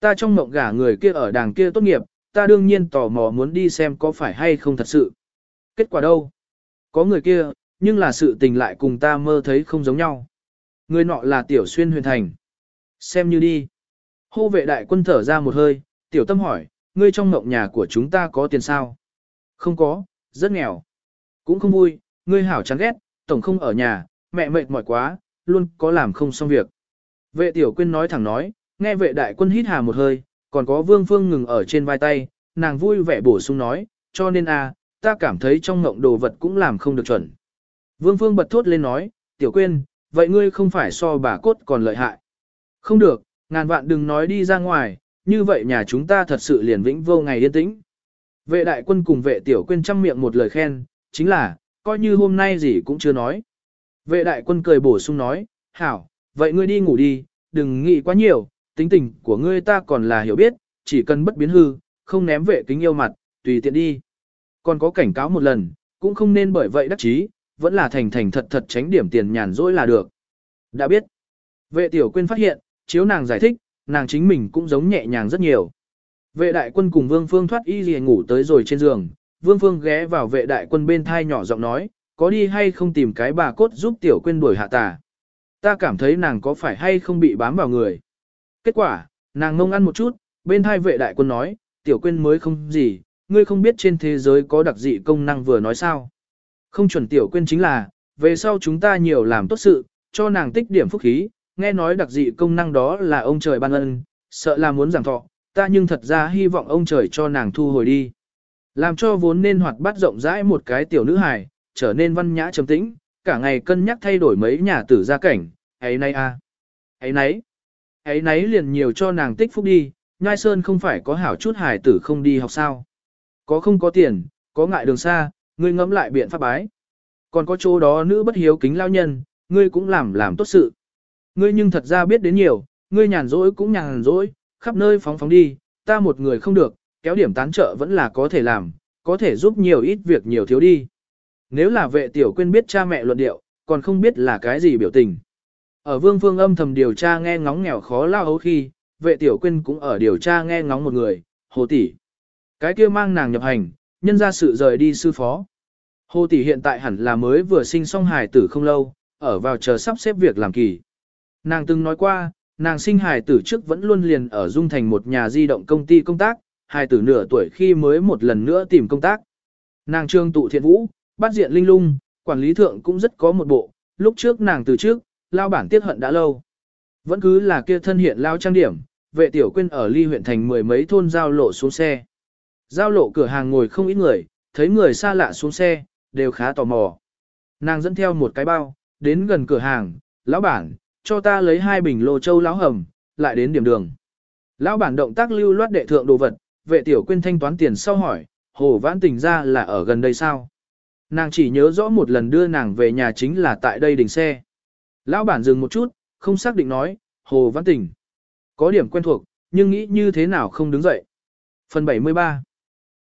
Ta trong mộng gả người kia ở đàng kia tốt nghiệp, ta đương nhiên tò mò muốn đi xem có phải hay không thật sự. Kết quả đâu? Có người kia, nhưng là sự tình lại cùng ta mơ thấy không giống nhau. Người nọ là tiểu xuyên huyền thành. Xem như đi. Hô vệ đại quân thở ra một hơi, tiểu tâm hỏi, ngươi trong mộng nhà của chúng ta có tiền sao? Không có, rất nghèo. Cũng không vui, ngươi hảo chán ghét, tổng không ở nhà, mẹ mệt mỏi quá, luôn có làm không xong việc. Vệ tiểu quyên nói thẳng nói, nghe vệ đại quân hít hà một hơi, còn có vương phương ngừng ở trên vai tay, nàng vui vẻ bổ sung nói, cho nên a, à, ta cảm thấy trong ngộng đồ vật cũng làm không được chuẩn. Vương phương bật thốt lên nói, tiểu quyên, vậy ngươi không phải so bà cốt còn lợi hại. Không được, ngàn vạn đừng nói đi ra ngoài, như vậy nhà chúng ta thật sự liền vĩnh vô ngày yên tĩnh. Vệ đại quân cùng vệ tiểu quyên chăm miệng một lời khen, chính là, coi như hôm nay gì cũng chưa nói. Vệ đại quân cười bổ sung nói, hảo, vậy ngươi đi ngủ đi, đừng nghĩ quá nhiều, tính tình của ngươi ta còn là hiểu biết, chỉ cần bất biến hư, không ném vệ kính yêu mặt, tùy tiện đi. Còn có cảnh cáo một lần, cũng không nên bởi vậy đắc chí, vẫn là thành thành thật thật tránh điểm tiền nhàn rỗi là được. Đã biết. Vệ tiểu quyên phát hiện, chiếu nàng giải thích, nàng chính mình cũng giống nhẹ nhàng rất nhiều. Vệ đại quân cùng Vương Phương thoát y gì ngủ tới rồi trên giường, Vương Phương ghé vào vệ đại quân bên thai nhỏ giọng nói, có đi hay không tìm cái bà cốt giúp tiểu quên đuổi hạ tà. Ta cảm thấy nàng có phải hay không bị bám vào người. Kết quả, nàng ngông ăn một chút, bên thai vệ đại quân nói, tiểu quên mới không gì, ngươi không biết trên thế giới có đặc dị công năng vừa nói sao. Không chuẩn tiểu quên chính là, về sau chúng ta nhiều làm tốt sự, cho nàng tích điểm phúc khí, nghe nói đặc dị công năng đó là ông trời ban ân, sợ là muốn giảng thọ, ta nhưng thật ra hy vọng ông trời cho nàng thu hồi đi. Làm cho vốn nên hoạt bát rộng rãi một cái tiểu nữ hài, trở nên văn nhã trầm tĩnh, cả ngày cân nhắc thay đổi mấy nhà tử gia cảnh, ấy nay a, à. ấy nấy, ấy nấy liền nhiều cho nàng tích phúc đi, nhai sơn không phải có hảo chút hài tử không đi học sao. Có không có tiền, có ngại đường xa, ngươi ngẫm lại biện pháp bái. Còn có chỗ đó nữ bất hiếu kính lao nhân, ngươi cũng làm làm tốt sự. Ngươi nhưng thật ra biết đến nhiều, ngươi nhàn rỗi cũng nhàn rỗi, khắp nơi phóng phóng đi, ta một người không được, kéo điểm tán trợ vẫn là có thể làm, có thể giúp nhiều ít việc nhiều thiếu đi. Nếu là vệ tiểu quên biết cha mẹ luận điệu, còn không biết là cái gì biểu tình. Ở vương phương âm thầm điều tra nghe ngóng nghèo khó lao hấu khi, vệ tiểu quên cũng ở điều tra nghe ngóng một người, hồ tỷ. Cái kia mang nàng nhập hành, nhân ra sự rời đi sư phó. Hồ tỷ hiện tại hẳn là mới vừa sinh xong hài tử không lâu, ở vào chờ sắp xếp việc làm kỳ. Nàng từng nói qua, nàng sinh hài tử trước vẫn luôn liền ở Dung Thành một nhà di động công ty công tác, hài tử nửa tuổi khi mới một lần nữa tìm công tác. Nàng trương tụ thiện vũ, bắt diện linh lung, quản lý thượng cũng rất có một bộ, lúc trước nàng từ trước, lao bản tiết hận đã lâu. Vẫn cứ là kia thân hiện lao trang điểm, vệ tiểu quên ở ly huyện thành mười mấy thôn giao lộ xuống xe. Giao lộ cửa hàng ngồi không ít người, thấy người xa lạ xuống xe, đều khá tò mò. Nàng dẫn theo một cái bao, đến gần cửa hàng, lão bản, cho ta lấy hai bình lô châu lão hầm, lại đến điểm đường. Lão bản động tác lưu loát đệ thượng đồ vật, vệ tiểu quyên thanh toán tiền sau hỏi, hồ vãn tình ra là ở gần đây sao? Nàng chỉ nhớ rõ một lần đưa nàng về nhà chính là tại đây đỉnh xe. Lão bản dừng một chút, không xác định nói, hồ vãn tình. Có điểm quen thuộc, nhưng nghĩ như thế nào không đứng dậy. Phần 73